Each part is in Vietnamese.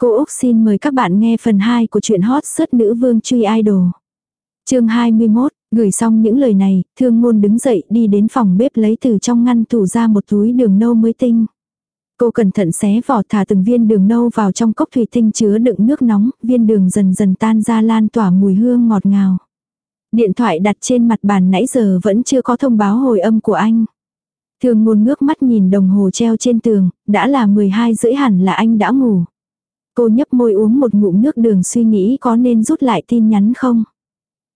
Cô Úc xin mời các bạn nghe phần 2 của truyện hot sớt nữ vương truy idol. chương 21, gửi xong những lời này, thương ngôn đứng dậy đi đến phòng bếp lấy từ trong ngăn tủ ra một túi đường nâu mới tinh. Cô cẩn thận xé vỏ thả từng viên đường nâu vào trong cốc thủy tinh chứa đựng nước nóng, viên đường dần dần tan ra lan tỏa mùi hương ngọt ngào. Điện thoại đặt trên mặt bàn nãy giờ vẫn chưa có thông báo hồi âm của anh. Thường ngôn ngước mắt nhìn đồng hồ treo trên tường, đã là 12 rưỡi hẳn là anh đã ngủ. Cô nhấp môi uống một ngụm nước đường suy nghĩ có nên rút lại tin nhắn không.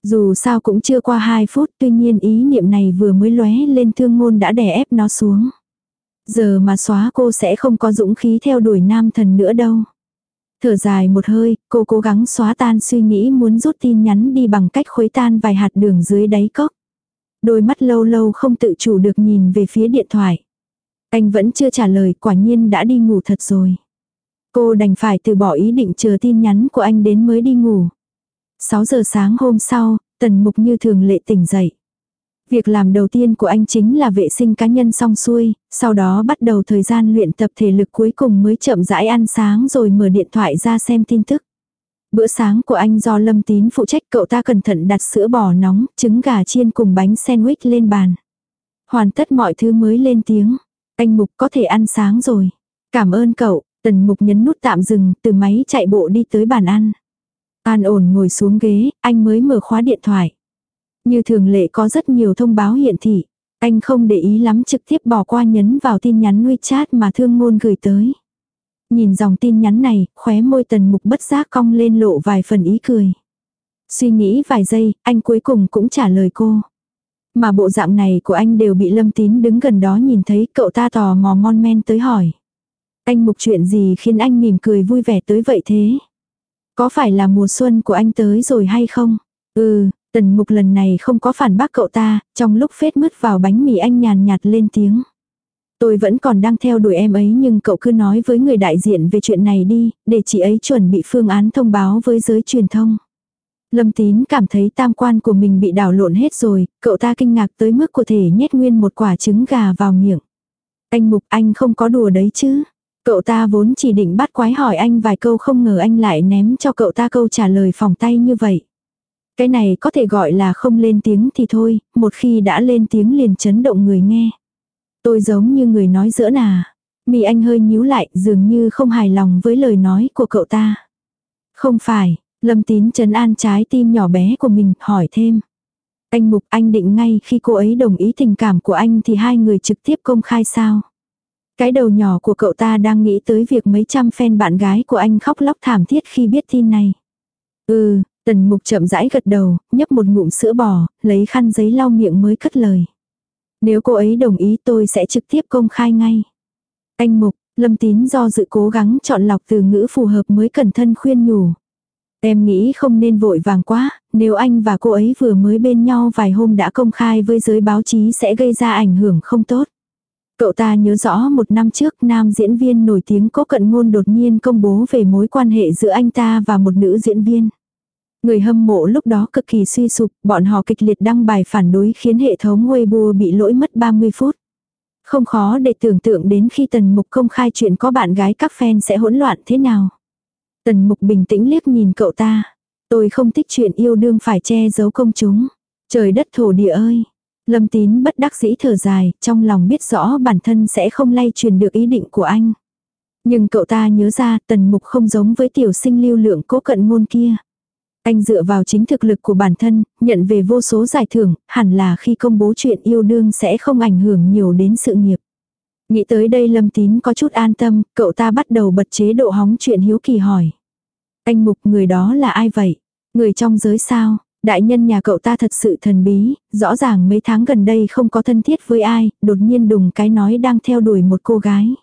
Dù sao cũng chưa qua 2 phút tuy nhiên ý niệm này vừa mới lóe lên thương ngôn đã đè ép nó xuống. Giờ mà xóa cô sẽ không có dũng khí theo đuổi nam thần nữa đâu. Thở dài một hơi, cô cố gắng xóa tan suy nghĩ muốn rút tin nhắn đi bằng cách khuấy tan vài hạt đường dưới đáy cốc. Đôi mắt lâu lâu không tự chủ được nhìn về phía điện thoại. Anh vẫn chưa trả lời, quả nhiên đã đi ngủ thật rồi. Cô đành phải từ bỏ ý định chờ tin nhắn của anh đến mới đi ngủ. 6 giờ sáng hôm sau, tần mục như thường lệ tỉnh dậy. Việc làm đầu tiên của anh chính là vệ sinh cá nhân xong xuôi, sau đó bắt đầu thời gian luyện tập thể lực cuối cùng mới chậm rãi ăn sáng rồi mở điện thoại ra xem tin tức. Bữa sáng của anh do Lâm Tín phụ trách cậu ta cẩn thận đặt sữa bò nóng, trứng gà chiên cùng bánh sandwich lên bàn. Hoàn tất mọi thứ mới lên tiếng. Anh Mục có thể ăn sáng rồi. Cảm ơn cậu, Tần Mục nhấn nút tạm dừng, từ máy chạy bộ đi tới bàn ăn. An ổn ngồi xuống ghế, anh mới mở khóa điện thoại. Như thường lệ có rất nhiều thông báo hiển thị. Anh không để ý lắm trực tiếp bỏ qua nhấn vào tin nhắn WeChat mà thương ngôn gửi tới. Nhìn dòng tin nhắn này, khóe môi tần mục bất giác cong lên lộ vài phần ý cười. Suy nghĩ vài giây, anh cuối cùng cũng trả lời cô. Mà bộ dạng này của anh đều bị lâm tín đứng gần đó nhìn thấy cậu ta tò mò mon men tới hỏi. Anh mục chuyện gì khiến anh mỉm cười vui vẻ tới vậy thế? Có phải là mùa xuân của anh tới rồi hay không? Ừ, tần mục lần này không có phản bác cậu ta, trong lúc phết mứt vào bánh mì anh nhàn nhạt lên tiếng. Tôi vẫn còn đang theo đuổi em ấy nhưng cậu cứ nói với người đại diện về chuyện này đi, để chị ấy chuẩn bị phương án thông báo với giới truyền thông. Lâm Tín cảm thấy tam quan của mình bị đảo lộn hết rồi, cậu ta kinh ngạc tới mức có thể nhét nguyên một quả trứng gà vào miệng. Anh Mục anh không có đùa đấy chứ. Cậu ta vốn chỉ định bắt quái hỏi anh vài câu không ngờ anh lại ném cho cậu ta câu trả lời phòng tay như vậy. Cái này có thể gọi là không lên tiếng thì thôi, một khi đã lên tiếng liền chấn động người nghe. Tôi giống như người nói giữa nà. Mì anh hơi nhíu lại dường như không hài lòng với lời nói của cậu ta. Không phải, lâm tín chấn an trái tim nhỏ bé của mình hỏi thêm. Anh Mục anh định ngay khi cô ấy đồng ý tình cảm của anh thì hai người trực tiếp công khai sao? Cái đầu nhỏ của cậu ta đang nghĩ tới việc mấy trăm fan bạn gái của anh khóc lóc thảm thiết khi biết tin này. Ừ, tần mục chậm rãi gật đầu, nhấp một ngụm sữa bò, lấy khăn giấy lau miệng mới cất lời. Nếu cô ấy đồng ý tôi sẽ trực tiếp công khai ngay. Anh Mục, Lâm Tín do dự cố gắng chọn lọc từ ngữ phù hợp mới cẩn thân khuyên nhủ. Em nghĩ không nên vội vàng quá, nếu anh và cô ấy vừa mới bên nhau vài hôm đã công khai với giới báo chí sẽ gây ra ảnh hưởng không tốt. Cậu ta nhớ rõ một năm trước nam diễn viên nổi tiếng cố cận ngôn đột nhiên công bố về mối quan hệ giữa anh ta và một nữ diễn viên. Người hâm mộ lúc đó cực kỳ suy sụp, bọn họ kịch liệt đăng bài phản đối khiến hệ thống Weibo bị lỗi mất 30 phút. Không khó để tưởng tượng đến khi Tần Mục công khai chuyện có bạn gái các fan sẽ hỗn loạn thế nào. Tần Mục bình tĩnh liếc nhìn cậu ta. Tôi không thích chuyện yêu đương phải che giấu công chúng. Trời đất thổ địa ơi. Lâm tín bất đắc dĩ thở dài, trong lòng biết rõ bản thân sẽ không lay truyền được ý định của anh. Nhưng cậu ta nhớ ra tần mục không giống với tiểu sinh lưu lượng cố cận ngôn kia. Anh dựa vào chính thực lực của bản thân, nhận về vô số giải thưởng, hẳn là khi công bố chuyện yêu đương sẽ không ảnh hưởng nhiều đến sự nghiệp. Nghĩ tới đây Lâm Tín có chút an tâm, cậu ta bắt đầu bật chế độ hóng chuyện hiếu kỳ hỏi. Anh Mục người đó là ai vậy? Người trong giới sao? Đại nhân nhà cậu ta thật sự thần bí, rõ ràng mấy tháng gần đây không có thân thiết với ai, đột nhiên đùng cái nói đang theo đuổi một cô gái.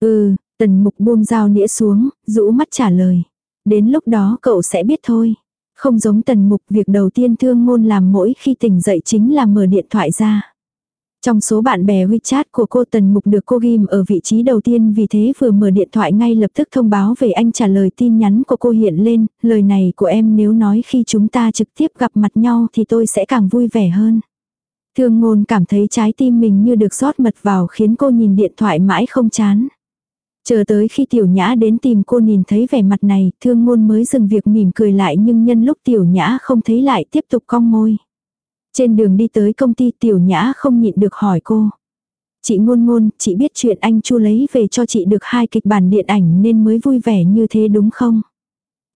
Ừ, tần mục buông dao nĩa xuống, rũ mắt trả lời. Đến lúc đó cậu sẽ biết thôi. Không giống tần mục việc đầu tiên thương ngôn làm mỗi khi tỉnh dậy chính là mở điện thoại ra. Trong số bạn bè WeChat của cô Tần Mục được cô ghim ở vị trí đầu tiên vì thế vừa mở điện thoại ngay lập tức thông báo về anh trả lời tin nhắn của cô hiện lên, lời này của em nếu nói khi chúng ta trực tiếp gặp mặt nhau thì tôi sẽ càng vui vẻ hơn. Thương ngôn cảm thấy trái tim mình như được rót mật vào khiến cô nhìn điện thoại mãi không chán. Chờ tới khi tiểu nhã đến tìm cô nhìn thấy vẻ mặt này, thương ngôn mới dừng việc mỉm cười lại nhưng nhân lúc tiểu nhã không thấy lại tiếp tục cong môi. Trên đường đi tới công ty tiểu nhã không nhịn được hỏi cô. Chị ngôn ngôn, chị biết chuyện anh chu lấy về cho chị được hai kịch bản điện ảnh nên mới vui vẻ như thế đúng không?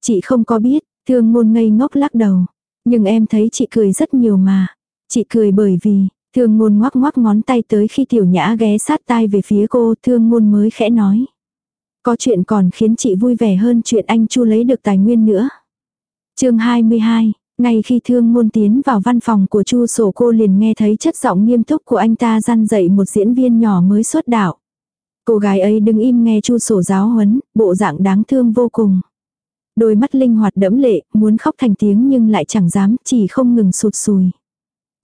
Chị không có biết, thương ngôn ngây ngốc lắc đầu. Nhưng em thấy chị cười rất nhiều mà. Chị cười bởi vì, thương ngôn ngoắc ngoắc ngón tay tới khi tiểu nhã ghé sát tai về phía cô, thương ngôn mới khẽ nói. Có chuyện còn khiến chị vui vẻ hơn chuyện anh chu lấy được tài nguyên nữa. chương 22, ngay khi thương ngôn tiến vào văn phòng của chu sổ cô liền nghe thấy chất giọng nghiêm túc của anh ta răn dậy một diễn viên nhỏ mới xuất đạo. Cô gái ấy đứng im nghe chu sổ giáo huấn, bộ dạng đáng thương vô cùng. Đôi mắt linh hoạt đẫm lệ, muốn khóc thành tiếng nhưng lại chẳng dám, chỉ không ngừng sụt sùi.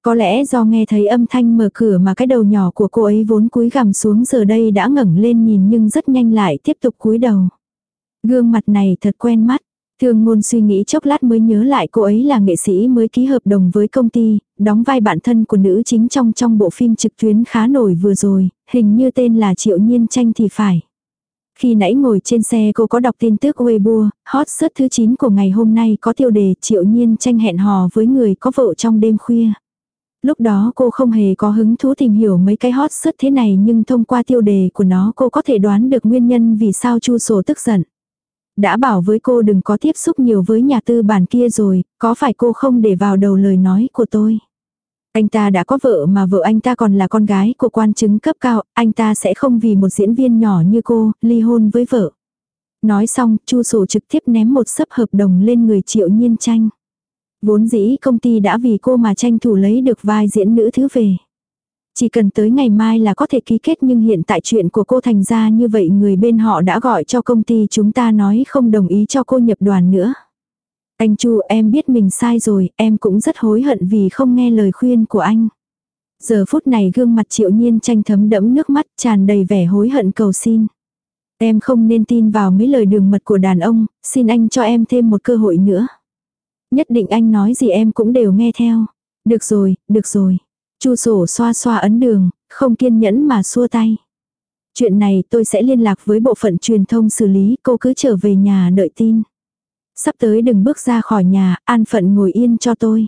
Có lẽ do nghe thấy âm thanh mở cửa mà cái đầu nhỏ của cô ấy vốn cúi gằm xuống giờ đây đã ngẩng lên nhìn nhưng rất nhanh lại tiếp tục cúi đầu. Gương mặt này thật quen mắt. Thương ngôn suy nghĩ chốc lát mới nhớ lại cô ấy là nghệ sĩ mới ký hợp đồng với công ty, đóng vai bạn thân của nữ chính trong trong bộ phim trực tuyến khá nổi vừa rồi, hình như tên là Triệu Nhiên Tranh thì phải. Khi nãy ngồi trên xe cô có đọc tin tức Weibo, hot search thứ 9 của ngày hôm nay có tiêu đề Triệu Nhiên Tranh hẹn hò với người có vợ trong đêm khuya. Lúc đó cô không hề có hứng thú tìm hiểu mấy cái hot search thế này nhưng thông qua tiêu đề của nó cô có thể đoán được nguyên nhân vì sao Chu Sổ tức giận. Đã bảo với cô đừng có tiếp xúc nhiều với nhà tư bản kia rồi, có phải cô không để vào đầu lời nói của tôi. Anh ta đã có vợ mà vợ anh ta còn là con gái của quan chứng cấp cao, anh ta sẽ không vì một diễn viên nhỏ như cô, ly hôn với vợ. Nói xong, Chu Sổ trực tiếp ném một sấp hợp đồng lên người Triệu Nhiên Tranh. Vốn dĩ công ty đã vì cô mà tranh thủ lấy được vai diễn nữ thứ về. Chỉ cần tới ngày mai là có thể ký kết nhưng hiện tại chuyện của cô thành ra như vậy người bên họ đã gọi cho công ty chúng ta nói không đồng ý cho cô nhập đoàn nữa. Anh Chu em biết mình sai rồi, em cũng rất hối hận vì không nghe lời khuyên của anh. Giờ phút này gương mặt triệu nhiên tranh thấm đẫm nước mắt tràn đầy vẻ hối hận cầu xin. Em không nên tin vào mấy lời đường mật của đàn ông, xin anh cho em thêm một cơ hội nữa. Nhất định anh nói gì em cũng đều nghe theo. Được rồi, được rồi. Chu sổ xoa xoa ấn đường, không kiên nhẫn mà xua tay. Chuyện này tôi sẽ liên lạc với bộ phận truyền thông xử lý, cô cứ trở về nhà đợi tin. Sắp tới đừng bước ra khỏi nhà, an phận ngồi yên cho tôi.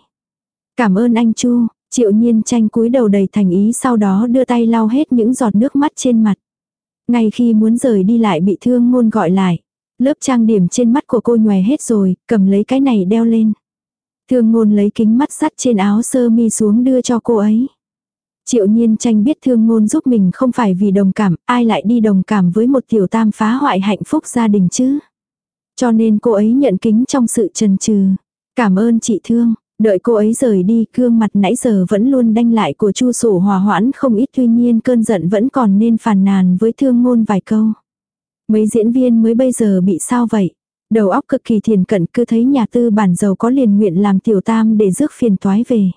Cảm ơn anh Chu, triệu nhiên tranh cúi đầu đầy thành ý sau đó đưa tay lau hết những giọt nước mắt trên mặt. Ngay khi muốn rời đi lại bị thương ngôn gọi lại. Lớp trang điểm trên mắt của cô nhòe hết rồi, cầm lấy cái này đeo lên. Thương ngôn lấy kính mắt sắt trên áo sơ mi xuống đưa cho cô ấy. Triệu nhiên tranh biết thương ngôn giúp mình không phải vì đồng cảm, ai lại đi đồng cảm với một tiểu tam phá hoại hạnh phúc gia đình chứ. Cho nên cô ấy nhận kính trong sự trần trừ. Cảm ơn chị thương, đợi cô ấy rời đi, gương mặt nãy giờ vẫn luôn đanh lại của chu sổ hòa hoãn không ít tuy nhiên cơn giận vẫn còn nên phàn nàn với thương ngôn vài câu. Mấy diễn viên mới bây giờ bị sao vậy? Đầu óc cực kỳ thiền cận cứ thấy nhà tư bản giàu có liền nguyện làm tiểu tam để rước phiền toái về.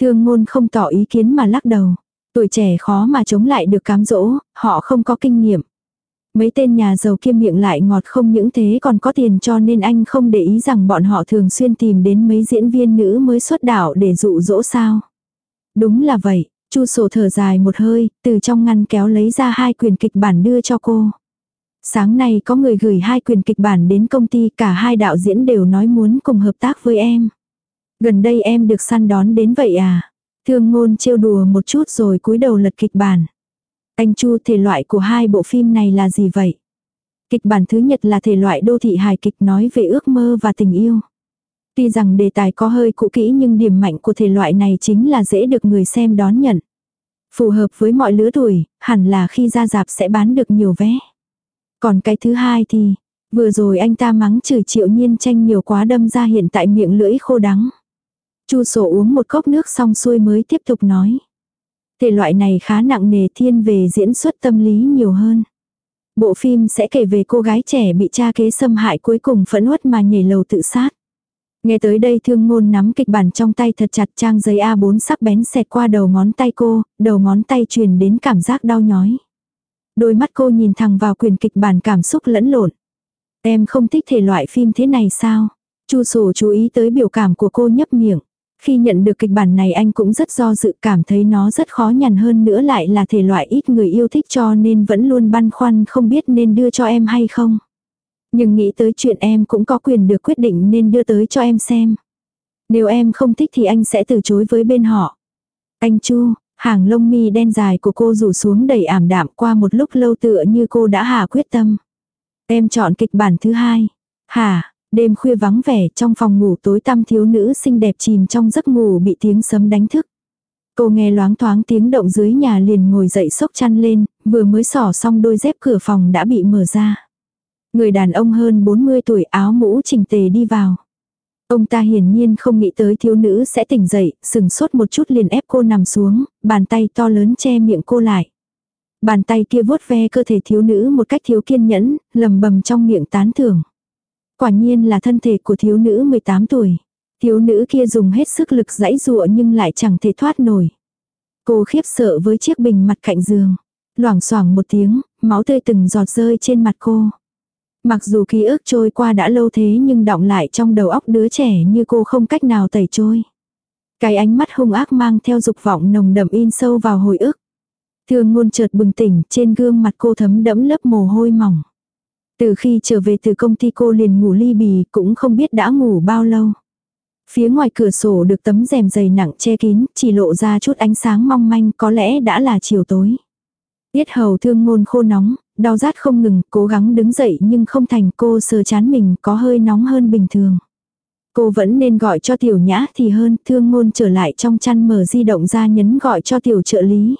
Thương ngôn không tỏ ý kiến mà lắc đầu. Tuổi trẻ khó mà chống lại được cám dỗ, họ không có kinh nghiệm. Mấy tên nhà giàu kia miệng lại ngọt không những thế còn có tiền cho nên anh không để ý rằng bọn họ thường xuyên tìm đến mấy diễn viên nữ mới xuất đạo để dụ dỗ sao. Đúng là vậy, chu sổ thở dài một hơi, từ trong ngăn kéo lấy ra hai quyền kịch bản đưa cho cô. Sáng nay có người gửi hai quyền kịch bản đến công ty cả hai đạo diễn đều nói muốn cùng hợp tác với em. Gần đây em được săn đón đến vậy à? Thương ngôn trêu đùa một chút rồi cúi đầu lật kịch bản. Anh Chu thể loại của hai bộ phim này là gì vậy? Kịch bản thứ nhất là thể loại đô thị hài kịch nói về ước mơ và tình yêu. Tuy rằng đề tài có hơi cũ kỹ nhưng điểm mạnh của thể loại này chính là dễ được người xem đón nhận. Phù hợp với mọi lứa tuổi, hẳn là khi ra dạp sẽ bán được nhiều vé. Còn cái thứ hai thì, vừa rồi anh ta mắng chửi triệu nhiên tranh nhiều quá đâm ra hiện tại miệng lưỡi khô đắng. Chu sổ uống một cốc nước xong xuôi mới tiếp tục nói. Thể loại này khá nặng nề thiên về diễn xuất tâm lý nhiều hơn. Bộ phim sẽ kể về cô gái trẻ bị cha kế xâm hại cuối cùng phẫn uất mà nhảy lầu tự sát. Nghe tới đây thương ngôn nắm kịch bản trong tay thật chặt trang giấy A4 sắc bén xẹt qua đầu ngón tay cô, đầu ngón tay truyền đến cảm giác đau nhói. Đôi mắt cô nhìn thẳng vào quyền kịch bản cảm xúc lẫn lộn. Em không thích thể loại phim thế này sao? Chu sổ chú ý tới biểu cảm của cô nhấp miệng. Khi nhận được kịch bản này anh cũng rất do dự cảm thấy nó rất khó nhằn hơn nữa lại là thể loại ít người yêu thích cho nên vẫn luôn băn khoăn không biết nên đưa cho em hay không. Nhưng nghĩ tới chuyện em cũng có quyền được quyết định nên đưa tới cho em xem. Nếu em không thích thì anh sẽ từ chối với bên họ. Anh Chu, hàng lông mi đen dài của cô rủ xuống đầy ảm đạm qua một lúc lâu tựa như cô đã hạ quyết tâm. Em chọn kịch bản thứ hai. Hả, đêm khuya vắng vẻ trong phòng ngủ tối tăm thiếu nữ xinh đẹp chìm trong giấc ngủ bị tiếng sấm đánh thức. Cô nghe loáng thoáng tiếng động dưới nhà liền ngồi dậy sốc chăn lên, vừa mới xỏ xong đôi dép cửa phòng đã bị mở ra. Người đàn ông hơn 40 tuổi áo mũ chỉnh tề đi vào. Ông ta hiển nhiên không nghĩ tới thiếu nữ sẽ tỉnh dậy, sừng sốt một chút liền ép cô nằm xuống, bàn tay to lớn che miệng cô lại. Bàn tay kia vuốt ve cơ thể thiếu nữ một cách thiếu kiên nhẫn, lầm bầm trong miệng tán thưởng. Quả nhiên là thân thể của thiếu nữ 18 tuổi. Thiếu nữ kia dùng hết sức lực giãy giụa nhưng lại chẳng thể thoát nổi. Cô khiếp sợ với chiếc bình mặt cạnh giường. Loảng xoảng một tiếng, máu tươi từng giọt rơi trên mặt cô. Mặc dù ký ức trôi qua đã lâu thế nhưng đọng lại trong đầu óc đứa trẻ như cô không cách nào tẩy trôi. Cái ánh mắt hung ác mang theo dục vọng nồng đậm in sâu vào hồi ức. Thương ngôn chợt bừng tỉnh trên gương mặt cô thấm đẫm lớp mồ hôi mỏng. Từ khi trở về từ công ty cô liền ngủ ly bì cũng không biết đã ngủ bao lâu. Phía ngoài cửa sổ được tấm rèm dày nặng che kín, chỉ lộ ra chút ánh sáng mong manh có lẽ đã là chiều tối. Tiết hầu thương ngôn khô nóng, đau rát không ngừng, cố gắng đứng dậy nhưng không thành cô sờ chán mình có hơi nóng hơn bình thường. Cô vẫn nên gọi cho tiểu nhã thì hơn, thương ngôn trở lại trong chăn mở di động ra nhấn gọi cho tiểu trợ lý.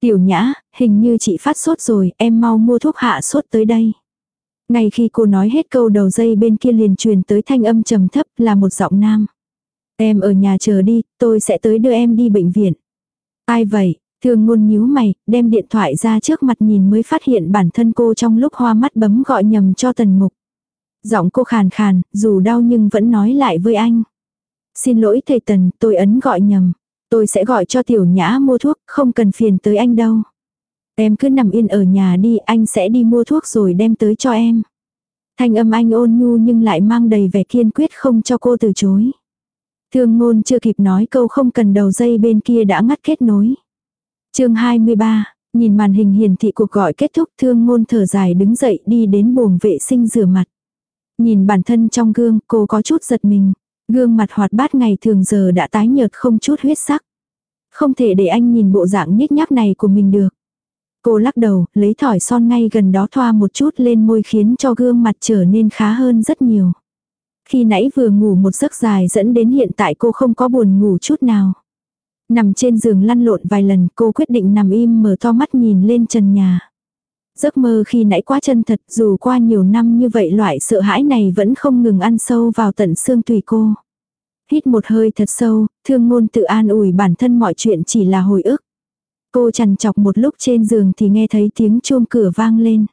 Tiểu nhã, hình như chị phát sốt rồi, em mau mua thuốc hạ sốt tới đây. Ngay khi cô nói hết câu đầu dây bên kia liền truyền tới thanh âm trầm thấp là một giọng nam. Em ở nhà chờ đi, tôi sẽ tới đưa em đi bệnh viện. Ai vậy? Thường ngôn nhíu mày, đem điện thoại ra trước mặt nhìn mới phát hiện bản thân cô trong lúc hoa mắt bấm gọi nhầm cho tần mục. Giọng cô khàn khàn, dù đau nhưng vẫn nói lại với anh. Xin lỗi thầy tần, tôi ấn gọi nhầm. Tôi sẽ gọi cho tiểu nhã mua thuốc, không cần phiền tới anh đâu. Em cứ nằm yên ở nhà đi, anh sẽ đi mua thuốc rồi đem tới cho em. Thanh âm anh ôn nhu nhưng lại mang đầy vẻ kiên quyết không cho cô từ chối. Thương ngôn chưa kịp nói câu không cần đầu dây bên kia đã ngắt kết nối chương 23, nhìn màn hình hiển thị cuộc gọi kết thúc thương ngôn thở dài đứng dậy đi đến buồng vệ sinh rửa mặt. Nhìn bản thân trong gương cô có chút giật mình. Gương mặt hoạt bát ngày thường giờ đã tái nhợt không chút huyết sắc. Không thể để anh nhìn bộ dạng nhếch nhác này của mình được. Cô lắc đầu, lấy thỏi son ngay gần đó thoa một chút lên môi khiến cho gương mặt trở nên khá hơn rất nhiều. Khi nãy vừa ngủ một giấc dài dẫn đến hiện tại cô không có buồn ngủ chút nào. Nằm trên giường lăn lộn vài lần cô quyết định nằm im mở to mắt nhìn lên trần nhà. Giấc mơ khi nãy quá chân thật dù qua nhiều năm như vậy loại sợ hãi này vẫn không ngừng ăn sâu vào tận xương tùy cô. Hít một hơi thật sâu, thương ngôn tự an ủi bản thân mọi chuyện chỉ là hồi ức. Cô chằn chọc một lúc trên giường thì nghe thấy tiếng chuông cửa vang lên.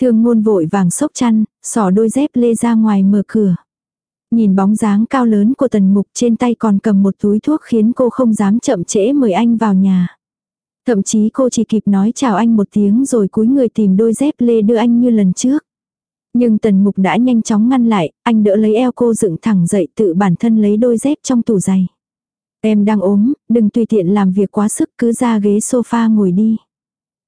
Thương ngôn vội vàng sốc chăn, xỏ đôi dép lê ra ngoài mở cửa. Nhìn bóng dáng cao lớn của tần mục trên tay còn cầm một túi thuốc khiến cô không dám chậm trễ mời anh vào nhà. Thậm chí cô chỉ kịp nói chào anh một tiếng rồi cúi người tìm đôi dép lê đưa anh như lần trước. Nhưng tần mục đã nhanh chóng ngăn lại, anh đỡ lấy eo cô dựng thẳng dậy tự bản thân lấy đôi dép trong tủ giày. Em đang ốm, đừng tùy tiện làm việc quá sức cứ ra ghế sofa ngồi đi.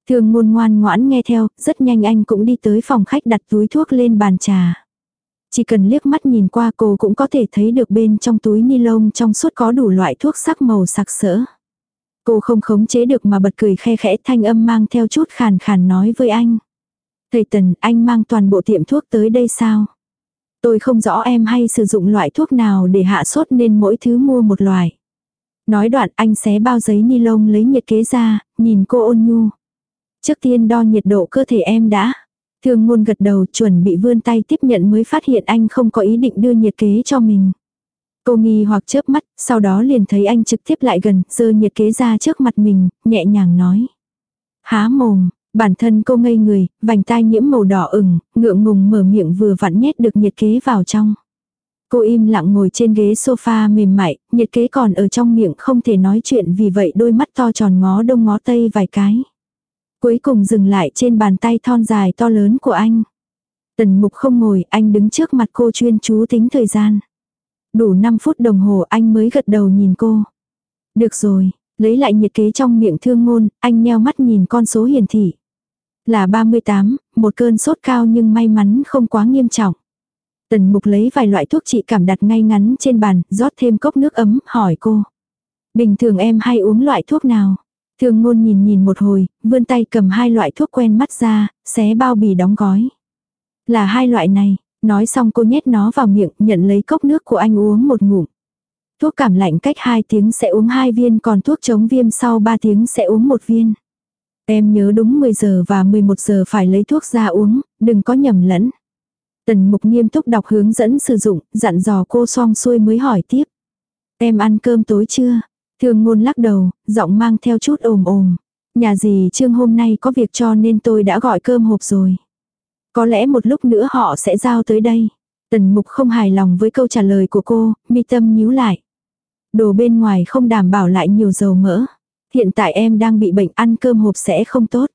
Thường ngôn ngoan ngoãn nghe theo, rất nhanh anh cũng đi tới phòng khách đặt túi thuốc lên bàn trà. Chỉ cần liếc mắt nhìn qua cô cũng có thể thấy được bên trong túi ni lông trong suốt có đủ loại thuốc sắc màu sặc sỡ. Cô không khống chế được mà bật cười khe khẽ thanh âm mang theo chút khàn khàn nói với anh. Thầy Tần, anh mang toàn bộ tiệm thuốc tới đây sao? Tôi không rõ em hay sử dụng loại thuốc nào để hạ sốt nên mỗi thứ mua một loại. Nói đoạn anh xé bao giấy ni lông lấy nhiệt kế ra, nhìn cô ôn nhu. Trước tiên đo nhiệt độ cơ thể em đã. Thương ngôn gật đầu chuẩn bị vươn tay tiếp nhận mới phát hiện anh không có ý định đưa nhiệt kế cho mình. Cô nghi hoặc chớp mắt, sau đó liền thấy anh trực tiếp lại gần, giơ nhiệt kế ra trước mặt mình, nhẹ nhàng nói. Há mồm, bản thân cô ngây người, vành tai nhiễm màu đỏ ửng, ngượng ngùng mở miệng vừa vặn nhét được nhiệt kế vào trong. Cô im lặng ngồi trên ghế sofa mềm mại, nhiệt kế còn ở trong miệng không thể nói chuyện vì vậy đôi mắt to tròn ngó đông ngó tây vài cái. Cuối cùng dừng lại trên bàn tay thon dài to lớn của anh. Tần mục không ngồi, anh đứng trước mặt cô chuyên chú tính thời gian. đủ 5 phút đồng hồ anh mới gật đầu nhìn cô. Được rồi, lấy lại nhiệt kế trong miệng thương ngôn, anh nheo mắt nhìn con số hiển thị. Là 38, một cơn sốt cao nhưng may mắn không quá nghiêm trọng. Tần mục lấy vài loại thuốc trị cảm đặt ngay ngắn trên bàn, rót thêm cốc nước ấm, hỏi cô. Bình thường em hay uống loại thuốc nào? Thương ngôn nhìn nhìn một hồi, vươn tay cầm hai loại thuốc quen mắt ra, xé bao bì đóng gói. Là hai loại này, nói xong cô nhét nó vào miệng, nhận lấy cốc nước của anh uống một ngụm. Thuốc cảm lạnh cách 2 tiếng sẽ uống 2 viên còn thuốc chống viêm sau 3 tiếng sẽ uống một viên. Em nhớ đúng 10 giờ và 11 giờ phải lấy thuốc ra uống, đừng có nhầm lẫn. Tần mục nghiêm túc đọc hướng dẫn sử dụng, dặn dò cô xong xuôi mới hỏi tiếp. Em ăn cơm tối chưa? Thường ngôn lắc đầu, giọng mang theo chút ồm ồm. Nhà gì trương hôm nay có việc cho nên tôi đã gọi cơm hộp rồi. Có lẽ một lúc nữa họ sẽ giao tới đây. Tần mục không hài lòng với câu trả lời của cô, mi tâm nhíu lại. Đồ bên ngoài không đảm bảo lại nhiều dầu mỡ. Hiện tại em đang bị bệnh ăn cơm hộp sẽ không tốt.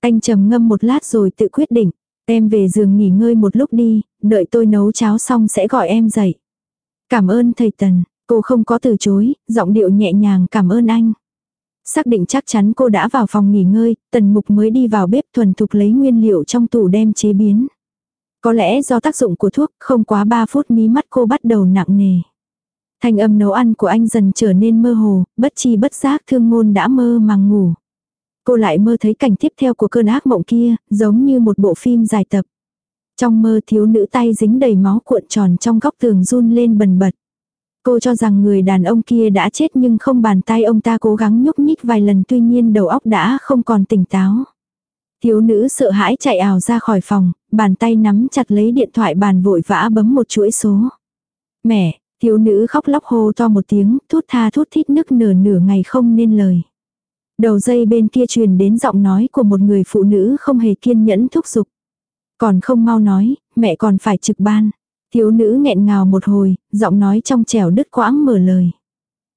Anh trầm ngâm một lát rồi tự quyết định. Em về giường nghỉ ngơi một lúc đi, đợi tôi nấu cháo xong sẽ gọi em dậy. Cảm ơn thầy Tần, cô không có từ chối, giọng điệu nhẹ nhàng cảm ơn anh. Xác định chắc chắn cô đã vào phòng nghỉ ngơi, Tần Mục mới đi vào bếp thuần thục lấy nguyên liệu trong tủ đem chế biến. Có lẽ do tác dụng của thuốc, không quá 3 phút mí mắt cô bắt đầu nặng nề. Thanh âm nấu ăn của anh dần trở nên mơ hồ, bất chi bất giác thương ngôn đã mơ màng ngủ. Cô lại mơ thấy cảnh tiếp theo của cơn ác mộng kia, giống như một bộ phim dài tập. Trong mơ thiếu nữ tay dính đầy máu cuộn tròn trong góc tường run lên bần bật. Cô cho rằng người đàn ông kia đã chết nhưng không bàn tay ông ta cố gắng nhúc nhích vài lần tuy nhiên đầu óc đã không còn tỉnh táo. Thiếu nữ sợ hãi chạy ảo ra khỏi phòng, bàn tay nắm chặt lấy điện thoại bàn vội vã bấm một chuỗi số. Mẹ, thiếu nữ khóc lóc hô to một tiếng, thút tha thút thít nức nửa nửa ngày không nên lời. Đầu dây bên kia truyền đến giọng nói của một người phụ nữ không hề kiên nhẫn thúc giục. Còn không mau nói, mẹ còn phải trực ban. Thiếu nữ nghẹn ngào một hồi, giọng nói trong trẻo đứt quãng mở lời.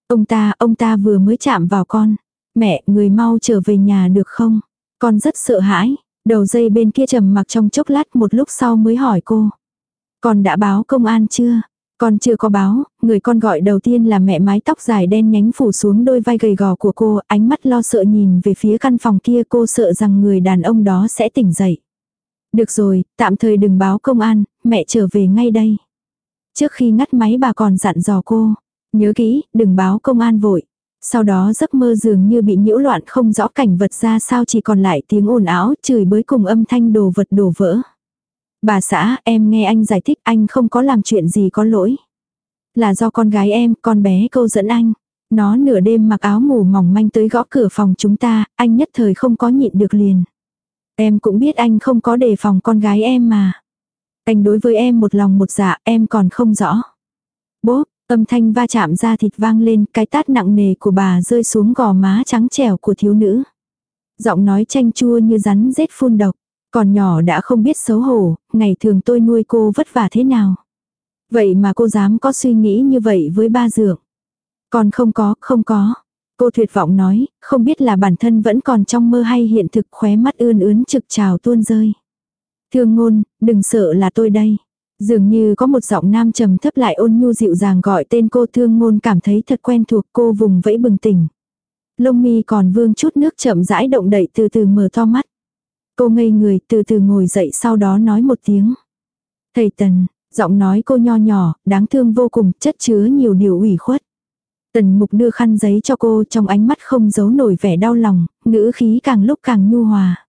Ông ta, ông ta vừa mới chạm vào con. Mẹ, người mau trở về nhà được không? Con rất sợ hãi. Đầu dây bên kia trầm mặc trong chốc lát một lúc sau mới hỏi cô. Con đã báo công an chưa? Con chưa có báo, người con gọi đầu tiên là mẹ mái tóc dài đen nhánh phủ xuống đôi vai gầy gò của cô, ánh mắt lo sợ nhìn về phía căn phòng kia cô sợ rằng người đàn ông đó sẽ tỉnh dậy. Được rồi, tạm thời đừng báo công an, mẹ trở về ngay đây. Trước khi ngắt máy bà còn dặn dò cô, nhớ kỹ, đừng báo công an vội. Sau đó giấc mơ dường như bị nhiễu loạn không rõ cảnh vật ra sao chỉ còn lại tiếng ồn áo chửi bới cùng âm thanh đồ vật đổ vỡ. Bà xã, em nghe anh giải thích anh không có làm chuyện gì có lỗi. Là do con gái em, con bé câu dẫn anh. Nó nửa đêm mặc áo ngủ mỏng manh tới gõ cửa phòng chúng ta, anh nhất thời không có nhịn được liền. Em cũng biết anh không có đề phòng con gái em mà. Anh đối với em một lòng một dạ, em còn không rõ. Bốp, âm thanh va chạm ra thịt vang lên, cái tát nặng nề của bà rơi xuống gò má trắng trẻo của thiếu nữ. Giọng nói chanh chua như rắn rết phun độc. Còn nhỏ đã không biết xấu hổ, ngày thường tôi nuôi cô vất vả thế nào. Vậy mà cô dám có suy nghĩ như vậy với ba dượng. Còn không có, không có. Cô tuyệt vọng nói, không biết là bản thân vẫn còn trong mơ hay hiện thực khóe mắt ươn ướn trực trào tuôn rơi. Thương ngôn, đừng sợ là tôi đây. Dường như có một giọng nam trầm thấp lại ôn nhu dịu dàng gọi tên cô thương ngôn cảm thấy thật quen thuộc cô vùng vẫy bừng tỉnh. Lông mi còn vương chút nước chậm rãi động đậy từ từ mở to mắt. Cô ngây người từ từ ngồi dậy sau đó nói một tiếng. Thầy Tần, giọng nói cô nho nhỏ, đáng thương vô cùng, chất chứa nhiều điều ủy khuất. Tần mục đưa khăn giấy cho cô trong ánh mắt không giấu nổi vẻ đau lòng, ngữ khí càng lúc càng nhu hòa.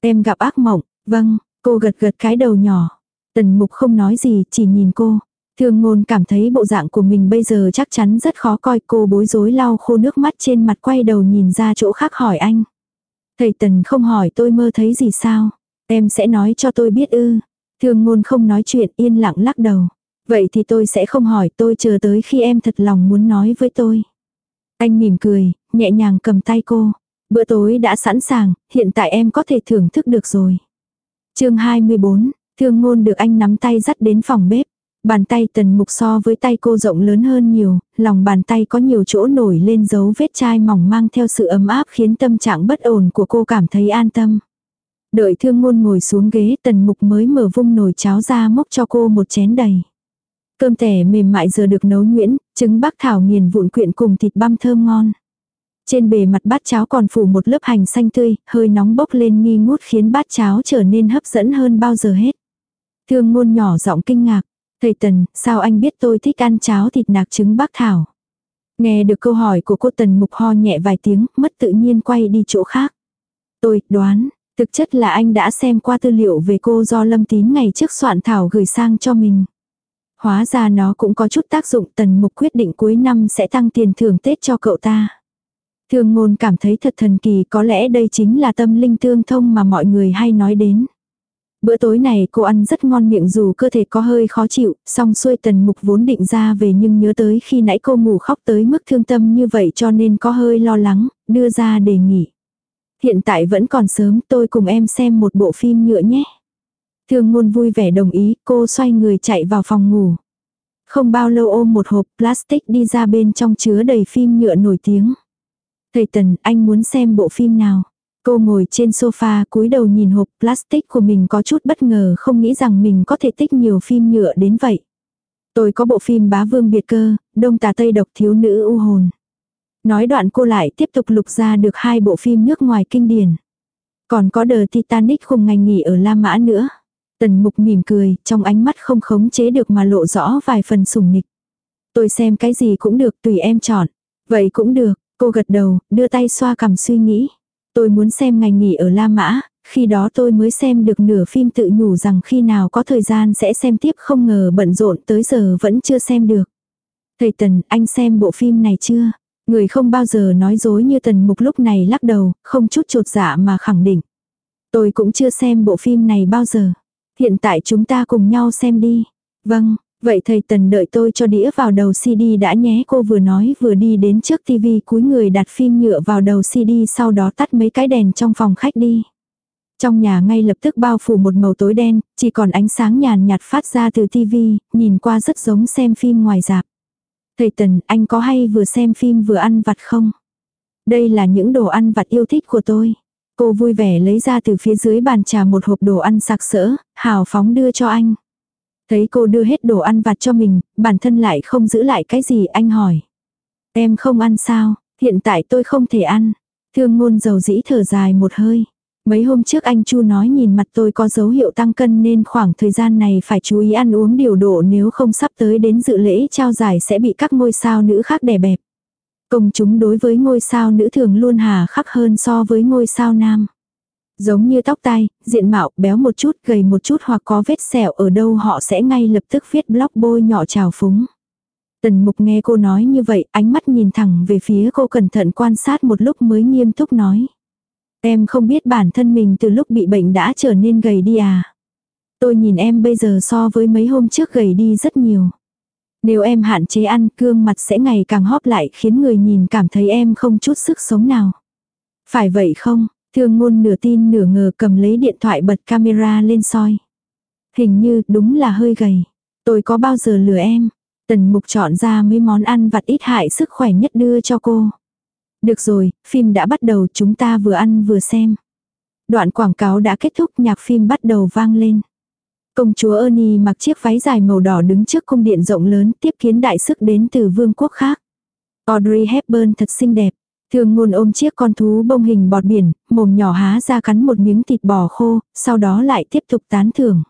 Em gặp ác mộng, vâng, cô gật gật cái đầu nhỏ. Tần mục không nói gì, chỉ nhìn cô. Thương ngôn cảm thấy bộ dạng của mình bây giờ chắc chắn rất khó coi cô bối rối lau khô nước mắt trên mặt quay đầu nhìn ra chỗ khác hỏi anh. Thầy Tần không hỏi tôi mơ thấy gì sao. Em sẽ nói cho tôi biết ư. Thương ngôn không nói chuyện yên lặng lắc đầu. Vậy thì tôi sẽ không hỏi tôi chờ tới khi em thật lòng muốn nói với tôi. Anh mỉm cười, nhẹ nhàng cầm tay cô. Bữa tối đã sẵn sàng, hiện tại em có thể thưởng thức được rồi. chương 24, thương ngôn được anh nắm tay dắt đến phòng bếp. Bàn tay tần mục so với tay cô rộng lớn hơn nhiều, lòng bàn tay có nhiều chỗ nổi lên dấu vết chai mỏng mang theo sự ấm áp khiến tâm trạng bất ổn của cô cảm thấy an tâm. Đợi thương ngôn ngồi xuống ghế tần mục mới mở vung nồi cháo ra mốc cho cô một chén đầy. Cơm tẻ mềm mại giờ được nấu nhuyễn, trứng bắc thảo nghiền vụn quyện cùng thịt băm thơm ngon. Trên bề mặt bát cháo còn phủ một lớp hành xanh tươi, hơi nóng bốc lên nghi ngút khiến bát cháo trở nên hấp dẫn hơn bao giờ hết. Thương ngôn nhỏ giọng kinh ngạc. Thầy Tần, sao anh biết tôi thích ăn cháo thịt nạc trứng bắc thảo? Nghe được câu hỏi của cô Tần mục ho nhẹ vài tiếng, mất tự nhiên quay đi chỗ khác. Tôi đoán, thực chất là anh đã xem qua tư liệu về cô do Lâm Tín ngày trước soạn thảo gửi sang cho mình. Hóa ra nó cũng có chút tác dụng Tần mục quyết định cuối năm sẽ tăng tiền thưởng Tết cho cậu ta. Thương ngôn cảm thấy thật thần kỳ có lẽ đây chính là tâm linh tương thông mà mọi người hay nói đến. Bữa tối này cô ăn rất ngon miệng dù cơ thể có hơi khó chịu, song xuôi tần mục vốn định ra về nhưng nhớ tới khi nãy cô ngủ khóc tới mức thương tâm như vậy cho nên có hơi lo lắng, đưa ra đề nghị. Hiện tại vẫn còn sớm tôi cùng em xem một bộ phim nhựa nhé. Thương ngôn vui vẻ đồng ý, cô xoay người chạy vào phòng ngủ. Không bao lâu ôm một hộp plastic đi ra bên trong chứa đầy phim nhựa nổi tiếng. Thầy Tần, anh muốn xem bộ phim nào? Cô ngồi trên sofa cúi đầu nhìn hộp plastic của mình có chút bất ngờ không nghĩ rằng mình có thể tích nhiều phim nhựa đến vậy. Tôi có bộ phim bá vương biệt cơ, đông tà tây độc thiếu nữ u hồn. Nói đoạn cô lại tiếp tục lục ra được hai bộ phim nước ngoài kinh điển. Còn có The Titanic không ngành nghỉ ở La Mã nữa. Tần mục mỉm cười, trong ánh mắt không khống chế được mà lộ rõ vài phần sùng nịch. Tôi xem cái gì cũng được tùy em chọn. Vậy cũng được, cô gật đầu, đưa tay xoa cằm suy nghĩ. Tôi muốn xem ngày nghỉ ở La Mã, khi đó tôi mới xem được nửa phim tự nhủ rằng khi nào có thời gian sẽ xem tiếp không ngờ bận rộn tới giờ vẫn chưa xem được. Thầy Tần, anh xem bộ phim này chưa? Người không bao giờ nói dối như Tần Mục lúc này lắc đầu, không chút trột dạ mà khẳng định. Tôi cũng chưa xem bộ phim này bao giờ. Hiện tại chúng ta cùng nhau xem đi. Vâng, vậy thầy Tần đợi tôi cho đĩa vào đầu CD đã nhé cô vừa nói vừa đi đến trước TV cúi người đặt phim nhựa vào đầu CD sau đó tắt mấy cái đèn trong phòng khách đi. Trong nhà ngay lập tức bao phủ một màu tối đen, chỉ còn ánh sáng nhàn nhạt phát ra từ TV, nhìn qua rất giống xem phim ngoài dạp. Thầy Tần, anh có hay vừa xem phim vừa ăn vặt không? Đây là những đồ ăn vặt yêu thích của tôi. Cô vui vẻ lấy ra từ phía dưới bàn trà một hộp đồ ăn sặc sỡ, hào phóng đưa cho anh. Thấy cô đưa hết đồ ăn vặt cho mình, bản thân lại không giữ lại cái gì anh hỏi. Em không ăn sao, hiện tại tôi không thể ăn. Thương ngôn dầu dĩ thở dài một hơi. Mấy hôm trước anh Chu nói nhìn mặt tôi có dấu hiệu tăng cân nên khoảng thời gian này phải chú ý ăn uống điều độ nếu không sắp tới đến dự lễ trao giải sẽ bị các ngôi sao nữ khác đè bẹp. Công chúng đối với ngôi sao nữ thường luôn hà khắc hơn so với ngôi sao nam. Giống như tóc tai, diện mạo, béo một chút, gầy một chút hoặc có vết sẹo ở đâu họ sẽ ngay lập tức viết blog bôi nhỏ trào phúng. Tần mục nghe cô nói như vậy, ánh mắt nhìn thẳng về phía cô cẩn thận quan sát một lúc mới nghiêm túc nói. Em không biết bản thân mình từ lúc bị bệnh đã trở nên gầy đi à. Tôi nhìn em bây giờ so với mấy hôm trước gầy đi rất nhiều. Nếu em hạn chế ăn, cương mặt sẽ ngày càng hóp lại khiến người nhìn cảm thấy em không chút sức sống nào. Phải vậy không? Thương ngôn nửa tin nửa ngờ cầm lấy điện thoại bật camera lên soi. Hình như đúng là hơi gầy. Tôi có bao giờ lừa em? Tần mục chọn ra mấy món ăn vặt ít hại sức khỏe nhất đưa cho cô. Được rồi, phim đã bắt đầu chúng ta vừa ăn vừa xem. Đoạn quảng cáo đã kết thúc nhạc phim bắt đầu vang lên. Công chúa Ernie mặc chiếc váy dài màu đỏ đứng trước cung điện rộng lớn tiếp kiến đại sức đến từ vương quốc khác. Audrey Hepburn thật xinh đẹp. Thường ngôn ôm chiếc con thú bông hình bọt biển, mồm nhỏ há ra cắn một miếng thịt bò khô, sau đó lại tiếp tục tán thưởng.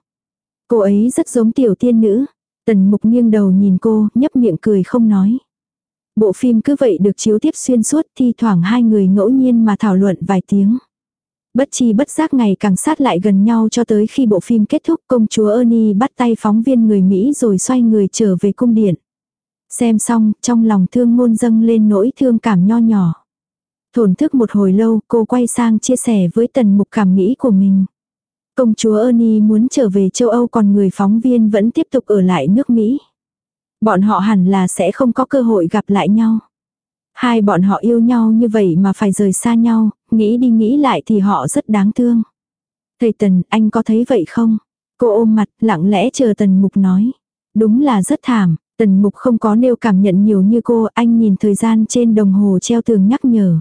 Cô ấy rất giống tiểu tiên nữ. Tần mục nghiêng đầu nhìn cô, nhấp miệng cười không nói. Bộ phim cứ vậy được chiếu tiếp xuyên suốt thi thoảng hai người ngẫu nhiên mà thảo luận vài tiếng. Bất chi bất giác ngày càng sát lại gần nhau cho tới khi bộ phim kết thúc công chúa Ernie bắt tay phóng viên người Mỹ rồi xoay người trở về cung điện. Xem xong, trong lòng thương ngôn dâng lên nỗi thương cảm nho nhỏ. Thổn thức một hồi lâu, cô quay sang chia sẻ với tần mục cảm nghĩ của mình. Công chúa Ernie muốn trở về châu Âu còn người phóng viên vẫn tiếp tục ở lại nước Mỹ. Bọn họ hẳn là sẽ không có cơ hội gặp lại nhau. Hai bọn họ yêu nhau như vậy mà phải rời xa nhau, nghĩ đi nghĩ lại thì họ rất đáng thương. Thầy Tần, anh có thấy vậy không? Cô ôm mặt, lặng lẽ chờ Tần Mục nói. Đúng là rất thảm, Tần Mục không có nêu cảm nhận nhiều như cô, anh nhìn thời gian trên đồng hồ treo tường nhắc nhở.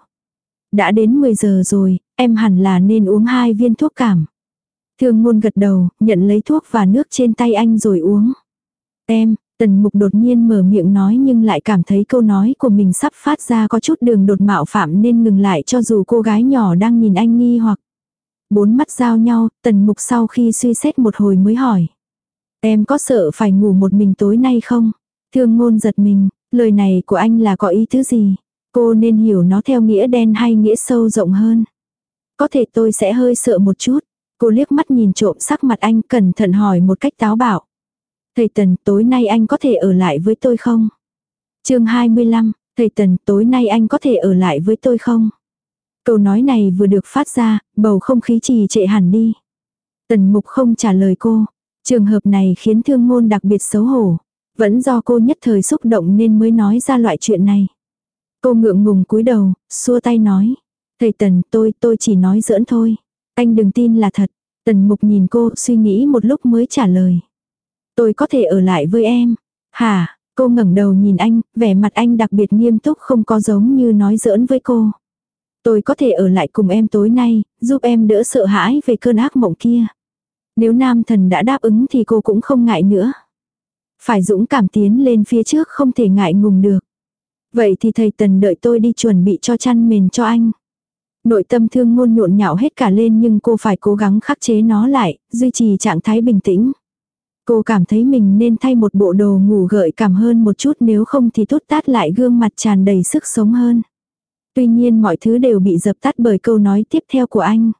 Đã đến 10 giờ rồi, em hẳn là nên uống hai viên thuốc cảm. Thương ngôn gật đầu, nhận lấy thuốc và nước trên tay anh rồi uống. Em, Tần mục đột nhiên mở miệng nói nhưng lại cảm thấy câu nói của mình sắp phát ra có chút đường đột mạo phạm nên ngừng lại cho dù cô gái nhỏ đang nhìn anh nghi hoặc. Bốn mắt giao nhau, tần mục sau khi suy xét một hồi mới hỏi. Em có sợ phải ngủ một mình tối nay không? Thương ngôn giật mình, lời này của anh là có ý thứ gì? Cô nên hiểu nó theo nghĩa đen hay nghĩa sâu rộng hơn. Có thể tôi sẽ hơi sợ một chút. Cô liếc mắt nhìn trộm sắc mặt anh cẩn thận hỏi một cách táo bạo. Thầy Tần tối nay anh có thể ở lại với tôi không? chương 25, thầy Tần tối nay anh có thể ở lại với tôi không? Câu nói này vừa được phát ra, bầu không khí trì trệ hẳn đi. Tần mục không trả lời cô. Trường hợp này khiến thương ngôn đặc biệt xấu hổ. Vẫn do cô nhất thời xúc động nên mới nói ra loại chuyện này. Cô ngượng ngùng cúi đầu, xua tay nói. Thầy Tần tôi, tôi chỉ nói giỡn thôi. Anh đừng tin là thật. Tần mục nhìn cô suy nghĩ một lúc mới trả lời. Tôi có thể ở lại với em. Hả, cô ngẩng đầu nhìn anh, vẻ mặt anh đặc biệt nghiêm túc không có giống như nói giỡn với cô. Tôi có thể ở lại cùng em tối nay, giúp em đỡ sợ hãi về cơn ác mộng kia. Nếu nam thần đã đáp ứng thì cô cũng không ngại nữa. Phải dũng cảm tiến lên phía trước không thể ngại ngùng được. Vậy thì thầy Tần đợi tôi đi chuẩn bị cho chăn mền cho anh. Nội tâm thương ngôn nhộn nhạo hết cả lên nhưng cô phải cố gắng khắc chế nó lại, duy trì trạng thái bình tĩnh. Cô cảm thấy mình nên thay một bộ đồ ngủ gợi cảm hơn một chút nếu không thì tốt tát lại gương mặt tràn đầy sức sống hơn. Tuy nhiên mọi thứ đều bị dập tắt bởi câu nói tiếp theo của anh.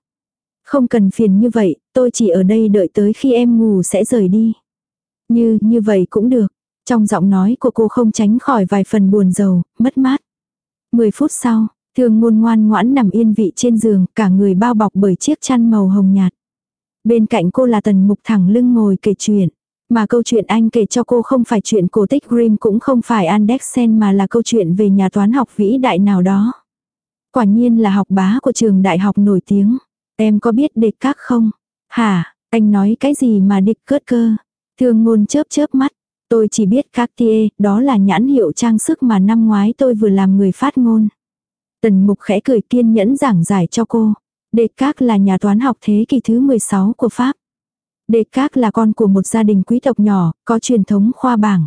Không cần phiền như vậy, tôi chỉ ở đây đợi tới khi em ngủ sẽ rời đi. Như, như vậy cũng được. Trong giọng nói của cô không tránh khỏi vài phần buồn rầu, mất mát. Mười phút sau, thường ngôn ngoan ngoãn nằm yên vị trên giường, cả người bao bọc bởi chiếc chăn màu hồng nhạt. Bên cạnh cô là tần mục thẳng lưng ngồi kể chuyện. Mà câu chuyện anh kể cho cô không phải chuyện cổ tích Grimm cũng không phải Andersen mà là câu chuyện về nhà toán học vĩ đại nào đó. Quả nhiên là học bá của trường đại học nổi tiếng. Em có biết địch các không? Hả, anh nói cái gì mà địch cớt cơ? Thương ngôn chớp chớp mắt. Tôi chỉ biết Cartier, đó là nhãn hiệu trang sức mà năm ngoái tôi vừa làm người phát ngôn. Tần mục khẽ cười kiên nhẫn giảng giải cho cô. Descartes là nhà toán học thế kỷ thứ 16 của Pháp. Descartes là con của một gia đình quý tộc nhỏ, có truyền thống khoa bảng.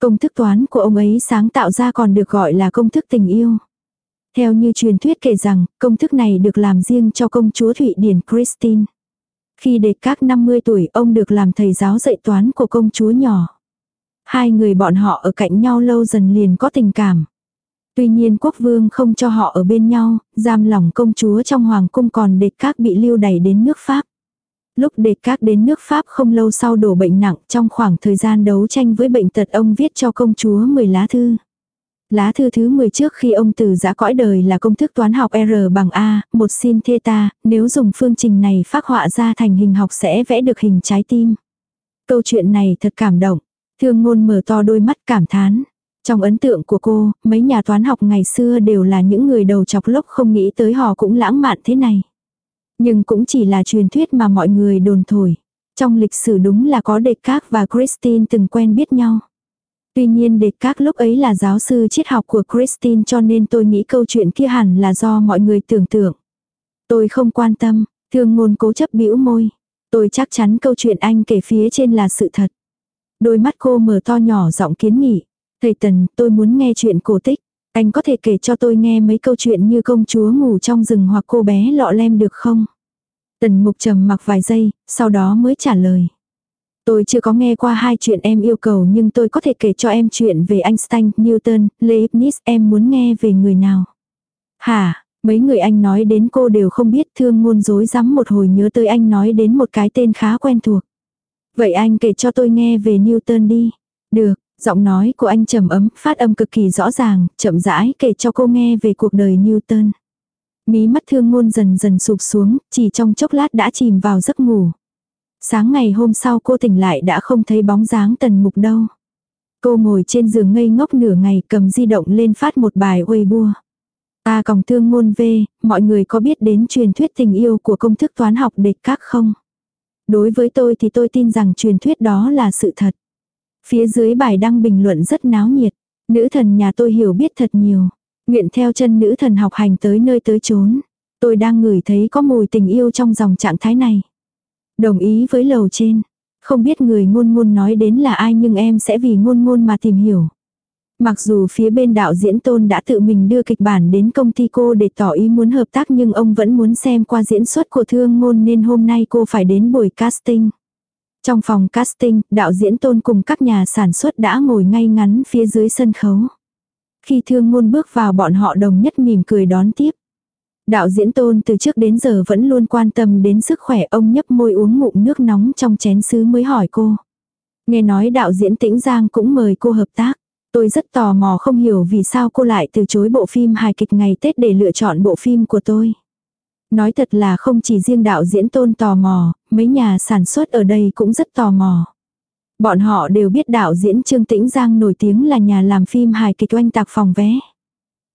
Công thức toán của ông ấy sáng tạo ra còn được gọi là công thức tình yêu. Theo như truyền thuyết kể rằng, công thức này được làm riêng cho công chúa Thụy Điển Christine. Khi Descartes 50 tuổi, ông được làm thầy giáo dạy toán của công chúa nhỏ. Hai người bọn họ ở cạnh nhau lâu dần liền có tình cảm. Tuy nhiên quốc vương không cho họ ở bên nhau, giam lỏng công chúa trong hoàng cung còn địch các bị lưu đày đến nước Pháp. Lúc đề các đến nước Pháp không lâu sau đổ bệnh nặng trong khoảng thời gian đấu tranh với bệnh tật ông viết cho công chúa 10 lá thư. Lá thư thứ 10 trước khi ông từ giã cõi đời là công thức toán học R bằng A, một sin theta, nếu dùng phương trình này phác họa ra thành hình học sẽ vẽ được hình trái tim. Câu chuyện này thật cảm động. Thương ngôn mở to đôi mắt cảm thán. Trong ấn tượng của cô, mấy nhà toán học ngày xưa đều là những người đầu chọc lốc không nghĩ tới họ cũng lãng mạn thế này. Nhưng cũng chỉ là truyền thuyết mà mọi người đồn thổi. Trong lịch sử đúng là có Descartes và Christine từng quen biết nhau. Tuy nhiên Descartes lúc ấy là giáo sư triết học của Christine cho nên tôi nghĩ câu chuyện kia hẳn là do mọi người tưởng tượng. Tôi không quan tâm, thương ngôn cố chấp bĩu môi. Tôi chắc chắn câu chuyện anh kể phía trên là sự thật. Đôi mắt cô mở to nhỏ giọng kiến nghị. Thầy Tần, tôi muốn nghe chuyện cổ tích. Anh có thể kể cho tôi nghe mấy câu chuyện như công chúa ngủ trong rừng hoặc cô bé lọ lem được không? Tần mục trầm mặc vài giây, sau đó mới trả lời. Tôi chưa có nghe qua hai chuyện em yêu cầu nhưng tôi có thể kể cho em chuyện về Einstein, Newton, Leibniz, em muốn nghe về người nào? Hả, mấy người anh nói đến cô đều không biết thương ngôn dối rắm một hồi nhớ tới anh nói đến một cái tên khá quen thuộc. Vậy anh kể cho tôi nghe về Newton đi. Được, giọng nói của anh trầm ấm, phát âm cực kỳ rõ ràng, chậm rãi kể cho cô nghe về cuộc đời Newton. Mí mắt thương ngôn dần dần sụp xuống, chỉ trong chốc lát đã chìm vào giấc ngủ. Sáng ngày hôm sau cô tỉnh lại đã không thấy bóng dáng tần mục đâu. Cô ngồi trên giường ngây ngốc nửa ngày cầm di động lên phát một bài Weibo. Ta còng thương ngôn V, mọi người có biết đến truyền thuyết tình yêu của công thức toán học địch các không? Đối với tôi thì tôi tin rằng truyền thuyết đó là sự thật. Phía dưới bài đăng bình luận rất náo nhiệt. Nữ thần nhà tôi hiểu biết thật nhiều. Nguyện theo chân nữ thần học hành tới nơi tới chốn. Tôi đang ngửi thấy có mùi tình yêu trong dòng trạng thái này. Đồng ý với lầu trên. Không biết người ngôn ngôn nói đến là ai nhưng em sẽ vì ngôn ngôn mà tìm hiểu. Mặc dù phía bên đạo diễn tôn đã tự mình đưa kịch bản đến công ty cô để tỏ ý muốn hợp tác nhưng ông vẫn muốn xem qua diễn xuất của thương ngôn nên hôm nay cô phải đến buổi casting. Trong phòng casting, đạo diễn tôn cùng các nhà sản xuất đã ngồi ngay ngắn phía dưới sân khấu. Khi thương ngôn bước vào bọn họ đồng nhất mỉm cười đón tiếp. Đạo diễn tôn từ trước đến giờ vẫn luôn quan tâm đến sức khỏe ông nhấp môi uống ngụm nước nóng trong chén sứ mới hỏi cô. Nghe nói đạo diễn tĩnh Giang cũng mời cô hợp tác. Tôi rất tò mò không hiểu vì sao cô lại từ chối bộ phim hài kịch ngày Tết để lựa chọn bộ phim của tôi. Nói thật là không chỉ riêng đạo diễn tôn tò mò, mấy nhà sản xuất ở đây cũng rất tò mò. Bọn họ đều biết đạo diễn Trương Tĩnh Giang nổi tiếng là nhà làm phim hài kịch oanh tạc phòng vé.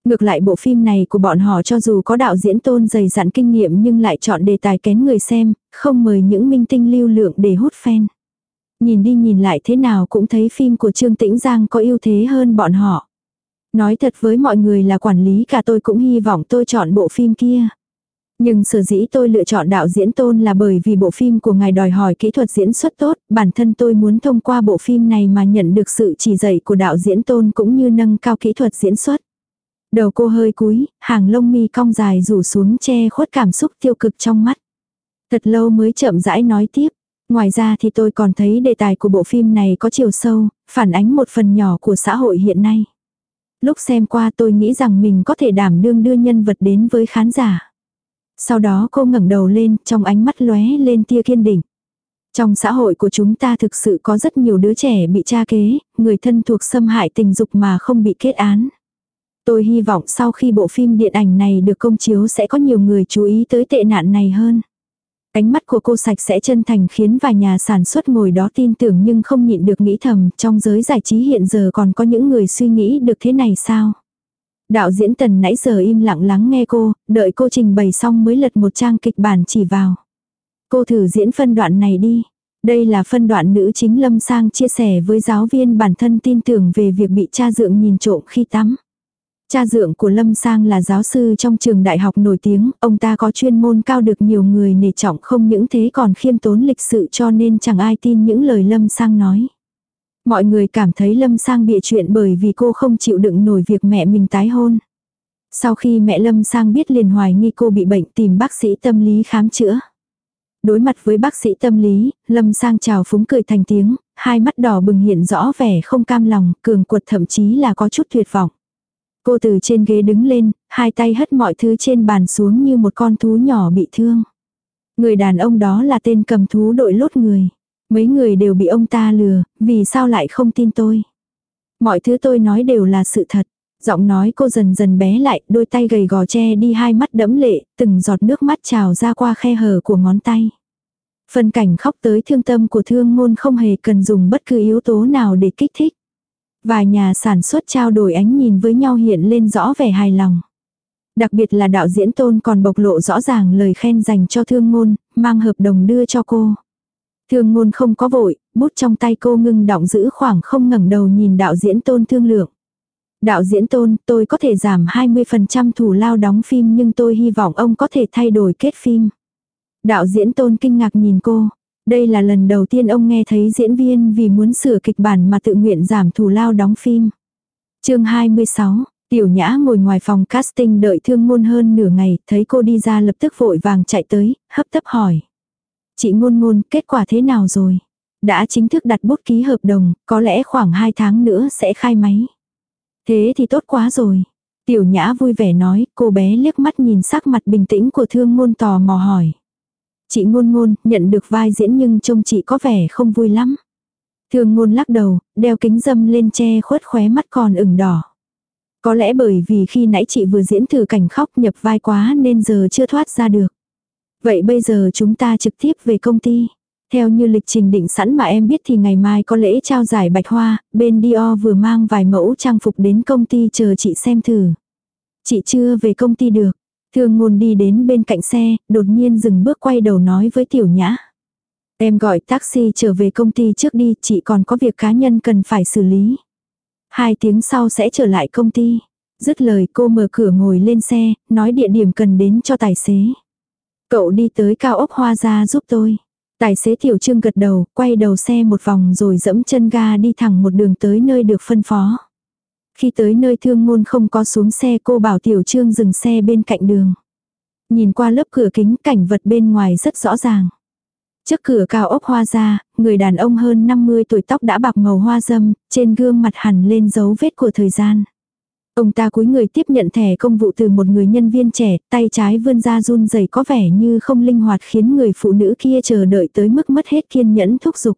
Ngược lại bộ phim này của bọn họ cho dù có đạo diễn tôn dày dặn kinh nghiệm nhưng lại chọn đề tài kén người xem, không mời những minh tinh lưu lượng để hút fan. Nhìn đi nhìn lại thế nào cũng thấy phim của Trương Tĩnh Giang có ưu thế hơn bọn họ. Nói thật với mọi người là quản lý cả tôi cũng hy vọng tôi chọn bộ phim kia. Nhưng sở dĩ tôi lựa chọn đạo diễn tôn là bởi vì bộ phim của ngài đòi hỏi kỹ thuật diễn xuất tốt, bản thân tôi muốn thông qua bộ phim này mà nhận được sự chỉ dạy của đạo diễn tôn cũng như nâng cao kỹ thuật diễn xuất. Đầu cô hơi cúi, hàng lông mi cong dài rủ xuống che khuất cảm xúc tiêu cực trong mắt. Thật lâu mới chậm rãi nói tiếp. Ngoài ra thì tôi còn thấy đề tài của bộ phim này có chiều sâu, phản ánh một phần nhỏ của xã hội hiện nay. Lúc xem qua tôi nghĩ rằng mình có thể đảm đương đưa nhân vật đến với khán giả. Sau đó cô ngẩng đầu lên, trong ánh mắt lóe lên tia kiên định. Trong xã hội của chúng ta thực sự có rất nhiều đứa trẻ bị tra kế, người thân thuộc xâm hại tình dục mà không bị kết án. Tôi hy vọng sau khi bộ phim điện ảnh này được công chiếu sẽ có nhiều người chú ý tới tệ nạn này hơn. Ánh mắt của cô sạch sẽ chân thành khiến vài nhà sản xuất ngồi đó tin tưởng nhưng không nhịn được nghĩ thầm trong giới giải trí hiện giờ còn có những người suy nghĩ được thế này sao. Đạo diễn tần nãy giờ im lặng lắng nghe cô, đợi cô trình bày xong mới lật một trang kịch bản chỉ vào. Cô thử diễn phân đoạn này đi. Đây là phân đoạn nữ chính Lâm Sang chia sẻ với giáo viên bản thân tin tưởng về việc bị cha dượng nhìn trộm khi tắm. Cha dượng của Lâm Sang là giáo sư trong trường đại học nổi tiếng, ông ta có chuyên môn cao được nhiều người nể trọng không những thế còn khiêm tốn lịch sự cho nên chẳng ai tin những lời Lâm Sang nói. Mọi người cảm thấy Lâm Sang bịa chuyện bởi vì cô không chịu đựng nổi việc mẹ mình tái hôn. Sau khi mẹ Lâm Sang biết liền hoài nghi cô bị bệnh tìm bác sĩ tâm lý khám chữa. Đối mặt với bác sĩ tâm lý, Lâm Sang chào phúng cười thành tiếng, hai mắt đỏ bừng hiện rõ vẻ không cam lòng, cường cuột thậm chí là có chút tuyệt vọng. Cô từ trên ghế đứng lên, hai tay hất mọi thứ trên bàn xuống như một con thú nhỏ bị thương. Người đàn ông đó là tên cầm thú đội lốt người. Mấy người đều bị ông ta lừa, vì sao lại không tin tôi. Mọi thứ tôi nói đều là sự thật. Giọng nói cô dần dần bé lại, đôi tay gầy gò che đi hai mắt đẫm lệ, từng giọt nước mắt trào ra qua khe hở của ngón tay. Phần cảnh khóc tới thương tâm của thương ngôn không hề cần dùng bất cứ yếu tố nào để kích thích. Vài nhà sản xuất trao đổi ánh nhìn với nhau hiện lên rõ vẻ hài lòng. Đặc biệt là đạo diễn tôn còn bộc lộ rõ ràng lời khen dành cho thương ngôn, mang hợp đồng đưa cho cô. Thương ngôn không có vội, bút trong tay cô ngưng động giữ khoảng không ngẩng đầu nhìn đạo diễn tôn thương lượng. Đạo diễn tôn, tôi có thể giảm 20% thủ lao đóng phim nhưng tôi hy vọng ông có thể thay đổi kết phim. Đạo diễn tôn kinh ngạc nhìn cô. Đây là lần đầu tiên ông nghe thấy diễn viên vì muốn sửa kịch bản mà tự nguyện giảm thù lao đóng phim. chương 26, Tiểu Nhã ngồi ngoài phòng casting đợi thương ngôn hơn nửa ngày, thấy cô đi ra lập tức vội vàng chạy tới, hấp tấp hỏi. Chị ngôn ngôn, kết quả thế nào rồi? Đã chính thức đặt bút ký hợp đồng, có lẽ khoảng 2 tháng nữa sẽ khai máy. Thế thì tốt quá rồi. Tiểu Nhã vui vẻ nói, cô bé liếc mắt nhìn sắc mặt bình tĩnh của thương ngôn tò mò hỏi. Chị ngôn ngôn, nhận được vai diễn nhưng trông chị có vẻ không vui lắm. Thương ngôn lắc đầu, đeo kính dâm lên che khuất khóe mắt còn ửng đỏ. Có lẽ bởi vì khi nãy chị vừa diễn thử cảnh khóc nhập vai quá nên giờ chưa thoát ra được. Vậy bây giờ chúng ta trực tiếp về công ty. Theo như lịch trình định sẵn mà em biết thì ngày mai có lễ trao giải bạch hoa, bên Dior vừa mang vài mẫu trang phục đến công ty chờ chị xem thử. Chị chưa về công ty được, Thương ngôn đi đến bên cạnh xe, đột nhiên dừng bước quay đầu nói với tiểu nhã. Em gọi taxi trở về công ty trước đi, chị còn có việc cá nhân cần phải xử lý. Hai tiếng sau sẽ trở lại công ty. Dứt lời cô mở cửa ngồi lên xe, nói địa điểm cần đến cho tài xế. Cậu đi tới cao ốc hoa ra giúp tôi. Tài xế tiểu trương gật đầu, quay đầu xe một vòng rồi dẫm chân ga đi thẳng một đường tới nơi được phân phó. Khi tới nơi thương ngôn không có xuống xe cô bảo tiểu trương dừng xe bên cạnh đường. Nhìn qua lớp cửa kính cảnh vật bên ngoài rất rõ ràng. Trước cửa cao ốc hoa ra, người đàn ông hơn 50 tuổi tóc đã bạc màu hoa dâm, trên gương mặt hẳn lên dấu vết của thời gian. Ông ta cúi người tiếp nhận thẻ công vụ từ một người nhân viên trẻ, tay trái vươn ra run rẩy có vẻ như không linh hoạt khiến người phụ nữ kia chờ đợi tới mức mất hết kiên nhẫn thúc giục.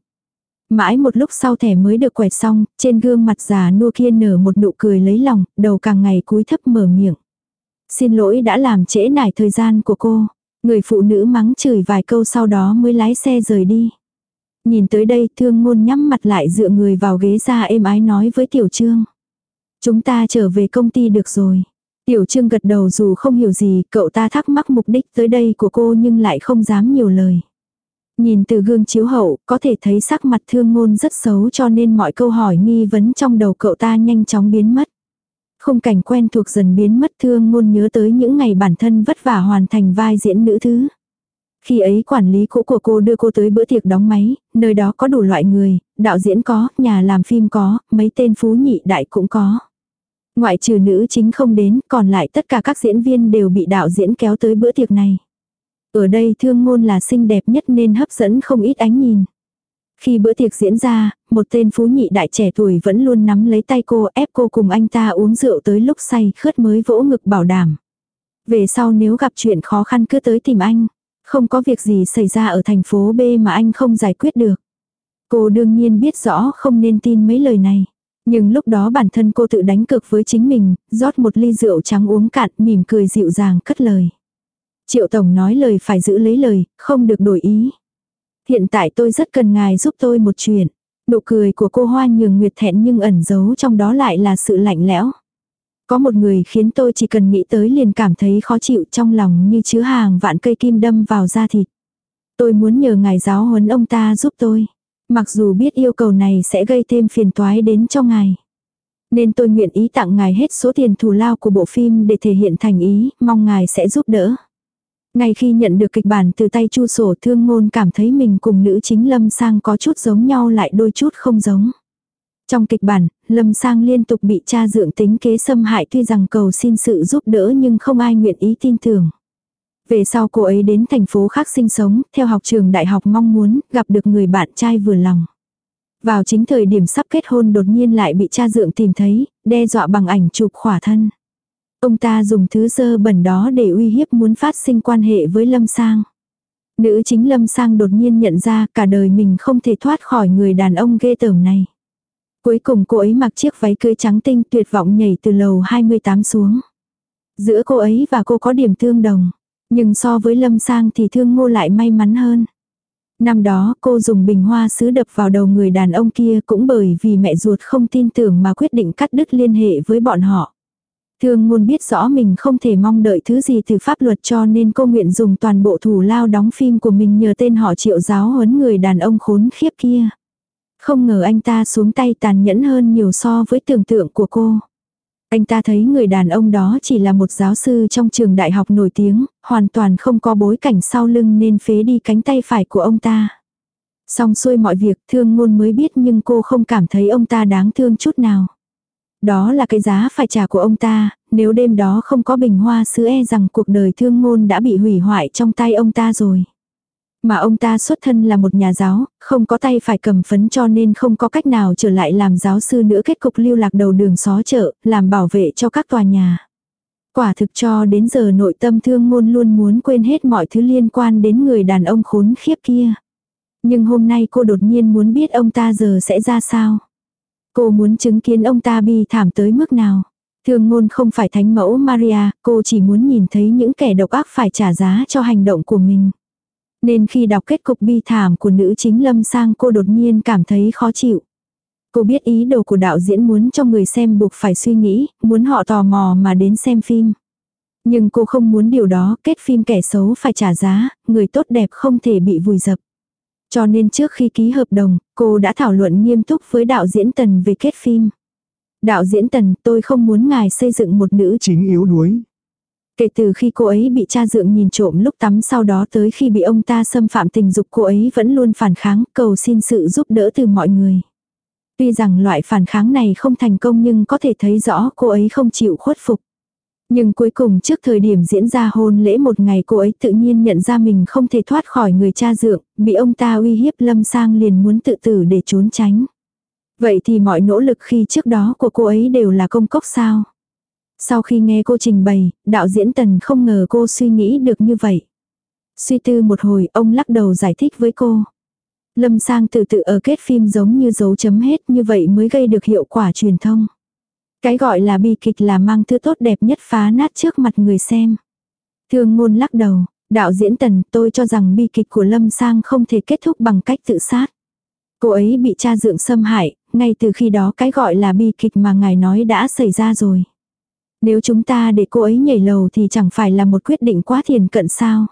Mãi một lúc sau thẻ mới được quẹt xong, trên gương mặt già nua kia nở một nụ cười lấy lòng, đầu càng ngày cúi thấp mở miệng. Xin lỗi đã làm trễ nải thời gian của cô. Người phụ nữ mắng chửi vài câu sau đó mới lái xe rời đi. Nhìn tới đây thương ngôn nhắm mặt lại dựa người vào ghế ra êm ái nói với tiểu trương. Chúng ta trở về công ty được rồi. Tiểu trương gật đầu dù không hiểu gì, cậu ta thắc mắc mục đích tới đây của cô nhưng lại không dám nhiều lời. Nhìn từ gương chiếu hậu, có thể thấy sắc mặt thương ngôn rất xấu cho nên mọi câu hỏi nghi vấn trong đầu cậu ta nhanh chóng biến mất. Không cảnh quen thuộc dần biến mất thương ngôn nhớ tới những ngày bản thân vất vả hoàn thành vai diễn nữ thứ. Khi ấy quản lý cũ của cô đưa cô tới bữa tiệc đóng máy, nơi đó có đủ loại người, đạo diễn có, nhà làm phim có, mấy tên phú nhị đại cũng có. Ngoại trừ nữ chính không đến, còn lại tất cả các diễn viên đều bị đạo diễn kéo tới bữa tiệc này. Ở đây thương ngôn là xinh đẹp nhất nên hấp dẫn không ít ánh nhìn. Khi bữa tiệc diễn ra, một tên phú nhị đại trẻ tuổi vẫn luôn nắm lấy tay cô ép cô cùng anh ta uống rượu tới lúc say khướt mới vỗ ngực bảo đảm. Về sau nếu gặp chuyện khó khăn cứ tới tìm anh. Không có việc gì xảy ra ở thành phố B mà anh không giải quyết được. Cô đương nhiên biết rõ không nên tin mấy lời này. Nhưng lúc đó bản thân cô tự đánh cực với chính mình, rót một ly rượu trắng uống cạn mỉm cười dịu dàng cất lời. Triệu Tổng nói lời phải giữ lấy lời, không được đổi ý. Hiện tại tôi rất cần ngài giúp tôi một chuyện. Nụ cười của cô Hoa nhường nguyệt thẹn nhưng ẩn giấu trong đó lại là sự lạnh lẽo. Có một người khiến tôi chỉ cần nghĩ tới liền cảm thấy khó chịu trong lòng như chứa hàng vạn cây kim đâm vào da thịt. Tôi muốn nhờ ngài giáo huấn ông ta giúp tôi. Mặc dù biết yêu cầu này sẽ gây thêm phiền toái đến cho ngài. Nên tôi nguyện ý tặng ngài hết số tiền thù lao của bộ phim để thể hiện thành ý, mong ngài sẽ giúp đỡ. Ngay khi nhận được kịch bản từ tay chu sổ thương ngôn cảm thấy mình cùng nữ chính Lâm Sang có chút giống nhau lại đôi chút không giống. Trong kịch bản, Lâm Sang liên tục bị cha dượng tính kế xâm hại tuy rằng cầu xin sự giúp đỡ nhưng không ai nguyện ý tin tưởng. Về sau cô ấy đến thành phố khác sinh sống, theo học trường đại học mong muốn gặp được người bạn trai vừa lòng. Vào chính thời điểm sắp kết hôn đột nhiên lại bị cha dượng tìm thấy, đe dọa bằng ảnh chụp khỏa thân. Ông ta dùng thứ dơ bẩn đó để uy hiếp muốn phát sinh quan hệ với Lâm Sang. Nữ chính Lâm Sang đột nhiên nhận ra cả đời mình không thể thoát khỏi người đàn ông ghê tởm này. Cuối cùng cô ấy mặc chiếc váy cưới trắng tinh tuyệt vọng nhảy từ lầu 28 xuống. Giữa cô ấy và cô có điểm tương đồng. Nhưng so với Lâm Sang thì thương ngô lại may mắn hơn. Năm đó, cô dùng bình hoa sứ đập vào đầu người đàn ông kia cũng bởi vì mẹ ruột không tin tưởng mà quyết định cắt đứt liên hệ với bọn họ. Thương ngôn biết rõ mình không thể mong đợi thứ gì từ pháp luật cho nên cô nguyện dùng toàn bộ thủ lao đóng phim của mình nhờ tên họ triệu giáo huấn người đàn ông khốn khiếp kia. Không ngờ anh ta xuống tay tàn nhẫn hơn nhiều so với tưởng tượng của cô. Anh ta thấy người đàn ông đó chỉ là một giáo sư trong trường đại học nổi tiếng, hoàn toàn không có bối cảnh sau lưng nên phế đi cánh tay phải của ông ta. Xong xuôi mọi việc thương ngôn mới biết nhưng cô không cảm thấy ông ta đáng thương chút nào. Đó là cái giá phải trả của ông ta, nếu đêm đó không có bình hoa sứ e rằng cuộc đời thương ngôn đã bị hủy hoại trong tay ông ta rồi. Mà ông ta xuất thân là một nhà giáo, không có tay phải cầm phấn cho nên không có cách nào trở lại làm giáo sư nữa kết cục lưu lạc đầu đường xó chợ, làm bảo vệ cho các tòa nhà. Quả thực cho đến giờ nội tâm thương ngôn luôn muốn quên hết mọi thứ liên quan đến người đàn ông khốn khiếp kia. Nhưng hôm nay cô đột nhiên muốn biết ông ta giờ sẽ ra sao. Cô muốn chứng kiến ông ta bi thảm tới mức nào. Thương ngôn không phải thánh mẫu Maria, cô chỉ muốn nhìn thấy những kẻ độc ác phải trả giá cho hành động của mình. Nên khi đọc kết cục bi thảm của nữ chính Lâm Sang cô đột nhiên cảm thấy khó chịu. Cô biết ý đồ của đạo diễn muốn cho người xem buộc phải suy nghĩ, muốn họ tò mò mà đến xem phim. Nhưng cô không muốn điều đó, kết phim kẻ xấu phải trả giá, người tốt đẹp không thể bị vùi dập. Cho nên trước khi ký hợp đồng, cô đã thảo luận nghiêm túc với đạo diễn Tần về kết phim. Đạo diễn Tần, tôi không muốn ngài xây dựng một nữ chính yếu đuối. Kể từ khi cô ấy bị cha dượng nhìn trộm lúc tắm sau đó tới khi bị ông ta xâm phạm tình dục cô ấy vẫn luôn phản kháng cầu xin sự giúp đỡ từ mọi người. Tuy rằng loại phản kháng này không thành công nhưng có thể thấy rõ cô ấy không chịu khuất phục. Nhưng cuối cùng trước thời điểm diễn ra hôn lễ một ngày cô ấy tự nhiên nhận ra mình không thể thoát khỏi người cha dượng, bị ông ta uy hiếp lâm sang liền muốn tự tử để trốn tránh. Vậy thì mọi nỗ lực khi trước đó của cô ấy đều là công cốc sao? Sau khi nghe cô trình bày, đạo diễn Tần không ngờ cô suy nghĩ được như vậy. Suy tư một hồi, ông lắc đầu giải thích với cô. Lâm Sang tự tự ở kết phim giống như dấu chấm hết như vậy mới gây được hiệu quả truyền thông. Cái gọi là bi kịch là mang thứ tốt đẹp nhất phá nát trước mặt người xem. Thương ngôn lắc đầu, đạo diễn Tần tôi cho rằng bi kịch của Lâm Sang không thể kết thúc bằng cách tự sát. Cô ấy bị cha dượng xâm hại, ngay từ khi đó cái gọi là bi kịch mà ngài nói đã xảy ra rồi. Nếu chúng ta để cô ấy nhảy lầu thì chẳng phải là một quyết định quá thiền cận sao.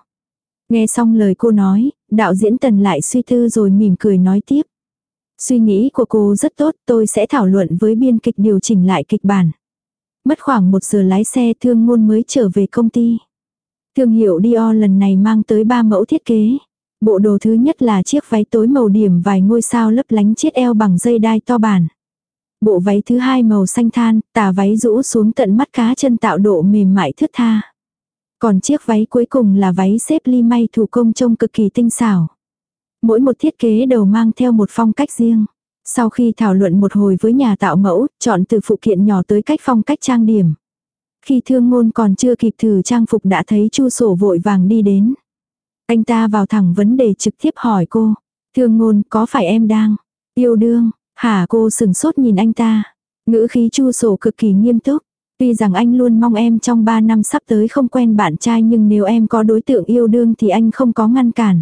Nghe xong lời cô nói, đạo diễn tần lại suy tư rồi mỉm cười nói tiếp. Suy nghĩ của cô rất tốt, tôi sẽ thảo luận với biên kịch điều chỉnh lại kịch bản. Mất khoảng một giờ lái xe thương ngôn mới trở về công ty. Thương hiệu Dior lần này mang tới ba mẫu thiết kế. Bộ đồ thứ nhất là chiếc váy tối màu điểm vài ngôi sao lấp lánh chiếc eo bằng dây đai to bản. Bộ váy thứ hai màu xanh than, tà váy rũ xuống tận mắt cá chân tạo độ mềm mại thướt tha. Còn chiếc váy cuối cùng là váy xếp ly may thủ công trông cực kỳ tinh xảo. Mỗi một thiết kế đầu mang theo một phong cách riêng. Sau khi thảo luận một hồi với nhà tạo mẫu, chọn từ phụ kiện nhỏ tới cách phong cách trang điểm. Khi thương ngôn còn chưa kịp thử trang phục đã thấy chu sổ vội vàng đi đến. Anh ta vào thẳng vấn đề trực tiếp hỏi cô. Thương ngôn có phải em đang yêu đương? Hả cô sừng sốt nhìn anh ta. Ngữ khí chu sổ cực kỳ nghiêm túc. Tuy rằng anh luôn mong em trong 3 năm sắp tới không quen bạn trai nhưng nếu em có đối tượng yêu đương thì anh không có ngăn cản.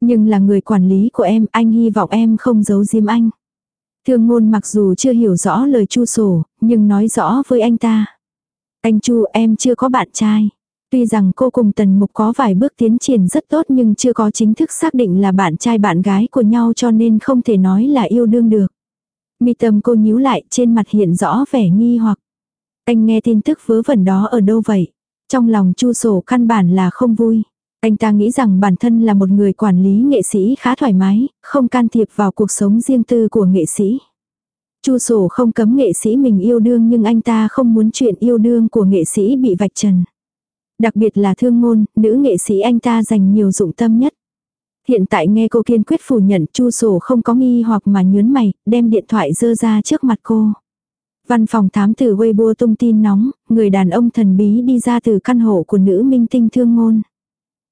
Nhưng là người quản lý của em, anh hy vọng em không giấu giếm anh. Thương ngôn mặc dù chưa hiểu rõ lời chu sổ, nhưng nói rõ với anh ta. Anh chu em chưa có bạn trai. Tuy rằng cô cùng Tần Mục có vài bước tiến triển rất tốt nhưng chưa có chính thức xác định là bạn trai bạn gái của nhau cho nên không thể nói là yêu đương được. Mi tâm cô nhíu lại trên mặt hiện rõ vẻ nghi hoặc. Anh nghe tin tức vớ vẩn đó ở đâu vậy? Trong lòng chu sổ căn bản là không vui. Anh ta nghĩ rằng bản thân là một người quản lý nghệ sĩ khá thoải mái, không can thiệp vào cuộc sống riêng tư của nghệ sĩ. Chu sổ không cấm nghệ sĩ mình yêu đương nhưng anh ta không muốn chuyện yêu đương của nghệ sĩ bị vạch trần. Đặc biệt là thương ngôn, nữ nghệ sĩ anh ta dành nhiều dụng tâm nhất. Hiện tại nghe cô kiên quyết phủ nhận chu sổ không có nghi hoặc mà nhớn mày, đem điện thoại dơ ra trước mặt cô. Văn phòng thám tử Weibo tung tin nóng, người đàn ông thần bí đi ra từ căn hộ của nữ minh tinh thương ngôn.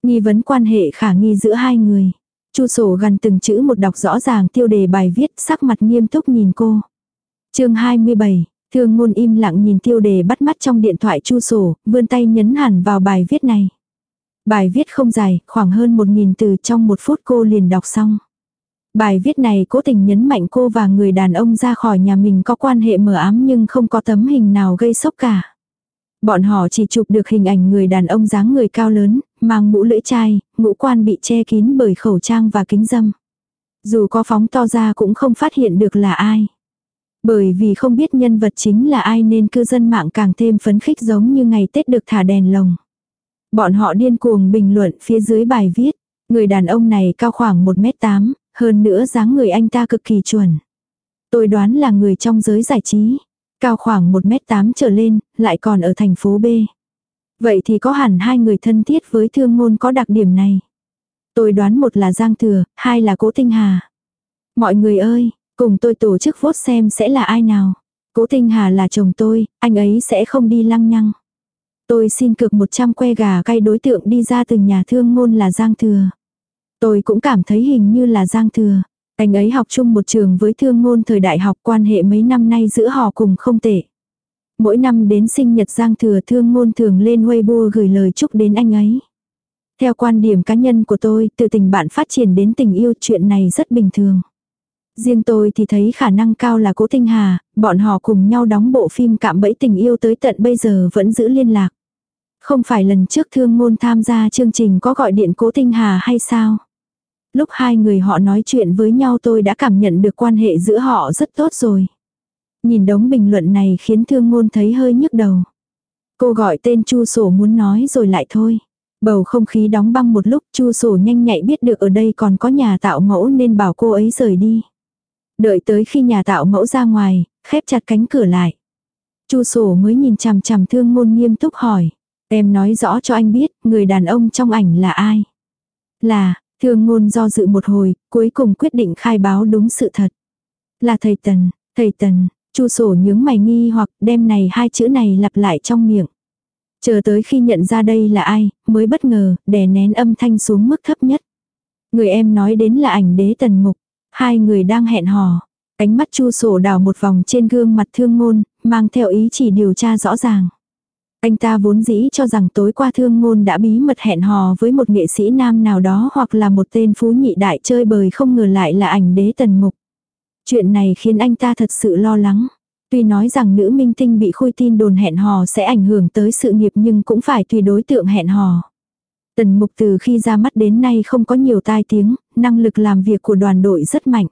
Nghi vấn quan hệ khả nghi giữa hai người. Chu sổ gần từng chữ một đọc rõ ràng tiêu đề bài viết sắc mặt nghiêm túc nhìn cô. chương 27, thương ngôn im lặng nhìn tiêu đề bắt mắt trong điện thoại chu sổ, vươn tay nhấn hẳn vào bài viết này. Bài viết không dài, khoảng hơn một nghìn từ trong một phút cô liền đọc xong. Bài viết này cố tình nhấn mạnh cô và người đàn ông ra khỏi nhà mình có quan hệ mờ ám nhưng không có tấm hình nào gây sốc cả. Bọn họ chỉ chụp được hình ảnh người đàn ông dáng người cao lớn, mang mũ lưỡi chai, ngũ quan bị che kín bởi khẩu trang và kính dâm. Dù có phóng to ra cũng không phát hiện được là ai. Bởi vì không biết nhân vật chính là ai nên cư dân mạng càng thêm phấn khích giống như ngày Tết được thả đèn lồng. Bọn họ điên cuồng bình luận phía dưới bài viết. Người đàn ông này cao khoảng 1m8, hơn nữa dáng người anh ta cực kỳ chuẩn. Tôi đoán là người trong giới giải trí. Cao khoảng 1m8 trở lên, lại còn ở thành phố B. Vậy thì có hẳn hai người thân thiết với thương ngôn có đặc điểm này. Tôi đoán một là Giang Thừa, hai là Cố Tinh Hà. Mọi người ơi, cùng tôi tổ chức vote xem sẽ là ai nào. Cố Tinh Hà là chồng tôi, anh ấy sẽ không đi lăng nhăng. Tôi xin cược 100 que gà cay đối tượng đi ra từ nhà thương ngôn là Giang Thừa. Tôi cũng cảm thấy hình như là Giang Thừa. Anh ấy học chung một trường với thương ngôn thời đại học quan hệ mấy năm nay giữa họ cùng không tệ. Mỗi năm đến sinh nhật Giang Thừa thương ngôn thường lên Weibo gửi lời chúc đến anh ấy. Theo quan điểm cá nhân của tôi, từ tình bạn phát triển đến tình yêu chuyện này rất bình thường. Riêng tôi thì thấy khả năng cao là cố tinh hà, bọn họ cùng nhau đóng bộ phim cạm bẫy tình yêu tới tận bây giờ vẫn giữ liên lạc. Không phải lần trước thương ngôn tham gia chương trình có gọi điện cố tinh hà hay sao? Lúc hai người họ nói chuyện với nhau tôi đã cảm nhận được quan hệ giữa họ rất tốt rồi. Nhìn đống bình luận này khiến thương ngôn thấy hơi nhức đầu. Cô gọi tên Chu Sổ muốn nói rồi lại thôi. Bầu không khí đóng băng một lúc Chu Sổ nhanh nhạy biết được ở đây còn có nhà tạo mẫu nên bảo cô ấy rời đi. Đợi tới khi nhà tạo mẫu ra ngoài, khép chặt cánh cửa lại. Chu Sổ mới nhìn chằm chằm thương ngôn nghiêm túc hỏi. Em nói rõ cho anh biết người đàn ông trong ảnh là ai. Là, thương ngôn do dự một hồi, cuối cùng quyết định khai báo đúng sự thật. Là thầy Tần, thầy Tần, Chu sổ nhướng mày nghi hoặc đem này hai chữ này lặp lại trong miệng. Chờ tới khi nhận ra đây là ai, mới bất ngờ, đè nén âm thanh xuống mức thấp nhất. Người em nói đến là ảnh đế tần mục. Hai người đang hẹn hò. Ánh mắt chu sổ đào một vòng trên gương mặt thương ngôn, mang theo ý chỉ điều tra rõ ràng. Anh ta vốn dĩ cho rằng tối qua thương ngôn đã bí mật hẹn hò với một nghệ sĩ nam nào đó hoặc là một tên phú nhị đại chơi bời không ngờ lại là ảnh đế tần mục. Chuyện này khiến anh ta thật sự lo lắng. Tuy nói rằng nữ minh tinh bị khui tin đồn hẹn hò sẽ ảnh hưởng tới sự nghiệp nhưng cũng phải tùy đối tượng hẹn hò. Tần mục từ khi ra mắt đến nay không có nhiều tai tiếng, năng lực làm việc của đoàn đội rất mạnh.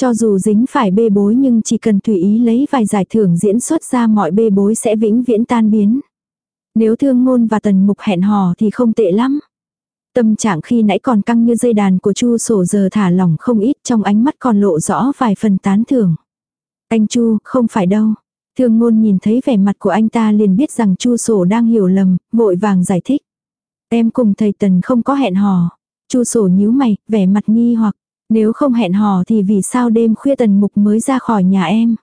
Cho dù dính phải bê bối nhưng chỉ cần tùy ý lấy vài giải thưởng diễn xuất ra mọi bê bối sẽ vĩnh viễn tan biến. Nếu thương ngôn và tần mục hẹn hò thì không tệ lắm. Tâm trạng khi nãy còn căng như dây đàn của Chu sổ giờ thả lỏng không ít trong ánh mắt còn lộ rõ vài phần tán thưởng. Anh Chu, không phải đâu. Thương ngôn nhìn thấy vẻ mặt của anh ta liền biết rằng Chu sổ đang hiểu lầm, vội vàng giải thích. Em cùng thầy Tần không có hẹn hò. Chu sổ nhíu mày, vẻ mặt nghi hoặc, nếu không hẹn hò thì vì sao đêm khuya Tần Mục mới ra khỏi nhà em.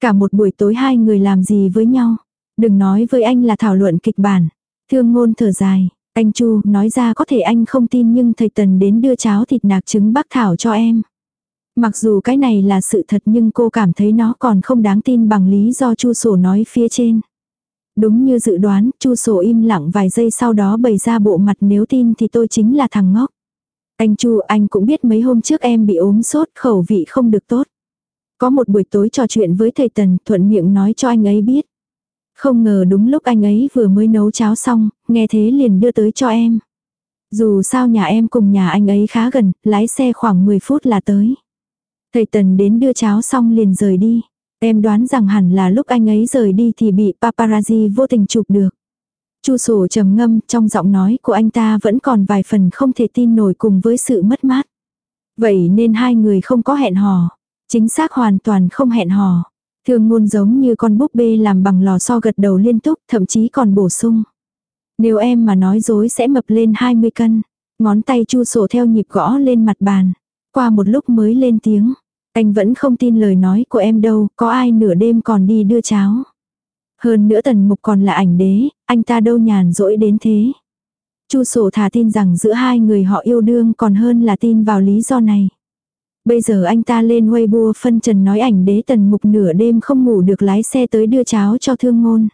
Cả một buổi tối hai người làm gì với nhau. Đừng nói với anh là thảo luận kịch bản. Thương ngôn thở dài. Anh Chu nói ra có thể anh không tin nhưng thầy Tần đến đưa cháo thịt nạc trứng bắc thảo cho em. Mặc dù cái này là sự thật nhưng cô cảm thấy nó còn không đáng tin bằng lý do Chu Sổ nói phía trên. Đúng như dự đoán, Chu Sổ im lặng vài giây sau đó bày ra bộ mặt nếu tin thì tôi chính là thằng ngốc. Anh Chu, anh cũng biết mấy hôm trước em bị ốm sốt, khẩu vị không được tốt. Có một buổi tối trò chuyện với thầy Tần, thuận miệng nói cho anh ấy biết. Không ngờ đúng lúc anh ấy vừa mới nấu cháo xong, nghe thế liền đưa tới cho em. Dù sao nhà em cùng nhà anh ấy khá gần, lái xe khoảng 10 phút là tới. Thầy Tần đến đưa cháo xong liền rời đi. Em đoán rằng hẳn là lúc anh ấy rời đi thì bị paparazzi vô tình chụp được. Chu sổ trầm ngâm trong giọng nói của anh ta vẫn còn vài phần không thể tin nổi cùng với sự mất mát. Vậy nên hai người không có hẹn hò. Chính xác hoàn toàn không hẹn hò. Thương ngôn giống như con búp bê làm bằng lò xo gật đầu liên tục, thậm chí còn bổ sung. Nếu em mà nói dối sẽ mập lên 20 cân. Ngón tay chu sổ theo nhịp gõ lên mặt bàn. Qua một lúc mới lên tiếng. Anh vẫn không tin lời nói của em đâu, có ai nửa đêm còn đi đưa cháo. Hơn nữa tần mục còn là ảnh đế, anh ta đâu nhàn rỗi đến thế. Chu sổ thả tin rằng giữa hai người họ yêu đương còn hơn là tin vào lý do này. Bây giờ anh ta lên Weibo phân trần nói ảnh đế tần mục nửa đêm không ngủ được lái xe tới đưa cháo cho thương ngôn.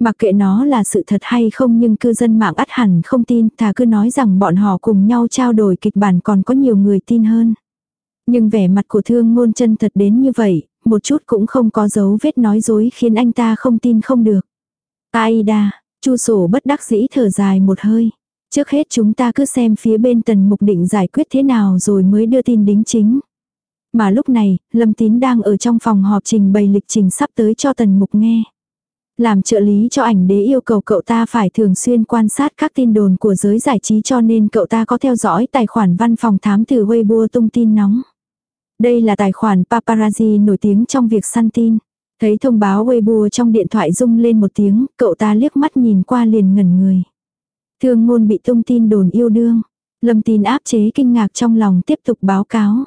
Mặc kệ nó là sự thật hay không nhưng cư dân mạng ắt hẳn không tin, thà cứ nói rằng bọn họ cùng nhau trao đổi kịch bản còn có nhiều người tin hơn. Nhưng vẻ mặt của thương ngôn chân thật đến như vậy, một chút cũng không có dấu vết nói dối khiến anh ta không tin không được. Aida, chu sổ bất đắc dĩ thở dài một hơi. Trước hết chúng ta cứ xem phía bên tần mục định giải quyết thế nào rồi mới đưa tin đính chính. Mà lúc này, Lâm Tín đang ở trong phòng họp trình bày lịch trình sắp tới cho tần mục nghe. Làm trợ lý cho ảnh đế yêu cầu cậu ta phải thường xuyên quan sát các tin đồn của giới giải trí cho nên cậu ta có theo dõi tài khoản văn phòng thám từ Weibo tung tin nóng. Đây là tài khoản paparazzi nổi tiếng trong việc săn tin. Thấy thông báo Weibo trong điện thoại rung lên một tiếng, cậu ta liếc mắt nhìn qua liền ngẩn người. Thương ngôn bị thông tin đồn yêu đương. Lâm tin áp chế kinh ngạc trong lòng tiếp tục báo cáo.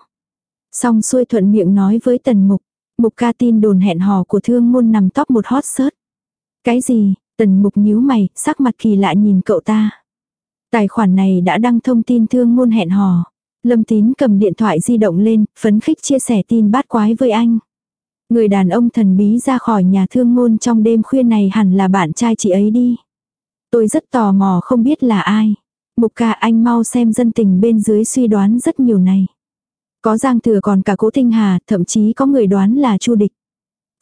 Xong xuôi thuận miệng nói với tần mục. Mục ca tin đồn hẹn hò của thương ngôn nằm top một hot search. Cái gì? Tần mục nhíu mày, sắc mặt kỳ lạ nhìn cậu ta. Tài khoản này đã đăng thông tin thương ngôn hẹn hò. Lâm tín cầm điện thoại di động lên, phấn khích chia sẻ tin bát quái với anh. Người đàn ông thần bí ra khỏi nhà thương ngôn trong đêm khuya này hẳn là bạn trai chị ấy đi. Tôi rất tò mò không biết là ai. Mục ca anh mau xem dân tình bên dưới suy đoán rất nhiều này. Có giang thừa còn cả cố tinh hà, thậm chí có người đoán là chu địch.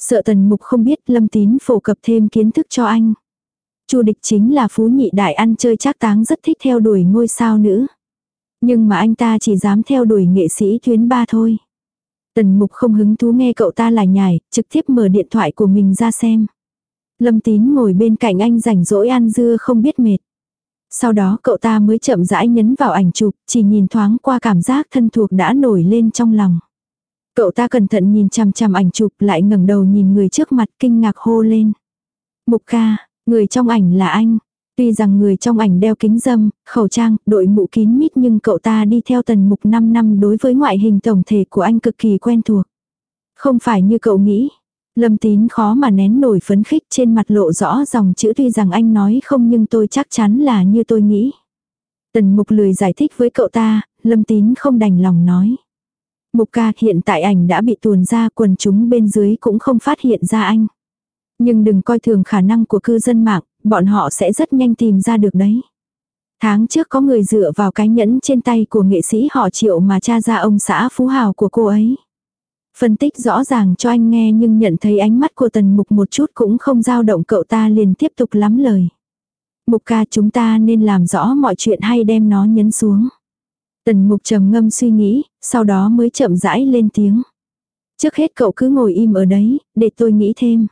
Sợ tần mục không biết lâm tín phổ cập thêm kiến thức cho anh. chu địch chính là phú nhị đại ăn chơi trác táng rất thích theo đuổi ngôi sao nữ. Nhưng mà anh ta chỉ dám theo đuổi nghệ sĩ tuyến ba thôi. Tần mục không hứng thú nghe cậu ta lại nhải, trực tiếp mở điện thoại của mình ra xem. Lâm tín ngồi bên cạnh anh rảnh rỗi ăn dưa không biết mệt. Sau đó cậu ta mới chậm rãi nhấn vào ảnh chụp, chỉ nhìn thoáng qua cảm giác thân thuộc đã nổi lên trong lòng. Cậu ta cẩn thận nhìn chằm chằm ảnh chụp lại ngẩng đầu nhìn người trước mặt kinh ngạc hô lên. Mục ca, người trong ảnh là anh. Tuy rằng người trong ảnh đeo kính dâm, khẩu trang, đội mũ kín mít nhưng cậu ta đi theo tần mục 5 năm đối với ngoại hình tổng thể của anh cực kỳ quen thuộc. Không phải như cậu nghĩ. Lâm tín khó mà nén nổi phấn khích trên mặt lộ rõ dòng chữ tuy rằng anh nói không nhưng tôi chắc chắn là như tôi nghĩ. Tần mục lười giải thích với cậu ta, lâm tín không đành lòng nói. Mục ca hiện tại ảnh đã bị tuồn ra quần chúng bên dưới cũng không phát hiện ra anh. Nhưng đừng coi thường khả năng của cư dân mạng, bọn họ sẽ rất nhanh tìm ra được đấy. Tháng trước có người dựa vào cái nhẫn trên tay của nghệ sĩ họ triệu mà tra ra ông xã phú hào của cô ấy. Phân tích rõ ràng cho anh nghe nhưng nhận thấy ánh mắt của tần mục một chút cũng không dao động cậu ta liền tiếp tục lắm lời. Mục ca chúng ta nên làm rõ mọi chuyện hay đem nó nhấn xuống. Tần mục trầm ngâm suy nghĩ, sau đó mới chậm rãi lên tiếng. Trước hết cậu cứ ngồi im ở đấy, để tôi nghĩ thêm.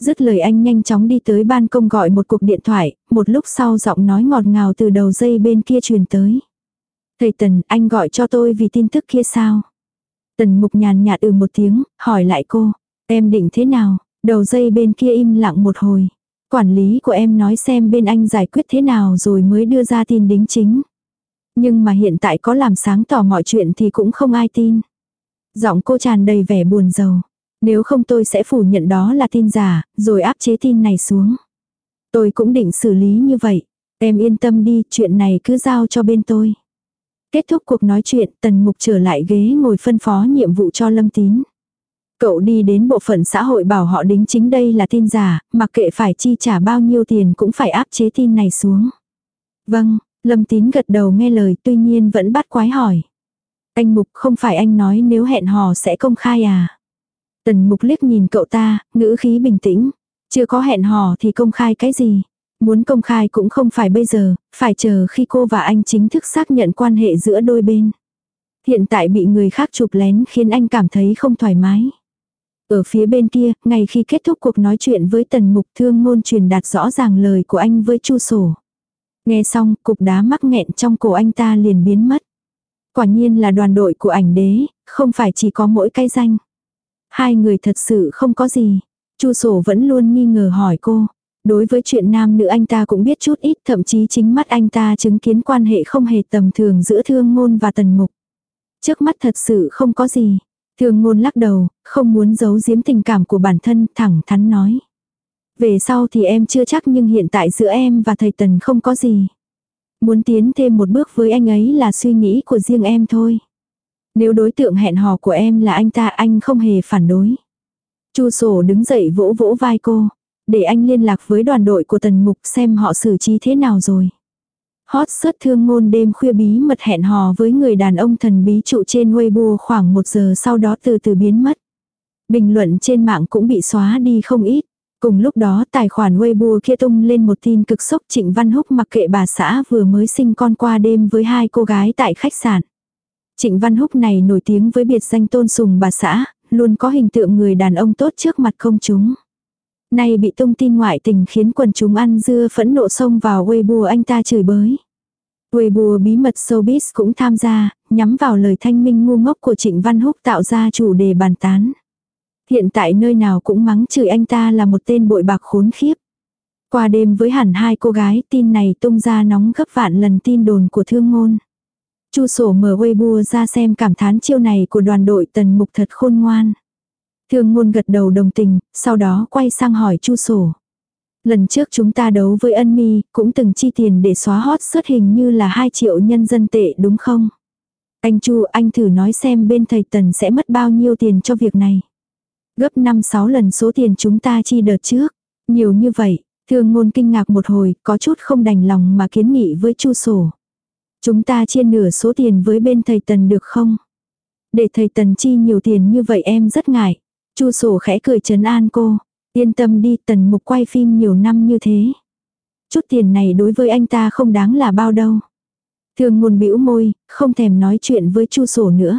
Dứt lời anh nhanh chóng đi tới ban công gọi một cuộc điện thoại, một lúc sau giọng nói ngọt ngào từ đầu dây bên kia truyền tới. Thầy Tần, anh gọi cho tôi vì tin tức kia sao? Tần mục nhàn nhạt ừ một tiếng, hỏi lại cô. Em định thế nào? Đầu dây bên kia im lặng một hồi. Quản lý của em nói xem bên anh giải quyết thế nào rồi mới đưa ra tin đính chính. Nhưng mà hiện tại có làm sáng tỏ mọi chuyện thì cũng không ai tin. Giọng cô tràn đầy vẻ buồn rầu. Nếu không tôi sẽ phủ nhận đó là tin giả, rồi áp chế tin này xuống. Tôi cũng định xử lý như vậy. Em yên tâm đi, chuyện này cứ giao cho bên tôi. Kết thúc cuộc nói chuyện, tần mục trở lại ghế ngồi phân phó nhiệm vụ cho Lâm Tín. Cậu đi đến bộ phận xã hội bảo họ đính chính đây là tin giả, mặc kệ phải chi trả bao nhiêu tiền cũng phải áp chế tin này xuống. Vâng, Lâm Tín gật đầu nghe lời tuy nhiên vẫn bắt quái hỏi. Anh Mục không phải anh nói nếu hẹn hò sẽ công khai à? Tần Mục liếc nhìn cậu ta, ngữ khí bình tĩnh. Chưa có hẹn hò thì công khai cái gì? Muốn công khai cũng không phải bây giờ, phải chờ khi cô và anh chính thức xác nhận quan hệ giữa đôi bên. Hiện tại bị người khác chụp lén khiến anh cảm thấy không thoải mái. Ở phía bên kia, ngay khi kết thúc cuộc nói chuyện với tần mục thương ngôn truyền đạt rõ ràng lời của anh với chu sổ. Nghe xong, cục đá mắc nghẹn trong cổ anh ta liền biến mất. Quả nhiên là đoàn đội của ảnh đế, không phải chỉ có mỗi cái danh. Hai người thật sự không có gì. Chu sổ vẫn luôn nghi ngờ hỏi cô. Đối với chuyện nam nữ anh ta cũng biết chút ít, thậm chí chính mắt anh ta chứng kiến quan hệ không hề tầm thường giữa thương ngôn và tần mục. Trước mắt thật sự không có gì. Thương ngôn lắc đầu, không muốn giấu giếm tình cảm của bản thân, thẳng thắn nói. Về sau thì em chưa chắc nhưng hiện tại giữa em và thầy Tần không có gì. Muốn tiến thêm một bước với anh ấy là suy nghĩ của riêng em thôi. Nếu đối tượng hẹn hò của em là anh ta, anh không hề phản đối. Chu sổ đứng dậy vỗ vỗ vai cô. Để anh liên lạc với đoàn đội của tần mục xem họ xử trí thế nào rồi. Hot sớt thương ngôn đêm khuya bí mật hẹn hò với người đàn ông thần bí trụ trên Weibo khoảng một giờ sau đó từ từ biến mất. Bình luận trên mạng cũng bị xóa đi không ít. Cùng lúc đó, tài khoản Weibo kia tung lên một tin cực sốc Trịnh Văn Húc mặc kệ bà xã vừa mới sinh con qua đêm với hai cô gái tại khách sạn. Trịnh Văn Húc này nổi tiếng với biệt danh tôn sùng bà xã, luôn có hình tượng người đàn ông tốt trước mặt công chúng. Nay bị tung tin ngoại tình khiến quần chúng ăn dưa phẫn nộ xông vào Weibo anh ta chửi bới. Weibo bí mật showbiz cũng tham gia, nhắm vào lời thanh minh ngu ngốc của Trịnh Văn Húc tạo ra chủ đề bàn tán. Hiện tại nơi nào cũng mắng chửi anh ta là một tên bội bạc khốn khiếp. Qua đêm với hẳn hai cô gái tin này tung ra nóng gấp vạn lần tin đồn của thương ngôn. Chu sổ mở Weibo ra xem cảm thán chiêu này của đoàn đội tần mục thật khôn ngoan. Thương ngôn gật đầu đồng tình, sau đó quay sang hỏi chu sổ. Lần trước chúng ta đấu với ân mi, cũng từng chi tiền để xóa hot xuất hình như là 2 triệu nhân dân tệ đúng không? Anh Chu anh thử nói xem bên thầy Tần sẽ mất bao nhiêu tiền cho việc này. Gấp 5-6 lần số tiền chúng ta chi đợt trước. Nhiều như vậy, thương ngôn kinh ngạc một hồi, có chút không đành lòng mà kiến nghị với chu sổ. Chúng ta chia nửa số tiền với bên thầy Tần được không? Để thầy Tần chi nhiều tiền như vậy em rất ngại. Chu sổ khẽ cười trấn an cô. Yên tâm đi Tần mục quay phim nhiều năm như thế. Chút tiền này đối với anh ta không đáng là bao đâu. Thường ngôn bĩu môi, không thèm nói chuyện với chu sổ nữa.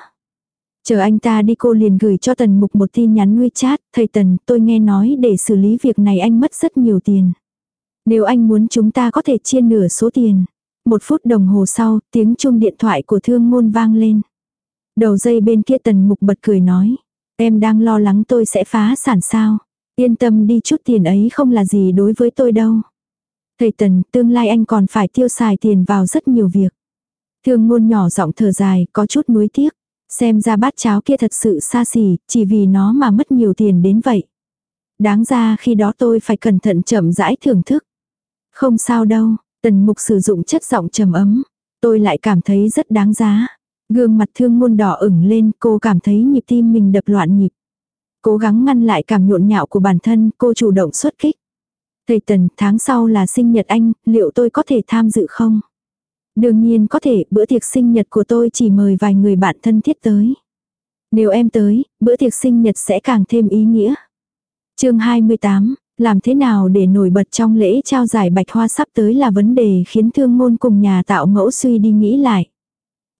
Chờ anh ta đi cô liền gửi cho Tần Mục một tin nhắn WeChat, thầy Tần, tôi nghe nói để xử lý việc này anh mất rất nhiều tiền. Nếu anh muốn chúng ta có thể chia nửa số tiền. Một phút đồng hồ sau, tiếng chuông điện thoại của thương ngôn vang lên. Đầu dây bên kia Tần Mục bật cười nói. Em đang lo lắng tôi sẽ phá sản sao. Yên tâm đi chút tiền ấy không là gì đối với tôi đâu. Thầy Tần, tương lai anh còn phải tiêu xài tiền vào rất nhiều việc. Thương ngôn nhỏ giọng thở dài, có chút nuối tiếc. Xem ra bát cháo kia thật sự xa xỉ, chỉ vì nó mà mất nhiều tiền đến vậy. Đáng ra khi đó tôi phải cẩn thận chậm rãi thưởng thức. Không sao đâu, tần mục sử dụng chất giọng trầm ấm. Tôi lại cảm thấy rất đáng giá. Gương mặt thương ngôn đỏ ửng lên, cô cảm thấy nhịp tim mình đập loạn nhịp. Cố gắng ngăn lại cảm nhộn nhạo của bản thân, cô chủ động xuất kích. Thầy Tần, tháng sau là sinh nhật anh, liệu tôi có thể tham dự không? Đương nhiên có thể, bữa tiệc sinh nhật của tôi chỉ mời vài người bạn thân thiết tới. Nếu em tới, bữa tiệc sinh nhật sẽ càng thêm ý nghĩa. chương 28, làm thế nào để nổi bật trong lễ trao giải bạch hoa sắp tới là vấn đề khiến thương môn cùng nhà tạo mẫu suy đi nghĩ lại.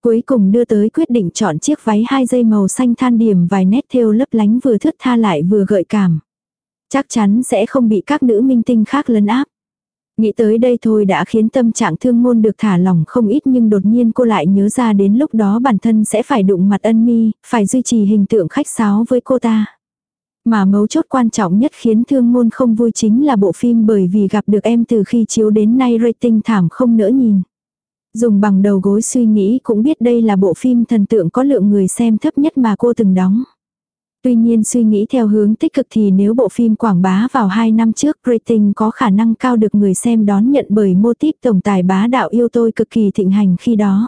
Cuối cùng đưa tới quyết định chọn chiếc váy hai dây màu xanh than điểm vài nét thêu lấp lánh vừa thướt tha lại vừa gợi cảm. Chắc chắn sẽ không bị các nữ minh tinh khác lấn áp. Nghĩ tới đây thôi đã khiến tâm trạng thương ngôn được thả lỏng không ít nhưng đột nhiên cô lại nhớ ra đến lúc đó bản thân sẽ phải đụng mặt ân mi, phải duy trì hình tượng khách sáo với cô ta. Mà mấu chốt quan trọng nhất khiến thương ngôn không vui chính là bộ phim bởi vì gặp được em từ khi chiếu đến nay rating thảm không nỡ nhìn. Dùng bằng đầu gối suy nghĩ cũng biết đây là bộ phim thần tượng có lượng người xem thấp nhất mà cô từng đóng. Tuy nhiên suy nghĩ theo hướng tích cực thì nếu bộ phim quảng bá vào 2 năm trước, rating có khả năng cao được người xem đón nhận bởi mô típ tổng tài bá đạo yêu tôi cực kỳ thịnh hành khi đó.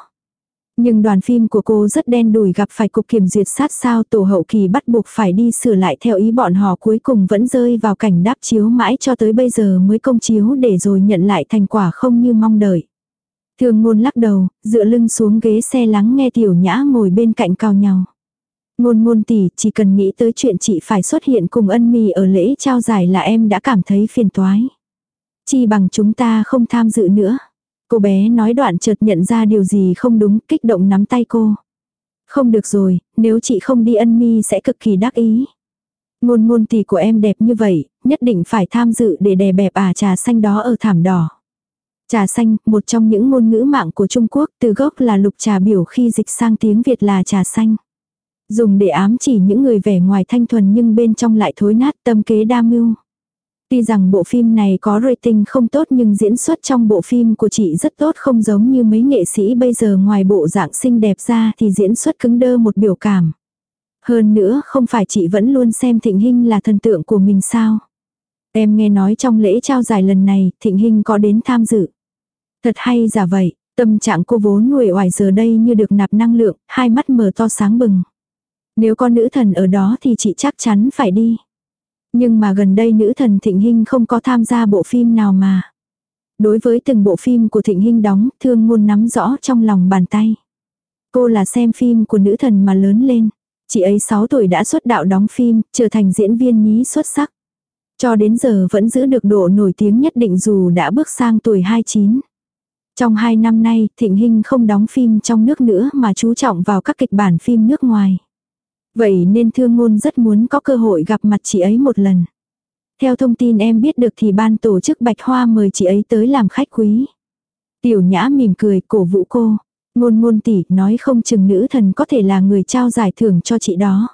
Nhưng đoàn phim của cô rất đen đủi gặp phải cục kiểm duyệt sát sao tổ hậu kỳ bắt buộc phải đi sửa lại theo ý bọn họ cuối cùng vẫn rơi vào cảnh đáp chiếu mãi cho tới bây giờ mới công chiếu để rồi nhận lại thành quả không như mong đợi. Thường ngôn lắc đầu, dựa lưng xuống ghế xe lắng nghe tiểu nhã ngồi bên cạnh cao nhau. Ngôn ngôn tỷ chỉ cần nghĩ tới chuyện chị phải xuất hiện cùng ân mì ở lễ trao giải là em đã cảm thấy phiền toái. Chi bằng chúng ta không tham dự nữa. Cô bé nói đoạn chợt nhận ra điều gì không đúng, kích động nắm tay cô. Không được rồi, nếu chị không đi ân mi sẽ cực kỳ đắc ý. Ngôn ngôn tỷ của em đẹp như vậy, nhất định phải tham dự để đè bẹp à trà xanh đó ở thảm đỏ. Trà xanh, một trong những ngôn ngữ mạng của Trung Quốc, từ gốc là lục trà biểu khi dịch sang tiếng Việt là trà xanh. Dùng để ám chỉ những người vẻ ngoài thanh thuần nhưng bên trong lại thối nát tâm kế đa mưu. Tuy rằng bộ phim này có rating không tốt nhưng diễn xuất trong bộ phim của chị rất tốt không giống như mấy nghệ sĩ bây giờ ngoài bộ dạng xinh đẹp ra thì diễn xuất cứng đơ một biểu cảm. Hơn nữa không phải chị vẫn luôn xem Thịnh Hinh là thần tượng của mình sao. Em nghe nói trong lễ trao giải lần này Thịnh Hinh có đến tham dự. Thật hay giả vậy, tâm trạng cô vốn nguội oải giờ đây như được nạp năng lượng, hai mắt mở to sáng bừng. Nếu có nữ thần ở đó thì chị chắc chắn phải đi. Nhưng mà gần đây nữ thần Thịnh Hinh không có tham gia bộ phim nào mà. Đối với từng bộ phim của Thịnh Hinh đóng, thương ngôn nắm rõ trong lòng bàn tay. Cô là xem phim của nữ thần mà lớn lên. Chị ấy 6 tuổi đã xuất đạo đóng phim, trở thành diễn viên nhí xuất sắc. Cho đến giờ vẫn giữ được độ nổi tiếng nhất định dù đã bước sang tuổi 29. Trong 2 năm nay, Thịnh Hinh không đóng phim trong nước nữa mà chú trọng vào các kịch bản phim nước ngoài. Vậy nên thương ngôn rất muốn có cơ hội gặp mặt chị ấy một lần. Theo thông tin em biết được thì ban tổ chức Bạch Hoa mời chị ấy tới làm khách quý. Tiểu nhã mỉm cười cổ vũ cô. Ngôn ngôn tỷ nói không chừng nữ thần có thể là người trao giải thưởng cho chị đó.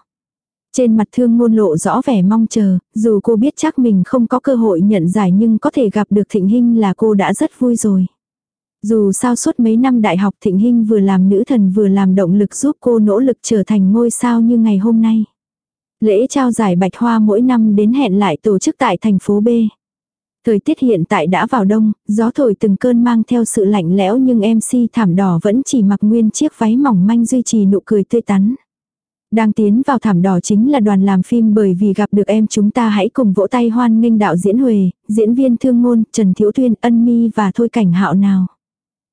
Trên mặt thương ngôn lộ rõ vẻ mong chờ, dù cô biết chắc mình không có cơ hội nhận giải nhưng có thể gặp được thịnh hình là cô đã rất vui rồi. Dù sao suốt mấy năm đại học Thịnh Hinh vừa làm nữ thần vừa làm động lực giúp cô nỗ lực trở thành ngôi sao như ngày hôm nay. Lễ trao giải bạch hoa mỗi năm đến hẹn lại tổ chức tại thành phố B. Thời tiết hiện tại đã vào đông, gió thổi từng cơn mang theo sự lạnh lẽo nhưng MC thảm đỏ vẫn chỉ mặc nguyên chiếc váy mỏng manh duy trì nụ cười tươi tắn. Đang tiến vào thảm đỏ chính là đoàn làm phim bởi vì gặp được em chúng ta hãy cùng vỗ tay hoan nghênh đạo diễn Huệ, diễn viên thương ngôn, Trần Thiếu Tuyên, Ân Mi và Thôi Cảnh Hạo nào.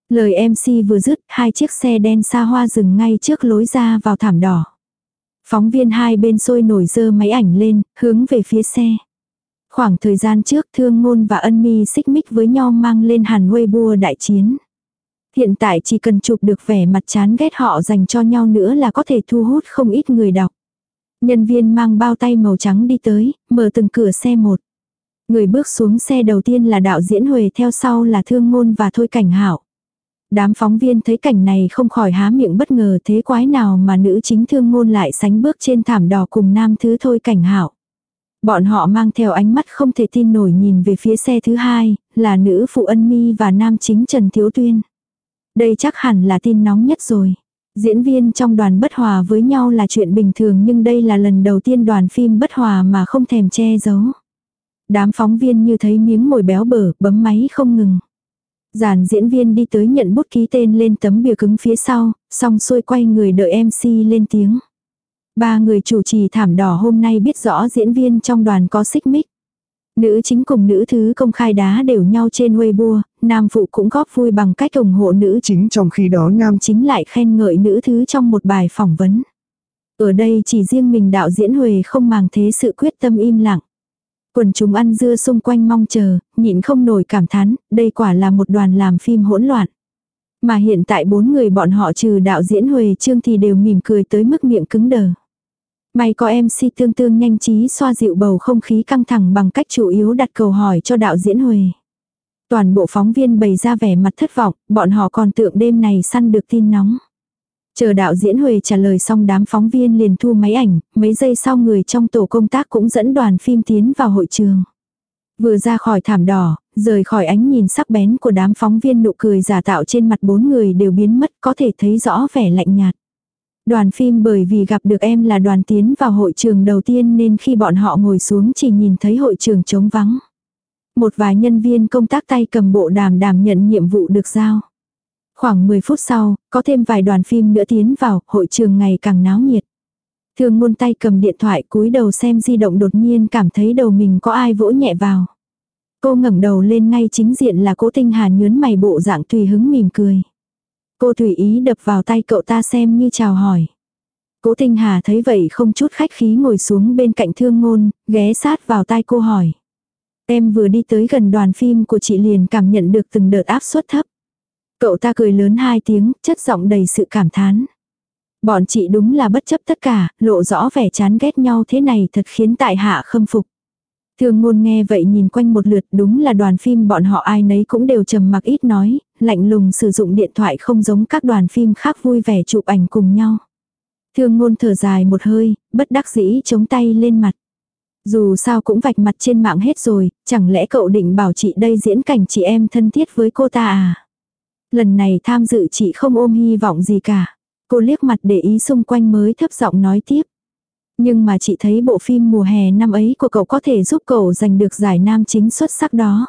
Lời MC vừa dứt, hai chiếc xe đen xa hoa dừng ngay trước lối ra vào thảm đỏ. Phóng viên hai bên sôi nổi dơ máy ảnh lên, hướng về phía xe. Khoảng thời gian trước thương ngôn và ân mi xích mích với nhau mang lên hàn Weibo đại chiến. Hiện tại chỉ cần chụp được vẻ mặt chán ghét họ dành cho nhau nữa là có thể thu hút không ít người đọc. Nhân viên mang bao tay màu trắng đi tới, mở từng cửa xe một. Người bước xuống xe đầu tiên là đạo diễn Huệ theo sau là Thương Ngôn và Thôi Cảnh Hảo. Đám phóng viên thấy cảnh này không khỏi há miệng bất ngờ thế quái nào mà nữ chính Thương Ngôn lại sánh bước trên thảm đỏ cùng nam thứ Thôi Cảnh Hảo. Bọn họ mang theo ánh mắt không thể tin nổi nhìn về phía xe thứ hai, là nữ phụ ân mi và nam chính Trần Thiếu Tuyên. Đây chắc hẳn là tin nóng nhất rồi. Diễn viên trong đoàn bất hòa với nhau là chuyện bình thường nhưng đây là lần đầu tiên đoàn phim bất hòa mà không thèm che giấu. Đám phóng viên như thấy miếng mồi béo bở, bấm máy không ngừng. Giàn diễn viên đi tới nhận bút ký tên lên tấm bìa cứng phía sau, xong xuôi quay người đợi MC lên tiếng. Ba người chủ trì thảm đỏ hôm nay biết rõ diễn viên trong đoàn có xích mích. Nữ chính cùng nữ thứ công khai đá đều nhau trên Weibo, nam phụ cũng góp vui bằng cách ủng hộ nữ chính trong khi đó nam chính lại khen ngợi nữ thứ trong một bài phỏng vấn. Ở đây chỉ riêng mình đạo diễn Huệ không màng thế sự quyết tâm im lặng. Quần chúng ăn dưa xung quanh mong chờ, nhịn không nổi cảm thán, đây quả là một đoàn làm phim hỗn loạn. Mà hiện tại bốn người bọn họ trừ đạo diễn Huệ Trương thì đều mỉm cười tới mức miệng cứng đờ. May có MC tương tương nhanh trí xoa dịu bầu không khí căng thẳng bằng cách chủ yếu đặt câu hỏi cho đạo diễn Huệ. Toàn bộ phóng viên bày ra vẻ mặt thất vọng, bọn họ còn tượng đêm này săn được tin nóng. Chờ đạo diễn Huệ trả lời xong đám phóng viên liền thu máy ảnh, mấy giây sau người trong tổ công tác cũng dẫn đoàn phim tiến vào hội trường. Vừa ra khỏi thảm đỏ, rời khỏi ánh nhìn sắc bén của đám phóng viên nụ cười giả tạo trên mặt bốn người đều biến mất có thể thấy rõ vẻ lạnh nhạt. Đoàn phim bởi vì gặp được em là đoàn tiến vào hội trường đầu tiên nên khi bọn họ ngồi xuống chỉ nhìn thấy hội trường trống vắng. Một vài nhân viên công tác tay cầm bộ đàm đảm nhận nhiệm vụ được giao. Khoảng 10 phút sau, có thêm vài đoàn phim nữa tiến vào, hội trường ngày càng náo nhiệt. Thường ngôn tay cầm điện thoại cúi đầu xem di động đột nhiên cảm thấy đầu mình có ai vỗ nhẹ vào. Cô ngẩng đầu lên ngay chính diện là cố tinh hà nhớn mày bộ dạng tùy hứng mỉm cười. Cô tùy ý đập vào tay cậu ta xem như chào hỏi. Cố tinh hà thấy vậy không chút khách khí ngồi xuống bên cạnh thương ngôn, ghé sát vào tai cô hỏi. Em vừa đi tới gần đoàn phim của chị liền cảm nhận được từng đợt áp suất thấp. Cậu ta cười lớn hai tiếng, chất giọng đầy sự cảm thán. Bọn chị đúng là bất chấp tất cả, lộ rõ vẻ chán ghét nhau thế này thật khiến tại hạ khâm phục. Thường ngôn nghe vậy nhìn quanh một lượt đúng là đoàn phim bọn họ ai nấy cũng đều trầm mặc ít nói, lạnh lùng sử dụng điện thoại không giống các đoàn phim khác vui vẻ chụp ảnh cùng nhau. Thương ngôn thở dài một hơi, bất đắc dĩ chống tay lên mặt. Dù sao cũng vạch mặt trên mạng hết rồi, chẳng lẽ cậu định bảo chị đây diễn cảnh chị em thân thiết với cô ta à? Lần này tham dự chị không ôm hy vọng gì cả. Cô liếc mặt để ý xung quanh mới thấp giọng nói tiếp. Nhưng mà chị thấy bộ phim mùa hè năm ấy của cậu có thể giúp cậu giành được giải nam chính xuất sắc đó.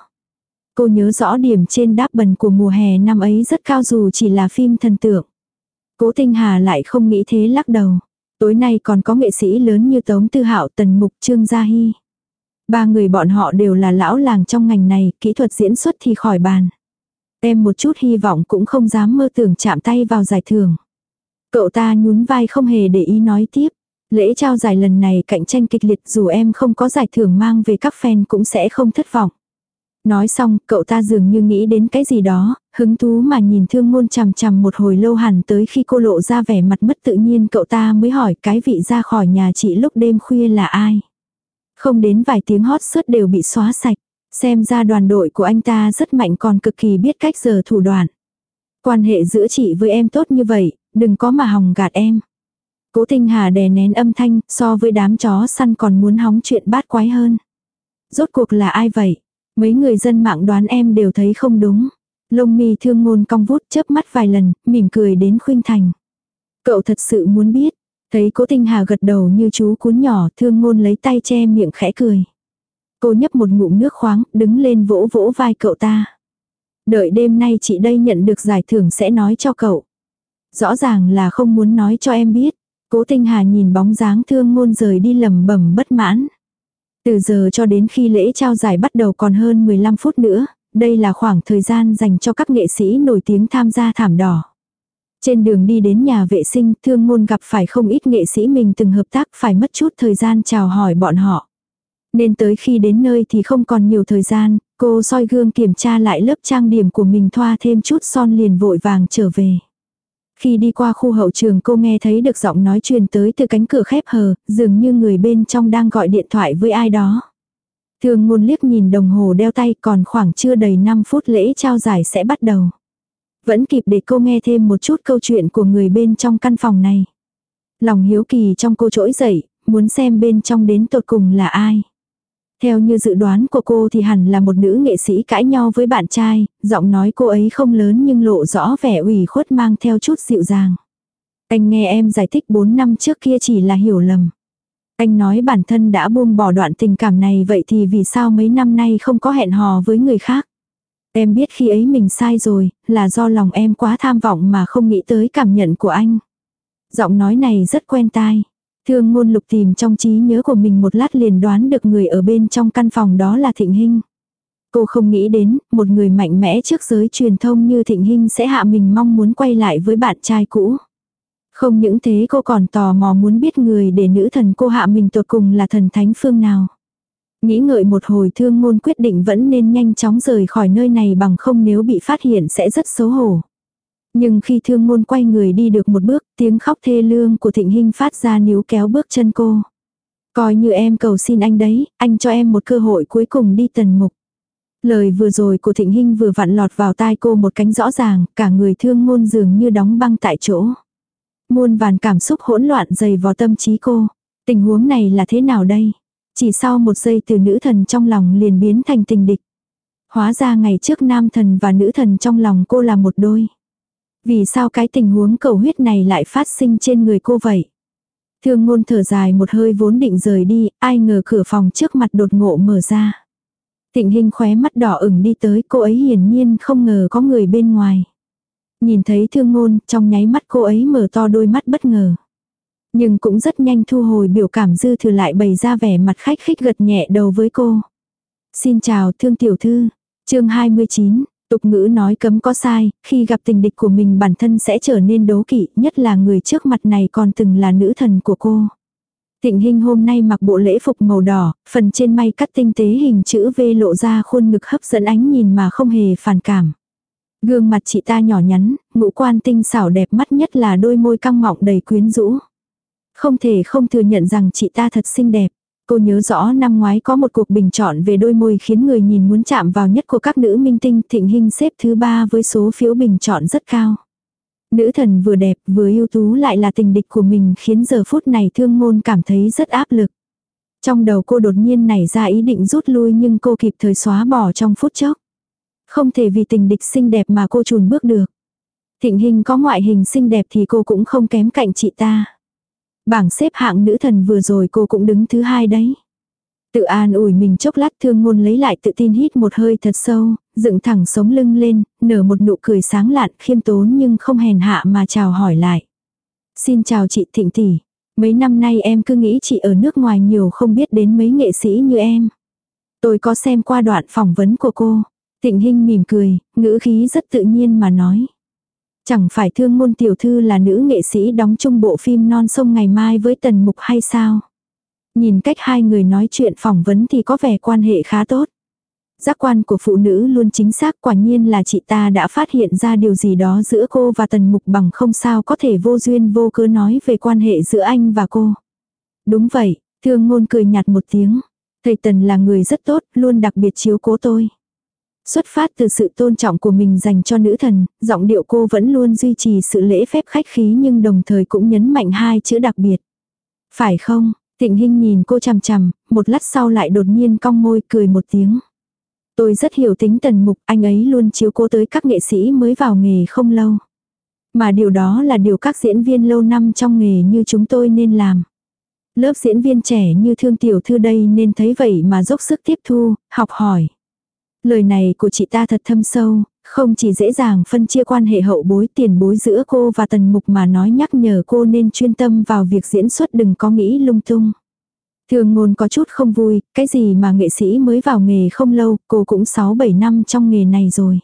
Cô nhớ rõ điểm trên đáp bần của mùa hè năm ấy rất cao dù chỉ là phim thần tượng. Cố Tinh Hà lại không nghĩ thế lắc đầu. Tối nay còn có nghệ sĩ lớn như Tống Tư Hạo, Tần Mục, Trương Gia Hy. Ba người bọn họ đều là lão làng trong ngành này, kỹ thuật diễn xuất thì khỏi bàn. Em một chút hy vọng cũng không dám mơ tưởng chạm tay vào giải thưởng. Cậu ta nhún vai không hề để ý nói tiếp. Lễ trao giải lần này cạnh tranh kịch liệt dù em không có giải thưởng mang về các fan cũng sẽ không thất vọng. Nói xong, cậu ta dường như nghĩ đến cái gì đó, hứng thú mà nhìn thương ngôn chằm chằm một hồi lâu hẳn tới khi cô lộ ra vẻ mặt mất tự nhiên cậu ta mới hỏi cái vị ra khỏi nhà chị lúc đêm khuya là ai. Không đến vài tiếng hót suốt đều bị xóa sạch. Xem ra đoàn đội của anh ta rất mạnh còn cực kỳ biết cách giờ thủ đoạn. Quan hệ giữa chị với em tốt như vậy, đừng có mà hòng gạt em. Cố Tinh Hà đè nén âm thanh, so với đám chó săn còn muốn hóng chuyện bát quái hơn. Rốt cuộc là ai vậy? Mấy người dân mạng đoán em đều thấy không đúng. Lông mi thương ngôn cong vút chớp mắt vài lần, mỉm cười đến khuynh thành. Cậu thật sự muốn biết. Thấy cố tinh hà gật đầu như chú cuốn nhỏ thương ngôn lấy tay che miệng khẽ cười. Cô nhấp một ngụm nước khoáng, đứng lên vỗ vỗ vai cậu ta. Đợi đêm nay chị đây nhận được giải thưởng sẽ nói cho cậu. Rõ ràng là không muốn nói cho em biết. Cố tinh hà nhìn bóng dáng thương ngôn rời đi lầm bẩm bất mãn. Từ giờ cho đến khi lễ trao giải bắt đầu còn hơn 15 phút nữa, đây là khoảng thời gian dành cho các nghệ sĩ nổi tiếng tham gia thảm đỏ. Trên đường đi đến nhà vệ sinh, thương ngôn gặp phải không ít nghệ sĩ mình từng hợp tác phải mất chút thời gian chào hỏi bọn họ. Nên tới khi đến nơi thì không còn nhiều thời gian, Cô soi gương kiểm tra lại lớp trang điểm của mình thoa thêm chút son liền vội vàng trở về. Khi đi qua khu hậu trường cô nghe thấy được giọng nói truyền tới từ cánh cửa khép hờ, dường như người bên trong đang gọi điện thoại với ai đó. thường ngôn liếc nhìn đồng hồ đeo tay còn khoảng chưa đầy 5 phút lễ trao giải sẽ bắt đầu. Vẫn kịp để cô nghe thêm một chút câu chuyện của người bên trong căn phòng này. Lòng hiếu kỳ trong cô trỗi dậy, muốn xem bên trong đến tột cùng là ai. Theo như dự đoán của cô thì hẳn là một nữ nghệ sĩ cãi nhau với bạn trai, giọng nói cô ấy không lớn nhưng lộ rõ vẻ ủy khuất mang theo chút dịu dàng. Anh nghe em giải thích 4 năm trước kia chỉ là hiểu lầm. Anh nói bản thân đã buông bỏ đoạn tình cảm này vậy thì vì sao mấy năm nay không có hẹn hò với người khác. Em biết khi ấy mình sai rồi, là do lòng em quá tham vọng mà không nghĩ tới cảm nhận của anh. Giọng nói này rất quen tai. Thương ngôn lục tìm trong trí nhớ của mình một lát liền đoán được người ở bên trong căn phòng đó là Thịnh Hinh. Cô không nghĩ đến, một người mạnh mẽ trước giới truyền thông như Thịnh Hinh sẽ hạ mình mong muốn quay lại với bạn trai cũ. Không những thế cô còn tò mò muốn biết người để nữ thần cô hạ mình tột cùng là thần thánh phương nào. Nghĩ ngợi một hồi thương ngôn quyết định vẫn nên nhanh chóng rời khỏi nơi này bằng không nếu bị phát hiện sẽ rất xấu hổ. Nhưng khi thương ngôn quay người đi được một bước, tiếng khóc thê lương của thịnh hình phát ra níu kéo bước chân cô. Coi như em cầu xin anh đấy, anh cho em một cơ hội cuối cùng đi tần mục. Lời vừa rồi của thịnh hình vừa vặn lọt vào tai cô một cánh rõ ràng, cả người thương ngôn dường như đóng băng tại chỗ. Muôn vàn cảm xúc hỗn loạn dày vào tâm trí cô. Tình huống này là thế nào đây? Chỉ sau một giây từ nữ thần trong lòng liền biến thành tình địch. Hóa ra ngày trước nam thần và nữ thần trong lòng cô là một đôi. Vì sao cái tình huống cầu huyết này lại phát sinh trên người cô vậy? Thương ngôn thở dài một hơi vốn định rời đi, ai ngờ cửa phòng trước mặt đột ngộ mở ra. Tịnh hình khóe mắt đỏ ửng đi tới cô ấy hiển nhiên không ngờ có người bên ngoài. Nhìn thấy thương ngôn, trong nháy mắt cô ấy mở to đôi mắt bất ngờ. Nhưng cũng rất nhanh thu hồi biểu cảm dư thừa lại bày ra vẻ mặt khách khích gật nhẹ đầu với cô. Xin chào thương tiểu thư. chương 29, tục ngữ nói cấm có sai, khi gặp tình địch của mình bản thân sẽ trở nên đố kỵ, nhất là người trước mặt này còn từng là nữ thần của cô. Thịnh Hinh hôm nay mặc bộ lễ phục màu đỏ, phần trên may cắt tinh tế hình chữ V lộ ra khuôn ngực hấp dẫn ánh nhìn mà không hề phản cảm. Gương mặt chị ta nhỏ nhắn, ngũ quan tinh xảo đẹp mắt nhất là đôi môi căng mọng đầy quyến rũ. Không thể không thừa nhận rằng chị ta thật xinh đẹp. Cô nhớ rõ năm ngoái có một cuộc bình chọn về đôi môi khiến người nhìn muốn chạm vào nhất của các nữ minh tinh, thịnh hình xếp thứ ba với số phiếu bình chọn rất cao. Nữ thần vừa đẹp, vừa ưu tú lại là tình địch của mình khiến giờ phút này thương ngôn cảm thấy rất áp lực. Trong đầu cô đột nhiên nảy ra ý định rút lui nhưng cô kịp thời xóa bỏ trong phút chốc. Không thể vì tình địch xinh đẹp mà cô chùn bước được. Thịnh hình có ngoại hình xinh đẹp thì cô cũng không kém cạnh chị ta. Bảng xếp hạng nữ thần vừa rồi cô cũng đứng thứ hai đấy. Tự an ủi mình chốc lát thương ngôn lấy lại tự tin hít một hơi thật sâu, dựng thẳng sống lưng lên, nở một nụ cười sáng lạn khiêm tốn nhưng không hèn hạ mà chào hỏi lại. Xin chào chị Thịnh Tỷ. Mấy năm nay em cứ nghĩ chị ở nước ngoài nhiều không biết đến mấy nghệ sĩ như em. Tôi có xem qua đoạn phỏng vấn của cô. Thịnh Hinh mỉm cười, ngữ khí rất tự nhiên mà nói. Chẳng phải thương môn tiểu thư là nữ nghệ sĩ đóng chung bộ phim non sông ngày mai với tần mục hay sao? Nhìn cách hai người nói chuyện phỏng vấn thì có vẻ quan hệ khá tốt. Giác quan của phụ nữ luôn chính xác quả nhiên là chị ta đã phát hiện ra điều gì đó giữa cô và tần mục bằng không sao có thể vô duyên vô cớ nói về quan hệ giữa anh và cô. Đúng vậy, thương ngôn cười nhạt một tiếng. Thầy tần là người rất tốt, luôn đặc biệt chiếu cố tôi. Xuất phát từ sự tôn trọng của mình dành cho nữ thần, giọng điệu cô vẫn luôn duy trì sự lễ phép khách khí nhưng đồng thời cũng nhấn mạnh hai chữ đặc biệt. Phải không? Tịnh Hinh nhìn cô chằm chằm, một lát sau lại đột nhiên cong môi cười một tiếng. Tôi rất hiểu tính tần mục, anh ấy luôn chiếu cố tới các nghệ sĩ mới vào nghề không lâu. Mà điều đó là điều các diễn viên lâu năm trong nghề như chúng tôi nên làm. Lớp diễn viên trẻ như thương tiểu thư đây nên thấy vậy mà dốc sức tiếp thu, học hỏi. Lời này của chị ta thật thâm sâu, không chỉ dễ dàng phân chia quan hệ hậu bối tiền bối giữa cô và tần mục mà nói nhắc nhở cô nên chuyên tâm vào việc diễn xuất đừng có nghĩ lung tung. Thường ngôn có chút không vui, cái gì mà nghệ sĩ mới vào nghề không lâu, cô cũng 6-7 năm trong nghề này rồi.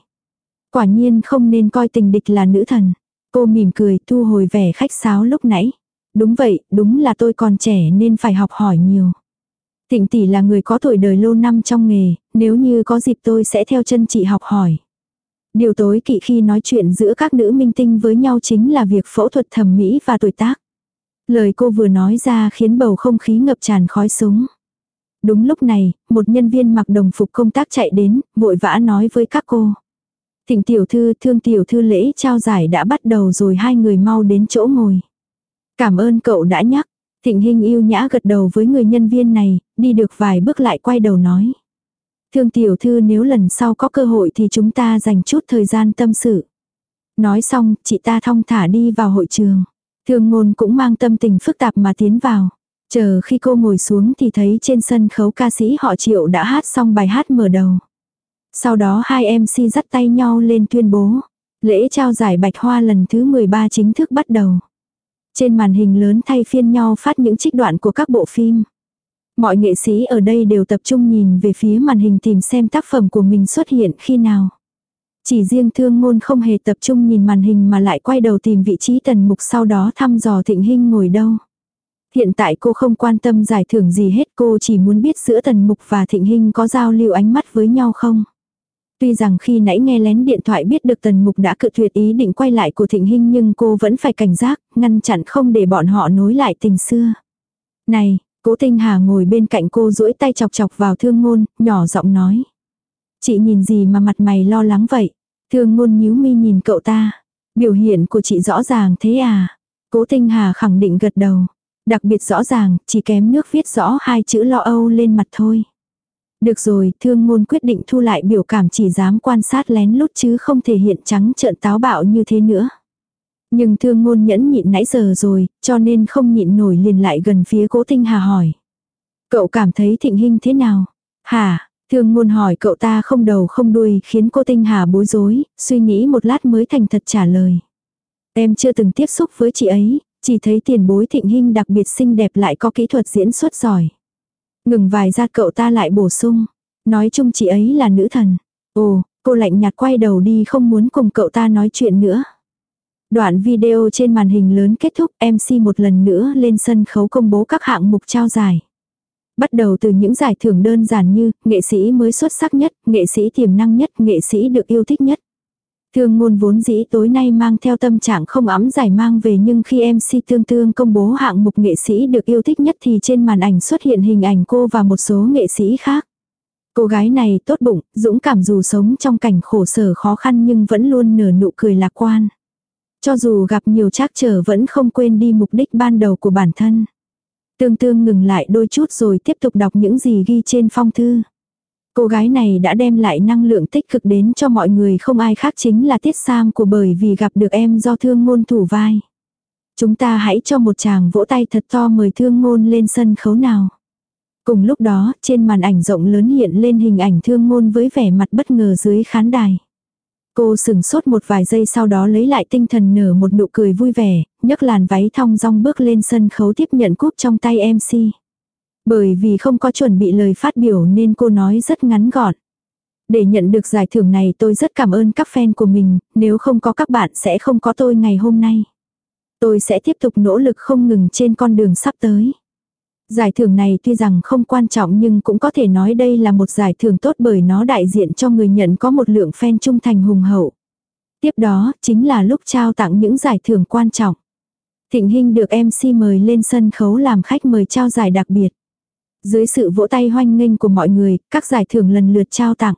Quả nhiên không nên coi tình địch là nữ thần. Cô mỉm cười thu hồi vẻ khách sáo lúc nãy. Đúng vậy, đúng là tôi còn trẻ nên phải học hỏi nhiều. Thịnh tỷ là người có tuổi đời lâu năm trong nghề, nếu như có dịp tôi sẽ theo chân chị học hỏi. Điều tối kỵ khi nói chuyện giữa các nữ minh tinh với nhau chính là việc phẫu thuật thẩm mỹ và tuổi tác. Lời cô vừa nói ra khiến bầu không khí ngập tràn khói súng. Đúng lúc này, một nhân viên mặc đồng phục công tác chạy đến, vội vã nói với các cô. Thịnh tiểu thư, thương tiểu thư lễ trao giải đã bắt đầu rồi hai người mau đến chỗ ngồi. Cảm ơn cậu đã nhắc. Thịnh Hinh yêu nhã gật đầu với người nhân viên này, đi được vài bước lại quay đầu nói. Thương tiểu thư nếu lần sau có cơ hội thì chúng ta dành chút thời gian tâm sự. Nói xong, chị ta thong thả đi vào hội trường. Thương ngôn cũng mang tâm tình phức tạp mà tiến vào. Chờ khi cô ngồi xuống thì thấy trên sân khấu ca sĩ họ triệu đã hát xong bài hát mở đầu. Sau đó hai MC dắt tay nhau lên tuyên bố. Lễ trao giải bạch hoa lần thứ 13 chính thức bắt đầu. Trên màn hình lớn thay phiên nhau phát những trích đoạn của các bộ phim. Mọi nghệ sĩ ở đây đều tập trung nhìn về phía màn hình tìm xem tác phẩm của mình xuất hiện khi nào. Chỉ riêng thương ngôn không hề tập trung nhìn màn hình mà lại quay đầu tìm vị trí tần mục sau đó thăm dò thịnh hình ngồi đâu. Hiện tại cô không quan tâm giải thưởng gì hết cô chỉ muốn biết giữa tần mục và thịnh hình có giao lưu ánh mắt với nhau không. Tuy rằng khi nãy nghe lén điện thoại biết được tần mục đã cự tuyệt ý định quay lại của thịnh hình nhưng cô vẫn phải cảnh giác, ngăn chặn không để bọn họ nối lại tình xưa. Này, cố tinh hà ngồi bên cạnh cô duỗi tay chọc chọc vào thương ngôn, nhỏ giọng nói. Chị nhìn gì mà mặt mày lo lắng vậy? Thương ngôn nhíu mi nhìn cậu ta. Biểu hiện của chị rõ ràng thế à? Cố tinh hà khẳng định gật đầu. Đặc biệt rõ ràng, chỉ kém nước viết rõ hai chữ lo âu lên mặt thôi. Được rồi, thương ngôn quyết định thu lại biểu cảm chỉ dám quan sát lén lút chứ không thể hiện trắng trợn táo bạo như thế nữa. Nhưng thương ngôn nhẫn nhịn nãy giờ rồi, cho nên không nhịn nổi liền lại gần phía cố tinh hà hỏi. Cậu cảm thấy thịnh hình thế nào? Hả? Thương ngôn hỏi cậu ta không đầu không đuôi khiến cô tinh hà bối rối, suy nghĩ một lát mới thành thật trả lời. Em chưa từng tiếp xúc với chị ấy, chỉ thấy tiền bối thịnh hình đặc biệt xinh đẹp lại có kỹ thuật diễn xuất giỏi. Ngừng vài ra cậu ta lại bổ sung. Nói chung chị ấy là nữ thần. Ồ, cô lạnh nhạt quay đầu đi không muốn cùng cậu ta nói chuyện nữa. Đoạn video trên màn hình lớn kết thúc MC một lần nữa lên sân khấu công bố các hạng mục trao giải. Bắt đầu từ những giải thưởng đơn giản như nghệ sĩ mới xuất sắc nhất, nghệ sĩ tiềm năng nhất, nghệ sĩ được yêu thích nhất. Thương ngôn vốn dĩ tối nay mang theo tâm trạng không ấm giải mang về nhưng khi MC Tương Tương công bố hạng mục nghệ sĩ được yêu thích nhất thì trên màn ảnh xuất hiện hình ảnh cô và một số nghệ sĩ khác. Cô gái này tốt bụng, dũng cảm dù sống trong cảnh khổ sở khó khăn nhưng vẫn luôn nở nụ cười lạc quan. Cho dù gặp nhiều trắc trở vẫn không quên đi mục đích ban đầu của bản thân. Tương tương ngừng lại đôi chút rồi tiếp tục đọc những gì ghi trên phong thư. Cô gái này đã đem lại năng lượng tích cực đến cho mọi người không ai khác chính là Tiết Sam của bởi vì gặp được em do thương ngôn thủ vai. Chúng ta hãy cho một chàng vỗ tay thật to mời thương ngôn lên sân khấu nào. Cùng lúc đó, trên màn ảnh rộng lớn hiện lên hình ảnh thương ngôn với vẻ mặt bất ngờ dưới khán đài. Cô sừng sốt một vài giây sau đó lấy lại tinh thần nở một nụ cười vui vẻ, nhấc làn váy thong dong bước lên sân khấu tiếp nhận cúp trong tay MC. Bởi vì không có chuẩn bị lời phát biểu nên cô nói rất ngắn gọn. Để nhận được giải thưởng này tôi rất cảm ơn các fan của mình, nếu không có các bạn sẽ không có tôi ngày hôm nay. Tôi sẽ tiếp tục nỗ lực không ngừng trên con đường sắp tới. Giải thưởng này tuy rằng không quan trọng nhưng cũng có thể nói đây là một giải thưởng tốt bởi nó đại diện cho người nhận có một lượng fan trung thành hùng hậu. Tiếp đó chính là lúc trao tặng những giải thưởng quan trọng. Thịnh Hinh được MC mời lên sân khấu làm khách mời trao giải đặc biệt. Dưới sự vỗ tay hoanh nghênh của mọi người, các giải thưởng lần lượt trao tặng.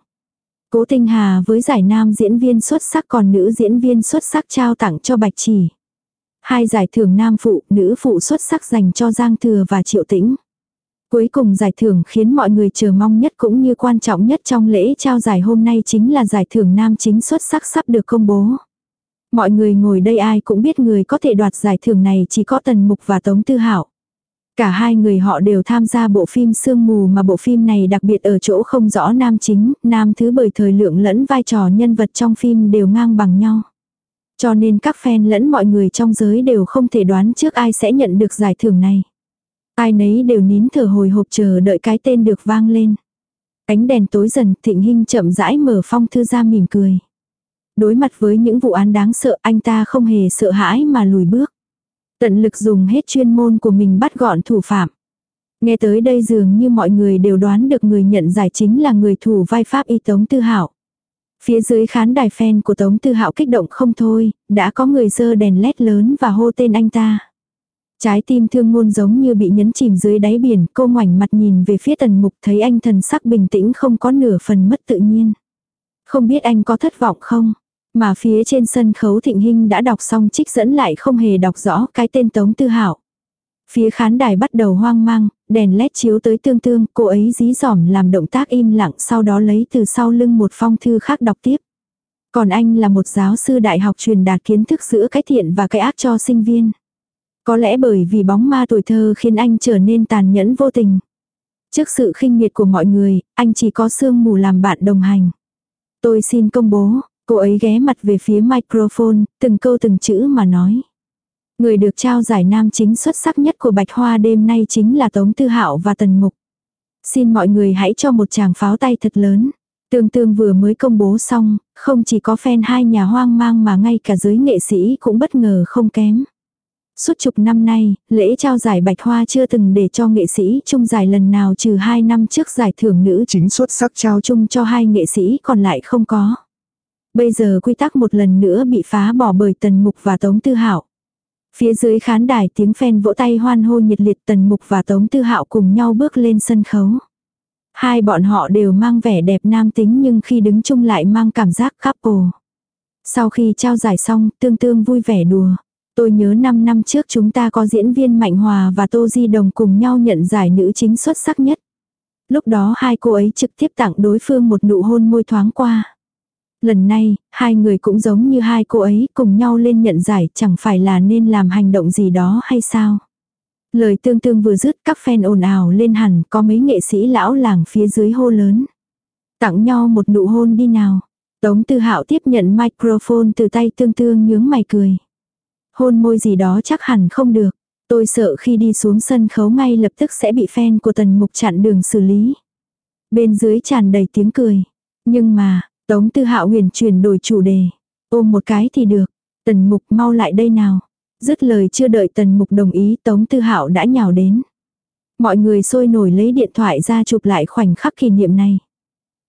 Cố Tinh Hà với giải nam diễn viên xuất sắc còn nữ diễn viên xuất sắc trao tặng cho Bạch Chỉ. Hai giải thưởng nam phụ, nữ phụ xuất sắc dành cho Giang Thừa và Triệu Tĩnh. Cuối cùng giải thưởng khiến mọi người chờ mong nhất cũng như quan trọng nhất trong lễ trao giải hôm nay chính là giải thưởng nam chính xuất sắc sắp được công bố. Mọi người ngồi đây ai cũng biết người có thể đoạt giải thưởng này chỉ có Tần Mục và Tống Tư Hảo. Cả hai người họ đều tham gia bộ phim Sương Mù mà bộ phim này đặc biệt ở chỗ không rõ nam chính, nam thứ bởi thời lượng lẫn vai trò nhân vật trong phim đều ngang bằng nhau. Cho nên các fan lẫn mọi người trong giới đều không thể đoán trước ai sẽ nhận được giải thưởng này. Ai nấy đều nín thở hồi hộp chờ đợi cái tên được vang lên. Ánh đèn tối dần, Thịnh Hinh chậm rãi mở phong thư ra mỉm cười. Đối mặt với những vụ án đáng sợ anh ta không hề sợ hãi mà lùi bước. Tận lực dùng hết chuyên môn của mình bắt gọn thủ phạm. Nghe tới đây dường như mọi người đều đoán được người nhận giải chính là người thủ vai pháp y Tống Tư Hạo. Phía dưới khán đài fan của Tống Tư Hạo kích động không thôi, đã có người dơ đèn led lớn và hô tên anh ta. Trái tim thương ngôn giống như bị nhấn chìm dưới đáy biển, cô ngoảnh mặt nhìn về phía tần mục thấy anh thần sắc bình tĩnh không có nửa phần mất tự nhiên. Không biết anh có thất vọng không? Mà phía trên sân khấu thịnh hình đã đọc xong trích dẫn lại không hề đọc rõ cái tên Tống Tư Hạo. Phía khán đài bắt đầu hoang mang, đèn led chiếu tới tương tương, cô ấy dí dỏm làm động tác im lặng sau đó lấy từ sau lưng một phong thư khác đọc tiếp. Còn anh là một giáo sư đại học truyền đạt kiến thức giữa cái thiện và cái ác cho sinh viên. Có lẽ bởi vì bóng ma tuổi thơ khiến anh trở nên tàn nhẫn vô tình. Trước sự khinh miệt của mọi người, anh chỉ có sương mù làm bạn đồng hành. Tôi xin công bố, cô ấy ghé mặt về phía microphone, từng câu từng chữ mà nói. Người được trao giải nam chính xuất sắc nhất của Bạch Hoa đêm nay chính là Tống Tư Hạo và Tần Mục. Xin mọi người hãy cho một tràng pháo tay thật lớn. Tương tương vừa mới công bố xong, không chỉ có fan hai nhà hoang mang mà ngay cả giới nghệ sĩ cũng bất ngờ không kém. Suốt chục năm nay, lễ trao giải Bạch Hoa chưa từng để cho nghệ sĩ chung giải lần nào trừ hai năm trước giải thưởng nữ chính xuất sắc trao chung cho hai nghệ sĩ còn lại không có. Bây giờ quy tắc một lần nữa bị phá bỏ bởi Tần Mục và Tống Tư Hạo. Phía dưới khán đài tiếng phen vỗ tay hoan hô nhiệt liệt Tần Mục và Tống Tư Hạo cùng nhau bước lên sân khấu. Hai bọn họ đều mang vẻ đẹp nam tính nhưng khi đứng chung lại mang cảm giác couple. Sau khi trao giải xong, tương tương vui vẻ đùa. Tôi nhớ 5 năm trước chúng ta có diễn viên Mạnh Hòa và Tô Di Đồng cùng nhau nhận giải nữ chính xuất sắc nhất. Lúc đó hai cô ấy trực tiếp tặng đối phương một nụ hôn môi thoáng qua. Lần này, hai người cũng giống như hai cô ấy cùng nhau lên nhận giải chẳng phải là nên làm hành động gì đó hay sao. Lời tương tương vừa dứt các fan ồn ào lên hẳn có mấy nghệ sĩ lão làng phía dưới hô lớn. Tặng nhau một nụ hôn đi nào. Tống Tư Hạo tiếp nhận microphone từ tay tương tương nhướng mày cười. Hôn môi gì đó chắc hẳn không được. Tôi sợ khi đi xuống sân khấu ngay lập tức sẽ bị fan của tần mục chặn đường xử lý. Bên dưới tràn đầy tiếng cười. Nhưng mà, Tống Tư Hạo huyền chuyển đổi chủ đề. Ôm một cái thì được. Tần mục mau lại đây nào. Dứt lời chưa đợi tần mục đồng ý Tống Tư Hạo đã nhào đến. Mọi người sôi nổi lấy điện thoại ra chụp lại khoảnh khắc kỷ niệm này.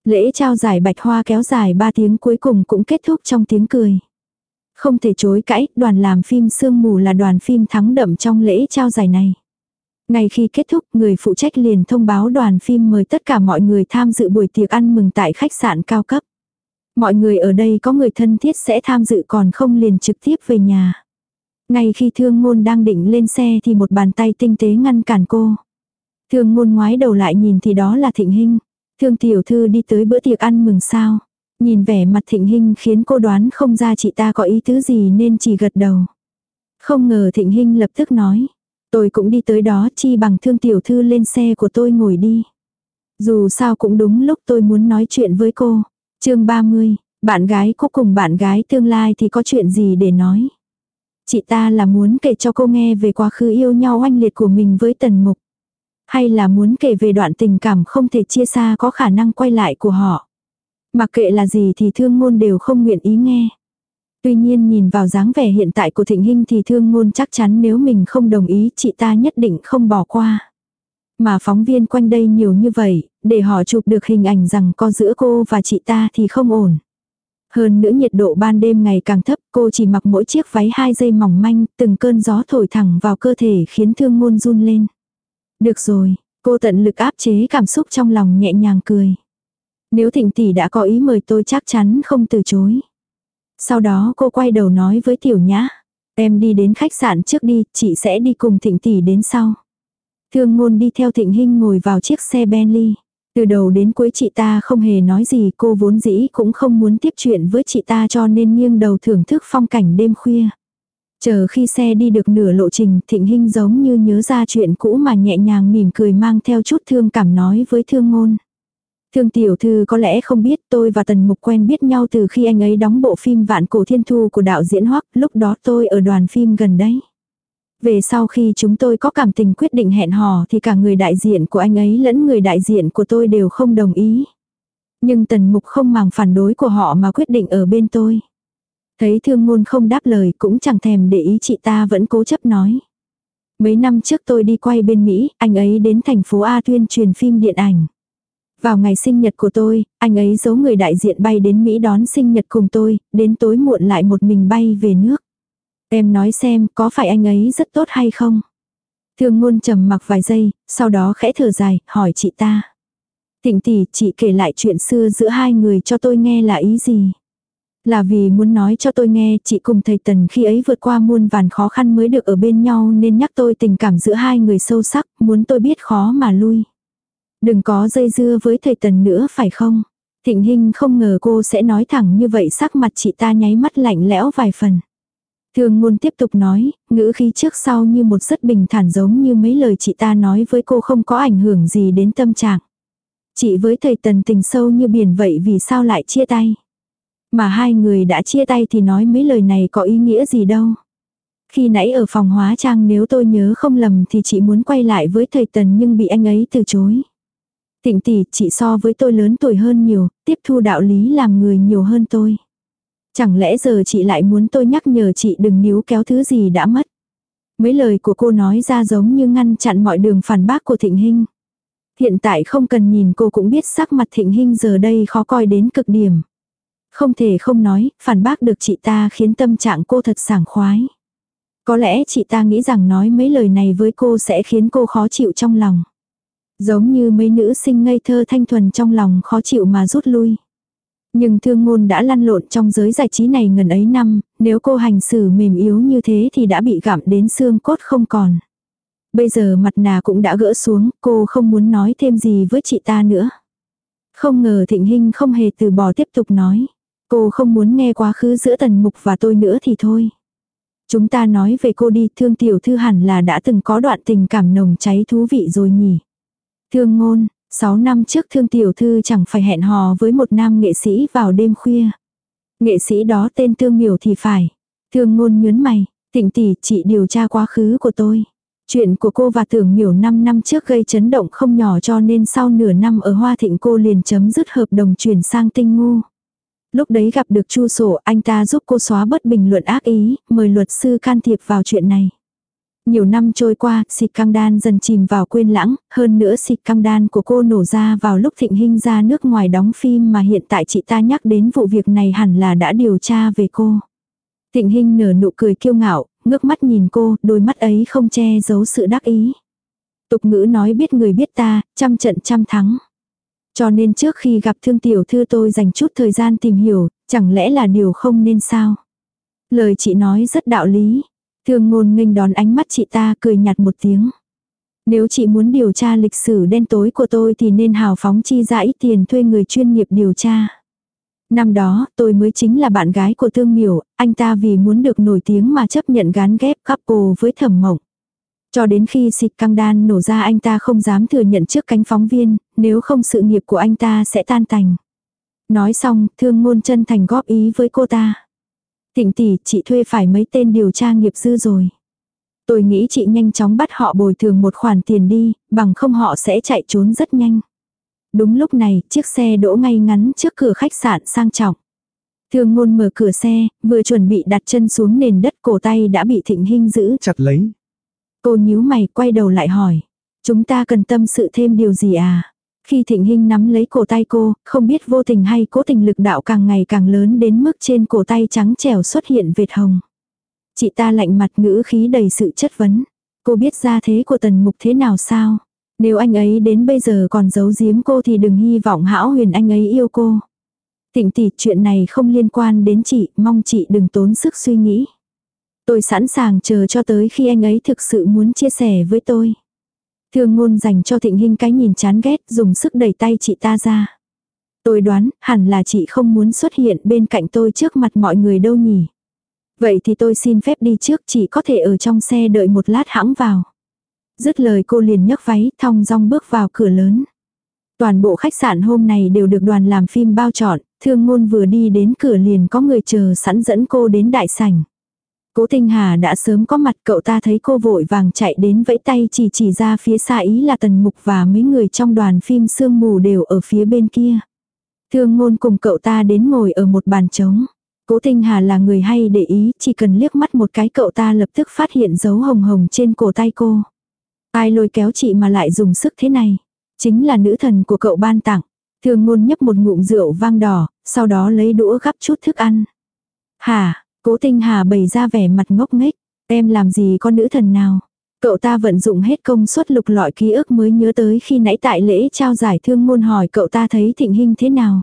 Lễ trao giải bạch hoa kéo dài 3 tiếng cuối cùng cũng kết thúc trong tiếng cười. Không thể chối cãi, đoàn làm phim Sương Mù là đoàn phim thắng đậm trong lễ trao giải này. Ngay khi kết thúc, người phụ trách liền thông báo đoàn phim mời tất cả mọi người tham dự buổi tiệc ăn mừng tại khách sạn cao cấp. Mọi người ở đây có người thân thiết sẽ tham dự còn không liền trực tiếp về nhà. Ngay khi thương ngôn đang định lên xe thì một bàn tay tinh tế ngăn cản cô. Thương ngôn ngoái đầu lại nhìn thì đó là thịnh hình. Thương tiểu thư đi tới bữa tiệc ăn mừng sao. Nhìn vẻ mặt thịnh hình khiến cô đoán không ra chị ta có ý tứ gì nên chỉ gật đầu. Không ngờ thịnh hình lập tức nói. Tôi cũng đi tới đó chi bằng thương tiểu thư lên xe của tôi ngồi đi. Dù sao cũng đúng lúc tôi muốn nói chuyện với cô chương 30, bạn gái cuối cùng bạn gái tương lai thì có chuyện gì để nói. Chị ta là muốn kể cho cô nghe về quá khứ yêu nhau oanh liệt của mình với tần mục. Hay là muốn kể về đoạn tình cảm không thể chia xa có khả năng quay lại của họ. Mặc kệ là gì thì thương ngôn đều không nguyện ý nghe. Tuy nhiên nhìn vào dáng vẻ hiện tại của thịnh hình thì thương ngôn chắc chắn nếu mình không đồng ý chị ta nhất định không bỏ qua. Mà phóng viên quanh đây nhiều như vậy, để họ chụp được hình ảnh rằng có giữa cô và chị ta thì không ổn. Hơn nữa nhiệt độ ban đêm ngày càng thấp, cô chỉ mặc mỗi chiếc váy hai dây mỏng manh, từng cơn gió thổi thẳng vào cơ thể khiến thương ngôn run lên. Được rồi, cô tận lực áp chế cảm xúc trong lòng nhẹ nhàng cười. Nếu thịnh tỷ đã có ý mời tôi chắc chắn không từ chối. Sau đó cô quay đầu nói với tiểu nhã. Em đi đến khách sạn trước đi, chị sẽ đi cùng thịnh tỷ đến sau. Thương ngôn đi theo thịnh hinh ngồi vào chiếc xe Bentley. Từ đầu đến cuối chị ta không hề nói gì cô vốn dĩ cũng không muốn tiếp chuyện với chị ta cho nên nghiêng đầu thưởng thức phong cảnh đêm khuya. Chờ khi xe đi được nửa lộ trình thịnh hinh giống như nhớ ra chuyện cũ mà nhẹ nhàng mỉm cười mang theo chút thương cảm nói với thương ngôn. Thương tiểu thư có lẽ không biết tôi và Tần Mục quen biết nhau từ khi anh ấy đóng bộ phim Vạn Cổ Thiên Thu của đạo diễn Hoắc, lúc đó tôi ở đoàn phim gần đấy. Về sau khi chúng tôi có cảm tình quyết định hẹn hò thì cả người đại diện của anh ấy lẫn người đại diện của tôi đều không đồng ý. Nhưng Tần Mục không màng phản đối của họ mà quyết định ở bên tôi. Thấy thương ngôn không đáp lời cũng chẳng thèm để ý chị ta vẫn cố chấp nói. Mấy năm trước tôi đi quay bên Mỹ, anh ấy đến thành phố A tuyên truyền phim điện ảnh. Vào ngày sinh nhật của tôi, anh ấy giấu người đại diện bay đến Mỹ đón sinh nhật cùng tôi, đến tối muộn lại một mình bay về nước. Em nói xem có phải anh ấy rất tốt hay không? Thương ngôn trầm mặc vài giây, sau đó khẽ thở dài, hỏi chị ta. Thịnh tỷ, chị kể lại chuyện xưa giữa hai người cho tôi nghe là ý gì? Là vì muốn nói cho tôi nghe chị cùng thầy Tần khi ấy vượt qua muôn vàn khó khăn mới được ở bên nhau nên nhắc tôi tình cảm giữa hai người sâu sắc, muốn tôi biết khó mà lui. Đừng có dây dưa với thầy Tần nữa phải không? Thịnh Hinh không ngờ cô sẽ nói thẳng như vậy sắc mặt chị ta nháy mắt lạnh lẽo vài phần. Thương ngôn tiếp tục nói, ngữ khí trước sau như một rất bình thản giống như mấy lời chị ta nói với cô không có ảnh hưởng gì đến tâm trạng. Chị với thầy tần tình sâu như biển vậy vì sao lại chia tay? Mà hai người đã chia tay thì nói mấy lời này có ý nghĩa gì đâu. Khi nãy ở phòng hóa trang nếu tôi nhớ không lầm thì chị muốn quay lại với thầy tần nhưng bị anh ấy từ chối. Tịnh tỷ, chị so với tôi lớn tuổi hơn nhiều, tiếp thu đạo lý làm người nhiều hơn tôi. Chẳng lẽ giờ chị lại muốn tôi nhắc nhở chị đừng níu kéo thứ gì đã mất. Mấy lời của cô nói ra giống như ngăn chặn mọi đường phản bác của Thịnh Hinh. Hiện tại không cần nhìn cô cũng biết sắc mặt Thịnh Hinh giờ đây khó coi đến cực điểm. Không thể không nói, phản bác được chị ta khiến tâm trạng cô thật sảng khoái. Có lẽ chị ta nghĩ rằng nói mấy lời này với cô sẽ khiến cô khó chịu trong lòng. Giống như mấy nữ sinh ngây thơ thanh thuần trong lòng khó chịu mà rút lui. Nhưng thương ngôn đã lăn lộn trong giới giải trí này ngần ấy năm, nếu cô hành xử mềm yếu như thế thì đã bị gặm đến xương cốt không còn. Bây giờ mặt nà cũng đã gỡ xuống, cô không muốn nói thêm gì với chị ta nữa. Không ngờ thịnh hình không hề từ bỏ tiếp tục nói. Cô không muốn nghe quá khứ giữa tần mục và tôi nữa thì thôi. Chúng ta nói về cô đi, thương tiểu thư hẳn là đã từng có đoạn tình cảm nồng cháy thú vị rồi nhỉ. Thương ngôn, 6 năm trước thương tiểu thư chẳng phải hẹn hò với một nam nghệ sĩ vào đêm khuya. Nghệ sĩ đó tên Thương Miểu thì phải. Thương ngôn nhớn mày, tỉnh tỷ chị điều tra quá khứ của tôi. Chuyện của cô và tưởng miểu 5 năm trước gây chấn động không nhỏ cho nên sau nửa năm ở Hoa Thịnh cô liền chấm dứt hợp đồng chuyển sang tinh ngu. Lúc đấy gặp được Chu Sổ anh ta giúp cô xóa bớt bình luận ác ý, mời luật sư can thiệp vào chuyện này. Nhiều năm trôi qua, xịt căng đan dần chìm vào quên lãng, hơn nữa xịt căng đan của cô nổ ra vào lúc thịnh hình ra nước ngoài đóng phim mà hiện tại chị ta nhắc đến vụ việc này hẳn là đã điều tra về cô. Thịnh hình nở nụ cười kiêu ngạo, ngước mắt nhìn cô, đôi mắt ấy không che giấu sự đắc ý. Tục ngữ nói biết người biết ta, trăm trận trăm thắng. Cho nên trước khi gặp thương tiểu thư tôi dành chút thời gian tìm hiểu, chẳng lẽ là điều không nên sao? Lời chị nói rất đạo lý, Thương ngôn nghênh đón ánh mắt chị ta cười nhạt một tiếng. Nếu chị muốn điều tra lịch sử đen tối của tôi thì nên hào phóng chi ra ít tiền thuê người chuyên nghiệp điều tra. Năm đó, tôi mới chính là bạn gái của Tương Miểu, anh ta vì muốn được nổi tiếng mà chấp nhận gán ghép couple với thẩm mộng. Cho đến khi xịt căng đan nổ ra anh ta không dám thừa nhận trước cánh phóng viên, nếu không sự nghiệp của anh ta sẽ tan tành. Nói xong, thương ngôn chân thành góp ý với cô ta. Thịnh tỷ, chị thuê phải mấy tên điều tra nghiệp dư rồi. Tôi nghĩ chị nhanh chóng bắt họ bồi thường một khoản tiền đi, bằng không họ sẽ chạy trốn rất nhanh. Đúng lúc này, chiếc xe đỗ ngay ngắn trước cửa khách sạn sang trọng. Thương ngôn mở cửa xe, vừa chuẩn bị đặt chân xuống nền đất cổ tay đã bị thịnh hình giữ. Chặt lấy. Cô nhíu mày quay đầu lại hỏi. Chúng ta cần tâm sự thêm điều gì à? Khi thịnh hình nắm lấy cổ tay cô, không biết vô tình hay cố tình lực đạo càng ngày càng lớn đến mức trên cổ tay trắng trẻo xuất hiện vệt hồng. Chị ta lạnh mặt ngữ khí đầy sự chất vấn. Cô biết ra thế của tần mục thế nào sao? Nếu anh ấy đến bây giờ còn giấu giếm cô thì đừng hy vọng hão huyền anh ấy yêu cô. Tịnh tỷ chuyện này không liên quan đến chị, mong chị đừng tốn sức suy nghĩ. Tôi sẵn sàng chờ cho tới khi anh ấy thực sự muốn chia sẻ với tôi. Thương ngôn dành cho thịnh hình cái nhìn chán ghét dùng sức đẩy tay chị ta ra. Tôi đoán hẳn là chị không muốn xuất hiện bên cạnh tôi trước mặt mọi người đâu nhỉ. Vậy thì tôi xin phép đi trước chị có thể ở trong xe đợi một lát hãng vào. Dứt lời cô liền nhấc váy thong dong bước vào cửa lớn. Toàn bộ khách sạn hôm này đều được đoàn làm phim bao trọn, thương ngôn vừa đi đến cửa liền có người chờ sẵn dẫn cô đến đại sảnh. Cố Tinh Hà đã sớm có mặt cậu ta thấy cô vội vàng chạy đến vẫy tay chỉ chỉ ra phía xa ý là Tần Mục và mấy người trong đoàn phim sương mù đều ở phía bên kia. Thương ngôn cùng cậu ta đến ngồi ở một bàn trống. Cố Tinh Hà là người hay để ý, chỉ cần liếc mắt một cái cậu ta lập tức phát hiện dấu hồng hồng trên cổ tay cô. Ai lôi kéo chị mà lại dùng sức thế này? Chính là nữ thần của cậu ban tặng. Thương ngôn nhấp một ngụm rượu vang đỏ, sau đó lấy đũa gắp chút thức ăn. Hà cố tinh hà bày ra vẻ mặt ngốc nghếch. Em làm gì có nữ thần nào? Cậu ta vận dụng hết công suất lục lọi ký ức mới nhớ tới khi nãy tại lễ trao giải thương môn hỏi cậu ta thấy thịnh hình thế nào.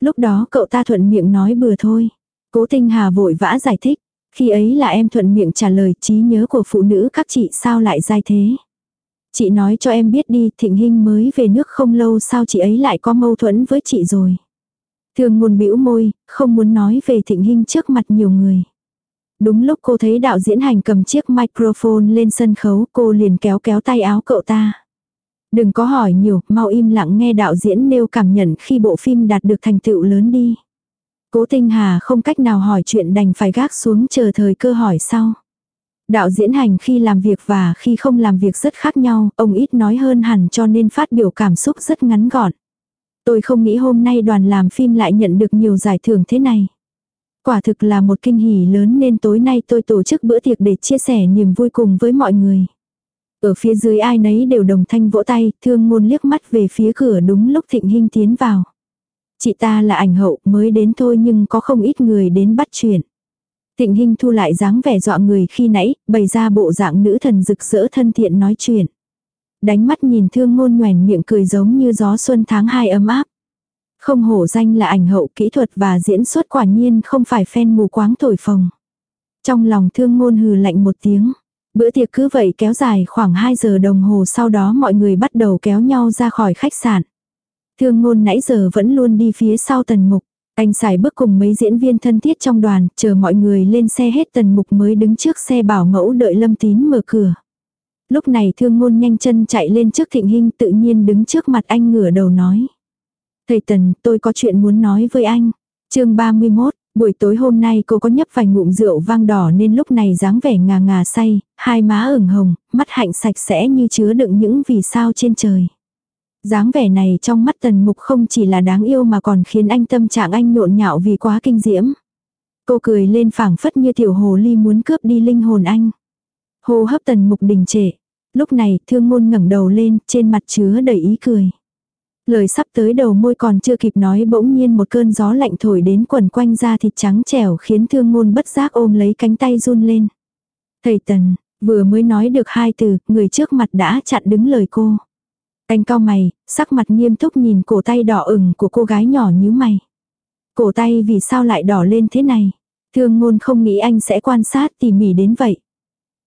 Lúc đó cậu ta thuận miệng nói bừa thôi. Cố tinh hà vội vã giải thích. Khi ấy là em thuận miệng trả lời trí nhớ của phụ nữ các chị sao lại dai thế. Chị nói cho em biết đi, Thịnh Hinh mới về nước không lâu sao chị ấy lại có mâu thuẫn với chị rồi. Thường ngôn bĩu môi, không muốn nói về Thịnh hình trước mặt nhiều người. Đúng lúc cô thấy đạo diễn hành cầm chiếc microphone lên sân khấu cô liền kéo kéo tay áo cậu ta. Đừng có hỏi nhiều, mau im lặng nghe đạo diễn nêu cảm nhận khi bộ phim đạt được thành tựu lớn đi. Cố Tinh Hà không cách nào hỏi chuyện đành phải gác xuống chờ thời cơ hỏi sau. Đạo diễn hành khi làm việc và khi không làm việc rất khác nhau, ông ít nói hơn hẳn cho nên phát biểu cảm xúc rất ngắn gọn. Tôi không nghĩ hôm nay đoàn làm phim lại nhận được nhiều giải thưởng thế này. Quả thực là một kinh hỉ lớn nên tối nay tôi tổ chức bữa tiệc để chia sẻ niềm vui cùng với mọi người. Ở phía dưới ai nấy đều đồng thanh vỗ tay, thương ngôn liếc mắt về phía cửa đúng lúc thịnh Hinh tiến vào. Chị ta là ảnh hậu mới đến thôi nhưng có không ít người đến bắt chuyện. Thịnh Hinh thu lại dáng vẻ dọa người khi nãy, bày ra bộ dạng nữ thần rực rỡ thân thiện nói chuyện. Đánh mắt nhìn thương ngôn nhoèn miệng cười giống như gió xuân tháng 2 ấm áp. Không hổ danh là ảnh hậu kỹ thuật và diễn xuất quả nhiên không phải phen mù quáng thổi phồng. Trong lòng thương ngôn hừ lạnh một tiếng. Bữa tiệc cứ vậy kéo dài khoảng 2 giờ đồng hồ sau đó mọi người bắt đầu kéo nhau ra khỏi khách sạn. Thương ngôn nãy giờ vẫn luôn đi phía sau tần mục. Anh xài bước cùng mấy diễn viên thân thiết trong đoàn, chờ mọi người lên xe hết tần mục mới đứng trước xe bảo mẫu đợi lâm tín mở cửa. Lúc này thương ngôn nhanh chân chạy lên trước thịnh hình tự nhiên đứng trước mặt anh ngửa đầu nói. Thầy Tần, tôi có chuyện muốn nói với anh. chương 31, buổi tối hôm nay cô có nhấp vài ngụm rượu vang đỏ nên lúc này dáng vẻ ngà ngà say, hai má ửng hồng, mắt hạnh sạch sẽ như chứa đựng những vì sao trên trời dáng vẻ này trong mắt tần mục không chỉ là đáng yêu mà còn khiến anh tâm trạng anh nhộn nhạo vì quá kinh diễm. Cô cười lên phảng phất như tiểu hồ ly muốn cướp đi linh hồn anh. Hô hấp tần mục đình trệ. Lúc này thương ngôn ngẩng đầu lên, trên mặt chứa đầy ý cười. Lời sắp tới đầu môi còn chưa kịp nói bỗng nhiên một cơn gió lạnh thổi đến quần quanh da thịt trắng trẻo khiến thương ngôn bất giác ôm lấy cánh tay run lên. Thầy Tần, vừa mới nói được hai từ, người trước mặt đã chặn đứng lời cô. Anh cao mày, sắc mặt nghiêm túc nhìn cổ tay đỏ ửng của cô gái nhỏ như mày. Cổ tay vì sao lại đỏ lên thế này? Thương ngôn không nghĩ anh sẽ quan sát tỉ mỉ đến vậy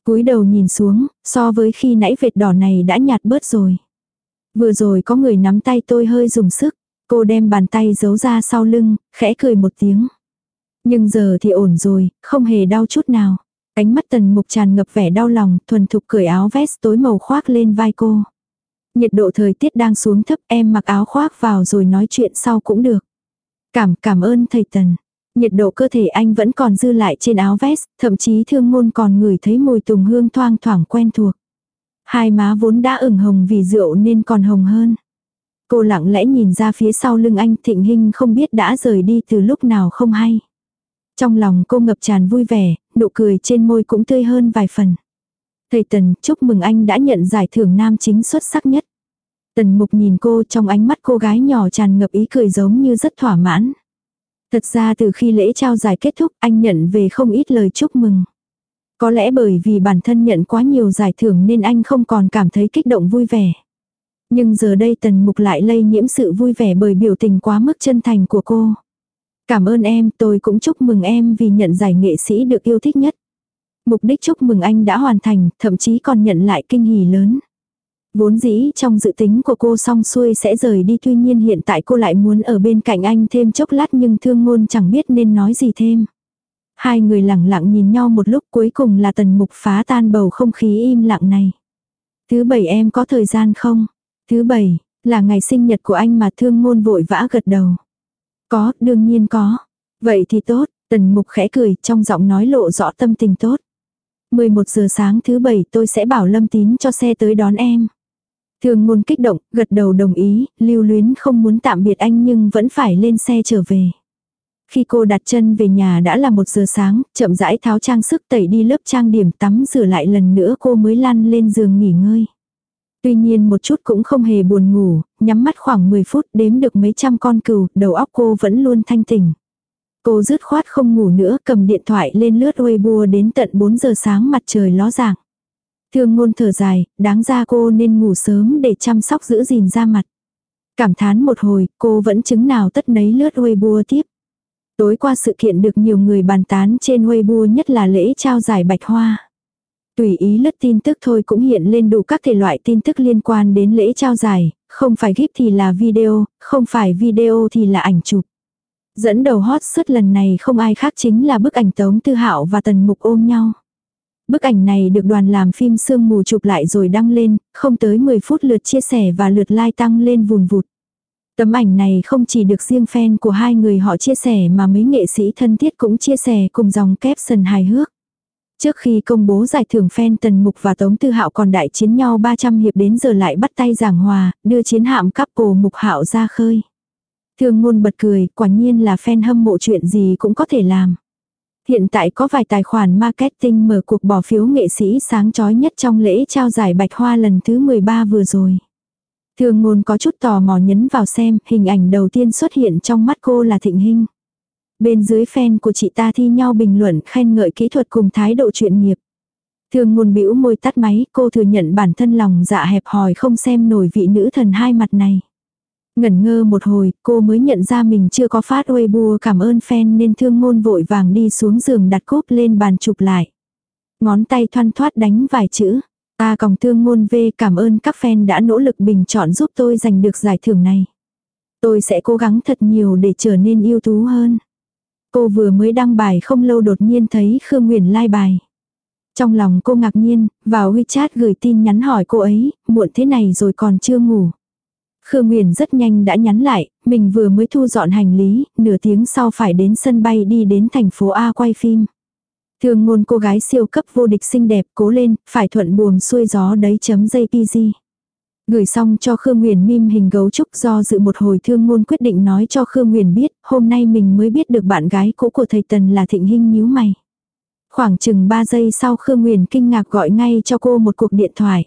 cúi đầu nhìn xuống, so với khi nãy vệt đỏ này đã nhạt bớt rồi. Vừa rồi có người nắm tay tôi hơi dùng sức. Cô đem bàn tay giấu ra sau lưng, khẽ cười một tiếng. Nhưng giờ thì ổn rồi, không hề đau chút nào. Ánh mắt tần mục tràn ngập vẻ đau lòng, thuần thục cởi áo vest tối màu khoác lên vai cô. Nhiệt độ thời tiết đang xuống thấp em mặc áo khoác vào rồi nói chuyện sau cũng được. Cảm cảm ơn thầy Tần. Nhiệt độ cơ thể anh vẫn còn dư lại trên áo vest, thậm chí thương ngôn còn ngửi thấy mùi tùng hương thoang thoảng quen thuộc. Hai má vốn đã ửng hồng vì rượu nên còn hồng hơn. Cô lặng lẽ nhìn ra phía sau lưng anh thịnh hình không biết đã rời đi từ lúc nào không hay. Trong lòng cô ngập tràn vui vẻ, nụ cười trên môi cũng tươi hơn vài phần. Thầy Tần, chúc mừng anh đã nhận giải thưởng nam chính xuất sắc nhất. Tần Mục nhìn cô trong ánh mắt cô gái nhỏ tràn ngập ý cười giống như rất thỏa mãn. Thật ra từ khi lễ trao giải kết thúc anh nhận về không ít lời chúc mừng. Có lẽ bởi vì bản thân nhận quá nhiều giải thưởng nên anh không còn cảm thấy kích động vui vẻ. Nhưng giờ đây Tần Mục lại lây nhiễm sự vui vẻ bởi biểu tình quá mức chân thành của cô. Cảm ơn em, tôi cũng chúc mừng em vì nhận giải nghệ sĩ được yêu thích nhất. Mục đích chúc mừng anh đã hoàn thành, thậm chí còn nhận lại kinh hỉ lớn. Vốn dĩ trong dự tính của cô song xuôi sẽ rời đi tuy nhiên hiện tại cô lại muốn ở bên cạnh anh thêm chốc lát nhưng thương ngôn chẳng biết nên nói gì thêm. Hai người lặng lặng nhìn nhau một lúc cuối cùng là tần mục phá tan bầu không khí im lặng này. Thứ bảy em có thời gian không? Thứ bảy, là ngày sinh nhật của anh mà thương ngôn vội vã gật đầu. Có, đương nhiên có. Vậy thì tốt, tần mục khẽ cười trong giọng nói lộ rõ tâm tình tốt. 11 giờ sáng thứ bảy tôi sẽ bảo Lâm Tín cho xe tới đón em. Thương ngôn kích động, gật đầu đồng ý, lưu luyến không muốn tạm biệt anh nhưng vẫn phải lên xe trở về. Khi cô đặt chân về nhà đã là một giờ sáng, chậm rãi tháo trang sức tẩy đi lớp trang điểm tắm rửa lại lần nữa cô mới lăn lên giường nghỉ ngơi. Tuy nhiên một chút cũng không hề buồn ngủ, nhắm mắt khoảng 10 phút đếm được mấy trăm con cừu, đầu óc cô vẫn luôn thanh tỉnh. Cô dứt khoát không ngủ nữa cầm điện thoại lên lướt Weibo đến tận 4 giờ sáng mặt trời ló dạng. Thương ngôn thở dài, đáng ra cô nên ngủ sớm để chăm sóc giữ gìn da mặt. Cảm thán một hồi, cô vẫn chứng nào tất nấy lướt Weibo tiếp. Tối qua sự kiện được nhiều người bàn tán trên Weibo nhất là lễ trao giải bạch hoa. Tùy ý lướt tin tức thôi cũng hiện lên đủ các thể loại tin tức liên quan đến lễ trao giải, không phải gif thì là video, không phải video thì là ảnh chụp. Dẫn đầu hot suốt lần này không ai khác chính là bức ảnh Tống Tư Hạo và Tần Mục ôm nhau. Bức ảnh này được đoàn làm phim sương mù chụp lại rồi đăng lên, không tới 10 phút lượt chia sẻ và lượt like tăng lên vùn vụt. Tấm ảnh này không chỉ được riêng fan của hai người họ chia sẻ mà mấy nghệ sĩ thân thiết cũng chia sẻ cùng dòng caption hài hước. Trước khi công bố giải thưởng fan Tần Mục và Tống Tư Hạo còn đại chiến nhau 300 hiệp đến giờ lại bắt tay giảng hòa, đưa chiến hạm couple Mục Hạo ra khơi. Thương ngôn bật cười, quả nhiên là fan hâm mộ chuyện gì cũng có thể làm. Hiện tại có vài tài khoản marketing mở cuộc bỏ phiếu nghệ sĩ sáng chói nhất trong lễ trao giải Bạch Hoa lần thứ 13 vừa rồi. Thường ngôn có chút tò mò nhấn vào xem, hình ảnh đầu tiên xuất hiện trong mắt cô là thịnh hình. Bên dưới fan của chị ta thi nhau bình luận khen ngợi kỹ thuật cùng thái độ chuyên nghiệp. Thường ngôn bĩu môi tắt máy, cô thừa nhận bản thân lòng dạ hẹp hòi không xem nổi vị nữ thần hai mặt này. Ngẩn ngơ một hồi, cô mới nhận ra mình chưa có phát Weibo cảm ơn fan nên thương ngôn vội vàng đi xuống giường đặt cốp lên bàn chụp lại. Ngón tay thoăn thoát đánh vài chữ. Ta còng thương ngôn V cảm ơn các fan đã nỗ lực bình chọn giúp tôi giành được giải thưởng này. Tôi sẽ cố gắng thật nhiều để trở nên ưu tú hơn. Cô vừa mới đăng bài không lâu đột nhiên thấy Khương Nguyền like bài. Trong lòng cô ngạc nhiên, vào WeChat gửi tin nhắn hỏi cô ấy, muộn thế này rồi còn chưa ngủ. Khương Nguyền rất nhanh đã nhắn lại, mình vừa mới thu dọn hành lý, nửa tiếng sau phải đến sân bay đi đến thành phố A quay phim. Thường ngôn cô gái siêu cấp vô địch xinh đẹp cố lên, phải thuận buồm xuôi gió đấy chấm JPG. Gửi xong cho Khương Nguyền mim hình gấu trúc do dự một hồi thương ngôn quyết định nói cho Khương Nguyền biết, hôm nay mình mới biết được bạn gái cũ của thầy Tần là Thịnh Hinh nhíu mày. Khoảng chừng 3 giây sau Khương Nguyền kinh ngạc gọi ngay cho cô một cuộc điện thoại.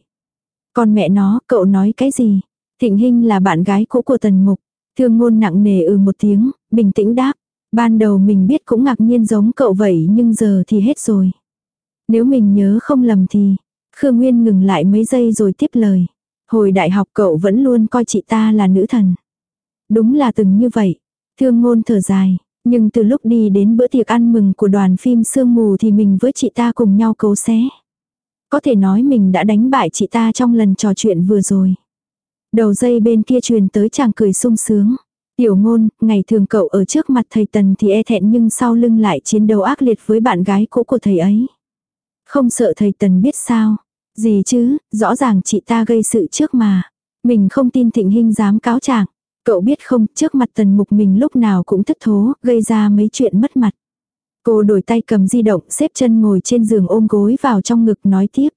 Còn mẹ nó, cậu nói cái gì? Thịnh Hinh là bạn gái cũ của Tần Mục. Thương ngôn nặng nề ừ một tiếng, bình tĩnh đáp. Ban đầu mình biết cũng ngạc nhiên giống cậu vậy nhưng giờ thì hết rồi. Nếu mình nhớ không lầm thì, Khương Nguyên ngừng lại mấy giây rồi tiếp lời. Hồi đại học cậu vẫn luôn coi chị ta là nữ thần. Đúng là từng như vậy. Thương ngôn thở dài. Nhưng từ lúc đi đến bữa tiệc ăn mừng của đoàn phim Sương Mù thì mình với chị ta cùng nhau cấu xé. Có thể nói mình đã đánh bại chị ta trong lần trò chuyện vừa rồi. Đầu dây bên kia truyền tới chàng cười sung sướng. Tiểu ngôn, ngày thường cậu ở trước mặt thầy Tần thì e thẹn nhưng sau lưng lại chiến đấu ác liệt với bạn gái cũ của thầy ấy. Không sợ thầy Tần biết sao. Gì chứ, rõ ràng chị ta gây sự trước mà. Mình không tin thịnh hình dám cáo trạng. Cậu biết không, trước mặt tần mục mình lúc nào cũng thất thố, gây ra mấy chuyện mất mặt. Cô đổi tay cầm di động, xếp chân ngồi trên giường ôm gối vào trong ngực nói tiếp.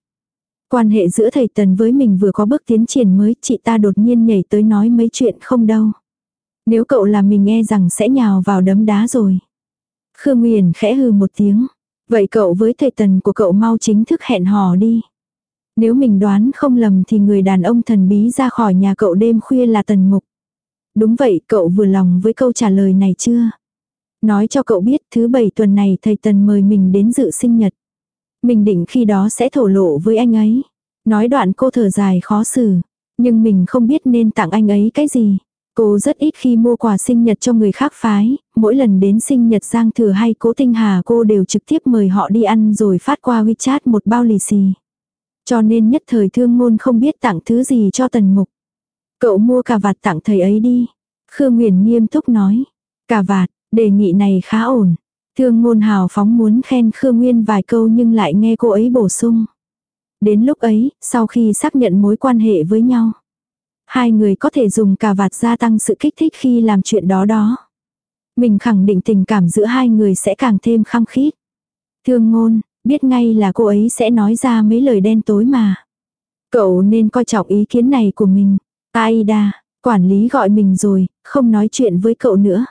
Quan hệ giữa thầy Tần với mình vừa có bước tiến triển mới, chị ta đột nhiên nhảy tới nói mấy chuyện không đâu. Nếu cậu làm mình nghe rằng sẽ nhào vào đấm đá rồi. Khương Nguyền khẽ hừ một tiếng. Vậy cậu với thầy Tần của cậu mau chính thức hẹn hò đi. Nếu mình đoán không lầm thì người đàn ông thần bí ra khỏi nhà cậu đêm khuya là Tần Mục. Đúng vậy, cậu vừa lòng với câu trả lời này chưa? Nói cho cậu biết thứ bảy tuần này thầy Tần mời mình đến dự sinh nhật. Mình định khi đó sẽ thổ lộ với anh ấy. Nói đoạn cô thở dài khó xử. Nhưng mình không biết nên tặng anh ấy cái gì. Cô rất ít khi mua quà sinh nhật cho người khác phái, mỗi lần đến sinh nhật Giang Thừa hay Cố Tinh Hà cô đều trực tiếp mời họ đi ăn rồi phát qua WeChat một bao lì xì. Cho nên nhất thời thương ngôn không biết tặng thứ gì cho tần mục. Cậu mua cà vạt tặng thầy ấy đi. Khương Nguyền nghiêm túc nói. Cà vạt, đề nghị này khá ổn. Thương ngôn hào phóng muốn khen Khương Nguyên vài câu nhưng lại nghe cô ấy bổ sung. Đến lúc ấy, sau khi xác nhận mối quan hệ với nhau. Hai người có thể dùng cà vạt gia tăng sự kích thích khi làm chuyện đó đó. Mình khẳng định tình cảm giữa hai người sẽ càng thêm khăng khít. Thương ngôn, biết ngay là cô ấy sẽ nói ra mấy lời đen tối mà. Cậu nên coi trọng ý kiến này của mình. Aida, quản lý gọi mình rồi, không nói chuyện với cậu nữa.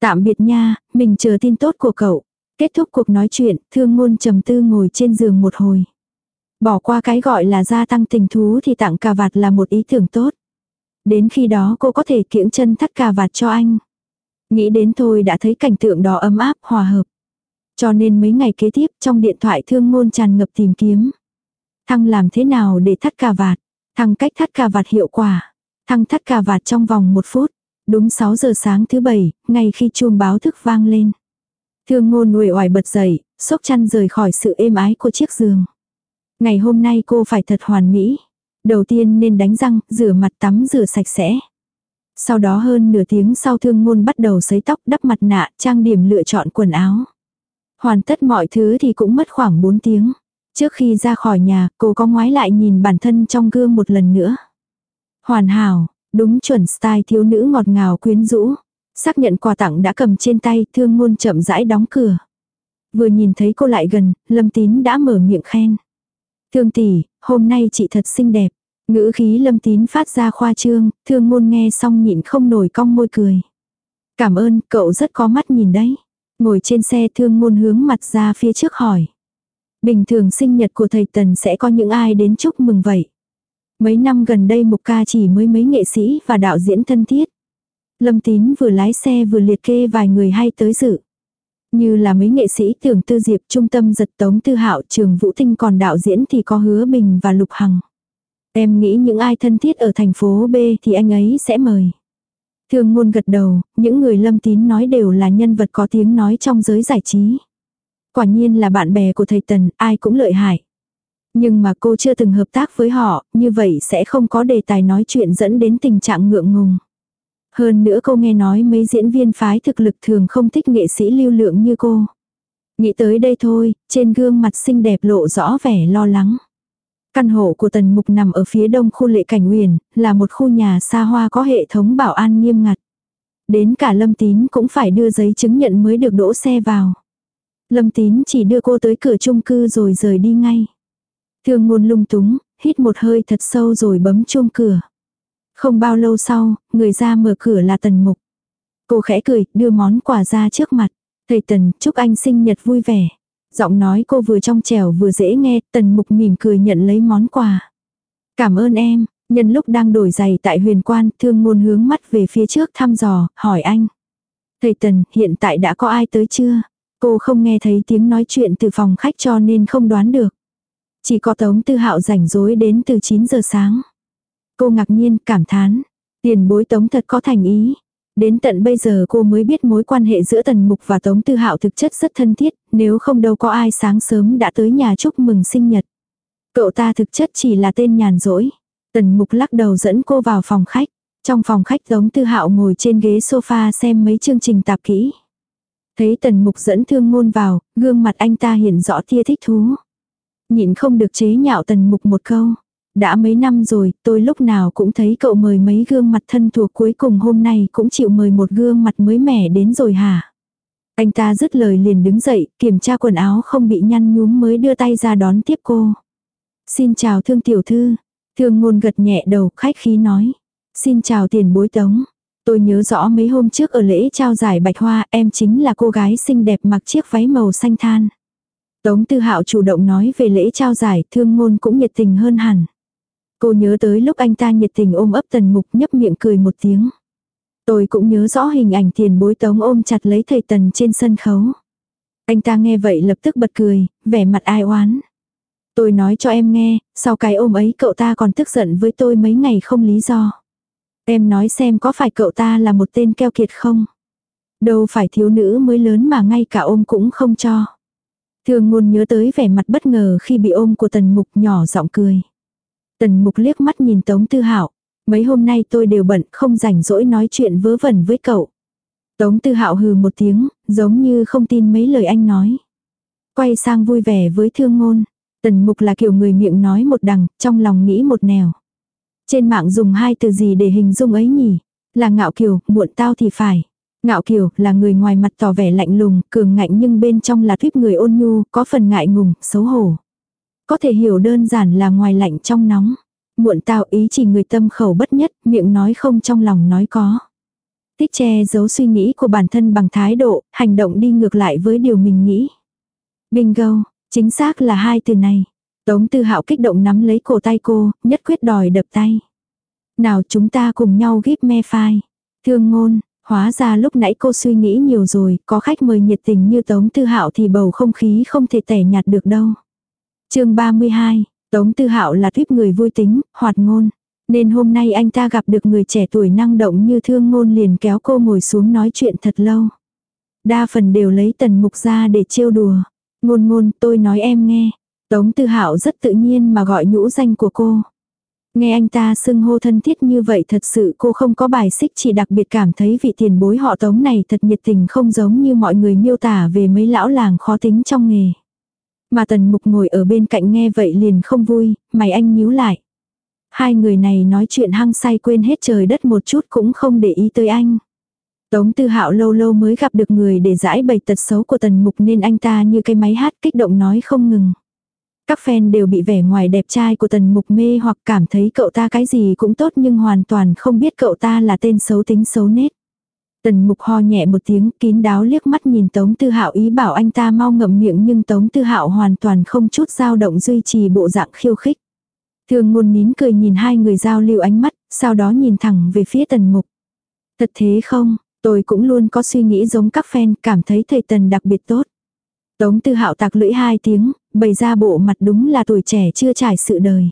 Tạm biệt nha, mình chờ tin tốt của cậu. Kết thúc cuộc nói chuyện, thương ngôn trầm tư ngồi trên giường một hồi. Bỏ qua cái gọi là gia tăng tình thú thì tặng cà vạt là một ý tưởng tốt. Đến khi đó cô có thể kiễng chân thắt cà vạt cho anh. Nghĩ đến thôi đã thấy cảnh tượng đó ấm áp, hòa hợp. Cho nên mấy ngày kế tiếp trong điện thoại thương ngôn tràn ngập tìm kiếm. Thăng làm thế nào để thắt cà vạt? Thăng cách thắt cà vạt hiệu quả. Thăng thắt cà vạt trong vòng một phút. Đúng 6 giờ sáng thứ bảy, ngay khi chuông báo thức vang lên. Thương ngôn uể oải bật dậy, sốc chăn rời khỏi sự êm ái của chiếc giường. Ngày hôm nay cô phải thật hoàn mỹ. Đầu tiên nên đánh răng, rửa mặt tắm rửa sạch sẽ. Sau đó hơn nửa tiếng sau thương ngôn bắt đầu sấy tóc đắp mặt nạ, trang điểm lựa chọn quần áo. Hoàn tất mọi thứ thì cũng mất khoảng 4 tiếng. Trước khi ra khỏi nhà, cô có ngoái lại nhìn bản thân trong gương một lần nữa. Hoàn hảo, đúng chuẩn style thiếu nữ ngọt ngào quyến rũ. Xác nhận quà tặng đã cầm trên tay, thương ngôn chậm rãi đóng cửa. Vừa nhìn thấy cô lại gần, Lâm Tín đã mở miệng khen. Thương tỷ, hôm nay chị thật xinh đẹp. Ngữ khí Lâm Tín phát ra khoa trương, thương ngôn nghe xong nhịn không nổi cong môi cười. Cảm ơn, cậu rất có mắt nhìn đấy. Ngồi trên xe thương ngôn hướng mặt ra phía trước hỏi. Bình thường sinh nhật của thầy Tần sẽ có những ai đến chúc mừng vậy? Mấy năm gần đây Mục Ca chỉ mới mấy nghệ sĩ và đạo diễn thân thiết. Lâm Tín vừa lái xe vừa liệt kê vài người hay tới dự. Như là mấy nghệ sĩ tưởng tư diệp trung tâm giật tống tư hạo trường vũ tinh còn đạo diễn thì có hứa bình và lục hằng. Em nghĩ những ai thân thiết ở thành phố B thì anh ấy sẽ mời. Thương ngôn gật đầu, những người lâm tín nói đều là nhân vật có tiếng nói trong giới giải trí. Quả nhiên là bạn bè của thầy Tần, ai cũng lợi hại. Nhưng mà cô chưa từng hợp tác với họ, như vậy sẽ không có đề tài nói chuyện dẫn đến tình trạng ngượng ngùng. Hơn nữa cô nghe nói mấy diễn viên phái thực lực thường không thích nghệ sĩ lưu lượng như cô. Nghĩ tới đây thôi, trên gương mặt xinh đẹp lộ rõ vẻ lo lắng. Căn hộ của Tần Mục nằm ở phía đông khu lệ cảnh huyền, là một khu nhà xa hoa có hệ thống bảo an nghiêm ngặt. Đến cả Lâm Tín cũng phải đưa giấy chứng nhận mới được đỗ xe vào. Lâm Tín chỉ đưa cô tới cửa chung cư rồi rời đi ngay. Thương ngôn lung túng, hít một hơi thật sâu rồi bấm chuông cửa. Không bao lâu sau, người ra mở cửa là Tần Mục. Cô khẽ cười, đưa món quà ra trước mặt. Thầy Tần, chúc anh sinh nhật vui vẻ. Giọng nói cô vừa trong trẻo vừa dễ nghe, Tần Mục mỉm cười nhận lấy món quà. Cảm ơn em, nhân lúc đang đổi giày tại huyền quan, thương ngôn hướng mắt về phía trước thăm dò, hỏi anh. Thầy Tần, hiện tại đã có ai tới chưa? Cô không nghe thấy tiếng nói chuyện từ phòng khách cho nên không đoán được. Chỉ có Tống Tư Hạo rảnh rối đến từ 9 giờ sáng. Cô ngạc nhiên, cảm thán. Tiền bối Tống thật có thành ý. Đến tận bây giờ cô mới biết mối quan hệ giữa Tần Mục và Tống Tư Hạo thực chất rất thân thiết, nếu không đâu có ai sáng sớm đã tới nhà chúc mừng sinh nhật. Cậu ta thực chất chỉ là tên nhàn rỗi. Tần Mục lắc đầu dẫn cô vào phòng khách. Trong phòng khách Tống Tư Hạo ngồi trên ghế sofa xem mấy chương trình tạp kỹ. Thấy Tần Mục dẫn thương ngôn vào, gương mặt anh ta hiện rõ tia thích thú. Nhịn không được chế nhạo Tần Mục một câu. Đã mấy năm rồi, tôi lúc nào cũng thấy cậu mời mấy gương mặt thân thuộc cuối cùng hôm nay cũng chịu mời một gương mặt mới mẻ đến rồi hả? Anh ta dứt lời liền đứng dậy, kiểm tra quần áo không bị nhăn nhúm mới đưa tay ra đón tiếp cô. Xin chào thương tiểu thư. Thương ngôn gật nhẹ đầu, khách khí nói. Xin chào tiền bối tống. Tôi nhớ rõ mấy hôm trước ở lễ trao giải bạch hoa em chính là cô gái xinh đẹp mặc chiếc váy màu xanh than. Tống Tư Hạo chủ động nói về lễ trao giải, thương ngôn cũng nhiệt tình hơn hẳn. Cô nhớ tới lúc anh ta nhiệt tình ôm ấp tần mục nhấp miệng cười một tiếng. Tôi cũng nhớ rõ hình ảnh tiền bối tống ôm chặt lấy thầy tần trên sân khấu. Anh ta nghe vậy lập tức bật cười, vẻ mặt ai oán. Tôi nói cho em nghe, sau cái ôm ấy cậu ta còn tức giận với tôi mấy ngày không lý do. Em nói xem có phải cậu ta là một tên keo kiệt không? Đâu phải thiếu nữ mới lớn mà ngay cả ôm cũng không cho. Thường ngôn nhớ tới vẻ mặt bất ngờ khi bị ôm của tần mục nhỏ giọng cười. Tần mục liếc mắt nhìn Tống Tư Hạo. Mấy hôm nay tôi đều bận không rảnh rỗi nói chuyện vớ vẩn với cậu. Tống Tư Hạo hừ một tiếng, giống như không tin mấy lời anh nói. Quay sang vui vẻ với thương ngôn. Tần mục là kiểu người miệng nói một đằng, trong lòng nghĩ một nẻo. Trên mạng dùng hai từ gì để hình dung ấy nhỉ? Là ngạo kiều, muộn tao thì phải. Ngạo kiều là người ngoài mặt tỏ vẻ lạnh lùng, cường ngạnh nhưng bên trong là thuyết người ôn nhu, có phần ngại ngùng, xấu hổ. Có thể hiểu đơn giản là ngoài lạnh trong nóng. Muộn tao ý chỉ người tâm khẩu bất nhất, miệng nói không trong lòng nói có. Tích che giấu suy nghĩ của bản thân bằng thái độ, hành động đi ngược lại với điều mình nghĩ. Bingo, chính xác là hai từ này. Tống Tư Hạo kích động nắm lấy cổ tay cô, nhất quyết đòi đập tay. Nào chúng ta cùng nhau ghép me phai. Thương ngôn, hóa ra lúc nãy cô suy nghĩ nhiều rồi, có khách mời nhiệt tình như Tống Tư Hạo thì bầu không khí không thể tẻ nhạt được đâu. chương 32, Tống Tư Hạo là tuyếp người vui tính, hoạt ngôn. Nên hôm nay anh ta gặp được người trẻ tuổi năng động như thương ngôn liền kéo cô ngồi xuống nói chuyện thật lâu. Đa phần đều lấy tần mục ra để trêu đùa. Ngôn ngôn tôi nói em nghe. Tống Tư Hạo rất tự nhiên mà gọi nhũ danh của cô. Nghe anh ta xưng hô thân thiết như vậy thật sự cô không có bài xích chỉ đặc biệt cảm thấy vị tiền bối họ tống này thật nhiệt tình không giống như mọi người miêu tả về mấy lão làng khó tính trong nghề. Mà tần mục ngồi ở bên cạnh nghe vậy liền không vui, mày anh nhíu lại. Hai người này nói chuyện hăng say quên hết trời đất một chút cũng không để ý tới anh. Tống Tư Hạo lâu lâu mới gặp được người để giải bày tật xấu của Tần Mục nên anh ta như cái máy hát kích động nói không ngừng. Các fan đều bị vẻ ngoài đẹp trai của Tần Mục mê hoặc cảm thấy cậu ta cái gì cũng tốt nhưng hoàn toàn không biết cậu ta là tên xấu tính xấu nết. Tần Mục ho nhẹ một tiếng kín đáo liếc mắt nhìn Tống Tư Hạo ý bảo anh ta mau ngậm miệng nhưng Tống Tư Hạo hoàn toàn không chút dao động duy trì bộ dạng khiêu khích. Thường ngôn nín cười nhìn hai người giao lưu ánh mắt, sau đó nhìn thẳng về phía Tần Mục. Thật thế không, tôi cũng luôn có suy nghĩ giống các fan cảm thấy thầy Tần đặc biệt tốt. Tống Tư Hạo tạc lưỡi hai tiếng, bày ra bộ mặt đúng là tuổi trẻ chưa trải sự đời.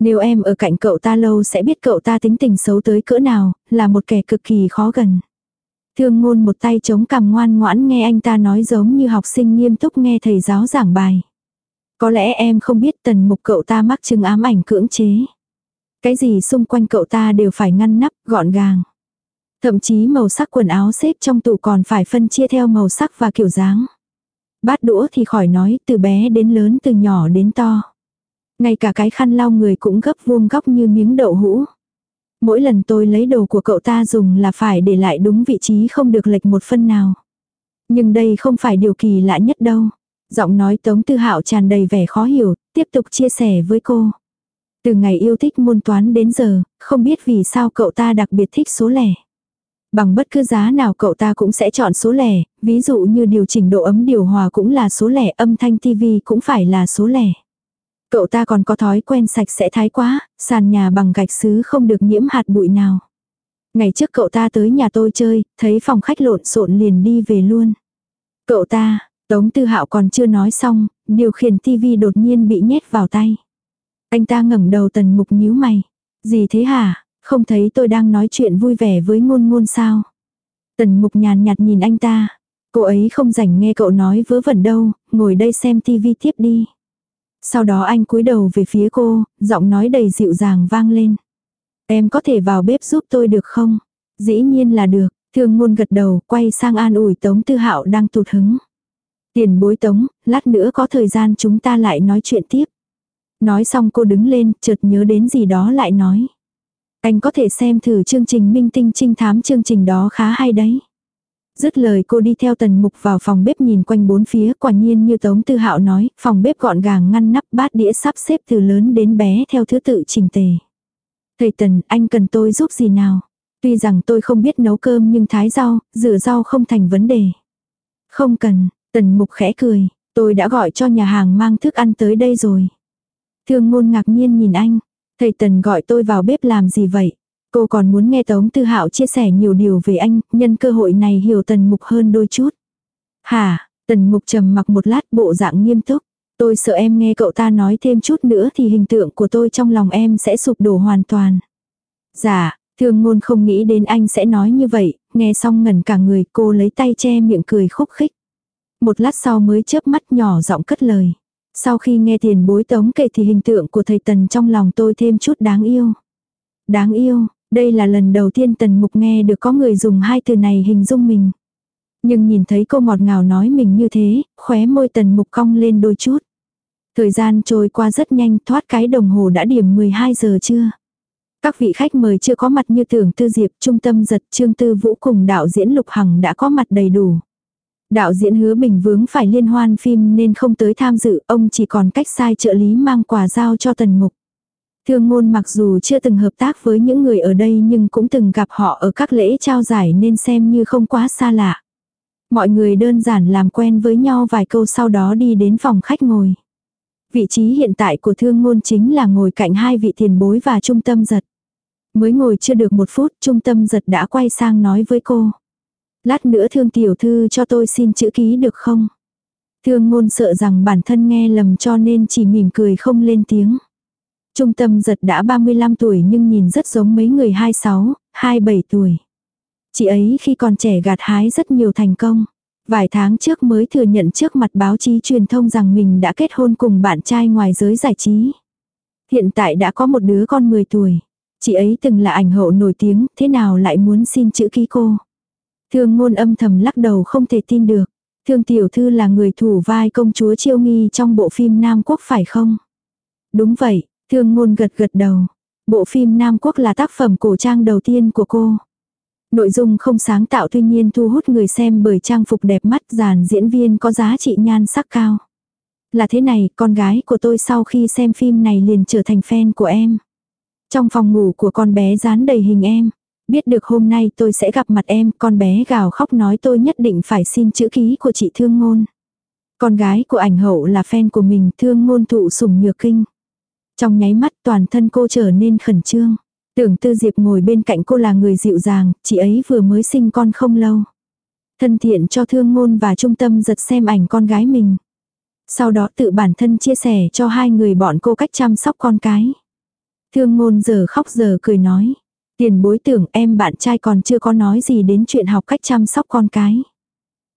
Nếu em ở cạnh cậu ta lâu sẽ biết cậu ta tính tình xấu tới cỡ nào, là một kẻ cực kỳ khó gần. Thương ngôn một tay chống cằm ngoan ngoãn nghe anh ta nói giống như học sinh nghiêm túc nghe thầy giáo giảng bài. Có lẽ em không biết tần mục cậu ta mắc chứng ám ảnh cưỡng chế. Cái gì xung quanh cậu ta đều phải ngăn nắp, gọn gàng. Thậm chí màu sắc quần áo xếp trong tủ còn phải phân chia theo màu sắc và kiểu dáng. Bát đũa thì khỏi nói từ bé đến lớn từ nhỏ đến to. Ngay cả cái khăn lau người cũng gấp vuông góc như miếng đậu hũ. Mỗi lần tôi lấy đồ của cậu ta dùng là phải để lại đúng vị trí không được lệch một phân nào. Nhưng đây không phải điều kỳ lạ nhất đâu. Giọng nói Tống Tư Hạo tràn đầy vẻ khó hiểu, tiếp tục chia sẻ với cô. Từ ngày yêu thích môn toán đến giờ, không biết vì sao cậu ta đặc biệt thích số lẻ. Bằng bất cứ giá nào cậu ta cũng sẽ chọn số lẻ, ví dụ như điều chỉnh độ ấm điều hòa cũng là số lẻ, âm thanh tivi cũng phải là số lẻ. Cậu ta còn có thói quen sạch sẽ thái quá, sàn nhà bằng gạch sứ không được nhiễm hạt bụi nào. Ngày trước cậu ta tới nhà tôi chơi, thấy phòng khách lộn xộn liền đi về luôn. Cậu ta, Tống Tư Hạo còn chưa nói xong, điều khiển tivi đột nhiên bị nhét vào tay. Anh ta ngẩng đầu tần mục nhíu mày. Gì thế hả? Không thấy tôi đang nói chuyện vui vẻ với ngôn ngôn sao? Tần mục nhàn nhạt nhìn anh ta. Cô ấy không rảnh nghe cậu nói vớ vẩn đâu, ngồi đây xem tivi tiếp đi. Sau đó anh cúi đầu về phía cô, giọng nói đầy dịu dàng vang lên. Em có thể vào bếp giúp tôi được không? Dĩ nhiên là được, thương ngôn gật đầu, quay sang an ủi Tống Tư Hạo đang tụt hứng. Tiền bối Tống, lát nữa có thời gian chúng ta lại nói chuyện tiếp. Nói xong cô đứng lên, chợt nhớ đến gì đó lại nói. Anh có thể xem thử chương trình minh tinh trinh thám chương trình đó khá hay đấy. Dứt lời cô đi theo tần mục vào phòng bếp nhìn quanh bốn phía quả nhiên như Tống Tư Hạo nói, phòng bếp gọn gàng ngăn nắp bát đĩa sắp xếp từ lớn đến bé theo thứ tự trình tề. Thầy Tần, anh cần tôi giúp gì nào? Tuy rằng tôi không biết nấu cơm nhưng thái rau, rửa rau không thành vấn đề. Không cần, Tần mục khẽ cười, tôi đã gọi cho nhà hàng mang thức ăn tới đây rồi. Thương ngôn ngạc nhiên nhìn anh, thầy Tần gọi tôi vào bếp làm gì vậy? Cô còn muốn nghe Tống Tư Hạo chia sẻ nhiều điều về anh, nhân cơ hội này hiểu Tần Mục hơn đôi chút. Hả, Tần Mục trầm mặc một lát bộ dạng nghiêm túc. Tôi sợ em nghe cậu ta nói thêm chút nữa thì hình tượng của tôi trong lòng em sẽ sụp đổ hoàn toàn. Dạ, thương ngôn không nghĩ đến anh sẽ nói như vậy, nghe xong ngẩn cả người cô lấy tay che miệng cười khúc khích. Một lát sau mới chớp mắt nhỏ giọng cất lời. Sau khi nghe tiền bối tống kể thì hình tượng của thầy Tần trong lòng tôi thêm chút đáng yêu. Đáng yêu, đây là lần đầu tiên Tần Mục nghe được có người dùng hai từ này hình dung mình. Nhưng nhìn thấy cô ngọt ngào nói mình như thế, khóe môi Tần Mục cong lên đôi chút. Thời gian trôi qua rất nhanh thoát cái đồng hồ đã điểm 12 giờ chưa. Các vị khách mời chưa có mặt như tưởng tư diệp, trung tâm giật trương tư vũ cùng đạo diễn Lục Hằng đã có mặt đầy đủ. Đạo diễn hứa bình vướng phải liên hoan phim nên không tới tham dự, ông chỉ còn cách sai trợ lý mang quà giao cho tần mục. Thương ngôn mặc dù chưa từng hợp tác với những người ở đây nhưng cũng từng gặp họ ở các lễ trao giải nên xem như không quá xa lạ. Mọi người đơn giản làm quen với nhau vài câu sau đó đi đến phòng khách ngồi. Vị trí hiện tại của thương ngôn chính là ngồi cạnh hai vị tiền bối và trung tâm giật. Mới ngồi chưa được một phút trung tâm giật đã quay sang nói với cô. Lát nữa thương tiểu thư cho tôi xin chữ ký được không? Thương ngôn sợ rằng bản thân nghe lầm cho nên chỉ mỉm cười không lên tiếng. Trung tâm giật đã 35 tuổi nhưng nhìn rất giống mấy người 26, 27 tuổi. Chị ấy khi còn trẻ gạt hái rất nhiều thành công. Vài tháng trước mới thừa nhận trước mặt báo chí truyền thông rằng mình đã kết hôn cùng bạn trai ngoài giới giải trí. Hiện tại đã có một đứa con 10 tuổi. Chị ấy từng là ảnh hậu nổi tiếng, thế nào lại muốn xin chữ ký cô. Thương ngôn âm thầm lắc đầu không thể tin được. Thương tiểu thư là người thủ vai công chúa chiêu nghi trong bộ phim Nam Quốc phải không? Đúng vậy, thương ngôn gật gật đầu. Bộ phim Nam Quốc là tác phẩm cổ trang đầu tiên của cô. Nội dung không sáng tạo tuy nhiên thu hút người xem bởi trang phục đẹp mắt dàn diễn viên có giá trị nhan sắc cao. Là thế này, con gái của tôi sau khi xem phim này liền trở thành fan của em. Trong phòng ngủ của con bé dán đầy hình em. Biết được hôm nay tôi sẽ gặp mặt em, con bé gào khóc nói tôi nhất định phải xin chữ ký của chị Thương Ngôn. Con gái của ảnh hậu là fan của mình, Thương Ngôn thụ sủng nhược kinh. Trong nháy mắt toàn thân cô trở nên khẩn trương. Tưởng Tư Diệp ngồi bên cạnh cô là người dịu dàng, chị ấy vừa mới sinh con không lâu. Thân thiện cho thương ngôn và trung tâm giật xem ảnh con gái mình. Sau đó tự bản thân chia sẻ cho hai người bọn cô cách chăm sóc con cái. Thương ngôn giờ khóc giờ cười nói. Tiền bối tưởng em bạn trai còn chưa có nói gì đến chuyện học cách chăm sóc con cái.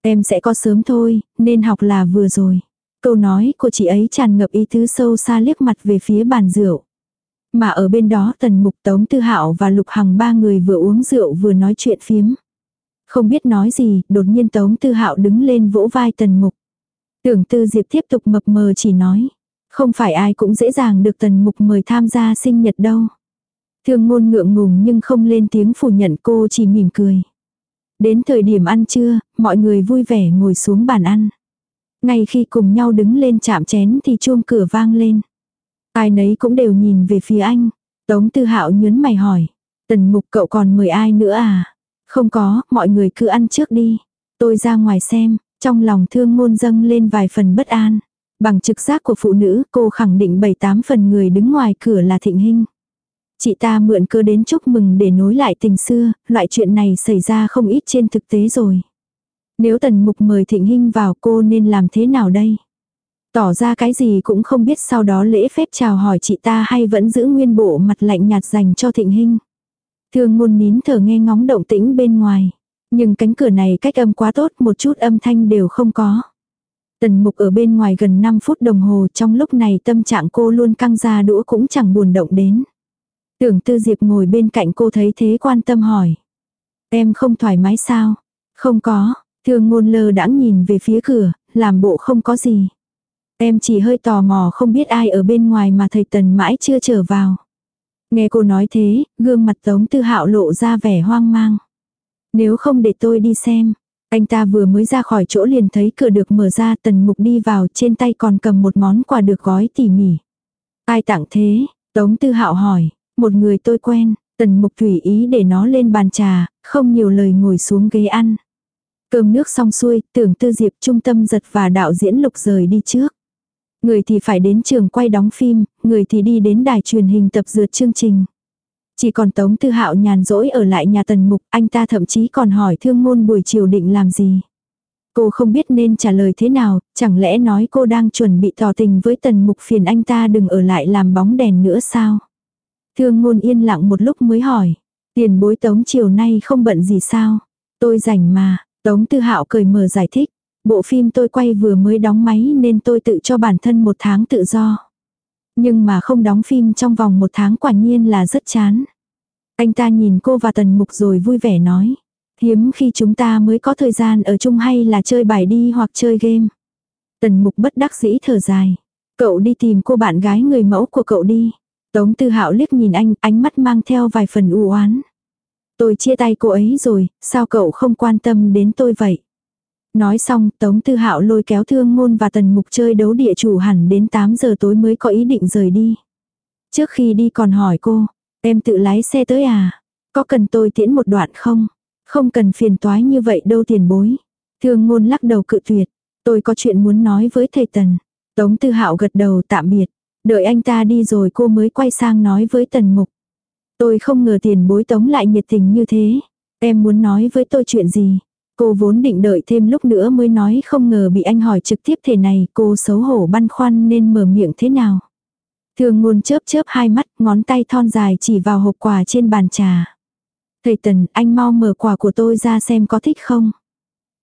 Em sẽ có sớm thôi, nên học là vừa rồi. Câu nói của chị ấy tràn ngập ý tứ sâu xa liếc mặt về phía bàn rượu. Mà ở bên đó tần mục tống tư hạo và lục hằng ba người vừa uống rượu vừa nói chuyện phiếm. Không biết nói gì, đột nhiên tống tư hạo đứng lên vỗ vai tần mục. Tưởng tư diệp tiếp tục mập mờ chỉ nói. Không phải ai cũng dễ dàng được tần mục mời tham gia sinh nhật đâu. Thương ngôn ngượng ngùng nhưng không lên tiếng phủ nhận cô chỉ mỉm cười. Đến thời điểm ăn trưa, mọi người vui vẻ ngồi xuống bàn ăn. Ngay khi cùng nhau đứng lên chạm chén thì chuông cửa vang lên. Ai nấy cũng đều nhìn về phía anh. Tống tư hạo nhớn mày hỏi. Tần mục cậu còn mời ai nữa à? Không có, mọi người cứ ăn trước đi. Tôi ra ngoài xem, trong lòng thương ngôn dâng lên vài phần bất an. Bằng trực giác của phụ nữ, cô khẳng định bảy tám phần người đứng ngoài cửa là thịnh hình. Chị ta mượn cơ đến chúc mừng để nối lại tình xưa, loại chuyện này xảy ra không ít trên thực tế rồi. Nếu tần mục mời thịnh hinh vào cô nên làm thế nào đây? Tỏ ra cái gì cũng không biết sau đó lễ phép chào hỏi chị ta hay vẫn giữ nguyên bộ mặt lạnh nhạt dành cho thịnh hinh Thương ngôn nín thở nghe ngóng động tĩnh bên ngoài. Nhưng cánh cửa này cách âm quá tốt một chút âm thanh đều không có. Tần mục ở bên ngoài gần 5 phút đồng hồ trong lúc này tâm trạng cô luôn căng ra đũa cũng chẳng buồn động đến. Tưởng tư diệp ngồi bên cạnh cô thấy thế quan tâm hỏi. Em không thoải mái sao? Không có, thương ngôn lơ đãng nhìn về phía cửa, làm bộ không có gì. Em chỉ hơi tò mò không biết ai ở bên ngoài mà thầy Tần mãi chưa trở vào. Nghe cô nói thế, gương mặt Tống Tư Hạo lộ ra vẻ hoang mang. Nếu không để tôi đi xem. Anh ta vừa mới ra khỏi chỗ liền thấy cửa được mở ra tần mục đi vào trên tay còn cầm một món quà được gói tỉ mỉ. Ai tặng thế? Tống Tư Hạo hỏi. Một người tôi quen. Tần mục thủy ý để nó lên bàn trà, không nhiều lời ngồi xuống ghế ăn. Cơm nước xong xuôi, tưởng tư diệp trung tâm giật và đạo diễn lục rời đi trước. Người thì phải đến trường quay đóng phim, người thì đi đến đài truyền hình tập dượt chương trình. Chỉ còn Tống Tư Hạo nhàn rỗi ở lại nhà Tần Mục, anh ta thậm chí còn hỏi thương ngôn buổi chiều định làm gì. Cô không biết nên trả lời thế nào, chẳng lẽ nói cô đang chuẩn bị tỏ tình với Tần Mục phiền anh ta đừng ở lại làm bóng đèn nữa sao? Thương ngôn yên lặng một lúc mới hỏi, tiền bối Tống chiều nay không bận gì sao? Tôi rảnh mà, Tống Tư Hạo cười mở giải thích, Bộ phim tôi quay vừa mới đóng máy nên tôi tự cho bản thân một tháng tự do. Nhưng mà không đóng phim trong vòng một tháng quả nhiên là rất chán. Anh ta nhìn cô và tần mục rồi vui vẻ nói. Hiếm khi chúng ta mới có thời gian ở chung hay là chơi bài đi hoặc chơi game. Tần mục bất đắc dĩ thở dài. Cậu đi tìm cô bạn gái người mẫu của cậu đi. Tống tư hạo liếc nhìn anh, ánh mắt mang theo vài phần u oán. Tôi chia tay cô ấy rồi, sao cậu không quan tâm đến tôi vậy? Nói xong, Tống Tư Hạo lôi kéo Thương Ngôn và Tần Mục chơi đấu địa chủ hẳn đến 8 giờ tối mới có ý định rời đi. Trước khi đi còn hỏi cô, em tự lái xe tới à? Có cần tôi tiễn một đoạn không? Không cần phiền toái như vậy đâu tiền bối. Thương ngôn lắc đầu cự tuyệt. Tôi có chuyện muốn nói với thầy Tần. Tống Tư Hạo gật đầu tạm biệt. Đợi anh ta đi rồi cô mới quay sang nói với Tần Mục. Tôi không ngờ tiền bối Tống lại nhiệt tình như thế. Em muốn nói với tôi chuyện gì? Cô vốn định đợi thêm lúc nữa mới nói không ngờ bị anh hỏi trực tiếp thế này cô xấu hổ băn khoăn nên mở miệng thế nào. Thường ngôn chớp chớp hai mắt ngón tay thon dài chỉ vào hộp quà trên bàn trà. Thầy Tần anh mau mở quà của tôi ra xem có thích không.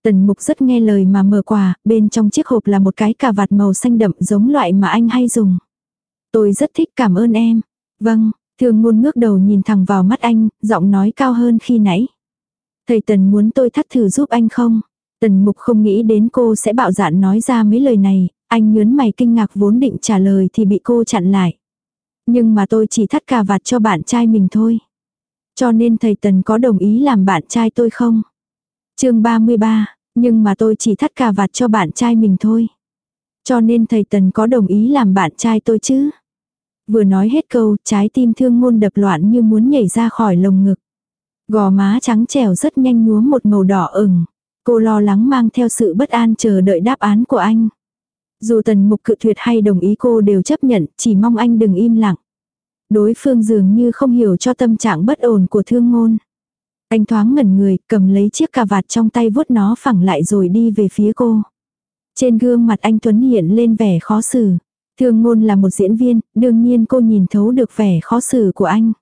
Tần mục rất nghe lời mà mở quà, bên trong chiếc hộp là một cái cà vạt màu xanh đậm giống loại mà anh hay dùng. Tôi rất thích cảm ơn em. Vâng, thường ngôn ngước đầu nhìn thẳng vào mắt anh, giọng nói cao hơn khi nãy. Thầy Tần muốn tôi thắt thử giúp anh không? Tần mục không nghĩ đến cô sẽ bạo dạn nói ra mấy lời này, anh nhớn mày kinh ngạc vốn định trả lời thì bị cô chặn lại. Nhưng mà tôi chỉ thắt cà vạt cho bạn trai mình thôi. Cho nên thầy Tần có đồng ý làm bạn trai tôi không? chương 33, nhưng mà tôi chỉ thắt cà vạt cho bạn trai mình thôi. Cho nên thầy Tần có đồng ý làm bạn trai tôi chứ? Vừa nói hết câu, trái tim thương ngôn đập loạn như muốn nhảy ra khỏi lồng ngực. Gò má trắng trẻo rất nhanh nhuốm một màu đỏ ửng. Cô lo lắng mang theo sự bất an chờ đợi đáp án của anh. Dù tần mục cự tuyệt hay đồng ý cô đều chấp nhận, chỉ mong anh đừng im lặng. Đối phương dường như không hiểu cho tâm trạng bất ổn của thương ngôn. Anh thoáng ngẩn người, cầm lấy chiếc cà vạt trong tay vuốt nó phẳng lại rồi đi về phía cô. Trên gương mặt anh Tuấn hiện lên vẻ khó xử. Thương ngôn là một diễn viên, đương nhiên cô nhìn thấu được vẻ khó xử của anh.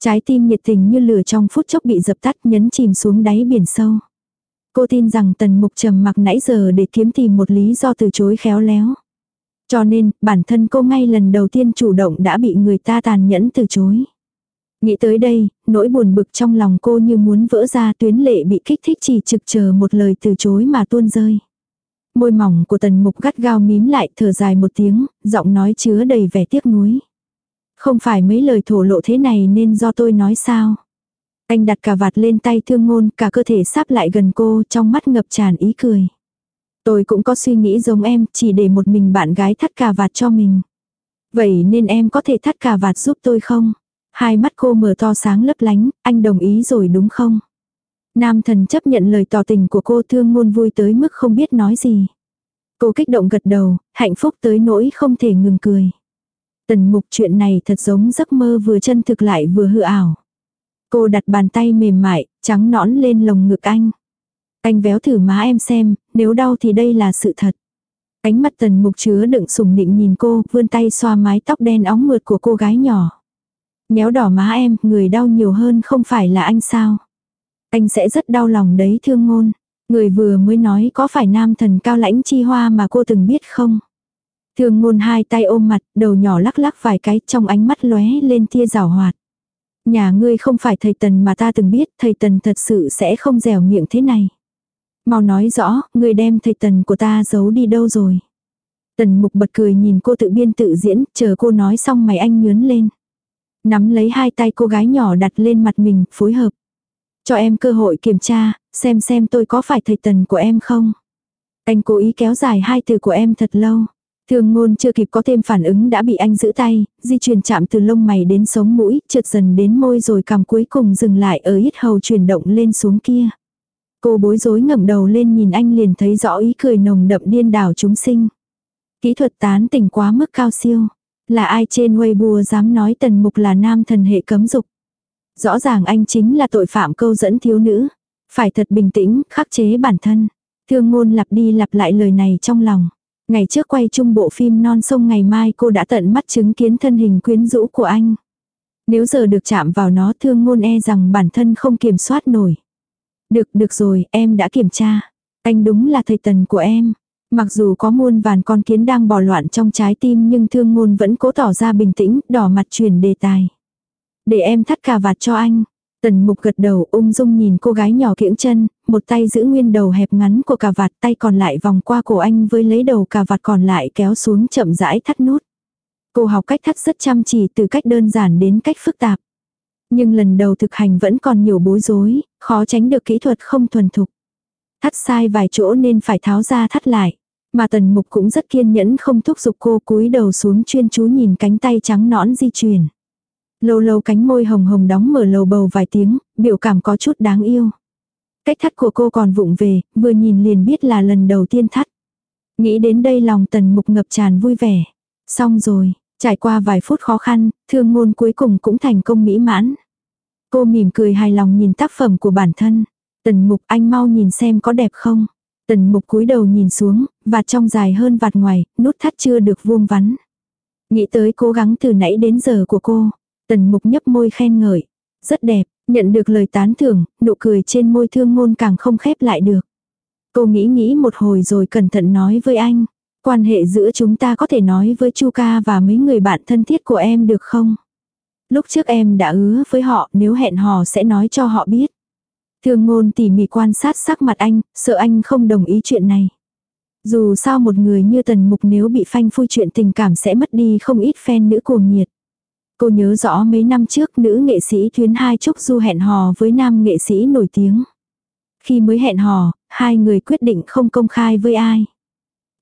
Trái tim nhiệt tình như lửa trong phút chốc bị dập tắt nhấn chìm xuống đáy biển sâu. Cô tin rằng tần mục trầm mặc nãy giờ để kiếm tìm một lý do từ chối khéo léo. Cho nên, bản thân cô ngay lần đầu tiên chủ động đã bị người ta tàn nhẫn từ chối. Nghĩ tới đây, nỗi buồn bực trong lòng cô như muốn vỡ ra tuyến lệ bị kích thích chỉ trực chờ một lời từ chối mà tuôn rơi. Môi mỏng của tần mục gắt gao mím lại thở dài một tiếng, giọng nói chứa đầy vẻ tiếc nuối. Không phải mấy lời thổ lộ thế này nên do tôi nói sao. Anh đặt cà vạt lên tay thương ngôn cả cơ thể sáp lại gần cô trong mắt ngập tràn ý cười. Tôi cũng có suy nghĩ giống em chỉ để một mình bạn gái thắt cà vạt cho mình. Vậy nên em có thể thắt cà vạt giúp tôi không? Hai mắt cô mở to sáng lấp lánh, anh đồng ý rồi đúng không? Nam thần chấp nhận lời tỏ tình của cô thương ngôn vui tới mức không biết nói gì. Cô kích động gật đầu, hạnh phúc tới nỗi không thể ngừng cười. Tần mục chuyện này thật giống giấc mơ vừa chân thực lại vừa hư ảo. Cô đặt bàn tay mềm mại, trắng nõn lên lồng ngực anh. Anh véo thử má em xem, nếu đau thì đây là sự thật. Ánh mắt tần mục chứa đựng sùng nịnh nhìn cô, vươn tay xoa mái tóc đen óng mượt của cô gái nhỏ. Nhéo đỏ má em, người đau nhiều hơn không phải là anh sao. Anh sẽ rất đau lòng đấy thương ngôn. Người vừa mới nói có phải nam thần cao lãnh chi hoa mà cô từng biết không? Thương ngôn hai tay ôm mặt, đầu nhỏ lắc lắc vài cái trong ánh mắt lóe lên tia rào hoạt. Nhà ngươi không phải thầy Tần mà ta từng biết, thầy Tần thật sự sẽ không dẻo miệng thế này. Mau nói rõ, ngươi đem thầy Tần của ta giấu đi đâu rồi. Tần mục bật cười nhìn cô tự biên tự diễn, chờ cô nói xong mày anh nhớn lên. Nắm lấy hai tay cô gái nhỏ đặt lên mặt mình, phối hợp. Cho em cơ hội kiểm tra, xem xem tôi có phải thầy Tần của em không. Anh cố ý kéo dài hai từ của em thật lâu. Thường ngôn chưa kịp có thêm phản ứng đã bị anh giữ tay, di chuyển chạm từ lông mày đến sống mũi, trượt dần đến môi rồi cầm cuối cùng dừng lại ở ít hầu chuyển động lên xuống kia. Cô bối rối ngẩng đầu lên nhìn anh liền thấy rõ ý cười nồng đậm điên đảo chúng sinh. Kỹ thuật tán tỉnh quá mức cao siêu. Là ai trên Weibo dám nói tần mục là nam thần hệ cấm dục. Rõ ràng anh chính là tội phạm câu dẫn thiếu nữ. Phải thật bình tĩnh, khắc chế bản thân. Thương ngôn lặp đi lặp lại lời này trong lòng. Ngày trước quay chung bộ phim non sông ngày mai cô đã tận mắt chứng kiến thân hình quyến rũ của anh. Nếu giờ được chạm vào nó thương ngôn e rằng bản thân không kiểm soát nổi. Được, được rồi, em đã kiểm tra. Anh đúng là thầy tần của em. Mặc dù có muôn vàn con kiến đang bò loạn trong trái tim nhưng thương ngôn vẫn cố tỏ ra bình tĩnh, đỏ mặt chuyển đề tài. Để em thắt cà vạt cho anh. Tần mục gật đầu ung dung nhìn cô gái nhỏ kiễng chân, một tay giữ nguyên đầu hẹp ngắn của cà vạt tay còn lại vòng qua cổ anh với lấy đầu cà vạt còn lại kéo xuống chậm rãi thắt nút. Cô học cách thắt rất chăm chỉ từ cách đơn giản đến cách phức tạp. Nhưng lần đầu thực hành vẫn còn nhiều bối rối, khó tránh được kỹ thuật không thuần thục. Thắt sai vài chỗ nên phải tháo ra thắt lại. Mà tần mục cũng rất kiên nhẫn không thúc giục cô cúi đầu xuống chuyên chú nhìn cánh tay trắng nõn di chuyển. Lâu lâu cánh môi hồng hồng đóng mở lầu bầu vài tiếng, biểu cảm có chút đáng yêu. Cách thắt của cô còn vụng về, vừa nhìn liền biết là lần đầu tiên thắt. Nghĩ đến đây lòng tần mục ngập tràn vui vẻ. Xong rồi, trải qua vài phút khó khăn, thương ngôn cuối cùng cũng thành công mỹ mãn. Cô mỉm cười hài lòng nhìn tác phẩm của bản thân. Tần mục anh mau nhìn xem có đẹp không. Tần mục cúi đầu nhìn xuống, vạt trong dài hơn vạt ngoài, nút thắt chưa được vuông vắn. Nghĩ tới cố gắng từ nãy đến giờ của cô. Tần mục nhấp môi khen ngợi. Rất đẹp, nhận được lời tán thưởng, nụ cười trên môi thương ngôn càng không khép lại được. Cô nghĩ nghĩ một hồi rồi cẩn thận nói với anh. Quan hệ giữa chúng ta có thể nói với Chu ca và mấy người bạn thân thiết của em được không? Lúc trước em đã ứa với họ nếu hẹn hò sẽ nói cho họ biết. Thương ngôn tỉ mỉ quan sát sắc mặt anh, sợ anh không đồng ý chuyện này. Dù sao một người như tần mục nếu bị phanh phui chuyện tình cảm sẽ mất đi không ít fan nữ cuồng nhiệt. Cô nhớ rõ mấy năm trước nữ nghệ sĩ Thuyến Hai Trúc Du hẹn hò với nam nghệ sĩ nổi tiếng. Khi mới hẹn hò, hai người quyết định không công khai với ai.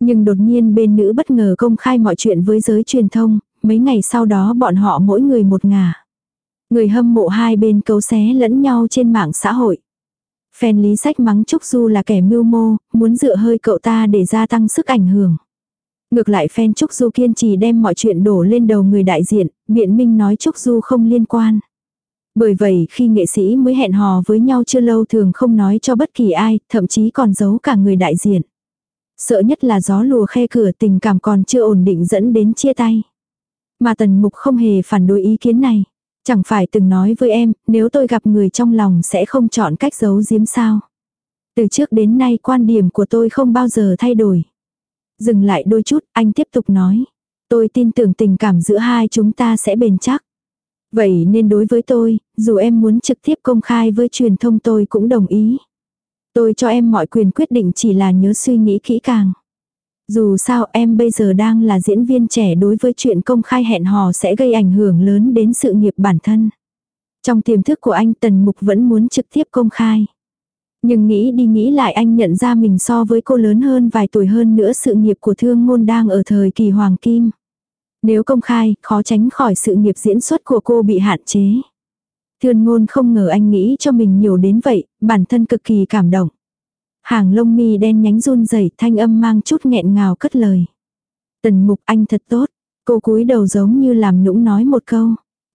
Nhưng đột nhiên bên nữ bất ngờ công khai mọi chuyện với giới truyền thông, mấy ngày sau đó bọn họ mỗi người một ngả. Người hâm mộ hai bên cấu xé lẫn nhau trên mạng xã hội. Fan lý sách mắng Trúc Du là kẻ mưu mô, muốn dựa hơi cậu ta để gia tăng sức ảnh hưởng. Ngược lại phen Trúc Du kiên trì đem mọi chuyện đổ lên đầu người đại diện, biện minh nói Trúc Du không liên quan. Bởi vậy khi nghệ sĩ mới hẹn hò với nhau chưa lâu thường không nói cho bất kỳ ai, thậm chí còn giấu cả người đại diện. Sợ nhất là gió lùa khe cửa tình cảm còn chưa ổn định dẫn đến chia tay. Mà tần mục không hề phản đối ý kiến này. Chẳng phải từng nói với em, nếu tôi gặp người trong lòng sẽ không chọn cách giấu giếm sao. Từ trước đến nay quan điểm của tôi không bao giờ thay đổi. Dừng lại đôi chút, anh tiếp tục nói. Tôi tin tưởng tình cảm giữa hai chúng ta sẽ bền chắc. Vậy nên đối với tôi, dù em muốn trực tiếp công khai với truyền thông tôi cũng đồng ý. Tôi cho em mọi quyền quyết định chỉ là nhớ suy nghĩ kỹ càng. Dù sao em bây giờ đang là diễn viên trẻ đối với chuyện công khai hẹn hò sẽ gây ảnh hưởng lớn đến sự nghiệp bản thân. Trong tiềm thức của anh Tần Mục vẫn muốn trực tiếp công khai. Nhưng nghĩ đi nghĩ lại anh nhận ra mình so với cô lớn hơn vài tuổi hơn nữa sự nghiệp của thương ngôn đang ở thời kỳ hoàng kim. Nếu công khai, khó tránh khỏi sự nghiệp diễn xuất của cô bị hạn chế. Thương ngôn không ngờ anh nghĩ cho mình nhiều đến vậy, bản thân cực kỳ cảm động. Hàng lông mi đen nhánh run rẩy thanh âm mang chút nghẹn ngào cất lời. Tần mục anh thật tốt. Cô cúi đầu giống như làm nũng nói một câu.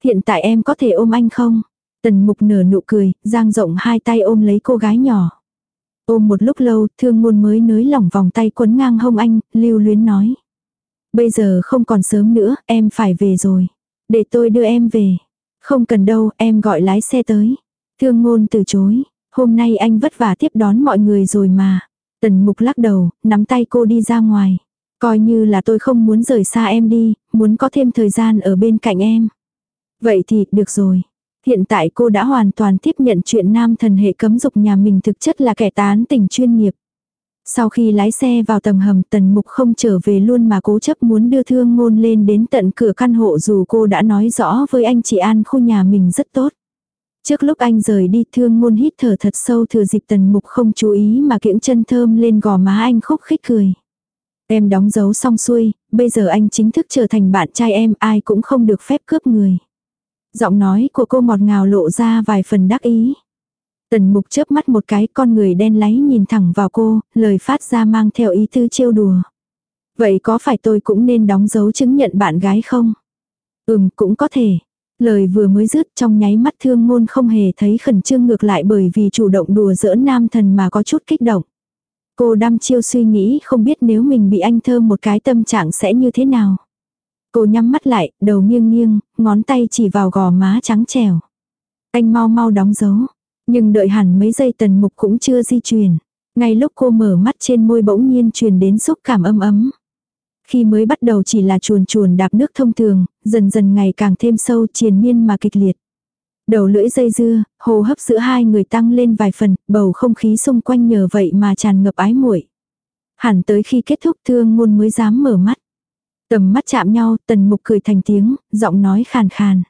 Hiện tại em có thể ôm anh không? Tần mục nở nụ cười, giang rộng hai tay ôm lấy cô gái nhỏ. Ôm một lúc lâu, thương ngôn mới nới lỏng vòng tay quấn ngang hông anh, lưu luyến nói. Bây giờ không còn sớm nữa, em phải về rồi. Để tôi đưa em về. Không cần đâu, em gọi lái xe tới. Thương ngôn từ chối. Hôm nay anh vất vả tiếp đón mọi người rồi mà. Tần mục lắc đầu, nắm tay cô đi ra ngoài. Coi như là tôi không muốn rời xa em đi, muốn có thêm thời gian ở bên cạnh em. Vậy thì, được rồi. Hiện tại cô đã hoàn toàn tiếp nhận chuyện nam thần hệ cấm dục nhà mình thực chất là kẻ tán tình chuyên nghiệp. Sau khi lái xe vào tầng hầm tần mục không trở về luôn mà cố chấp muốn đưa thương ngôn lên đến tận cửa căn hộ dù cô đã nói rõ với anh chị An khu nhà mình rất tốt. Trước lúc anh rời đi thương ngôn hít thở thật sâu thừa dịp tần mục không chú ý mà kiễng chân thơm lên gò má anh khúc khích cười. Em đóng dấu xong xuôi, bây giờ anh chính thức trở thành bạn trai em ai cũng không được phép cướp người. Giọng nói của cô ngọt ngào lộ ra vài phần đắc ý. Tần mục chớp mắt một cái con người đen láy nhìn thẳng vào cô, lời phát ra mang theo ý tư trêu đùa. Vậy có phải tôi cũng nên đóng dấu chứng nhận bạn gái không? Ừm cũng có thể. Lời vừa mới dứt trong nháy mắt thương ngôn không hề thấy khẩn trương ngược lại bởi vì chủ động đùa giỡn nam thần mà có chút kích động. Cô đăm chiêu suy nghĩ không biết nếu mình bị anh thơm một cái tâm trạng sẽ như thế nào. Cô nhắm mắt lại, đầu nghiêng nghiêng, ngón tay chỉ vào gò má trắng trẻo. Anh mau mau đóng dấu. Nhưng đợi hẳn mấy giây tần mục cũng chưa di chuyển. Ngay lúc cô mở mắt trên môi bỗng nhiên truyền đến xúc cảm âm ấm. Khi mới bắt đầu chỉ là chuồn chuồn đạp nước thông thường, dần dần ngày càng thêm sâu triền miên mà kịch liệt. Đầu lưỡi dây dưa, hồ hấp giữa hai người tăng lên vài phần, bầu không khí xung quanh nhờ vậy mà tràn ngập ái muội. Hẳn tới khi kết thúc thương ngôn mới dám mở mắt. Tầm mắt chạm nhau, tần mục cười thành tiếng, giọng nói khàn khàn.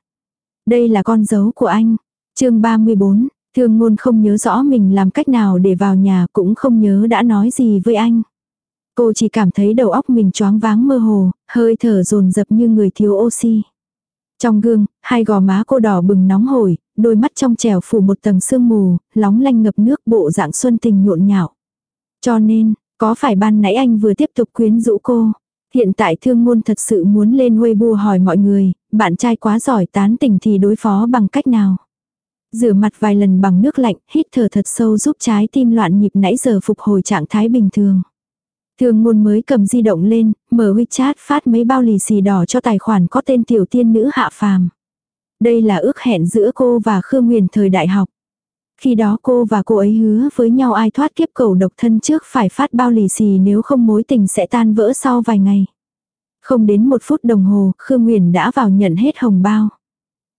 Đây là con dấu của anh. chương 34, thương ngôn không nhớ rõ mình làm cách nào để vào nhà cũng không nhớ đã nói gì với anh. Cô chỉ cảm thấy đầu óc mình choáng váng mơ hồ, hơi thở dồn dập như người thiếu oxy. Trong gương, hai gò má cô đỏ bừng nóng hổi, đôi mắt trong trẻo phủ một tầng sương mù, lóng lanh ngập nước bộ dạng xuân tình nhộn nhạo. Cho nên, có phải ban nãy anh vừa tiếp tục quyến rũ cô? Hiện tại thương ngôn thật sự muốn lên Weibo hỏi mọi người, bạn trai quá giỏi tán tỉnh thì đối phó bằng cách nào? Rửa mặt vài lần bằng nước lạnh, hít thở thật sâu giúp trái tim loạn nhịp nãy giờ phục hồi trạng thái bình thường. Thương ngôn mới cầm di động lên, mở WeChat phát mấy bao lì xì đỏ cho tài khoản có tên tiểu tiên nữ hạ phàm. Đây là ước hẹn giữa cô và Khương Nguyền thời đại học. Khi đó cô và cô ấy hứa với nhau ai thoát kiếp cầu độc thân trước phải phát bao lì xì nếu không mối tình sẽ tan vỡ sau vài ngày. Không đến một phút đồng hồ, Khương Nguyền đã vào nhận hết hồng bao.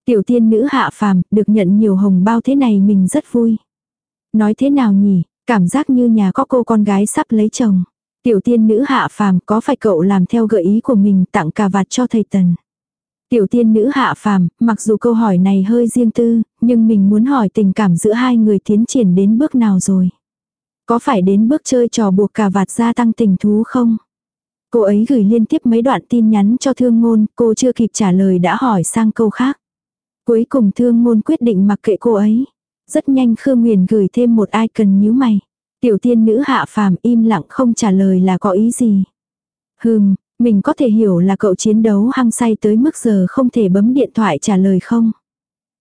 Tiểu tiên nữ hạ phàm, được nhận nhiều hồng bao thế này mình rất vui. Nói thế nào nhỉ, cảm giác như nhà có cô con gái sắp lấy chồng. Tiểu tiên nữ hạ phàm có phải cậu làm theo gợi ý của mình tặng cà vạt cho thầy Tần. Tiểu tiên nữ hạ phàm, mặc dù câu hỏi này hơi riêng tư, nhưng mình muốn hỏi tình cảm giữa hai người tiến triển đến bước nào rồi. Có phải đến bước chơi trò buộc cà vạt gia tăng tình thú không? Cô ấy gửi liên tiếp mấy đoạn tin nhắn cho thương ngôn, cô chưa kịp trả lời đã hỏi sang câu khác. Cuối cùng thương ngôn quyết định mặc kệ cô ấy. Rất nhanh Khương Nguyền gửi thêm một icon nhíu mày. Tiểu tiên nữ hạ phàm im lặng không trả lời là có ý gì. Hừm, mình có thể hiểu là cậu chiến đấu hăng say tới mức giờ không thể bấm điện thoại trả lời không.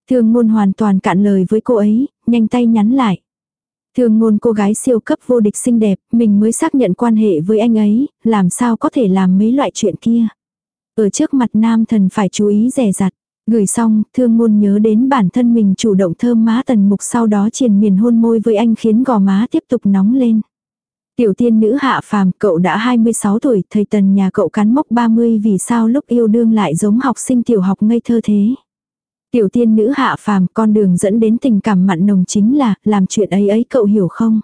Thương ngôn hoàn toàn cạn lời với cô ấy, nhanh tay nhắn lại. Thương ngôn cô gái siêu cấp vô địch xinh đẹp, mình mới xác nhận quan hệ với anh ấy, làm sao có thể làm mấy loại chuyện kia. Ở trước mặt nam thần phải chú ý rẻ rặt. Gửi xong, thương ngôn nhớ đến bản thân mình chủ động thơm má tần mục sau đó triền miền hôn môi với anh khiến gò má tiếp tục nóng lên. Tiểu tiên nữ hạ phàm, cậu đã 26 tuổi, thầy tần nhà cậu cán mốc 30 vì sao lúc yêu đương lại giống học sinh tiểu học ngây thơ thế. Tiểu tiên nữ hạ phàm, con đường dẫn đến tình cảm mặn nồng chính là, làm chuyện ấy ấy cậu hiểu không?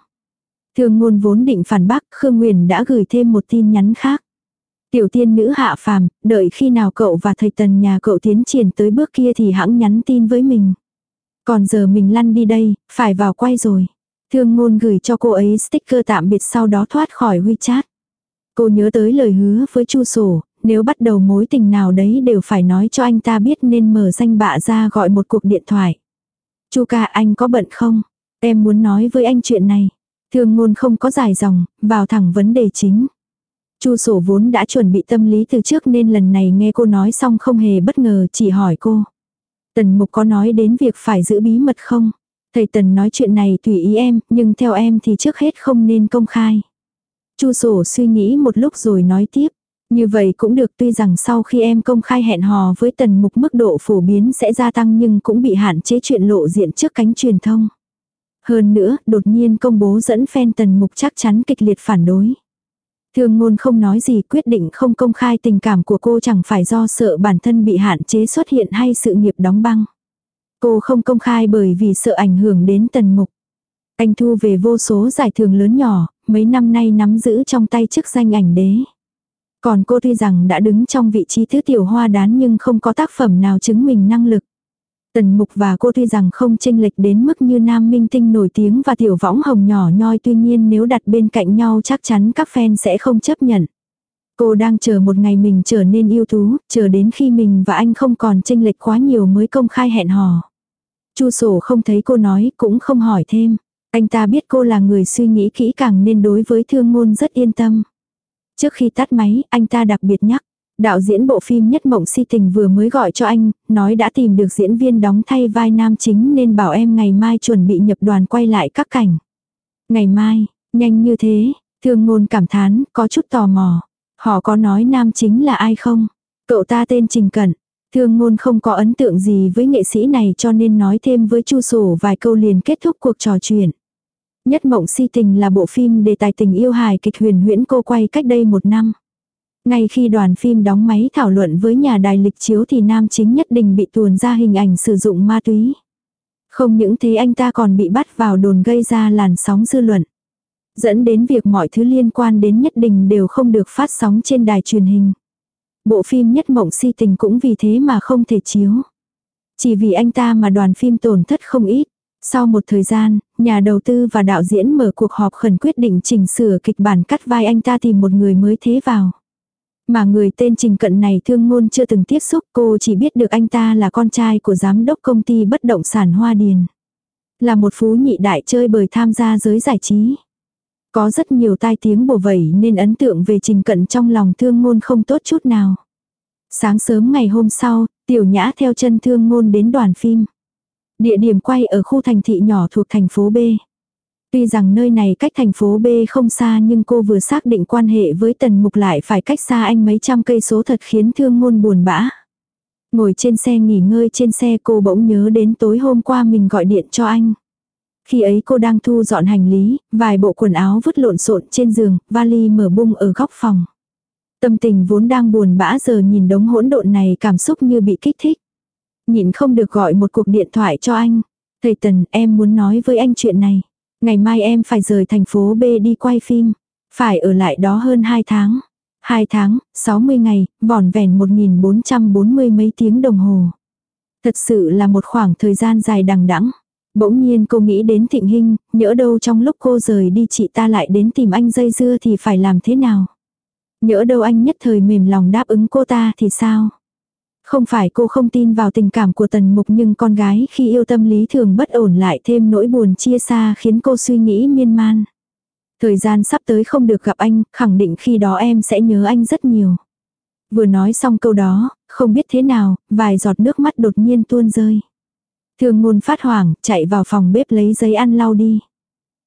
Thương ngôn vốn định phản bác, Khương Nguyền đã gửi thêm một tin nhắn khác. Tiểu tiên nữ hạ phàm, đợi khi nào cậu và thầy tần nhà cậu tiến triển tới bước kia thì hãng nhắn tin với mình. Còn giờ mình lăn đi đây, phải vào quay rồi. Thương ngôn gửi cho cô ấy sticker tạm biệt sau đó thoát khỏi WeChat. Cô nhớ tới lời hứa với Chu Sổ, nếu bắt đầu mối tình nào đấy đều phải nói cho anh ta biết nên mở danh bạ ra gọi một cuộc điện thoại. Chu ca anh có bận không? Em muốn nói với anh chuyện này. Thường ngôn không có dài dòng, vào thẳng vấn đề chính. Chu sổ vốn đã chuẩn bị tâm lý từ trước nên lần này nghe cô nói xong không hề bất ngờ chỉ hỏi cô. Tần mục có nói đến việc phải giữ bí mật không? Thầy Tần nói chuyện này tùy ý em, nhưng theo em thì trước hết không nên công khai. Chu sổ suy nghĩ một lúc rồi nói tiếp. Như vậy cũng được tuy rằng sau khi em công khai hẹn hò với tần mục mức độ phổ biến sẽ gia tăng nhưng cũng bị hạn chế chuyện lộ diện trước cánh truyền thông. Hơn nữa, đột nhiên công bố dẫn fan tần mục chắc chắn kịch liệt phản đối. Thương ngôn không nói gì quyết định không công khai tình cảm của cô chẳng phải do sợ bản thân bị hạn chế xuất hiện hay sự nghiệp đóng băng. Cô không công khai bởi vì sợ ảnh hưởng đến tần mục. Anh thu về vô số giải thưởng lớn nhỏ, mấy năm nay nắm giữ trong tay chức danh ảnh đế. Còn cô tuy rằng đã đứng trong vị trí thứ tiểu hoa đán nhưng không có tác phẩm nào chứng minh năng lực. Tần Mục và cô tuy rằng không chênh lệch đến mức như nam minh tinh nổi tiếng và tiểu võng hồng nhỏ nhoi tuy nhiên nếu đặt bên cạnh nhau chắc chắn các fan sẽ không chấp nhận. Cô đang chờ một ngày mình trở nên yêu tú, chờ đến khi mình và anh không còn chênh lệch quá nhiều mới công khai hẹn hò. Chu sổ không thấy cô nói cũng không hỏi thêm. Anh ta biết cô là người suy nghĩ kỹ càng nên đối với thương ngôn rất yên tâm. Trước khi tắt máy, anh ta đặc biệt nhắc. Đạo diễn bộ phim Nhất Mộng Si Tình vừa mới gọi cho anh, nói đã tìm được diễn viên đóng thay vai nam chính nên bảo em ngày mai chuẩn bị nhập đoàn quay lại các cảnh. Ngày mai, nhanh như thế, thương ngôn cảm thán, có chút tò mò. Họ có nói nam chính là ai không? Cậu ta tên Trình Cẩn. Thương ngôn không có ấn tượng gì với nghệ sĩ này cho nên nói thêm với Chu Sổ vài câu liền kết thúc cuộc trò chuyện. Nhất Mộng Si Tình là bộ phim đề tài tình yêu hài kịch huyền huyễn cô quay cách đây một năm. Ngay khi đoàn phim đóng máy thảo luận với nhà đài lịch chiếu thì nam chính nhất định bị tuồn ra hình ảnh sử dụng ma túy. Không những thế anh ta còn bị bắt vào đồn gây ra làn sóng dư luận. Dẫn đến việc mọi thứ liên quan đến nhất định đều không được phát sóng trên đài truyền hình. Bộ phim Nhất Mộng Si Tình cũng vì thế mà không thể chiếu. Chỉ vì anh ta mà đoàn phim tổn thất không ít. Sau một thời gian, nhà đầu tư và đạo diễn mở cuộc họp khẩn quyết định chỉnh sửa kịch bản cắt vai anh ta tìm một người mới thế vào. Mà người tên Trình Cận này thương ngôn chưa từng tiếp xúc cô chỉ biết được anh ta là con trai của giám đốc công ty bất động sản Hoa Điền. Là một phú nhị đại chơi bời tham gia giới giải trí. Có rất nhiều tai tiếng bổ vẩy nên ấn tượng về Trình Cận trong lòng thương ngôn không tốt chút nào. Sáng sớm ngày hôm sau, Tiểu Nhã theo chân thương ngôn đến đoàn phim. Địa điểm quay ở khu thành thị nhỏ thuộc thành phố B. Tuy rằng nơi này cách thành phố B không xa nhưng cô vừa xác định quan hệ với tần mục lại phải cách xa anh mấy trăm cây số thật khiến thương ngôn buồn bã. Ngồi trên xe nghỉ ngơi trên xe cô bỗng nhớ đến tối hôm qua mình gọi điện cho anh. Khi ấy cô đang thu dọn hành lý, vài bộ quần áo vứt lộn xộn trên giường, vali mở bung ở góc phòng. Tâm tình vốn đang buồn bã giờ nhìn đống hỗn độn này cảm xúc như bị kích thích. Nhịn không được gọi một cuộc điện thoại cho anh. Thầy Tần, em muốn nói với anh chuyện này. Ngày mai em phải rời thành phố B đi quay phim. Phải ở lại đó hơn 2 tháng. 2 tháng, 60 ngày, vỏn vẹn 1440 mấy tiếng đồng hồ. Thật sự là một khoảng thời gian dài đằng đẵng. Bỗng nhiên cô nghĩ đến thịnh hình, nhỡ đâu trong lúc cô rời đi chị ta lại đến tìm anh dây dưa thì phải làm thế nào. Nhỡ đâu anh nhất thời mềm lòng đáp ứng cô ta thì sao? Không phải cô không tin vào tình cảm của tần mục nhưng con gái khi yêu tâm lý thường bất ổn lại thêm nỗi buồn chia xa khiến cô suy nghĩ miên man. Thời gian sắp tới không được gặp anh, khẳng định khi đó em sẽ nhớ anh rất nhiều. Vừa nói xong câu đó, không biết thế nào, vài giọt nước mắt đột nhiên tuôn rơi. Thường ngôn phát hoảng, chạy vào phòng bếp lấy giấy ăn lau đi.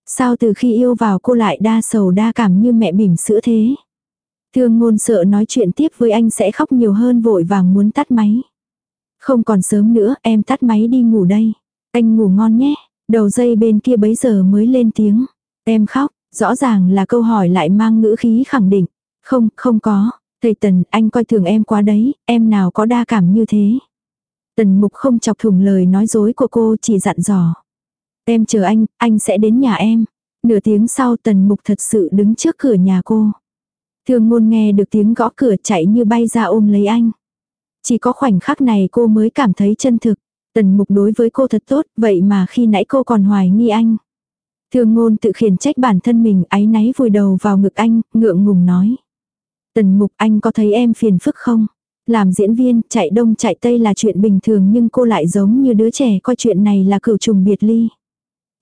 Sao từ khi yêu vào cô lại đa sầu đa cảm như mẹ bỉm sữa thế? Thương ngôn sợ nói chuyện tiếp với anh sẽ khóc nhiều hơn vội vàng muốn tắt máy. Không còn sớm nữa, em tắt máy đi ngủ đây. Anh ngủ ngon nhé. Đầu dây bên kia bấy giờ mới lên tiếng. Em khóc, rõ ràng là câu hỏi lại mang ngữ khí khẳng định. Không, không có. Thầy Tần, anh coi thường em quá đấy, em nào có đa cảm như thế. Tần Mục không chọc thủng lời nói dối của cô chỉ dặn dò. Em chờ anh, anh sẽ đến nhà em. Nửa tiếng sau Tần Mục thật sự đứng trước cửa nhà cô. Thương ngôn nghe được tiếng gõ cửa chạy như bay ra ôm lấy anh. Chỉ có khoảnh khắc này cô mới cảm thấy chân thực. Tần mục đối với cô thật tốt, vậy mà khi nãy cô còn hoài nghi anh. Thương ngôn tự khiển trách bản thân mình áy náy vùi đầu vào ngực anh, ngượng ngùng nói. Tần mục anh có thấy em phiền phức không? Làm diễn viên, chạy đông chạy tây là chuyện bình thường nhưng cô lại giống như đứa trẻ coi chuyện này là cửu trùng biệt ly.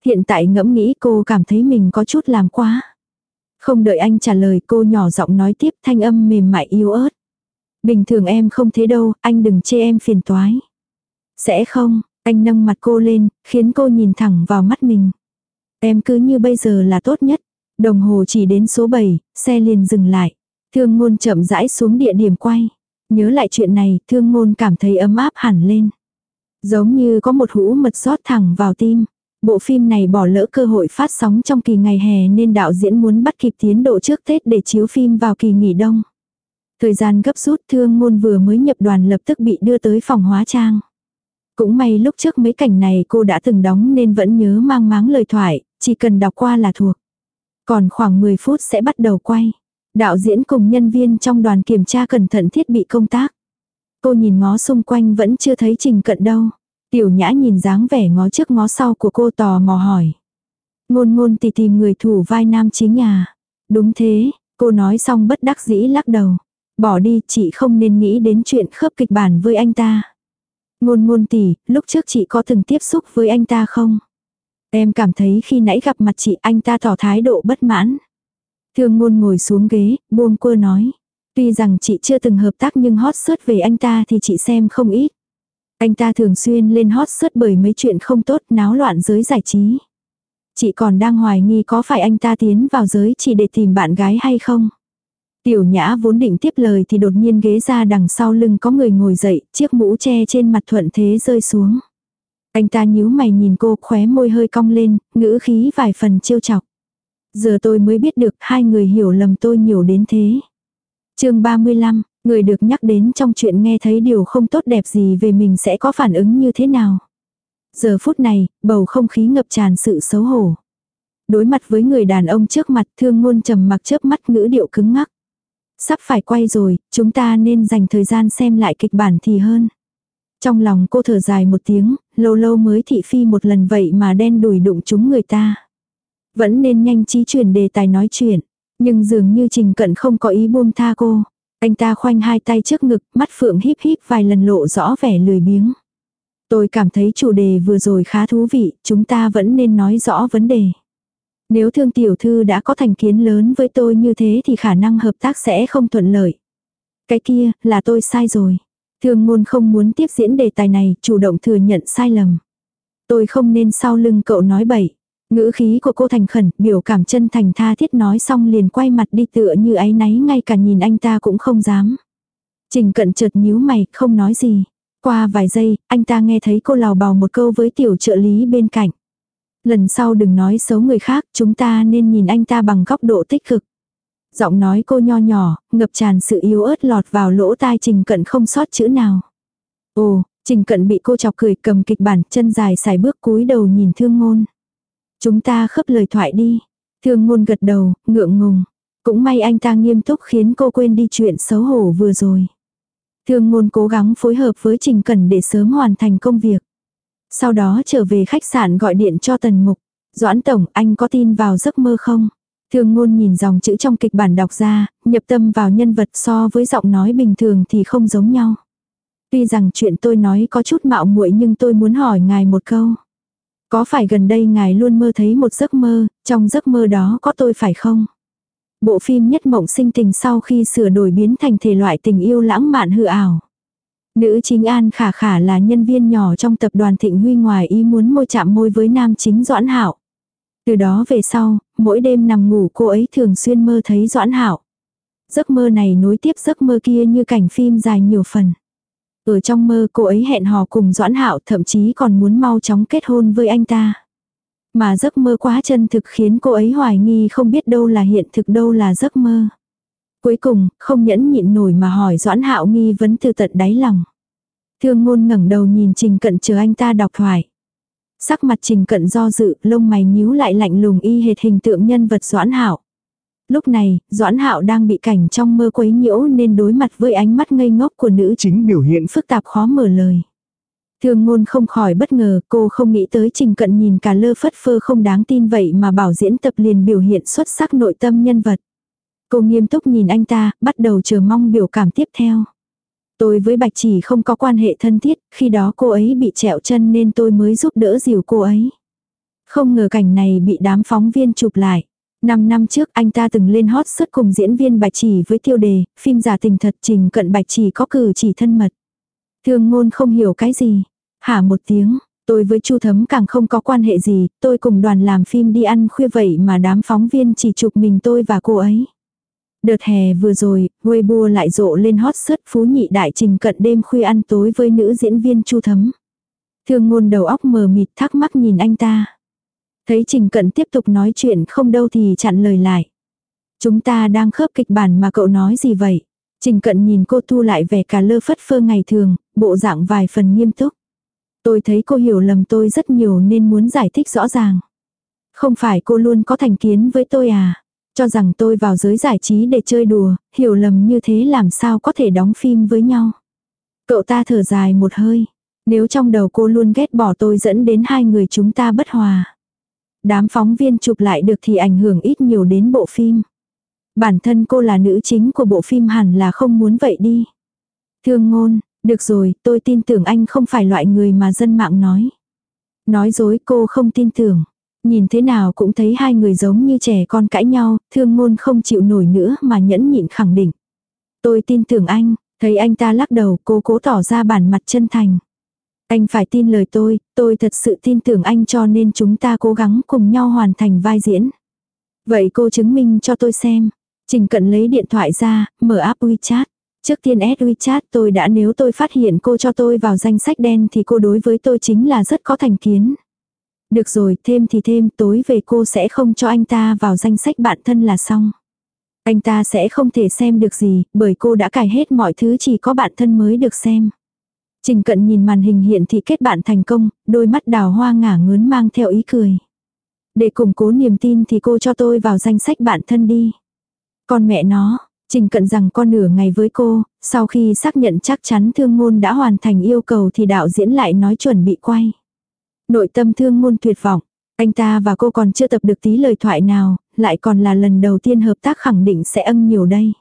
Hiện tại ngẫm nghĩ cô cảm thấy mình có chút làm quá. Không đợi anh trả lời cô nhỏ giọng nói tiếp thanh âm mềm mại yếu ớt. Bình thường em không thế đâu, anh đừng chê em phiền toái. Sẽ không, anh nâng mặt cô lên, khiến cô nhìn thẳng vào mắt mình. Em cứ như bây giờ là tốt nhất. Đồng hồ chỉ đến số 7, xe liền dừng lại. Thương ngôn chậm rãi xuống địa điểm quay. Nhớ lại chuyện này, thương ngôn cảm thấy ấm áp hẳn lên. Giống như có một hũ mật rót thẳng vào tim. Bộ phim này bỏ lỡ cơ hội phát sóng trong kỳ ngày hè nên đạo diễn muốn bắt kịp tiến độ trước Tết để chiếu phim vào kỳ nghỉ đông. Thời gian gấp rút thương ngôn vừa mới nhập đoàn lập tức bị đưa tới phòng hóa trang. Cũng may lúc trước mấy cảnh này cô đã từng đóng nên vẫn nhớ mang máng lời thoại, chỉ cần đọc qua là thuộc. Còn khoảng 10 phút sẽ bắt đầu quay. Đạo diễn cùng nhân viên trong đoàn kiểm tra cẩn thận thiết bị công tác. Cô nhìn ngó xung quanh vẫn chưa thấy trình cận đâu. Tiểu nhã nhìn dáng vẻ ngó trước ngó sau của cô tò mò hỏi. Ngôn ngôn thì tìm người thủ vai nam chính à. Đúng thế, cô nói xong bất đắc dĩ lắc đầu. Bỏ đi, chị không nên nghĩ đến chuyện khớp kịch bản với anh ta. Ngôn ngôn tỷ, lúc trước chị có từng tiếp xúc với anh ta không? Em cảm thấy khi nãy gặp mặt chị anh ta tỏ thái độ bất mãn. Thương ngôn ngồi xuống ghế, buông quơ nói. Tuy rằng chị chưa từng hợp tác nhưng hot search về anh ta thì chị xem không ít. Anh ta thường xuyên lên hot search bởi mấy chuyện không tốt náo loạn giới giải trí. Chị còn đang hoài nghi có phải anh ta tiến vào giới chỉ để tìm bạn gái hay không. Tiểu nhã vốn định tiếp lời thì đột nhiên ghế ra đằng sau lưng có người ngồi dậy, chiếc mũ che trên mặt thuận thế rơi xuống. Anh ta nhíu mày nhìn cô khóe môi hơi cong lên, ngữ khí vài phần trêu chọc. Giờ tôi mới biết được hai người hiểu lầm tôi nhiều đến thế. chương 35, Người được nhắc đến trong chuyện nghe thấy điều không tốt đẹp gì về mình sẽ có phản ứng như thế nào. Giờ phút này, bầu không khí ngập tràn sự xấu hổ. Đối mặt với người đàn ông trước mặt thương ngôn trầm mặc chớp mắt ngữ điệu cứng ngắc. Sắp phải quay rồi, chúng ta nên dành thời gian xem lại kịch bản thì hơn. Trong lòng cô thở dài một tiếng, lâu lâu mới thị phi một lần vậy mà đen đùi đụng chúng người ta. Vẫn nên nhanh trí chuyển đề tài nói chuyện. Nhưng dường như Trình Cận không có ý buông tha cô. Anh ta khoanh hai tay trước ngực, mắt phượng híp híp vài lần lộ rõ vẻ lười biếng. Tôi cảm thấy chủ đề vừa rồi khá thú vị, chúng ta vẫn nên nói rõ vấn đề. Nếu thương tiểu thư đã có thành kiến lớn với tôi như thế thì khả năng hợp tác sẽ không thuận lợi. Cái kia, là tôi sai rồi. Thương ngôn không muốn tiếp diễn đề tài này, chủ động thừa nhận sai lầm. Tôi không nên sau lưng cậu nói bậy. Ngữ khí của cô thành khẩn, biểu cảm chân thành tha thiết nói xong liền quay mặt đi tựa như áy náy ngay cả nhìn anh ta cũng không dám. Trình cận chợt nhíu mày, không nói gì. Qua vài giây, anh ta nghe thấy cô lào bào một câu với tiểu trợ lý bên cạnh. Lần sau đừng nói xấu người khác, chúng ta nên nhìn anh ta bằng góc độ tích cực. Giọng nói cô nho nhỏ, ngập tràn sự yếu ớt lọt vào lỗ tai trình cận không sót chữ nào. Ồ, trình cận bị cô chọc cười cầm kịch bản chân dài xài bước cúi đầu nhìn thương ngôn. Chúng ta khớp lời thoại đi. Thương ngôn gật đầu, ngượng ngùng. Cũng may anh ta nghiêm túc khiến cô quên đi chuyện xấu hổ vừa rồi. Thương ngôn cố gắng phối hợp với Trình Cẩn để sớm hoàn thành công việc. Sau đó trở về khách sạn gọi điện cho Tần Mục. Doãn Tổng, anh có tin vào giấc mơ không? Thương ngôn nhìn dòng chữ trong kịch bản đọc ra, nhập tâm vào nhân vật so với giọng nói bình thường thì không giống nhau. Tuy rằng chuyện tôi nói có chút mạo muội nhưng tôi muốn hỏi ngài một câu. Có phải gần đây ngài luôn mơ thấy một giấc mơ, trong giấc mơ đó có tôi phải không? Bộ phim Nhất Mộng Sinh Tình sau khi sửa đổi biến thành thể loại tình yêu lãng mạn hư ảo. Nữ chính An Khả Khả là nhân viên nhỏ trong tập đoàn Thịnh Huy ngoài ý muốn môi chạm môi với nam chính Doãn Hạo. Từ đó về sau, mỗi đêm nằm ngủ cô ấy thường xuyên mơ thấy Doãn Hạo. Giấc mơ này nối tiếp giấc mơ kia như cảnh phim dài nhiều phần. Ở trong mơ cô ấy hẹn hò cùng Doãn Hạo thậm chí còn muốn mau chóng kết hôn với anh ta. Mà giấc mơ quá chân thực khiến cô ấy hoài nghi không biết đâu là hiện thực đâu là giấc mơ. Cuối cùng, không nhẫn nhịn nổi mà hỏi Doãn Hạo nghi vấn từ tận đáy lòng. Thương ngôn ngẩng đầu nhìn Trình Cận chờ anh ta đọc thoại. Sắc mặt Trình Cận do dự, lông mày nhíu lại lạnh lùng y hệt hình tượng nhân vật Doãn Hạo. Lúc này, Doãn Hạo đang bị cảnh trong mơ quấy nhiễu nên đối mặt với ánh mắt ngây ngốc của nữ chính biểu hiện phức tạp khó mở lời. Thương ngôn không khỏi bất ngờ, cô không nghĩ tới trình cận nhìn cả lơ phất phơ không đáng tin vậy mà bảo diễn tập liền biểu hiện xuất sắc nội tâm nhân vật. Cô nghiêm túc nhìn anh ta, bắt đầu chờ mong biểu cảm tiếp theo. Tôi với Bạch Chỉ không có quan hệ thân thiết, khi đó cô ấy bị trẹo chân nên tôi mới giúp đỡ dìu cô ấy. Không ngờ cảnh này bị đám phóng viên chụp lại. Năm năm trước anh ta từng lên hot xuất cùng diễn viên Bạch Chỉ với tiêu đề, phim giả tình thật trình cận Bạch Chỉ có cử chỉ thân mật. Thương ngôn không hiểu cái gì. Hả một tiếng, tôi với Chu Thấm càng không có quan hệ gì, tôi cùng đoàn làm phim đi ăn khuya vậy mà đám phóng viên chỉ chụp mình tôi và cô ấy. Đợt hè vừa rồi, Weibo lại rộ lên hot search phú nhị đại trình cận đêm khuya ăn tối với nữ diễn viên Chu Thấm. Thương ngôn đầu óc mờ mịt thắc mắc nhìn anh ta. Thấy trình cận tiếp tục nói chuyện không đâu thì chặn lời lại. Chúng ta đang khớp kịch bản mà cậu nói gì vậy? Trình cận nhìn cô thu lại vẻ cả lơ phất phơ ngày thường, bộ dạng vài phần nghiêm túc. Tôi thấy cô hiểu lầm tôi rất nhiều nên muốn giải thích rõ ràng. Không phải cô luôn có thành kiến với tôi à? Cho rằng tôi vào giới giải trí để chơi đùa, hiểu lầm như thế làm sao có thể đóng phim với nhau. Cậu ta thở dài một hơi. Nếu trong đầu cô luôn ghét bỏ tôi dẫn đến hai người chúng ta bất hòa. Đám phóng viên chụp lại được thì ảnh hưởng ít nhiều đến bộ phim. Bản thân cô là nữ chính của bộ phim hẳn là không muốn vậy đi. Thương ngôn, được rồi, tôi tin tưởng anh không phải loại người mà dân mạng nói. Nói dối cô không tin tưởng. Nhìn thế nào cũng thấy hai người giống như trẻ con cãi nhau, thương ngôn không chịu nổi nữa mà nhẫn nhịn khẳng định. Tôi tin tưởng anh, thấy anh ta lắc đầu cô cố tỏ ra bản mặt chân thành. Anh phải tin lời tôi, tôi thật sự tin tưởng anh cho nên chúng ta cố gắng cùng nhau hoàn thành vai diễn. Vậy cô chứng minh cho tôi xem. Trình cận lấy điện thoại ra, mở app WeChat. Trước tiên add WeChat tôi đã nếu tôi phát hiện cô cho tôi vào danh sách đen thì cô đối với tôi chính là rất có thành kiến. Được rồi, thêm thì thêm, tối về cô sẽ không cho anh ta vào danh sách bạn thân là xong. Anh ta sẽ không thể xem được gì, bởi cô đã cài hết mọi thứ chỉ có bạn thân mới được xem. Trình cận nhìn màn hình hiện thị kết bạn thành công, đôi mắt đào hoa ngả ngớn mang theo ý cười. Để củng cố niềm tin thì cô cho tôi vào danh sách bạn thân đi. Con mẹ nó, Trình cận rằng con nửa ngày với cô, sau khi xác nhận chắc chắn thương ngôn đã hoàn thành yêu cầu thì đạo diễn lại nói chuẩn bị quay. Nội tâm thương ngôn tuyệt vọng, anh ta và cô còn chưa tập được tí lời thoại nào, lại còn là lần đầu tiên hợp tác khẳng định sẽ ân nhiều đây.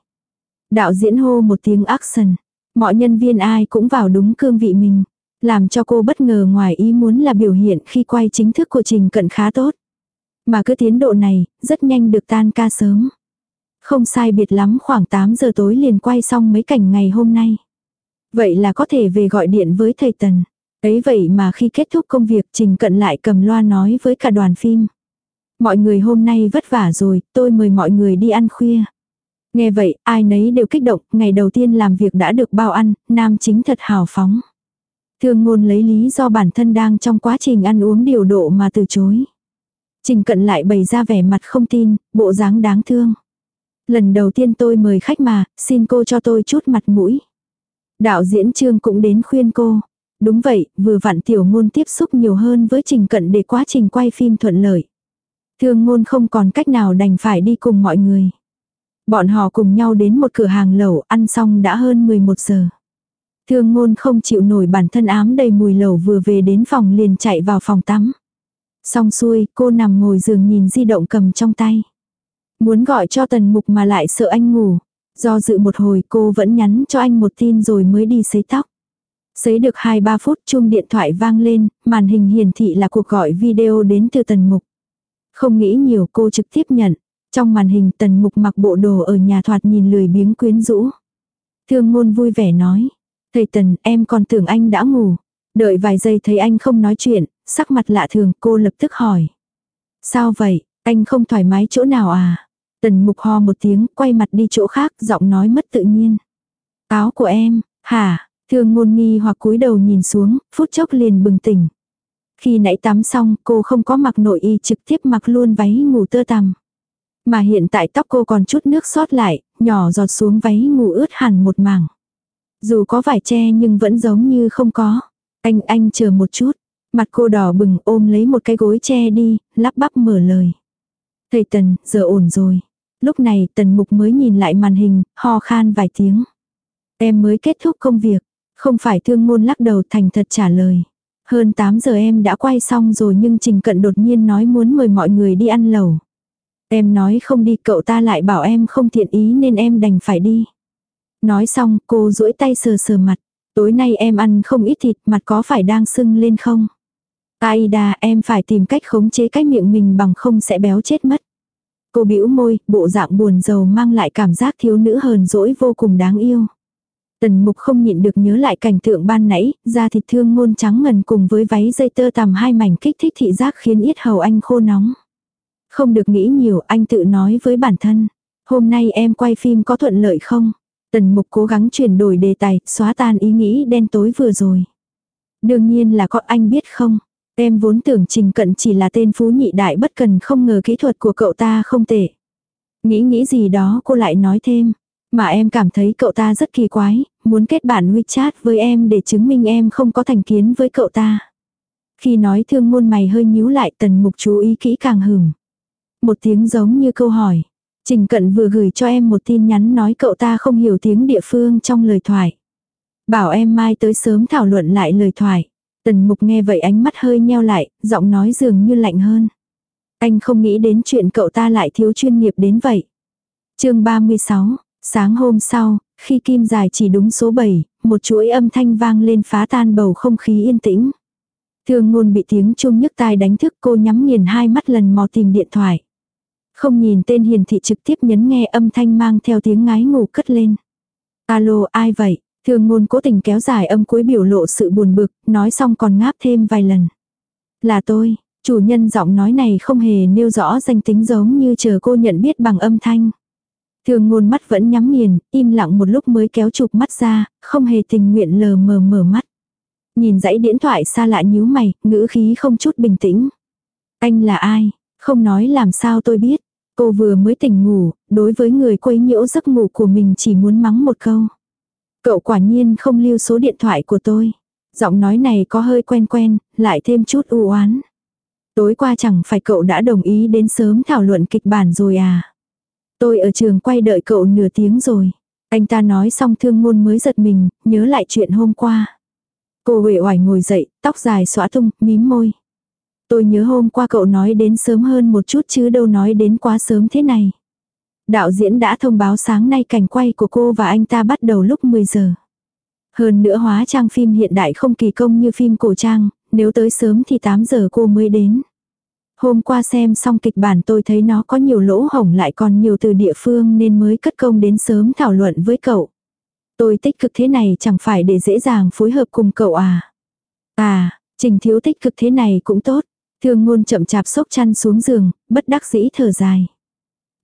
Đạo diễn hô một tiếng action, mọi nhân viên ai cũng vào đúng cương vị mình. Làm cho cô bất ngờ ngoài ý muốn là biểu hiện khi quay chính thức của Trình Cận khá tốt. Mà cứ tiến độ này, rất nhanh được tan ca sớm. Không sai biệt lắm khoảng 8 giờ tối liền quay xong mấy cảnh ngày hôm nay. Vậy là có thể về gọi điện với thầy Tần. Ấy vậy mà khi kết thúc công việc Trình Cận lại cầm loa nói với cả đoàn phim. Mọi người hôm nay vất vả rồi, tôi mời mọi người đi ăn khuya. Nghe vậy, ai nấy đều kích động, ngày đầu tiên làm việc đã được bao ăn, nam chính thật hào phóng. Thương ngôn lấy lý do bản thân đang trong quá trình ăn uống điều độ mà từ chối. Trình cận lại bày ra vẻ mặt không tin, bộ dáng đáng thương. Lần đầu tiên tôi mời khách mà, xin cô cho tôi chút mặt mũi. Đạo diễn trương cũng đến khuyên cô. Đúng vậy, vừa vặn tiểu ngôn tiếp xúc nhiều hơn với trình cận để quá trình quay phim thuận lợi. Thương ngôn không còn cách nào đành phải đi cùng mọi người. Bọn họ cùng nhau đến một cửa hàng lẩu ăn xong đã hơn 11 giờ. Thương ngôn không chịu nổi bản thân ám đầy mùi lẩu vừa về đến phòng liền chạy vào phòng tắm. Xong xuôi, cô nằm ngồi giường nhìn di động cầm trong tay. Muốn gọi cho tần mục mà lại sợ anh ngủ. Do dự một hồi cô vẫn nhắn cho anh một tin rồi mới đi sấy tóc. Sấy được 2-3 phút chuông điện thoại vang lên, màn hình hiển thị là cuộc gọi video đến từ tần mục. Không nghĩ nhiều cô trực tiếp nhận. Trong màn hình tần mục mặc bộ đồ ở nhà thoạt nhìn lười biếng quyến rũ. Thương ngôn vui vẻ nói. Thầy tần em còn tưởng anh đã ngủ. Đợi vài giây thấy anh không nói chuyện, sắc mặt lạ thường cô lập tức hỏi. Sao vậy, anh không thoải mái chỗ nào à? Tần mục ho một tiếng, quay mặt đi chỗ khác, giọng nói mất tự nhiên. Áo của em, hả? Thương ngôn nghi hoặc cúi đầu nhìn xuống, phút chốc liền bừng tỉnh. Khi nãy tắm xong, cô không có mặc nội y trực tiếp mặc luôn váy ngủ tơ tằm. Mà hiện tại tóc cô còn chút nước sót lại, nhỏ giọt xuống váy ngủ ướt hẳn một mảng. Dù có vải che nhưng vẫn giống như không có. Anh, anh chờ một chút. Mặt cô đỏ bừng ôm lấy một cái gối che đi, lắp bắp mở lời. Thầy Tần, giờ ổn rồi. Lúc này Tần Mục mới nhìn lại màn hình, ho khan vài tiếng. Em mới kết thúc công việc. Không phải thương ngôn lắc đầu thành thật trả lời. Hơn 8 giờ em đã quay xong rồi nhưng Trình Cận đột nhiên nói muốn mời mọi người đi ăn lẩu. Em nói không đi cậu ta lại bảo em không thiện ý nên em đành phải đi. Nói xong cô duỗi tay sờ sờ mặt. Tối nay em ăn không ít thịt mặt có phải đang sưng lên không? Aida em phải tìm cách khống chế cái miệng mình bằng không sẽ béo chết mất. Cô bĩu môi, bộ dạng buồn rầu mang lại cảm giác thiếu nữ hờn dỗi vô cùng đáng yêu. Tần mục không nhịn được nhớ lại cảnh tượng ban nãy, da thịt thương ngôn trắng ngần cùng với váy dây tơ tằm hai mảnh kích thích thị giác khiến yết hầu anh khô nóng. Không được nghĩ nhiều, anh tự nói với bản thân. Hôm nay em quay phim có thuận lợi không? Tần mục cố gắng chuyển đổi đề tài, xóa tan ý nghĩ đen tối vừa rồi. Đương nhiên là có anh biết không? Em vốn tưởng Trình Cận chỉ là tên phú nhị đại bất cần không ngờ kỹ thuật của cậu ta không tệ. Nghĩ nghĩ gì đó cô lại nói thêm. Mà em cảm thấy cậu ta rất kỳ quái, muốn kết bạn WeChat với em để chứng minh em không có thành kiến với cậu ta. Khi nói thương ngôn mày hơi nhíu lại tần mục chú ý kỹ càng hửng. Một tiếng giống như câu hỏi. Trình cận vừa gửi cho em một tin nhắn nói cậu ta không hiểu tiếng địa phương trong lời thoại. Bảo em mai tới sớm thảo luận lại lời thoại. Tần mục nghe vậy ánh mắt hơi nheo lại, giọng nói dường như lạnh hơn. Anh không nghĩ đến chuyện cậu ta lại thiếu chuyên nghiệp đến vậy. chương 36, sáng hôm sau, khi kim dài chỉ đúng số 7, một chuỗi âm thanh vang lên phá tan bầu không khí yên tĩnh. Thương ngôn bị tiếng chuông nhức tai đánh thức cô nhắm nghiền hai mắt lần mò tìm điện thoại. Không nhìn tên hiền thị trực tiếp nhấn nghe âm thanh mang theo tiếng ngái ngủ cất lên. Alo ai vậy? thường ngôn cố tình kéo dài âm cuối biểu lộ sự buồn bực, nói xong còn ngáp thêm vài lần. Là tôi, chủ nhân giọng nói này không hề nêu rõ danh tính giống như chờ cô nhận biết bằng âm thanh. thường ngôn mắt vẫn nhắm nghiền, im lặng một lúc mới kéo chụp mắt ra, không hề tình nguyện lờ mờ mở mắt. Nhìn dãy điện thoại xa lạ nhíu mày, ngữ khí không chút bình tĩnh. Anh là ai? Không nói làm sao tôi biết. Cô vừa mới tỉnh ngủ, đối với người quấy nhiễu giấc ngủ của mình chỉ muốn mắng một câu. Cậu quả nhiên không lưu số điện thoại của tôi. Giọng nói này có hơi quen quen, lại thêm chút u oán. Tối qua chẳng phải cậu đã đồng ý đến sớm thảo luận kịch bản rồi à. Tôi ở trường quay đợi cậu nửa tiếng rồi. Anh ta nói xong thương ngôn mới giật mình, nhớ lại chuyện hôm qua. Cô huệ oải ngồi dậy, tóc dài xõa tung, mím môi. Tôi nhớ hôm qua cậu nói đến sớm hơn một chút chứ đâu nói đến quá sớm thế này. Đạo diễn đã thông báo sáng nay cảnh quay của cô và anh ta bắt đầu lúc 10 giờ. Hơn nữa hóa trang phim hiện đại không kỳ công như phim cổ trang, nếu tới sớm thì 8 giờ cô mới đến. Hôm qua xem xong kịch bản tôi thấy nó có nhiều lỗ hổng lại còn nhiều từ địa phương nên mới cất công đến sớm thảo luận với cậu. Tôi tích cực thế này chẳng phải để dễ dàng phối hợp cùng cậu à. À, trình thiếu tích cực thế này cũng tốt. Thương ngôn chậm chạp xốc chăn xuống giường, bất đắc dĩ thở dài.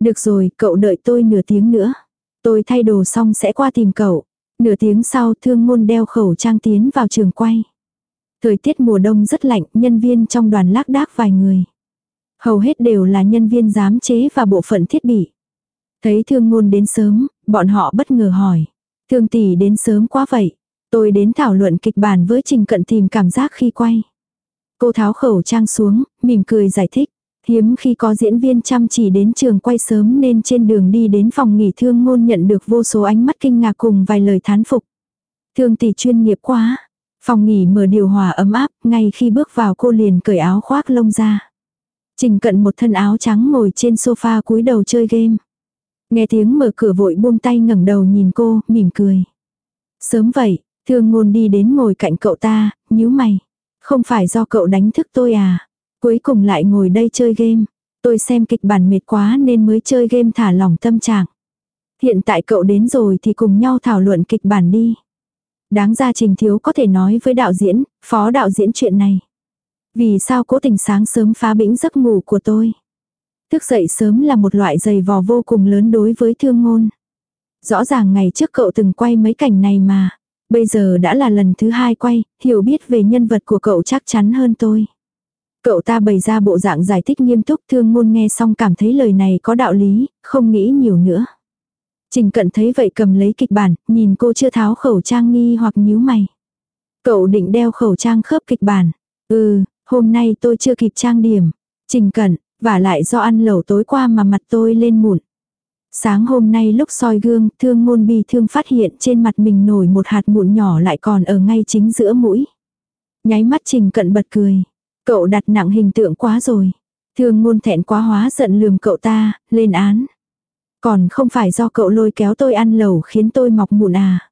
Được rồi, cậu đợi tôi nửa tiếng nữa. Tôi thay đồ xong sẽ qua tìm cậu. Nửa tiếng sau thương ngôn đeo khẩu trang tiến vào trường quay. Thời tiết mùa đông rất lạnh, nhân viên trong đoàn lác đác vài người. Hầu hết đều là nhân viên giám chế và bộ phận thiết bị. Thấy thương ngôn đến sớm, bọn họ bất ngờ hỏi. Thương tỷ đến sớm quá vậy. Tôi đến thảo luận kịch bản với Trình Cận tìm cảm giác khi quay. Cô tháo khẩu trang xuống, mỉm cười giải thích. Hiếm khi có diễn viên chăm chỉ đến trường quay sớm nên trên đường đi đến phòng nghỉ thương ngôn nhận được vô số ánh mắt kinh ngạc cùng vài lời thán phục. Thương tỷ chuyên nghiệp quá. Phòng nghỉ mở điều hòa ấm áp, ngay khi bước vào cô liền cởi áo khoác lông ra. Trình cận một thân áo trắng ngồi trên sofa cúi đầu chơi game. Nghe tiếng mở cửa vội buông tay ngẩng đầu nhìn cô, mỉm cười. Sớm vậy, thương ngôn đi đến ngồi cạnh cậu ta, nhíu mày. Không phải do cậu đánh thức tôi à? Cuối cùng lại ngồi đây chơi game. Tôi xem kịch bản mệt quá nên mới chơi game thả lỏng tâm trạng. Hiện tại cậu đến rồi thì cùng nhau thảo luận kịch bản đi. Đáng ra Trình Thiếu có thể nói với đạo diễn, phó đạo diễn chuyện này. Vì sao cố tình sáng sớm phá bĩnh giấc ngủ của tôi? Thức dậy sớm là một loại giày vò vô cùng lớn đối với thương ngôn. Rõ ràng ngày trước cậu từng quay mấy cảnh này mà. Bây giờ đã là lần thứ hai quay, hiểu biết về nhân vật của cậu chắc chắn hơn tôi. Cậu ta bày ra bộ dạng giải thích nghiêm túc thương ngôn nghe xong cảm thấy lời này có đạo lý, không nghĩ nhiều nữa. Trình cận thấy vậy cầm lấy kịch bản, nhìn cô chưa tháo khẩu trang nghi hoặc nhíu mày. Cậu định đeo khẩu trang khớp kịch bản. Ừ, hôm nay tôi chưa kịp trang điểm. Trình cận, và lại do ăn lẩu tối qua mà mặt tôi lên mụn. Sáng hôm nay lúc soi gương, thương ngôn bi thương phát hiện trên mặt mình nổi một hạt mụn nhỏ lại còn ở ngay chính giữa mũi. Nháy mắt trình cận bật cười. Cậu đặt nặng hình tượng quá rồi. Thương ngôn thẹn quá hóa giận lườm cậu ta, lên án. Còn không phải do cậu lôi kéo tôi ăn lẩu khiến tôi mọc mụn à.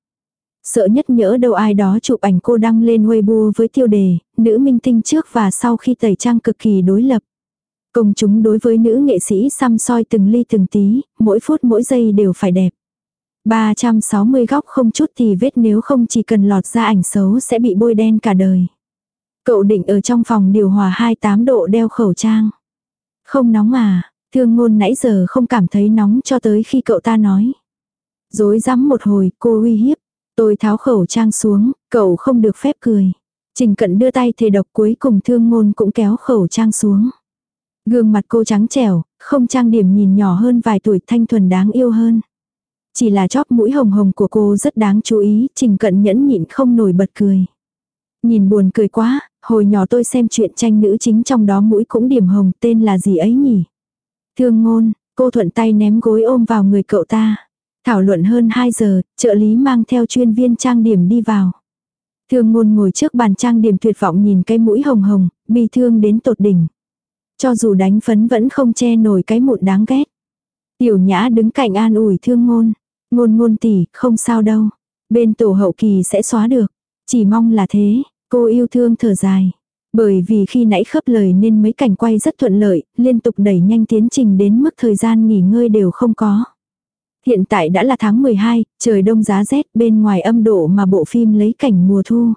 Sợ nhất nhỡ đâu ai đó chụp ảnh cô đăng lên Weibo với tiêu đề, nữ minh tinh trước và sau khi tẩy trang cực kỳ đối lập. Công chúng đối với nữ nghệ sĩ xăm soi từng ly từng tí, mỗi phút mỗi giây đều phải đẹp. 360 góc không chút thì vết nếu không chỉ cần lọt ra ảnh xấu sẽ bị bôi đen cả đời. Cậu định ở trong phòng điều hòa 28 độ đeo khẩu trang. Không nóng à, thương ngôn nãy giờ không cảm thấy nóng cho tới khi cậu ta nói. Dối rắm một hồi, cô uy hiếp. Tôi tháo khẩu trang xuống, cậu không được phép cười. Trình cận đưa tay thề độc cuối cùng thương ngôn cũng kéo khẩu trang xuống. Gương mặt cô trắng trẻo, không trang điểm nhìn nhỏ hơn vài tuổi thanh thuần đáng yêu hơn. Chỉ là chóp mũi hồng hồng của cô rất đáng chú ý, trình cận nhẫn nhịn không nổi bật cười. Nhìn buồn cười quá, hồi nhỏ tôi xem chuyện tranh nữ chính trong đó mũi cũng điểm hồng tên là gì ấy nhỉ? Thương ngôn, cô thuận tay ném gối ôm vào người cậu ta. Thảo luận hơn 2 giờ, trợ lý mang theo chuyên viên trang điểm đi vào. Thương ngôn ngồi trước bàn trang điểm tuyệt vọng nhìn cái mũi hồng hồng, bi thương đến tột đỉnh. Cho dù đánh phấn vẫn không che nổi cái mụn đáng ghét. Tiểu nhã đứng cạnh an ủi thương ngôn. Ngôn ngôn tỷ, không sao đâu. Bên tổ hậu kỳ sẽ xóa được. Chỉ mong là thế, cô yêu thương thở dài. Bởi vì khi nãy khớp lời nên mấy cảnh quay rất thuận lợi, liên tục đẩy nhanh tiến trình đến mức thời gian nghỉ ngơi đều không có. Hiện tại đã là tháng 12, trời đông giá rét bên ngoài âm độ mà bộ phim lấy cảnh mùa thu.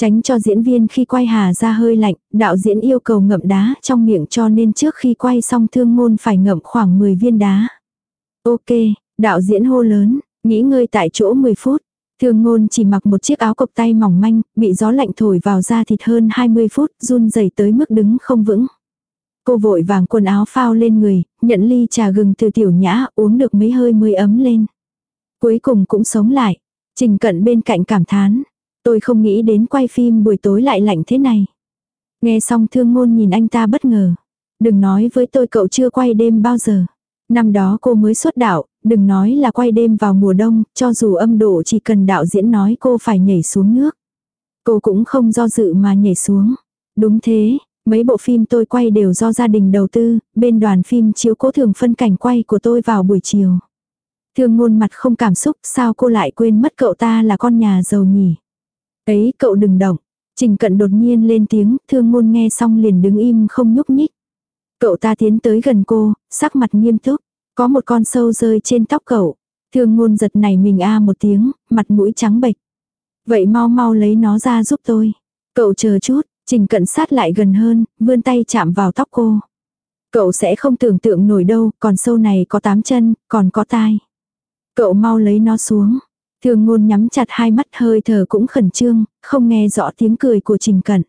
Tránh cho diễn viên khi quay hà ra hơi lạnh, đạo diễn yêu cầu ngậm đá trong miệng cho nên trước khi quay xong thương ngôn phải ngậm khoảng 10 viên đá. Ok, đạo diễn hô lớn, nghỉ ngơi tại chỗ 10 phút. Thương ngôn chỉ mặc một chiếc áo cộc tay mỏng manh, bị gió lạnh thổi vào da thịt hơn 20 phút, run rẩy tới mức đứng không vững. Cô vội vàng quần áo phao lên người, nhận ly trà gừng từ tiểu nhã, uống được mấy hơi mới ấm lên. Cuối cùng cũng sống lại. Trình cận bên cạnh cảm thán. Tôi không nghĩ đến quay phim buổi tối lại lạnh thế này. Nghe xong thương ngôn nhìn anh ta bất ngờ. Đừng nói với tôi cậu chưa quay đêm bao giờ. Năm đó cô mới xuất đạo, đừng nói là quay đêm vào mùa đông, cho dù âm độ chỉ cần đạo diễn nói cô phải nhảy xuống nước. Cô cũng không do dự mà nhảy xuống. Đúng thế, mấy bộ phim tôi quay đều do gia đình đầu tư, bên đoàn phim chiếu cố thường phân cảnh quay của tôi vào buổi chiều. Thương ngôn mặt không cảm xúc, sao cô lại quên mất cậu ta là con nhà giàu nhỉ? Ấy, cậu đừng động. Trình cận đột nhiên lên tiếng, thương ngôn nghe xong liền đứng im không nhúc nhích. Cậu ta tiến tới gần cô, sắc mặt nghiêm túc. Có một con sâu rơi trên tóc cậu. Thương ngôn giật này mình a à một tiếng, mặt mũi trắng bệch. Vậy mau mau lấy nó ra giúp tôi. Cậu chờ chút, trình cận sát lại gần hơn, vươn tay chạm vào tóc cô. Cậu sẽ không tưởng tượng nổi đâu, còn sâu này có tám chân, còn có tai. Cậu mau lấy nó xuống. Thường ngôn nhắm chặt hai mắt hơi thở cũng khẩn trương, không nghe rõ tiếng cười của trình cận.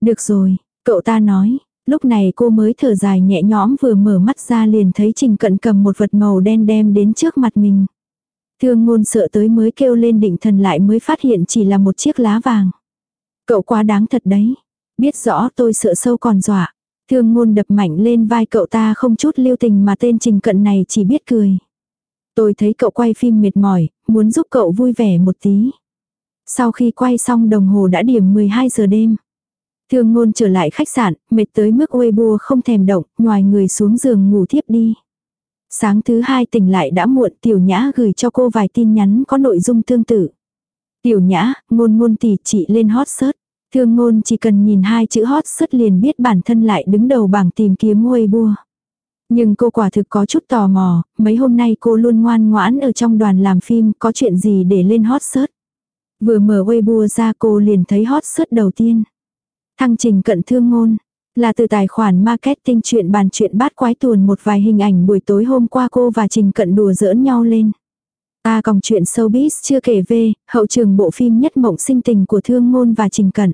Được rồi, cậu ta nói, lúc này cô mới thở dài nhẹ nhõm vừa mở mắt ra liền thấy trình cận cầm một vật màu đen đem đến trước mặt mình. Thương ngôn sợ tới mới kêu lên định thần lại mới phát hiện chỉ là một chiếc lá vàng. Cậu quá đáng thật đấy. Biết rõ tôi sợ sâu còn dọa. Thương ngôn đập mạnh lên vai cậu ta không chút lưu tình mà tên trình cận này chỉ biết cười. Tôi thấy cậu quay phim mệt mỏi, muốn giúp cậu vui vẻ một tí. Sau khi quay xong đồng hồ đã điểm 12 giờ đêm. Thương ngôn trở lại khách sạn, mệt tới mức Weibo không thèm động, ngoài người xuống giường ngủ thiếp đi. Sáng thứ hai tỉnh lại đã muộn tiểu nhã gửi cho cô vài tin nhắn có nội dung tương tự. Tiểu nhã, ngôn ngôn tỷ chị lên hot search. Thương ngôn chỉ cần nhìn hai chữ hot search liền biết bản thân lại đứng đầu bảng tìm kiếm Weibo. Nhưng cô quả thực có chút tò mò, mấy hôm nay cô luôn ngoan ngoãn ở trong đoàn làm phim, có chuyện gì để lên hot search. Vừa mở Weibo ra cô liền thấy hot search đầu tiên. Thăng trình cận thương ngôn, là từ tài khoản marketing chuyện bàn chuyện bát quái tuồn một vài hình ảnh buổi tối hôm qua cô và trình cận đùa giỡn nhau lên. Ta còn chuyện showbiz chưa kể về, hậu trường bộ phim nhất mộng sinh tình của thương ngôn và trình cận.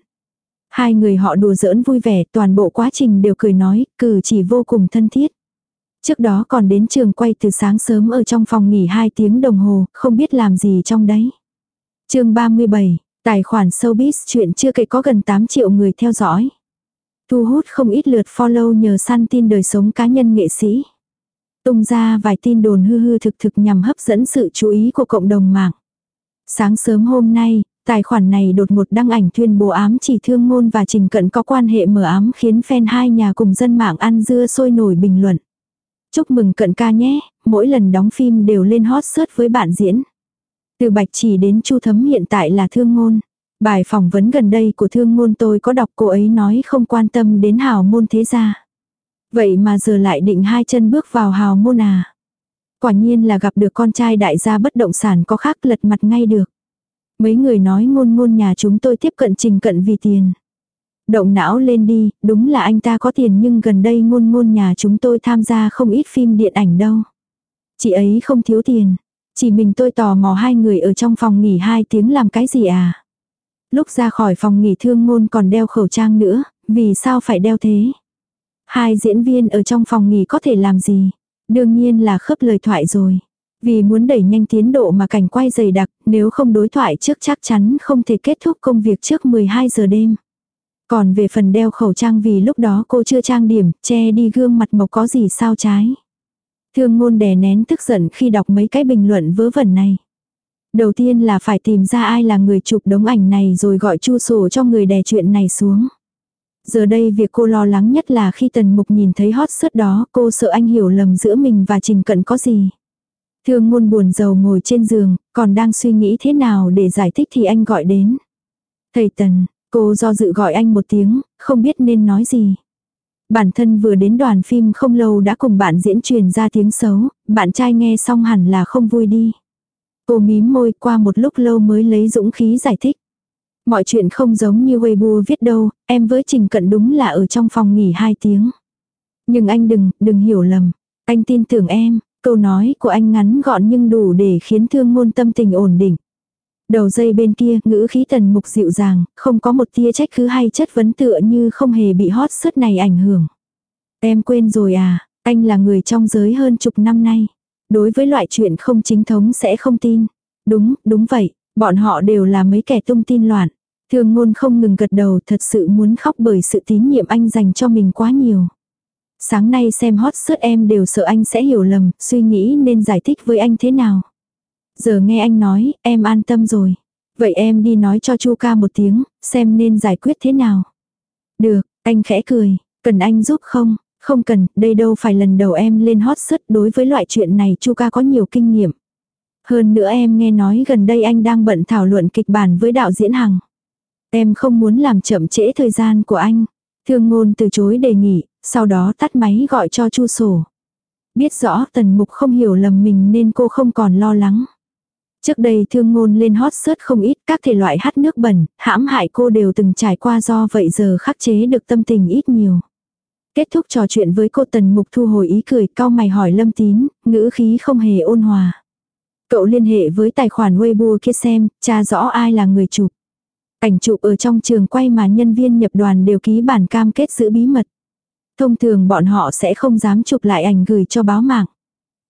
Hai người họ đùa giỡn vui vẻ, toàn bộ quá trình đều cười nói, cử chỉ vô cùng thân thiết. Trước đó còn đến trường quay từ sáng sớm ở trong phòng nghỉ 2 tiếng đồng hồ, không biết làm gì trong đấy. chương 37, tài khoản showbiz chuyện chưa kể có gần 8 triệu người theo dõi. Thu hút không ít lượt follow nhờ săn tin đời sống cá nhân nghệ sĩ. Tung ra vài tin đồn hư hư thực thực nhằm hấp dẫn sự chú ý của cộng đồng mạng. Sáng sớm hôm nay, tài khoản này đột ngột đăng ảnh tuyên bố ám chỉ thương ngôn và trình cận có quan hệ mở ám khiến fan hai nhà cùng dân mạng ăn dưa sôi nổi bình luận. Chúc mừng cận ca nhé, mỗi lần đóng phim đều lên hot search với bạn diễn. Từ Bạch Chỉ đến Chu Thấm hiện tại là thương ngôn. Bài phỏng vấn gần đây của thương ngôn tôi có đọc cô ấy nói không quan tâm đến hào môn thế gia. Vậy mà giờ lại định hai chân bước vào hào môn à. Quả nhiên là gặp được con trai đại gia bất động sản có khác lật mặt ngay được. Mấy người nói ngôn ngôn nhà chúng tôi tiếp cận trình cận vì tiền. Động não lên đi, đúng là anh ta có tiền nhưng gần đây ngôn ngôn nhà chúng tôi tham gia không ít phim điện ảnh đâu. Chị ấy không thiếu tiền. Chỉ mình tôi tò mò hai người ở trong phòng nghỉ hai tiếng làm cái gì à? Lúc ra khỏi phòng nghỉ thương ngôn còn đeo khẩu trang nữa, vì sao phải đeo thế? Hai diễn viên ở trong phòng nghỉ có thể làm gì? Đương nhiên là khớp lời thoại rồi. Vì muốn đẩy nhanh tiến độ mà cảnh quay dày đặc, nếu không đối thoại trước chắc chắn không thể kết thúc công việc trước 12 giờ đêm. Còn về phần đeo khẩu trang vì lúc đó cô chưa trang điểm, che đi gương mặt mộc có gì sao trái. Thương ngôn đè nén tức giận khi đọc mấy cái bình luận vớ vẩn này. Đầu tiên là phải tìm ra ai là người chụp đống ảnh này rồi gọi chu sổ cho người đè chuyện này xuống. Giờ đây việc cô lo lắng nhất là khi tần mục nhìn thấy hot sớt đó cô sợ anh hiểu lầm giữa mình và trình cận có gì. Thương ngôn buồn giàu ngồi trên giường, còn đang suy nghĩ thế nào để giải thích thì anh gọi đến. Thầy tần, cô do dự gọi anh một tiếng, không biết nên nói gì. Bản thân vừa đến đoàn phim không lâu đã cùng bạn diễn truyền ra tiếng xấu, bạn trai nghe xong hẳn là không vui đi. Cô mím môi qua một lúc lâu mới lấy dũng khí giải thích. Mọi chuyện không giống như Weibo viết đâu, em với Trình Cận đúng là ở trong phòng nghỉ hai tiếng. Nhưng anh đừng, đừng hiểu lầm. Anh tin tưởng em, câu nói của anh ngắn gọn nhưng đủ để khiến thương ngôn tâm tình ổn định. Đầu dây bên kia, ngữ khí tần mục dịu dàng, không có một tia trách cứ hay chất vấn tựa như không hề bị hot search này ảnh hưởng. Em quên rồi à, anh là người trong giới hơn chục năm nay. Đối với loại chuyện không chính thống sẽ không tin. Đúng, đúng vậy, bọn họ đều là mấy kẻ tung tin loạn. Thương ngôn không ngừng gật đầu thật sự muốn khóc bởi sự tín nhiệm anh dành cho mình quá nhiều. Sáng nay xem hot search em đều sợ anh sẽ hiểu lầm, suy nghĩ nên giải thích với anh thế nào. Giờ nghe anh nói, em an tâm rồi. Vậy em đi nói cho chu ca một tiếng, xem nên giải quyết thế nào. Được, anh khẽ cười, cần anh giúp không? Không cần, đây đâu phải lần đầu em lên hot search đối với loại chuyện này chu ca có nhiều kinh nghiệm. Hơn nữa em nghe nói gần đây anh đang bận thảo luận kịch bản với đạo diễn Hằng. Em không muốn làm chậm trễ thời gian của anh. Thương ngôn từ chối đề nghị, sau đó tắt máy gọi cho chu sổ. Biết rõ tần mục không hiểu lầm mình nên cô không còn lo lắng. Trước đây thương ngôn lên hot search không ít các thể loại hát nước bẩn, hãm hại cô đều từng trải qua do vậy giờ khắc chế được tâm tình ít nhiều. Kết thúc trò chuyện với cô tần mục thu hồi ý cười cao mày hỏi lâm tín, ngữ khí không hề ôn hòa. Cậu liên hệ với tài khoản Weibo kia xem, tra rõ ai là người chụp. Cảnh chụp ở trong trường quay mà nhân viên nhập đoàn đều ký bản cam kết giữ bí mật. Thông thường bọn họ sẽ không dám chụp lại ảnh gửi cho báo mạng.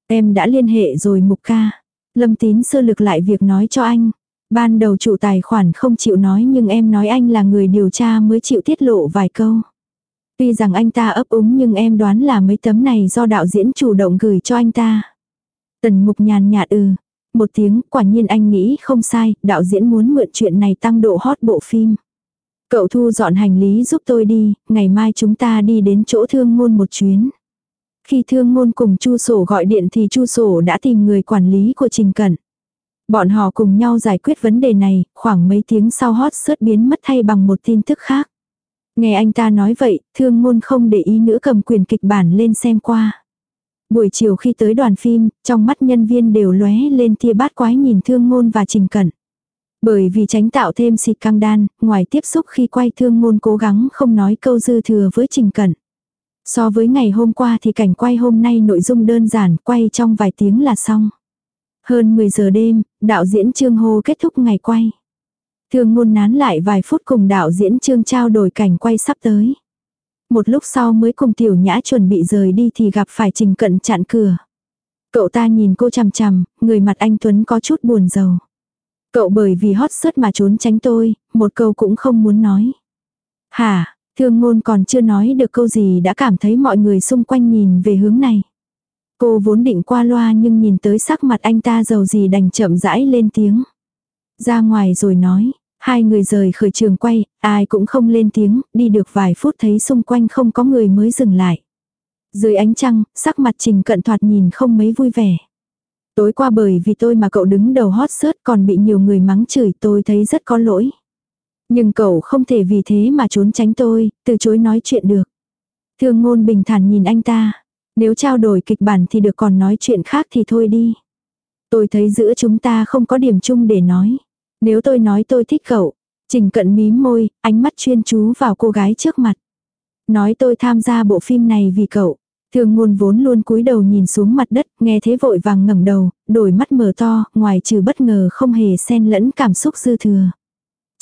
Em đã liên hệ rồi mục ca. Lâm tín sơ lược lại việc nói cho anh. Ban đầu chủ tài khoản không chịu nói nhưng em nói anh là người điều tra mới chịu tiết lộ vài câu. Tuy rằng anh ta ấp úng nhưng em đoán là mấy tấm này do đạo diễn chủ động gửi cho anh ta. Tần mục nhàn nhạt ừ, một tiếng, quả nhiên anh nghĩ không sai, đạo diễn muốn mượn chuyện này tăng độ hot bộ phim. Cậu thu dọn hành lý giúp tôi đi, ngày mai chúng ta đi đến chỗ thương ngôn một chuyến. Khi thương ngôn cùng chu sổ gọi điện thì chu sổ đã tìm người quản lý của Trình Cẩn. Bọn họ cùng nhau giải quyết vấn đề này, khoảng mấy tiếng sau hot sớt biến mất thay bằng một tin tức khác. Nghe anh ta nói vậy, thương ngôn không để ý nữa cầm quyền kịch bản lên xem qua. Buổi chiều khi tới đoàn phim, trong mắt nhân viên đều lóe lên tia bát quái nhìn thương ngôn và trình cẩn. Bởi vì tránh tạo thêm xịt căng đan, ngoài tiếp xúc khi quay thương ngôn cố gắng không nói câu dư thừa với trình cẩn. So với ngày hôm qua thì cảnh quay hôm nay nội dung đơn giản, quay trong vài tiếng là xong. Hơn 10 giờ đêm, đạo diễn Trương Hô kết thúc ngày quay. Thương ngôn nán lại vài phút cùng đạo diễn Trương trao đổi cảnh quay sắp tới. Một lúc sau mới cùng tiểu nhã chuẩn bị rời đi thì gặp phải trình cận chặn cửa. Cậu ta nhìn cô chằm chằm, người mặt anh Tuấn có chút buồn rầu. Cậu bởi vì hót sớt mà trốn tránh tôi, một câu cũng không muốn nói. Hả, thương ngôn còn chưa nói được câu gì đã cảm thấy mọi người xung quanh nhìn về hướng này. Cô vốn định qua loa nhưng nhìn tới sắc mặt anh ta giàu gì đành chậm rãi lên tiếng. Ra ngoài rồi nói, Hai người rời khởi trường quay, ai cũng không lên tiếng, đi được vài phút thấy xung quanh không có người mới dừng lại. Dưới ánh trăng, sắc mặt trình cận thoạt nhìn không mấy vui vẻ. Tối qua bởi vì tôi mà cậu đứng đầu hot search còn bị nhiều người mắng chửi tôi thấy rất có lỗi. Nhưng cậu không thể vì thế mà trốn tránh tôi, từ chối nói chuyện được. Thương ngôn bình thản nhìn anh ta. Nếu trao đổi kịch bản thì được còn nói chuyện khác thì thôi đi. Tôi thấy giữa chúng ta không có điểm chung để nói. Nếu tôi nói tôi thích cậu, Trình cận mím môi, ánh mắt chuyên chú vào cô gái trước mặt. Nói tôi tham gia bộ phim này vì cậu. Thường ngôn vốn luôn cúi đầu nhìn xuống mặt đất, nghe thế vội vàng ngẩng đầu, đổi mắt mở to, ngoài trừ bất ngờ không hề xen lẫn cảm xúc dư thừa.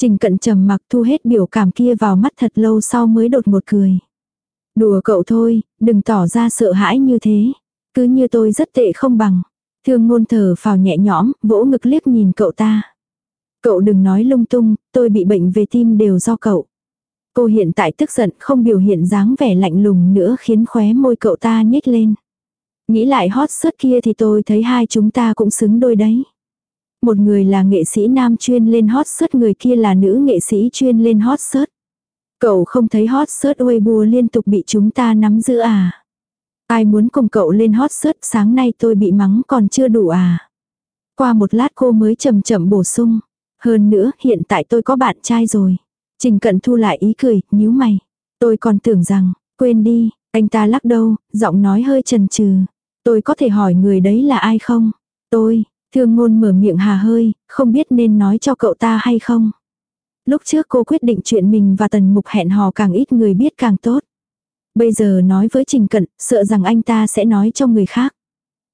Trình cận trầm mặc thu hết biểu cảm kia vào mắt thật lâu sau mới đột một cười. Đùa cậu thôi, đừng tỏ ra sợ hãi như thế. Cứ như tôi rất tệ không bằng. Thương ngôn thở phào nhẹ nhõm, vỗ ngực liếc nhìn cậu ta. Cậu đừng nói lung tung, tôi bị bệnh về tim đều do cậu. Cô hiện tại tức giận không biểu hiện dáng vẻ lạnh lùng nữa khiến khóe môi cậu ta nhếch lên. Nghĩ lại hot search kia thì tôi thấy hai chúng ta cũng xứng đôi đấy. Một người là nghệ sĩ nam chuyên lên hot search người kia là nữ nghệ sĩ chuyên lên hot search. Cậu không thấy hot search Weibo liên tục bị chúng ta nắm giữ à? Ai muốn cùng cậu lên hot search sáng nay tôi bị mắng còn chưa đủ à? Qua một lát cô mới chậm chậm bổ sung. Hơn nữa, hiện tại tôi có bạn trai rồi. Trình cận thu lại ý cười, nhíu mày. Tôi còn tưởng rằng, quên đi, anh ta lắc đầu, giọng nói hơi chần chừ. Tôi có thể hỏi người đấy là ai không? Tôi, thương ngôn mở miệng hà hơi, không biết nên nói cho cậu ta hay không. Lúc trước cô quyết định chuyện mình và tần mục hẹn hò càng ít người biết càng tốt. Bây giờ nói với Trình Cận, sợ rằng anh ta sẽ nói cho người khác.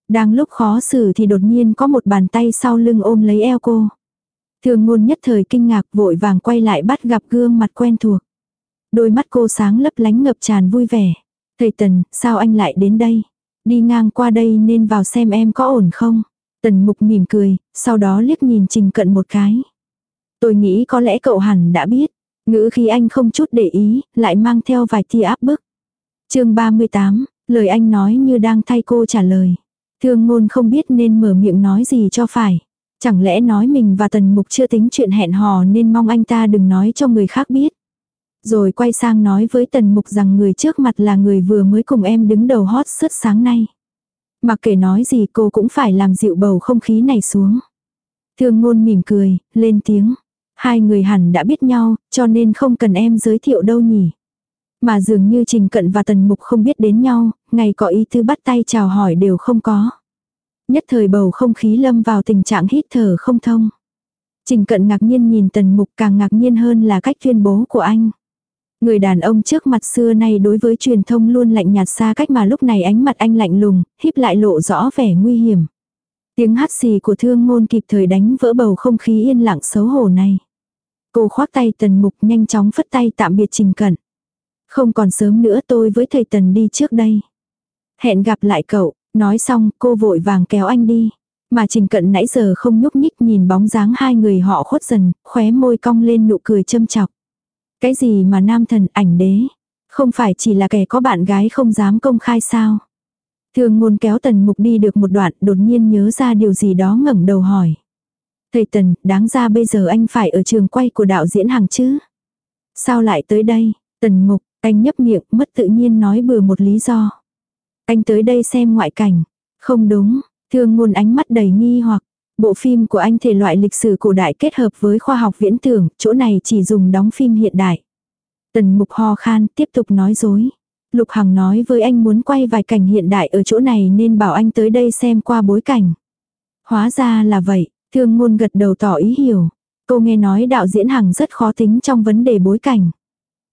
Đang lúc khó xử thì đột nhiên có một bàn tay sau lưng ôm lấy eo cô. Thường ngôn nhất thời kinh ngạc vội vàng quay lại bắt gặp gương mặt quen thuộc. Đôi mắt cô sáng lấp lánh ngập tràn vui vẻ. Thầy Tần, sao anh lại đến đây? Đi ngang qua đây nên vào xem em có ổn không? Tần mục mỉm cười, sau đó liếc nhìn Trình Cận một cái. Tôi nghĩ có lẽ cậu hẳn đã biết. Ngữ khi anh không chút để ý, lại mang theo vài tia áp bức. chương 38, lời anh nói như đang thay cô trả lời. Thương ngôn không biết nên mở miệng nói gì cho phải. Chẳng lẽ nói mình và tần mục chưa tính chuyện hẹn hò nên mong anh ta đừng nói cho người khác biết. Rồi quay sang nói với tần mục rằng người trước mặt là người vừa mới cùng em đứng đầu hot suốt sáng nay. Mặc kệ nói gì cô cũng phải làm dịu bầu không khí này xuống. Thương ngôn mỉm cười, lên tiếng. Hai người hẳn đã biết nhau, cho nên không cần em giới thiệu đâu nhỉ. Mà dường như Trình Cận và Tần Mục không biết đến nhau, ngày có ý tư bắt tay chào hỏi đều không có. Nhất thời bầu không khí lâm vào tình trạng hít thở không thông. Trình Cận ngạc nhiên nhìn Tần Mục càng ngạc nhiên hơn là cách tuyên bố của anh. Người đàn ông trước mặt xưa nay đối với truyền thông luôn lạnh nhạt xa cách mà lúc này ánh mặt anh lạnh lùng, híp lại lộ rõ vẻ nguy hiểm. Tiếng hát xì của thương ngôn kịp thời đánh vỡ bầu không khí yên lặng xấu hổ này. Cô khoác tay tần mục nhanh chóng phất tay tạm biệt trình cận. Không còn sớm nữa tôi với thầy tần đi trước đây. Hẹn gặp lại cậu, nói xong cô vội vàng kéo anh đi. Mà trình cận nãy giờ không nhúc nhích nhìn bóng dáng hai người họ khuất dần, khóe môi cong lên nụ cười châm chọc. Cái gì mà nam thần ảnh đế? Không phải chỉ là kẻ có bạn gái không dám công khai sao? Thường ngôn kéo tần mục đi được một đoạn đột nhiên nhớ ra điều gì đó ngẩng đầu hỏi. Thầy tần, đáng ra bây giờ anh phải ở trường quay của đạo diễn hàng chứ? Sao lại tới đây? Tần mục, anh nhấp miệng, mất tự nhiên nói bừa một lý do. Anh tới đây xem ngoại cảnh. Không đúng, thương ngôn ánh mắt đầy nghi hoặc. Bộ phim của anh thể loại lịch sử cổ đại kết hợp với khoa học viễn tưởng, chỗ này chỉ dùng đóng phim hiện đại. Tần mục ho khan tiếp tục nói dối. Lục Hằng nói với anh muốn quay vài cảnh hiện đại ở chỗ này nên bảo anh tới đây xem qua bối cảnh. Hóa ra là vậy, thương ngôn gật đầu tỏ ý hiểu. Cô nghe nói đạo diễn Hằng rất khó tính trong vấn đề bối cảnh.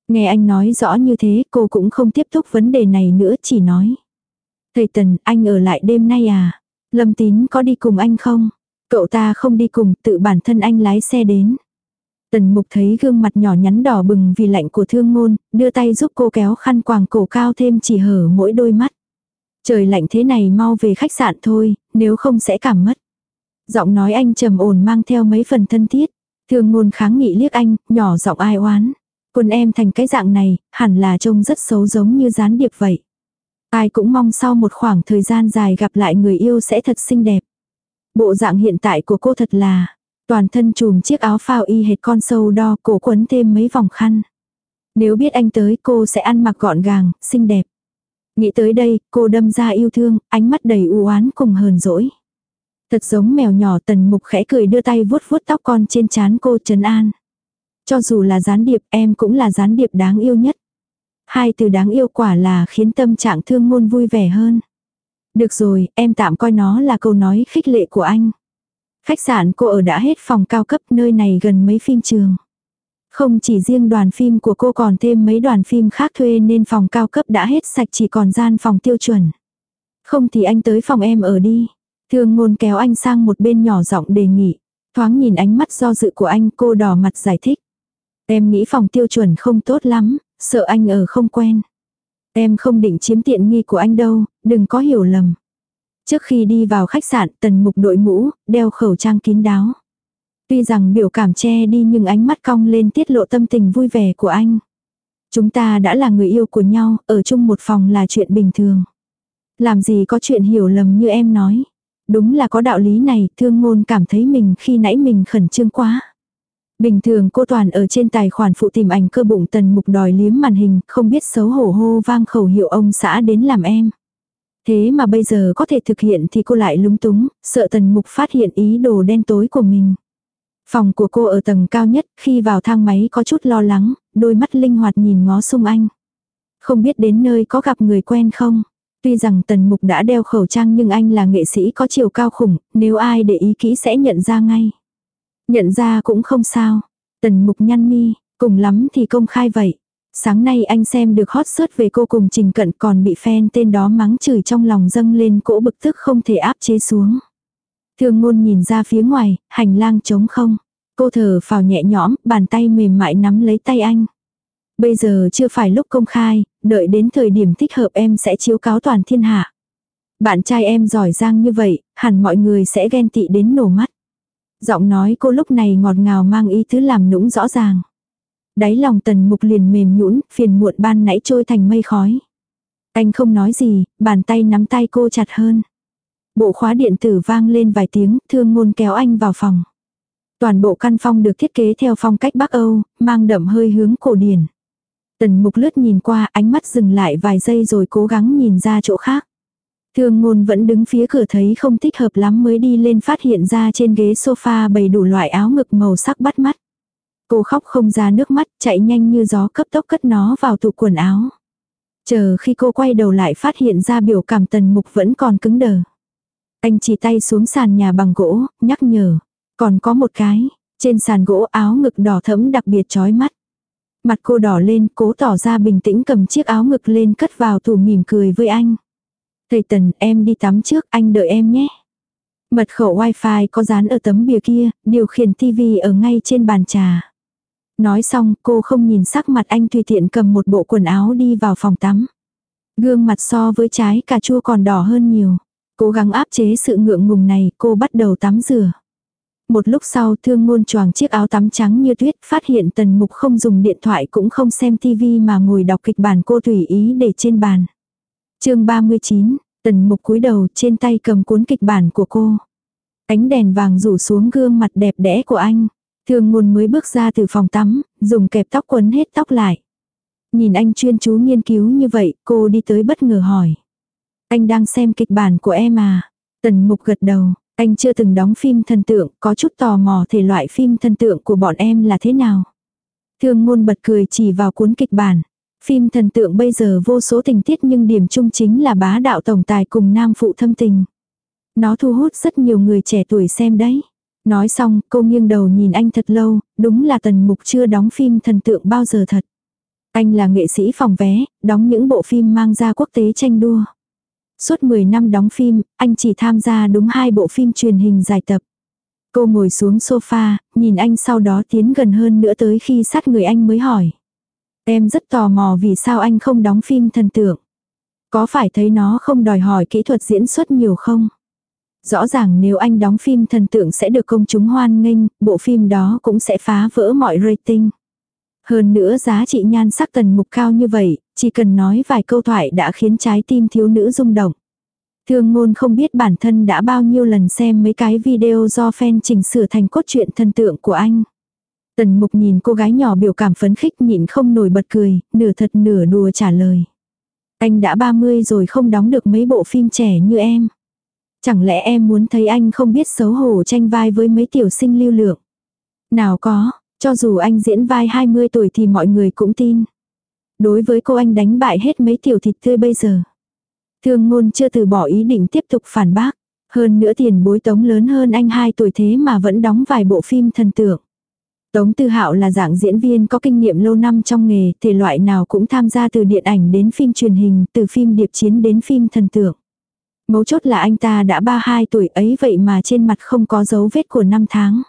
Nghe anh nói rõ như thế cô cũng không tiếp tục vấn đề này nữa chỉ nói. Thầy Tần, anh ở lại đêm nay à? Lâm Tín có đi cùng anh không? Cậu ta không đi cùng, tự bản thân anh lái xe đến. Tần mục thấy gương mặt nhỏ nhắn đỏ bừng vì lạnh của thương ngôn, đưa tay giúp cô kéo khăn quàng cổ cao thêm chỉ hở mỗi đôi mắt. Trời lạnh thế này mau về khách sạn thôi, nếu không sẽ cảm mất. Giọng nói anh trầm ổn mang theo mấy phần thân thiết. Thương ngôn kháng nghị liếc anh, nhỏ giọng ai oán. Quân em thành cái dạng này, hẳn là trông rất xấu giống như gián điệp vậy. Ai cũng mong sau một khoảng thời gian dài gặp lại người yêu sẽ thật xinh đẹp. Bộ dạng hiện tại của cô thật là, toàn thân chùm chiếc áo phao y hệt con sâu đo cổ quấn thêm mấy vòng khăn. Nếu biết anh tới cô sẽ ăn mặc gọn gàng, xinh đẹp. Nghĩ tới đây, cô đâm ra yêu thương, ánh mắt đầy u oán cùng hờn dỗi. Thật giống mèo nhỏ tần mục khẽ cười đưa tay vuốt vuốt tóc con trên trán cô trấn an. Cho dù là gián điệp em cũng là gián điệp đáng yêu nhất. Hai từ đáng yêu quả là khiến tâm trạng thương ngôn vui vẻ hơn. Được rồi, em tạm coi nó là câu nói khích lệ của anh. Khách sạn cô ở đã hết phòng cao cấp nơi này gần mấy phim trường. Không chỉ riêng đoàn phim của cô còn thêm mấy đoàn phim khác thuê nên phòng cao cấp đã hết sạch chỉ còn gian phòng tiêu chuẩn. Không thì anh tới phòng em ở đi. Thương ngôn kéo anh sang một bên nhỏ giọng đề nghị. Thoáng nhìn ánh mắt do dự của anh cô đỏ mặt giải thích. Em nghĩ phòng tiêu chuẩn không tốt lắm, sợ anh ở không quen. Em không định chiếm tiện nghi của anh đâu, đừng có hiểu lầm. Trước khi đi vào khách sạn, tần mục đội mũ, đeo khẩu trang kín đáo. Tuy rằng biểu cảm che đi nhưng ánh mắt cong lên tiết lộ tâm tình vui vẻ của anh. Chúng ta đã là người yêu của nhau, ở chung một phòng là chuyện bình thường. Làm gì có chuyện hiểu lầm như em nói. Đúng là có đạo lý này, thương ngôn cảm thấy mình khi nãy mình khẩn trương quá. Bình thường cô toàn ở trên tài khoản phụ tìm ảnh cơ bụng tần mục đòi liếm màn hình, không biết xấu hổ hô vang khẩu hiệu ông xã đến làm em. Thế mà bây giờ có thể thực hiện thì cô lại lúng túng, sợ tần mục phát hiện ý đồ đen tối của mình. Phòng của cô ở tầng cao nhất, khi vào thang máy có chút lo lắng, đôi mắt linh hoạt nhìn ngó xung anh. Không biết đến nơi có gặp người quen không? Tuy rằng tần mục đã đeo khẩu trang nhưng anh là nghệ sĩ có chiều cao khủng, nếu ai để ý kỹ sẽ nhận ra ngay. Nhận ra cũng không sao. Tần mục nhăn mi, cùng lắm thì công khai vậy. Sáng nay anh xem được hot search về cô cùng trình cận còn bị fan tên đó mắng chửi trong lòng dâng lên cỗ bực tức không thể áp chế xuống. Thương ngôn nhìn ra phía ngoài, hành lang trống không. Cô thở phào nhẹ nhõm, bàn tay mềm mại nắm lấy tay anh. Bây giờ chưa phải lúc công khai, đợi đến thời điểm thích hợp em sẽ chiếu cáo toàn thiên hạ. Bạn trai em giỏi giang như vậy, hẳn mọi người sẽ ghen tị đến nổ mắt. Giọng nói cô lúc này ngọt ngào mang ý thứ làm nũng rõ ràng. Đáy lòng tần mục liền mềm nhũn phiền muộn ban nãy trôi thành mây khói. Anh không nói gì, bàn tay nắm tay cô chặt hơn. Bộ khóa điện tử vang lên vài tiếng, thương ngôn kéo anh vào phòng. Toàn bộ căn phòng được thiết kế theo phong cách Bắc Âu, mang đậm hơi hướng cổ điển. Tần mục lướt nhìn qua ánh mắt dừng lại vài giây rồi cố gắng nhìn ra chỗ khác. Thương ngôn vẫn đứng phía cửa thấy không thích hợp lắm mới đi lên phát hiện ra trên ghế sofa bày đủ loại áo ngực màu sắc bắt mắt. Cô khóc không ra nước mắt, chạy nhanh như gió cấp tốc cất nó vào tủ quần áo. Chờ khi cô quay đầu lại phát hiện ra biểu cảm tần mục vẫn còn cứng đờ. Anh chỉ tay xuống sàn nhà bằng gỗ, nhắc nhở. Còn có một cái, trên sàn gỗ áo ngực đỏ thẫm đặc biệt chói mắt. Mặt cô đỏ lên, cố tỏ ra bình tĩnh cầm chiếc áo ngực lên cất vào tủ mỉm cười với anh. Thầy Tần, em đi tắm trước, anh đợi em nhé. Mật khẩu wifi có dán ở tấm bìa kia, điều khiển tivi ở ngay trên bàn trà. Nói xong, cô không nhìn sắc mặt anh tùy tiện cầm một bộ quần áo đi vào phòng tắm. Gương mặt so với trái cà chua còn đỏ hơn nhiều. Cố gắng áp chế sự ngượng ngùng này, cô bắt đầu tắm rửa. Một lúc sau thương ngôn choàng chiếc áo tắm trắng như tuyết, phát hiện tần mục không dùng điện thoại cũng không xem tivi mà ngồi đọc kịch bản cô tùy ý để trên bàn. chương 39, tần mục cúi đầu trên tay cầm cuốn kịch bản của cô. Ánh đèn vàng rủ xuống gương mặt đẹp đẽ của anh. Thương ngôn mới bước ra từ phòng tắm, dùng kẹp tóc quấn hết tóc lại. Nhìn anh chuyên chú nghiên cứu như vậy, cô đi tới bất ngờ hỏi. Anh đang xem kịch bản của em à? Tần mục gật đầu, anh chưa từng đóng phim thần tượng, có chút tò mò thể loại phim thần tượng của bọn em là thế nào. Thương ngôn bật cười chỉ vào cuốn kịch bản. Phim thần tượng bây giờ vô số tình tiết nhưng điểm chung chính là bá đạo tổng tài cùng nam phụ thâm tình. Nó thu hút rất nhiều người trẻ tuổi xem đấy. Nói xong, cô nghiêng đầu nhìn anh thật lâu, đúng là tần mục chưa đóng phim thần tượng bao giờ thật. Anh là nghệ sĩ phòng vé, đóng những bộ phim mang ra quốc tế tranh đua. Suốt 10 năm đóng phim, anh chỉ tham gia đúng hai bộ phim truyền hình dài tập. Cô ngồi xuống sofa, nhìn anh sau đó tiến gần hơn nữa tới khi sát người anh mới hỏi. Em rất tò mò vì sao anh không đóng phim thần tượng. Có phải thấy nó không đòi hỏi kỹ thuật diễn xuất nhiều không? Rõ ràng nếu anh đóng phim thần tượng sẽ được công chúng hoan nghênh, bộ phim đó cũng sẽ phá vỡ mọi rating. Hơn nữa giá trị nhan sắc tần mục cao như vậy, chỉ cần nói vài câu thoại đã khiến trái tim thiếu nữ rung động. Thương ngôn không biết bản thân đã bao nhiêu lần xem mấy cái video do fan chỉnh sửa thành cốt truyện thần tượng của anh. Tần mục nhìn cô gái nhỏ biểu cảm phấn khích nhịn không nổi bật cười, nửa thật nửa đùa trả lời. Anh đã 30 rồi không đóng được mấy bộ phim trẻ như em. Chẳng lẽ em muốn thấy anh không biết xấu hổ tranh vai với mấy tiểu sinh lưu lượng? Nào có, cho dù anh diễn vai 20 tuổi thì mọi người cũng tin. Đối với cô anh đánh bại hết mấy tiểu thịt tươi bây giờ. Thương ngôn chưa từ bỏ ý định tiếp tục phản bác. Hơn nữa tiền bối tống lớn hơn anh 2 tuổi thế mà vẫn đóng vài bộ phim thần tượng. Tống Tư Hạo là dạng diễn viên có kinh nghiệm lâu năm trong nghề, thể loại nào cũng tham gia từ điện ảnh đến phim truyền hình, từ phim điệp chiến đến phim thần tượng. Mấu chốt là anh ta đã 32 tuổi ấy vậy mà trên mặt không có dấu vết của năm tháng.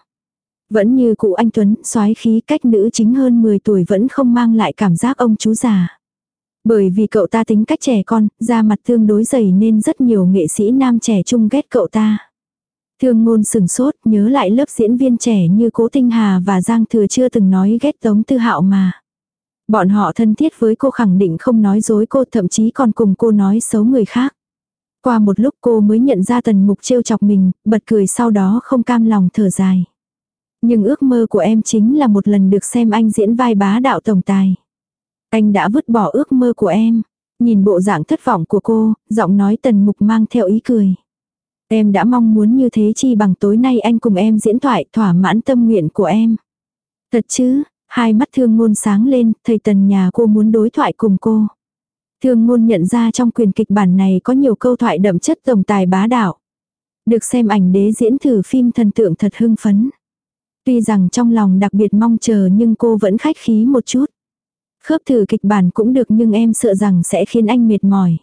Vẫn như cụ anh Tuấn, soái khí cách nữ chính hơn 10 tuổi vẫn không mang lại cảm giác ông chú già. Bởi vì cậu ta tính cách trẻ con, da mặt tương đối dày nên rất nhiều nghệ sĩ nam trẻ chung ghét cậu ta. Thương ngôn sừng sốt nhớ lại lớp diễn viên trẻ như Cố Tinh Hà và Giang Thừa chưa từng nói ghét Tống Tư Hạo mà. Bọn họ thân thiết với cô khẳng định không nói dối cô thậm chí còn cùng cô nói xấu người khác. Qua một lúc cô mới nhận ra tần mục trêu chọc mình, bật cười sau đó không cam lòng thở dài. Nhưng ước mơ của em chính là một lần được xem anh diễn vai bá đạo tổng tài. Anh đã vứt bỏ ước mơ của em. Nhìn bộ dạng thất vọng của cô, giọng nói tần mục mang theo ý cười. Em đã mong muốn như thế chi bằng tối nay anh cùng em diễn thoại thỏa mãn tâm nguyện của em. Thật chứ, hai mắt thương ngôn sáng lên, thầy tần nhà cô muốn đối thoại cùng cô. Thương ngôn nhận ra trong quyền kịch bản này có nhiều câu thoại đậm chất tổng tài bá đạo. Được xem ảnh đế diễn thử phim thần tượng thật hưng phấn. Tuy rằng trong lòng đặc biệt mong chờ nhưng cô vẫn khách khí một chút. Khớp thử kịch bản cũng được nhưng em sợ rằng sẽ khiến anh mệt mỏi.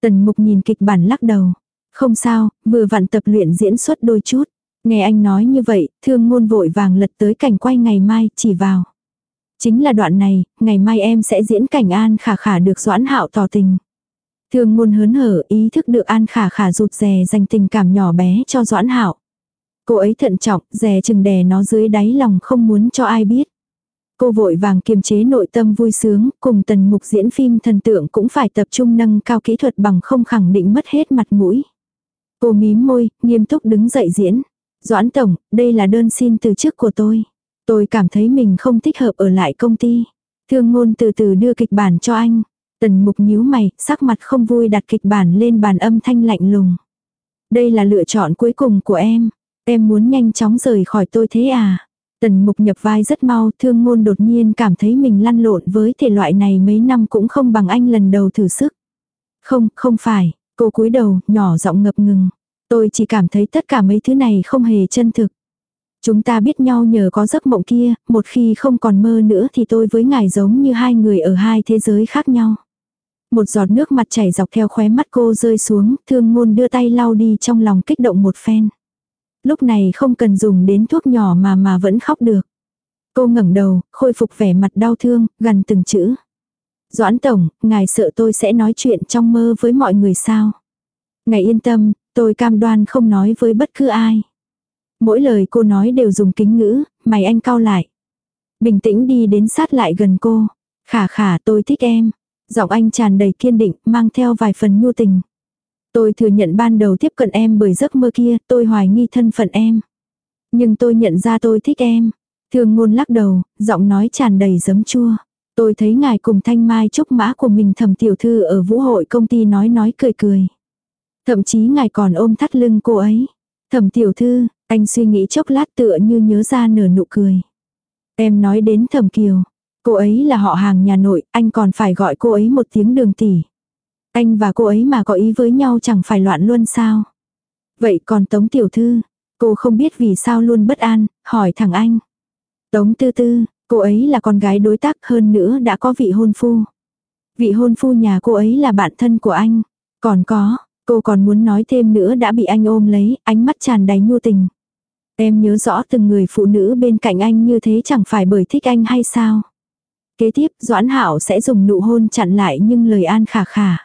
Tần mục nhìn kịch bản lắc đầu. Không sao, vừa vặn tập luyện diễn xuất đôi chút. Nghe anh nói như vậy, thương ngôn vội vàng lật tới cảnh quay ngày mai, chỉ vào. Chính là đoạn này, ngày mai em sẽ diễn cảnh An Khả Khả được Doãn Hạo tỏ tình. Thương ngôn hớn hở ý thức được An Khả Khả rụt rè dành tình cảm nhỏ bé cho Doãn Hạo. Cô ấy thận trọng, rè chừng đè nó dưới đáy lòng không muốn cho ai biết. Cô vội vàng kiềm chế nội tâm vui sướng, cùng tần mục diễn phim thần tượng cũng phải tập trung nâng cao kỹ thuật bằng không khẳng định mất hết mặt mũi. Cô mím môi, nghiêm túc đứng dậy diễn. Doãn Tổng, đây là đơn xin từ chức của tôi. Tôi cảm thấy mình không thích hợp ở lại công ty. Thương ngôn từ từ đưa kịch bản cho anh. Tần mục nhíu mày, sắc mặt không vui đặt kịch bản lên bàn âm thanh lạnh lùng. Đây là lựa chọn cuối cùng của em. Em muốn nhanh chóng rời khỏi tôi thế à? Tần mục nhập vai rất mau, thương ngôn đột nhiên cảm thấy mình lăn lộn với thể loại này mấy năm cũng không bằng anh lần đầu thử sức. Không, không phải, cô cúi đầu, nhỏ giọng ngập ngừng. Tôi chỉ cảm thấy tất cả mấy thứ này không hề chân thực. Chúng ta biết nhau nhờ có giấc mộng kia, một khi không còn mơ nữa thì tôi với ngài giống như hai người ở hai thế giới khác nhau. Một giọt nước mặt chảy dọc theo khóe mắt cô rơi xuống, thương ngôn đưa tay lau đi trong lòng kích động một phen. Lúc này không cần dùng đến thuốc nhỏ mà mà vẫn khóc được. Cô ngẩng đầu, khôi phục vẻ mặt đau thương, gần từng chữ. Doãn Tổng, ngài sợ tôi sẽ nói chuyện trong mơ với mọi người sao? Ngài yên tâm, tôi cam đoan không nói với bất cứ ai. Mỗi lời cô nói đều dùng kính ngữ, mày anh cao lại. Bình tĩnh đi đến sát lại gần cô. Khả khả tôi thích em. Giọng anh tràn đầy kiên định, mang theo vài phần nhu tình. Tôi thừa nhận ban đầu tiếp cận em bởi giấc mơ kia, tôi hoài nghi thân phận em. Nhưng tôi nhận ra tôi thích em. Thường ngôn lắc đầu, giọng nói tràn đầy giấm chua. Tôi thấy ngài cùng thanh mai trúc mã của mình thầm tiểu thư ở vũ hội công ty nói nói cười cười. Thậm chí ngài còn ôm thắt lưng cô ấy. Thẩm tiểu thư, anh suy nghĩ chốc lát tựa như nhớ ra nở nụ cười. Em nói đến thẩm kiều. Cô ấy là họ hàng nhà nội, anh còn phải gọi cô ấy một tiếng đường tỷ. Anh và cô ấy mà có ý với nhau chẳng phải loạn luôn sao. Vậy còn Tống Tiểu Thư, cô không biết vì sao luôn bất an, hỏi thẳng anh. Tống Tư Tư, cô ấy là con gái đối tác hơn nữa đã có vị hôn phu. Vị hôn phu nhà cô ấy là bạn thân của anh. Còn có, cô còn muốn nói thêm nữa đã bị anh ôm lấy, ánh mắt tràn đầy nhu tình. Em nhớ rõ từng người phụ nữ bên cạnh anh như thế chẳng phải bởi thích anh hay sao. Kế tiếp Doãn Hảo sẽ dùng nụ hôn chặn lại nhưng lời an khả khả.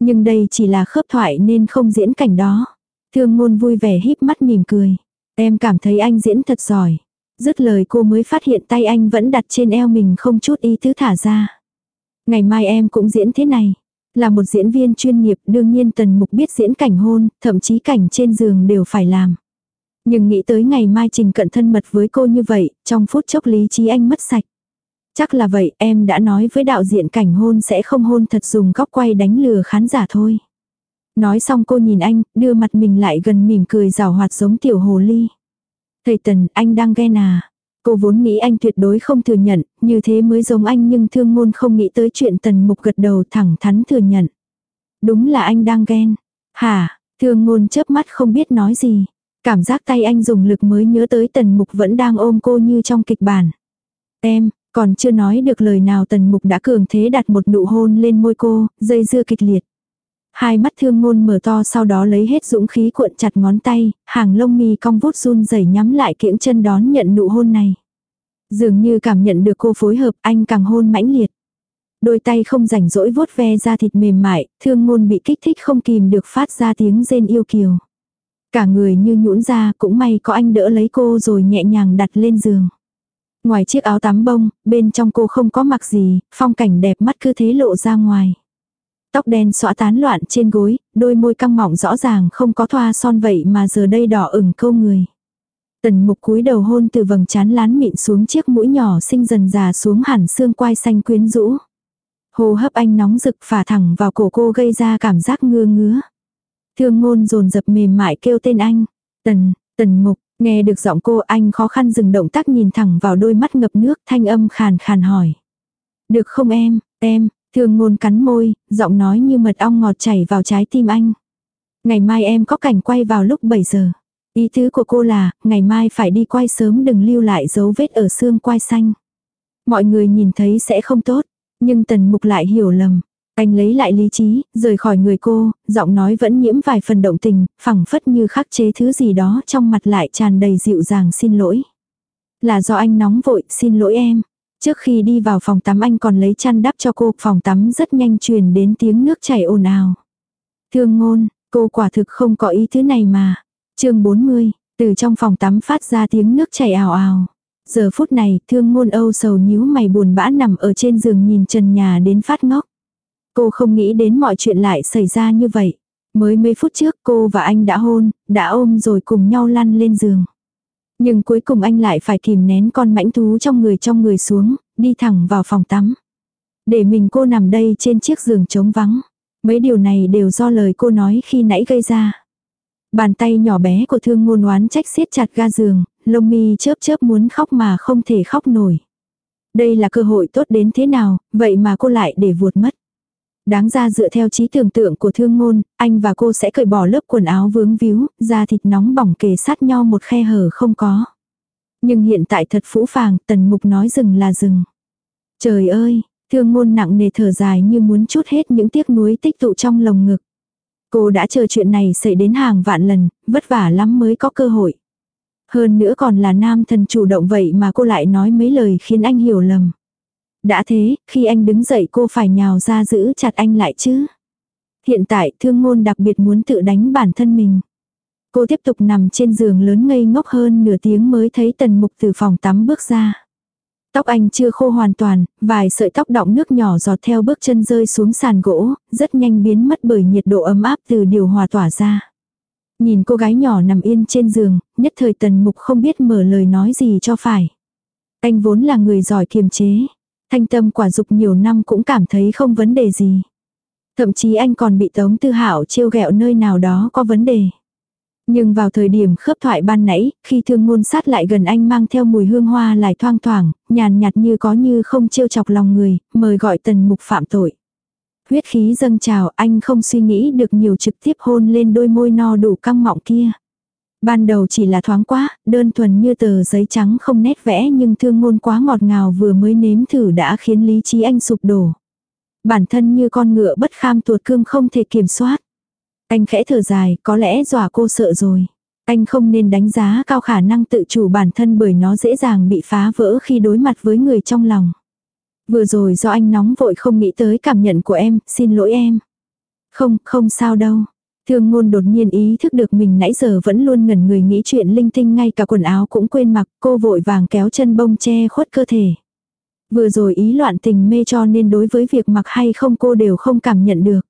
Nhưng đây chỉ là khớp thoại nên không diễn cảnh đó. Thương ngôn vui vẻ híp mắt mỉm cười. Em cảm thấy anh diễn thật giỏi. Dứt lời cô mới phát hiện tay anh vẫn đặt trên eo mình không chút ý tứ thả ra. Ngày mai em cũng diễn thế này. Là một diễn viên chuyên nghiệp đương nhiên tần mục biết diễn cảnh hôn, thậm chí cảnh trên giường đều phải làm. Nhưng nghĩ tới ngày mai trình cận thân mật với cô như vậy, trong phút chốc lý trí anh mất sạch. Chắc là vậy, em đã nói với đạo diễn cảnh hôn sẽ không hôn thật dùng góc quay đánh lừa khán giả thôi. Nói xong cô nhìn anh, đưa mặt mình lại gần mỉm cười rào hoạt giống tiểu hồ ly. Thầy Tần, anh đang ghen à? Cô vốn nghĩ anh tuyệt đối không thừa nhận, như thế mới giống anh nhưng thương ngôn không nghĩ tới chuyện Tần Mục gật đầu thẳng thắn thừa nhận. Đúng là anh đang ghen. Hả, thương ngôn chớp mắt không biết nói gì. Cảm giác tay anh dùng lực mới nhớ tới Tần Mục vẫn đang ôm cô như trong kịch bản. Em, còn chưa nói được lời nào tần mục đã cường thế đặt một nụ hôn lên môi cô, dây dưa kịch liệt. Hai mắt thương ngôn mở to sau đó lấy hết dũng khí cuộn chặt ngón tay, hàng lông mi cong vút run rẩy nhắm lại kiễng chân đón nhận nụ hôn này. Dường như cảm nhận được cô phối hợp anh càng hôn mãnh liệt. Đôi tay không rảnh rỗi vuốt ve da thịt mềm mại, thương ngôn bị kích thích không kìm được phát ra tiếng rên yêu kiều. Cả người như nhũn ra cũng may có anh đỡ lấy cô rồi nhẹ nhàng đặt lên giường. Ngoài chiếc áo tắm bông, bên trong cô không có mặc gì, phong cảnh đẹp mắt cứ thế lộ ra ngoài. Tóc đen xõa tán loạn trên gối, đôi môi căng mỏng rõ ràng không có thoa son vậy mà giờ đây đỏ ửng câu người. Tần mục cúi đầu hôn từ vầng trán lán mịn xuống chiếc mũi nhỏ sinh dần già xuống hẳn xương quai xanh quyến rũ. Hồ hấp anh nóng rực phả thẳng vào cổ cô gây ra cảm giác ngưa ngứa. Thương ngôn dồn dập mềm mại kêu tên anh. Tần, tần mục, Nghe được giọng cô anh khó khăn dừng động tác nhìn thẳng vào đôi mắt ngập nước thanh âm khàn khàn hỏi. Được không em, em, thương ngôn cắn môi, giọng nói như mật ong ngọt chảy vào trái tim anh. Ngày mai em có cảnh quay vào lúc 7 giờ. Ý tứ của cô là, ngày mai phải đi quay sớm đừng lưu lại dấu vết ở xương quai xanh. Mọi người nhìn thấy sẽ không tốt, nhưng tần mục lại hiểu lầm. Anh lấy lại lý trí, rời khỏi người cô, giọng nói vẫn nhiễm vài phần động tình, phẳng phất như khắc chế thứ gì đó trong mặt lại tràn đầy dịu dàng xin lỗi. Là do anh nóng vội, xin lỗi em. Trước khi đi vào phòng tắm anh còn lấy chăn đắp cho cô, phòng tắm rất nhanh truyền đến tiếng nước chảy ồn ào. Thương ngôn, cô quả thực không có ý thứ này mà. chương 40, từ trong phòng tắm phát ra tiếng nước chảy ào ào. Giờ phút này, thương ngôn âu sầu nhíu mày buồn bã nằm ở trên giường nhìn trần nhà đến phát ngốc. Cô không nghĩ đến mọi chuyện lại xảy ra như vậy. Mới mấy phút trước cô và anh đã hôn, đã ôm rồi cùng nhau lăn lên giường. Nhưng cuối cùng anh lại phải kìm nén con mãnh thú trong người trong người xuống, đi thẳng vào phòng tắm. Để mình cô nằm đây trên chiếc giường trống vắng. Mấy điều này đều do lời cô nói khi nãy gây ra. Bàn tay nhỏ bé của thương ngôn oán trách siết chặt ga giường, lông mi chớp chớp muốn khóc mà không thể khóc nổi. Đây là cơ hội tốt đến thế nào, vậy mà cô lại để vuột mất. Đáng ra dựa theo trí tưởng tượng của thương ngôn, anh và cô sẽ cởi bỏ lớp quần áo vướng víu, da thịt nóng bỏng kề sát nhau một khe hở không có. Nhưng hiện tại thật phũ phàng, tần mục nói dừng là dừng. Trời ơi, thương ngôn nặng nề thở dài như muốn chút hết những tiếc nuối tích tụ trong lồng ngực. Cô đã chờ chuyện này xảy đến hàng vạn lần, vất vả lắm mới có cơ hội. Hơn nữa còn là nam thần chủ động vậy mà cô lại nói mấy lời khiến anh hiểu lầm. Đã thế, khi anh đứng dậy cô phải nhào ra giữ chặt anh lại chứ. Hiện tại thương ngôn đặc biệt muốn tự đánh bản thân mình. Cô tiếp tục nằm trên giường lớn ngây ngốc hơn nửa tiếng mới thấy tần mục từ phòng tắm bước ra. Tóc anh chưa khô hoàn toàn, vài sợi tóc đọng nước nhỏ giọt theo bước chân rơi xuống sàn gỗ, rất nhanh biến mất bởi nhiệt độ ấm áp từ điều hòa tỏa ra. Nhìn cô gái nhỏ nằm yên trên giường, nhất thời tần mục không biết mở lời nói gì cho phải. Anh vốn là người giỏi kiềm chế. Thanh tâm quả dục nhiều năm cũng cảm thấy không vấn đề gì. Thậm chí anh còn bị Tống Tư Hạo trêu ghẹo nơi nào đó có vấn đề. Nhưng vào thời điểm khớp thoại ban nãy, khi thương ngôn sát lại gần anh mang theo mùi hương hoa lại thoang thoảng, nhàn nhạt như có như không trêu chọc lòng người, mời gọi tần mục phạm tội. Huyết khí dâng trào anh không suy nghĩ được nhiều trực tiếp hôn lên đôi môi no đủ căng mọng kia. Ban đầu chỉ là thoáng quá, đơn thuần như tờ giấy trắng không nét vẽ nhưng thương ngôn quá ngọt ngào vừa mới nếm thử đã khiến lý trí anh sụp đổ. Bản thân như con ngựa bất kham tuột cương không thể kiểm soát. Anh khẽ thở dài, có lẽ dọa cô sợ rồi. Anh không nên đánh giá cao khả năng tự chủ bản thân bởi nó dễ dàng bị phá vỡ khi đối mặt với người trong lòng. Vừa rồi do anh nóng vội không nghĩ tới cảm nhận của em, xin lỗi em. Không, không sao đâu. Thương ngôn đột nhiên ý thức được mình nãy giờ vẫn luôn ngẩn người nghĩ chuyện linh tinh ngay cả quần áo cũng quên mặc, cô vội vàng kéo chân bông che khuất cơ thể. Vừa rồi ý loạn tình mê cho nên đối với việc mặc hay không cô đều không cảm nhận được.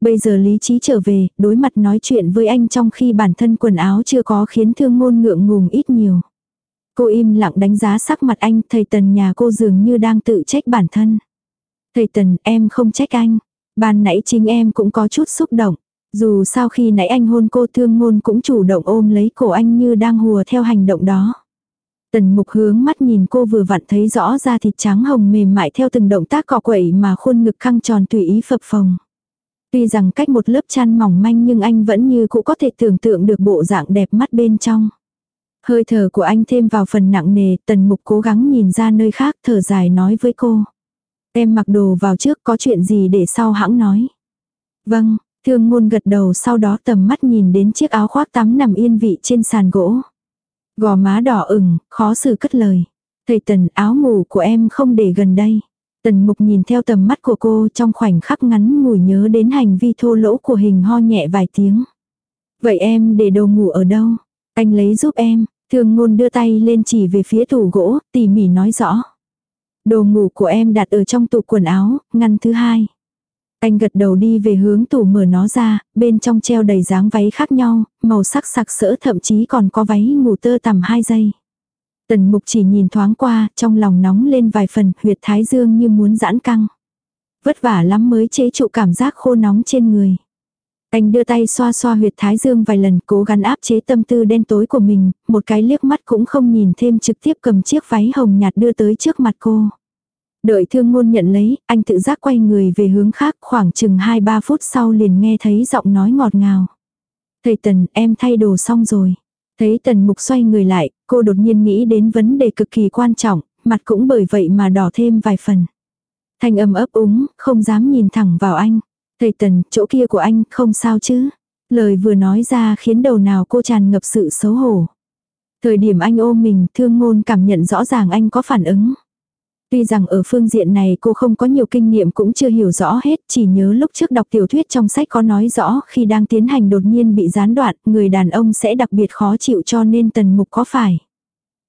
Bây giờ lý trí trở về, đối mặt nói chuyện với anh trong khi bản thân quần áo chưa có khiến thương ngôn ngượng ngùng ít nhiều. Cô im lặng đánh giá sắc mặt anh, thầy tần nhà cô dường như đang tự trách bản thân. Thầy tần, em không trách anh. Ban nãy chính em cũng có chút xúc động. Dù sao khi nãy anh hôn cô thương ngôn cũng chủ động ôm lấy cổ anh như đang hùa theo hành động đó. Tần mục hướng mắt nhìn cô vừa vặn thấy rõ ra thịt trắng hồng mềm mại theo từng động tác cọ quẩy mà khuôn ngực căng tròn tùy ý phập phồng. Tuy rằng cách một lớp chăn mỏng manh nhưng anh vẫn như cũng có thể tưởng tượng được bộ dạng đẹp mắt bên trong. Hơi thở của anh thêm vào phần nặng nề, tần mục cố gắng nhìn ra nơi khác thở dài nói với cô. Em mặc đồ vào trước có chuyện gì để sau hãng nói. Vâng, thương ngôn gật đầu sau đó tầm mắt nhìn đến chiếc áo khoác tắm nằm yên vị trên sàn gỗ. Gò má đỏ ửng, khó xử cất lời. Thầy tần áo ngủ của em không để gần đây. Tần mục nhìn theo tầm mắt của cô trong khoảnh khắc ngắn ngủi nhớ đến hành vi thô lỗ của hình ho nhẹ vài tiếng. Vậy em để đồ ngủ ở đâu? Anh lấy giúp em, Thương ngôn đưa tay lên chỉ về phía tủ gỗ, tỉ mỉ nói rõ. Đồ ngủ của em đặt ở trong tủ quần áo, ngăn thứ hai. Anh gật đầu đi về hướng tủ mở nó ra, bên trong treo đầy dáng váy khác nhau, màu sắc sặc sỡ thậm chí còn có váy ngủ tơ tầm hai giây. Tần mục chỉ nhìn thoáng qua, trong lòng nóng lên vài phần, huyệt thái dương như muốn giãn căng. Vất vả lắm mới chế trụ cảm giác khô nóng trên người. Anh đưa tay xoa xoa huyệt thái dương vài lần cố gắng áp chế tâm tư đen tối của mình, một cái liếc mắt cũng không nhìn thêm trực tiếp cầm chiếc váy hồng nhạt đưa tới trước mặt cô. Đợi thương ngôn nhận lấy, anh tự giác quay người về hướng khác khoảng chừng 2-3 phút sau liền nghe thấy giọng nói ngọt ngào. Thầy Tần, em thay đồ xong rồi. Thấy Tần Mục xoay người lại, cô đột nhiên nghĩ đến vấn đề cực kỳ quan trọng, mặt cũng bởi vậy mà đỏ thêm vài phần. Thanh âm ấp úng, không dám nhìn thẳng vào anh. Thầy Tần, chỗ kia của anh, không sao chứ. Lời vừa nói ra khiến đầu nào cô tràn ngập sự xấu hổ. Thời điểm anh ôm mình, thương ngôn cảm nhận rõ ràng anh có phản ứng. Tuy rằng ở phương diện này cô không có nhiều kinh nghiệm cũng chưa hiểu rõ hết, chỉ nhớ lúc trước đọc tiểu thuyết trong sách có nói rõ khi đang tiến hành đột nhiên bị gián đoạn, người đàn ông sẽ đặc biệt khó chịu cho nên tần mục có phải.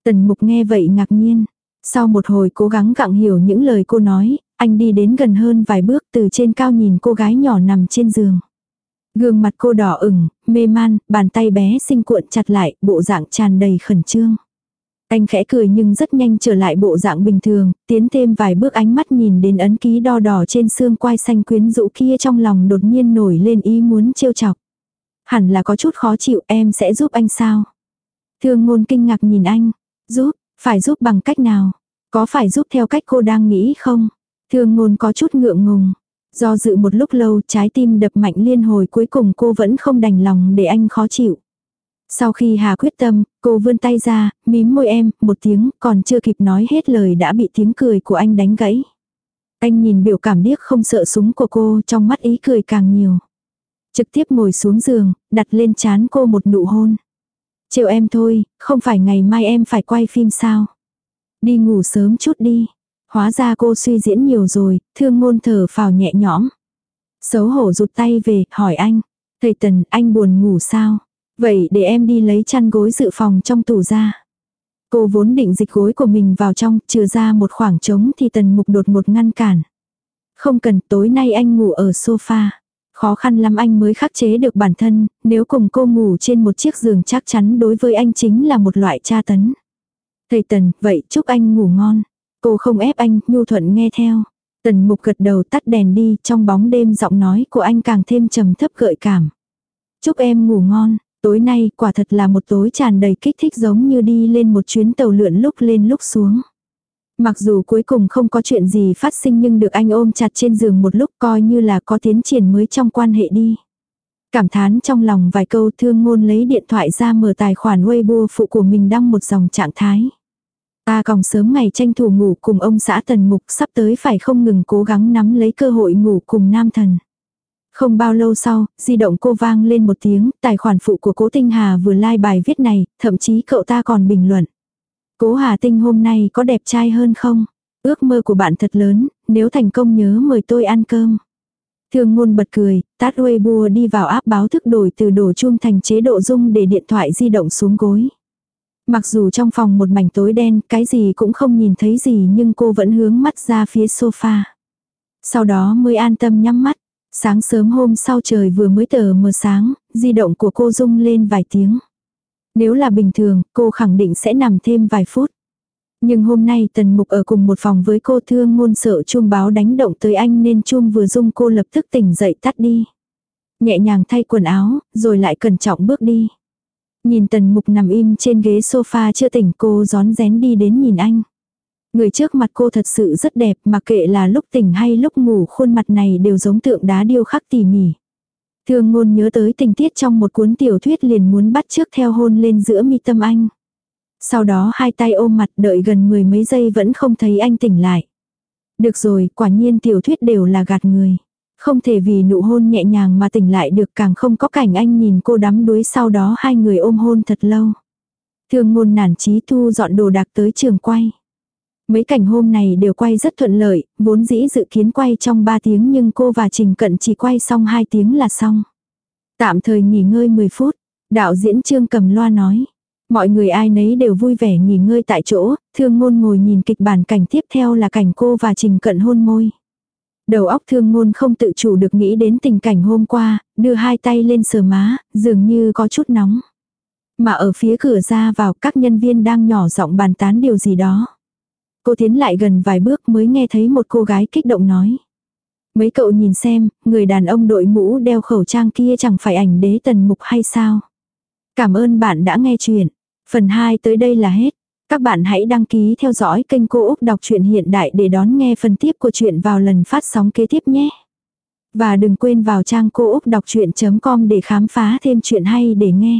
Tần mục nghe vậy ngạc nhiên. Sau một hồi cố gắng gặng hiểu những lời cô nói, anh đi đến gần hơn vài bước từ trên cao nhìn cô gái nhỏ nằm trên giường. Gương mặt cô đỏ ửng, mê man, bàn tay bé xinh cuộn chặt lại, bộ dạng tràn đầy khẩn trương. Anh khẽ cười nhưng rất nhanh trở lại bộ dạng bình thường, tiến thêm vài bước ánh mắt nhìn đến ấn ký đo đỏ trên xương quai xanh quyến rũ kia trong lòng đột nhiên nổi lên ý muốn trêu chọc. Hẳn là có chút khó chịu em sẽ giúp anh sao? Thương ngôn kinh ngạc nhìn anh. Giúp, phải giúp bằng cách nào? Có phải giúp theo cách cô đang nghĩ không? Thương ngôn có chút ngượng ngùng. Do dự một lúc lâu trái tim đập mạnh liên hồi cuối cùng cô vẫn không đành lòng để anh khó chịu. Sau khi Hà quyết tâm, cô vươn tay ra, mím môi em, một tiếng, còn chưa kịp nói hết lời đã bị tiếng cười của anh đánh gãy. Anh nhìn biểu cảm điếc không sợ súng của cô trong mắt ý cười càng nhiều. Trực tiếp ngồi xuống giường, đặt lên chán cô một nụ hôn. Chiều em thôi, không phải ngày mai em phải quay phim sao. Đi ngủ sớm chút đi. Hóa ra cô suy diễn nhiều rồi, thương ngôn thở phào nhẹ nhõm. Xấu hổ rụt tay về, hỏi anh. Thầy Tần, anh buồn ngủ sao? Vậy để em đi lấy chăn gối dự phòng trong tủ ra. Cô vốn định dịch gối của mình vào trong, trừ ra một khoảng trống thì Tần Mục đột một ngăn cản. Không cần, tối nay anh ngủ ở sofa. Khó khăn lắm anh mới khắc chế được bản thân, nếu cùng cô ngủ trên một chiếc giường chắc chắn đối với anh chính là một loại tra tấn. Thầy Tần, vậy chúc anh ngủ ngon. Cô không ép anh, nhu thuận nghe theo. Tần mục gật đầu tắt đèn đi, trong bóng đêm giọng nói của anh càng thêm trầm thấp gợi cảm. Chúc em ngủ ngon, tối nay, quả thật là một tối tràn đầy kích thích giống như đi lên một chuyến tàu lượn lúc lên lúc xuống. Mặc dù cuối cùng không có chuyện gì phát sinh nhưng được anh ôm chặt trên giường một lúc coi như là có tiến triển mới trong quan hệ đi. Cảm thán trong lòng vài câu thương ngôn lấy điện thoại ra mở tài khoản Weibo phụ của mình đăng một dòng trạng thái. Ta còn sớm ngày tranh thủ ngủ cùng ông xã tần mục sắp tới phải không ngừng cố gắng nắm lấy cơ hội ngủ cùng nam thần. Không bao lâu sau, di động cô vang lên một tiếng, tài khoản phụ của cố Tinh Hà vừa like bài viết này, thậm chí cậu ta còn bình luận. Cố Hà Tinh hôm nay có đẹp trai hơn không? Ước mơ của bạn thật lớn, nếu thành công nhớ mời tôi ăn cơm. Thương ngôn bật cười, tát Weibo đi vào áp báo thức đổi từ đổ chuông thành chế độ rung để điện thoại di động xuống gối. Mặc dù trong phòng một mảnh tối đen, cái gì cũng không nhìn thấy gì nhưng cô vẫn hướng mắt ra phía sofa. Sau đó mới an tâm nhắm mắt. Sáng sớm hôm sau trời vừa mới tờ mờ sáng, di động của cô rung lên vài tiếng. Nếu là bình thường, cô khẳng định sẽ nằm thêm vài phút. Nhưng hôm nay tần mục ở cùng một phòng với cô thương ngôn sợ chuông báo đánh động tới anh nên chuông vừa rung cô lập tức tỉnh dậy tắt đi. Nhẹ nhàng thay quần áo, rồi lại cẩn trọng bước đi. Nhìn tần mục nằm im trên ghế sofa chưa tỉnh cô gión rén đi đến nhìn anh. Người trước mặt cô thật sự rất đẹp mà kệ là lúc tỉnh hay lúc ngủ khuôn mặt này đều giống tượng đá điêu khắc tỉ mỉ. Thương ngôn nhớ tới tình tiết trong một cuốn tiểu thuyết liền muốn bắt trước theo hôn lên giữa mi tâm anh. Sau đó hai tay ôm mặt đợi gần mười mấy giây vẫn không thấy anh tỉnh lại. Được rồi, quả nhiên tiểu thuyết đều là gạt người. Không thể vì nụ hôn nhẹ nhàng mà tỉnh lại được càng không có cảnh anh nhìn cô đắm đuối sau đó hai người ôm hôn thật lâu. Thương ngôn nản trí thu dọn đồ đạc tới trường quay. Mấy cảnh hôm này đều quay rất thuận lợi, vốn dĩ dự kiến quay trong 3 tiếng nhưng cô và Trình Cận chỉ quay xong 2 tiếng là xong. Tạm thời nghỉ ngơi 10 phút, đạo diễn Trương cầm loa nói. Mọi người ai nấy đều vui vẻ nghỉ ngơi tại chỗ, thương ngôn ngồi nhìn kịch bản cảnh tiếp theo là cảnh cô và Trình Cận hôn môi. Đầu óc thương ngôn không tự chủ được nghĩ đến tình cảnh hôm qua, đưa hai tay lên sờ má, dường như có chút nóng. Mà ở phía cửa ra vào các nhân viên đang nhỏ giọng bàn tán điều gì đó. Cô tiến lại gần vài bước mới nghe thấy một cô gái kích động nói. Mấy cậu nhìn xem, người đàn ông đội mũ đeo khẩu trang kia chẳng phải ảnh đế tần mục hay sao? Cảm ơn bạn đã nghe chuyện. Phần 2 tới đây là hết. Các bạn hãy đăng ký theo dõi kênh Cô Úc Đọc truyện Hiện Đại để đón nghe phần tiếp của chuyện vào lần phát sóng kế tiếp nhé. Và đừng quên vào trang cô úc đọc chuyện.com để khám phá thêm chuyện hay để nghe.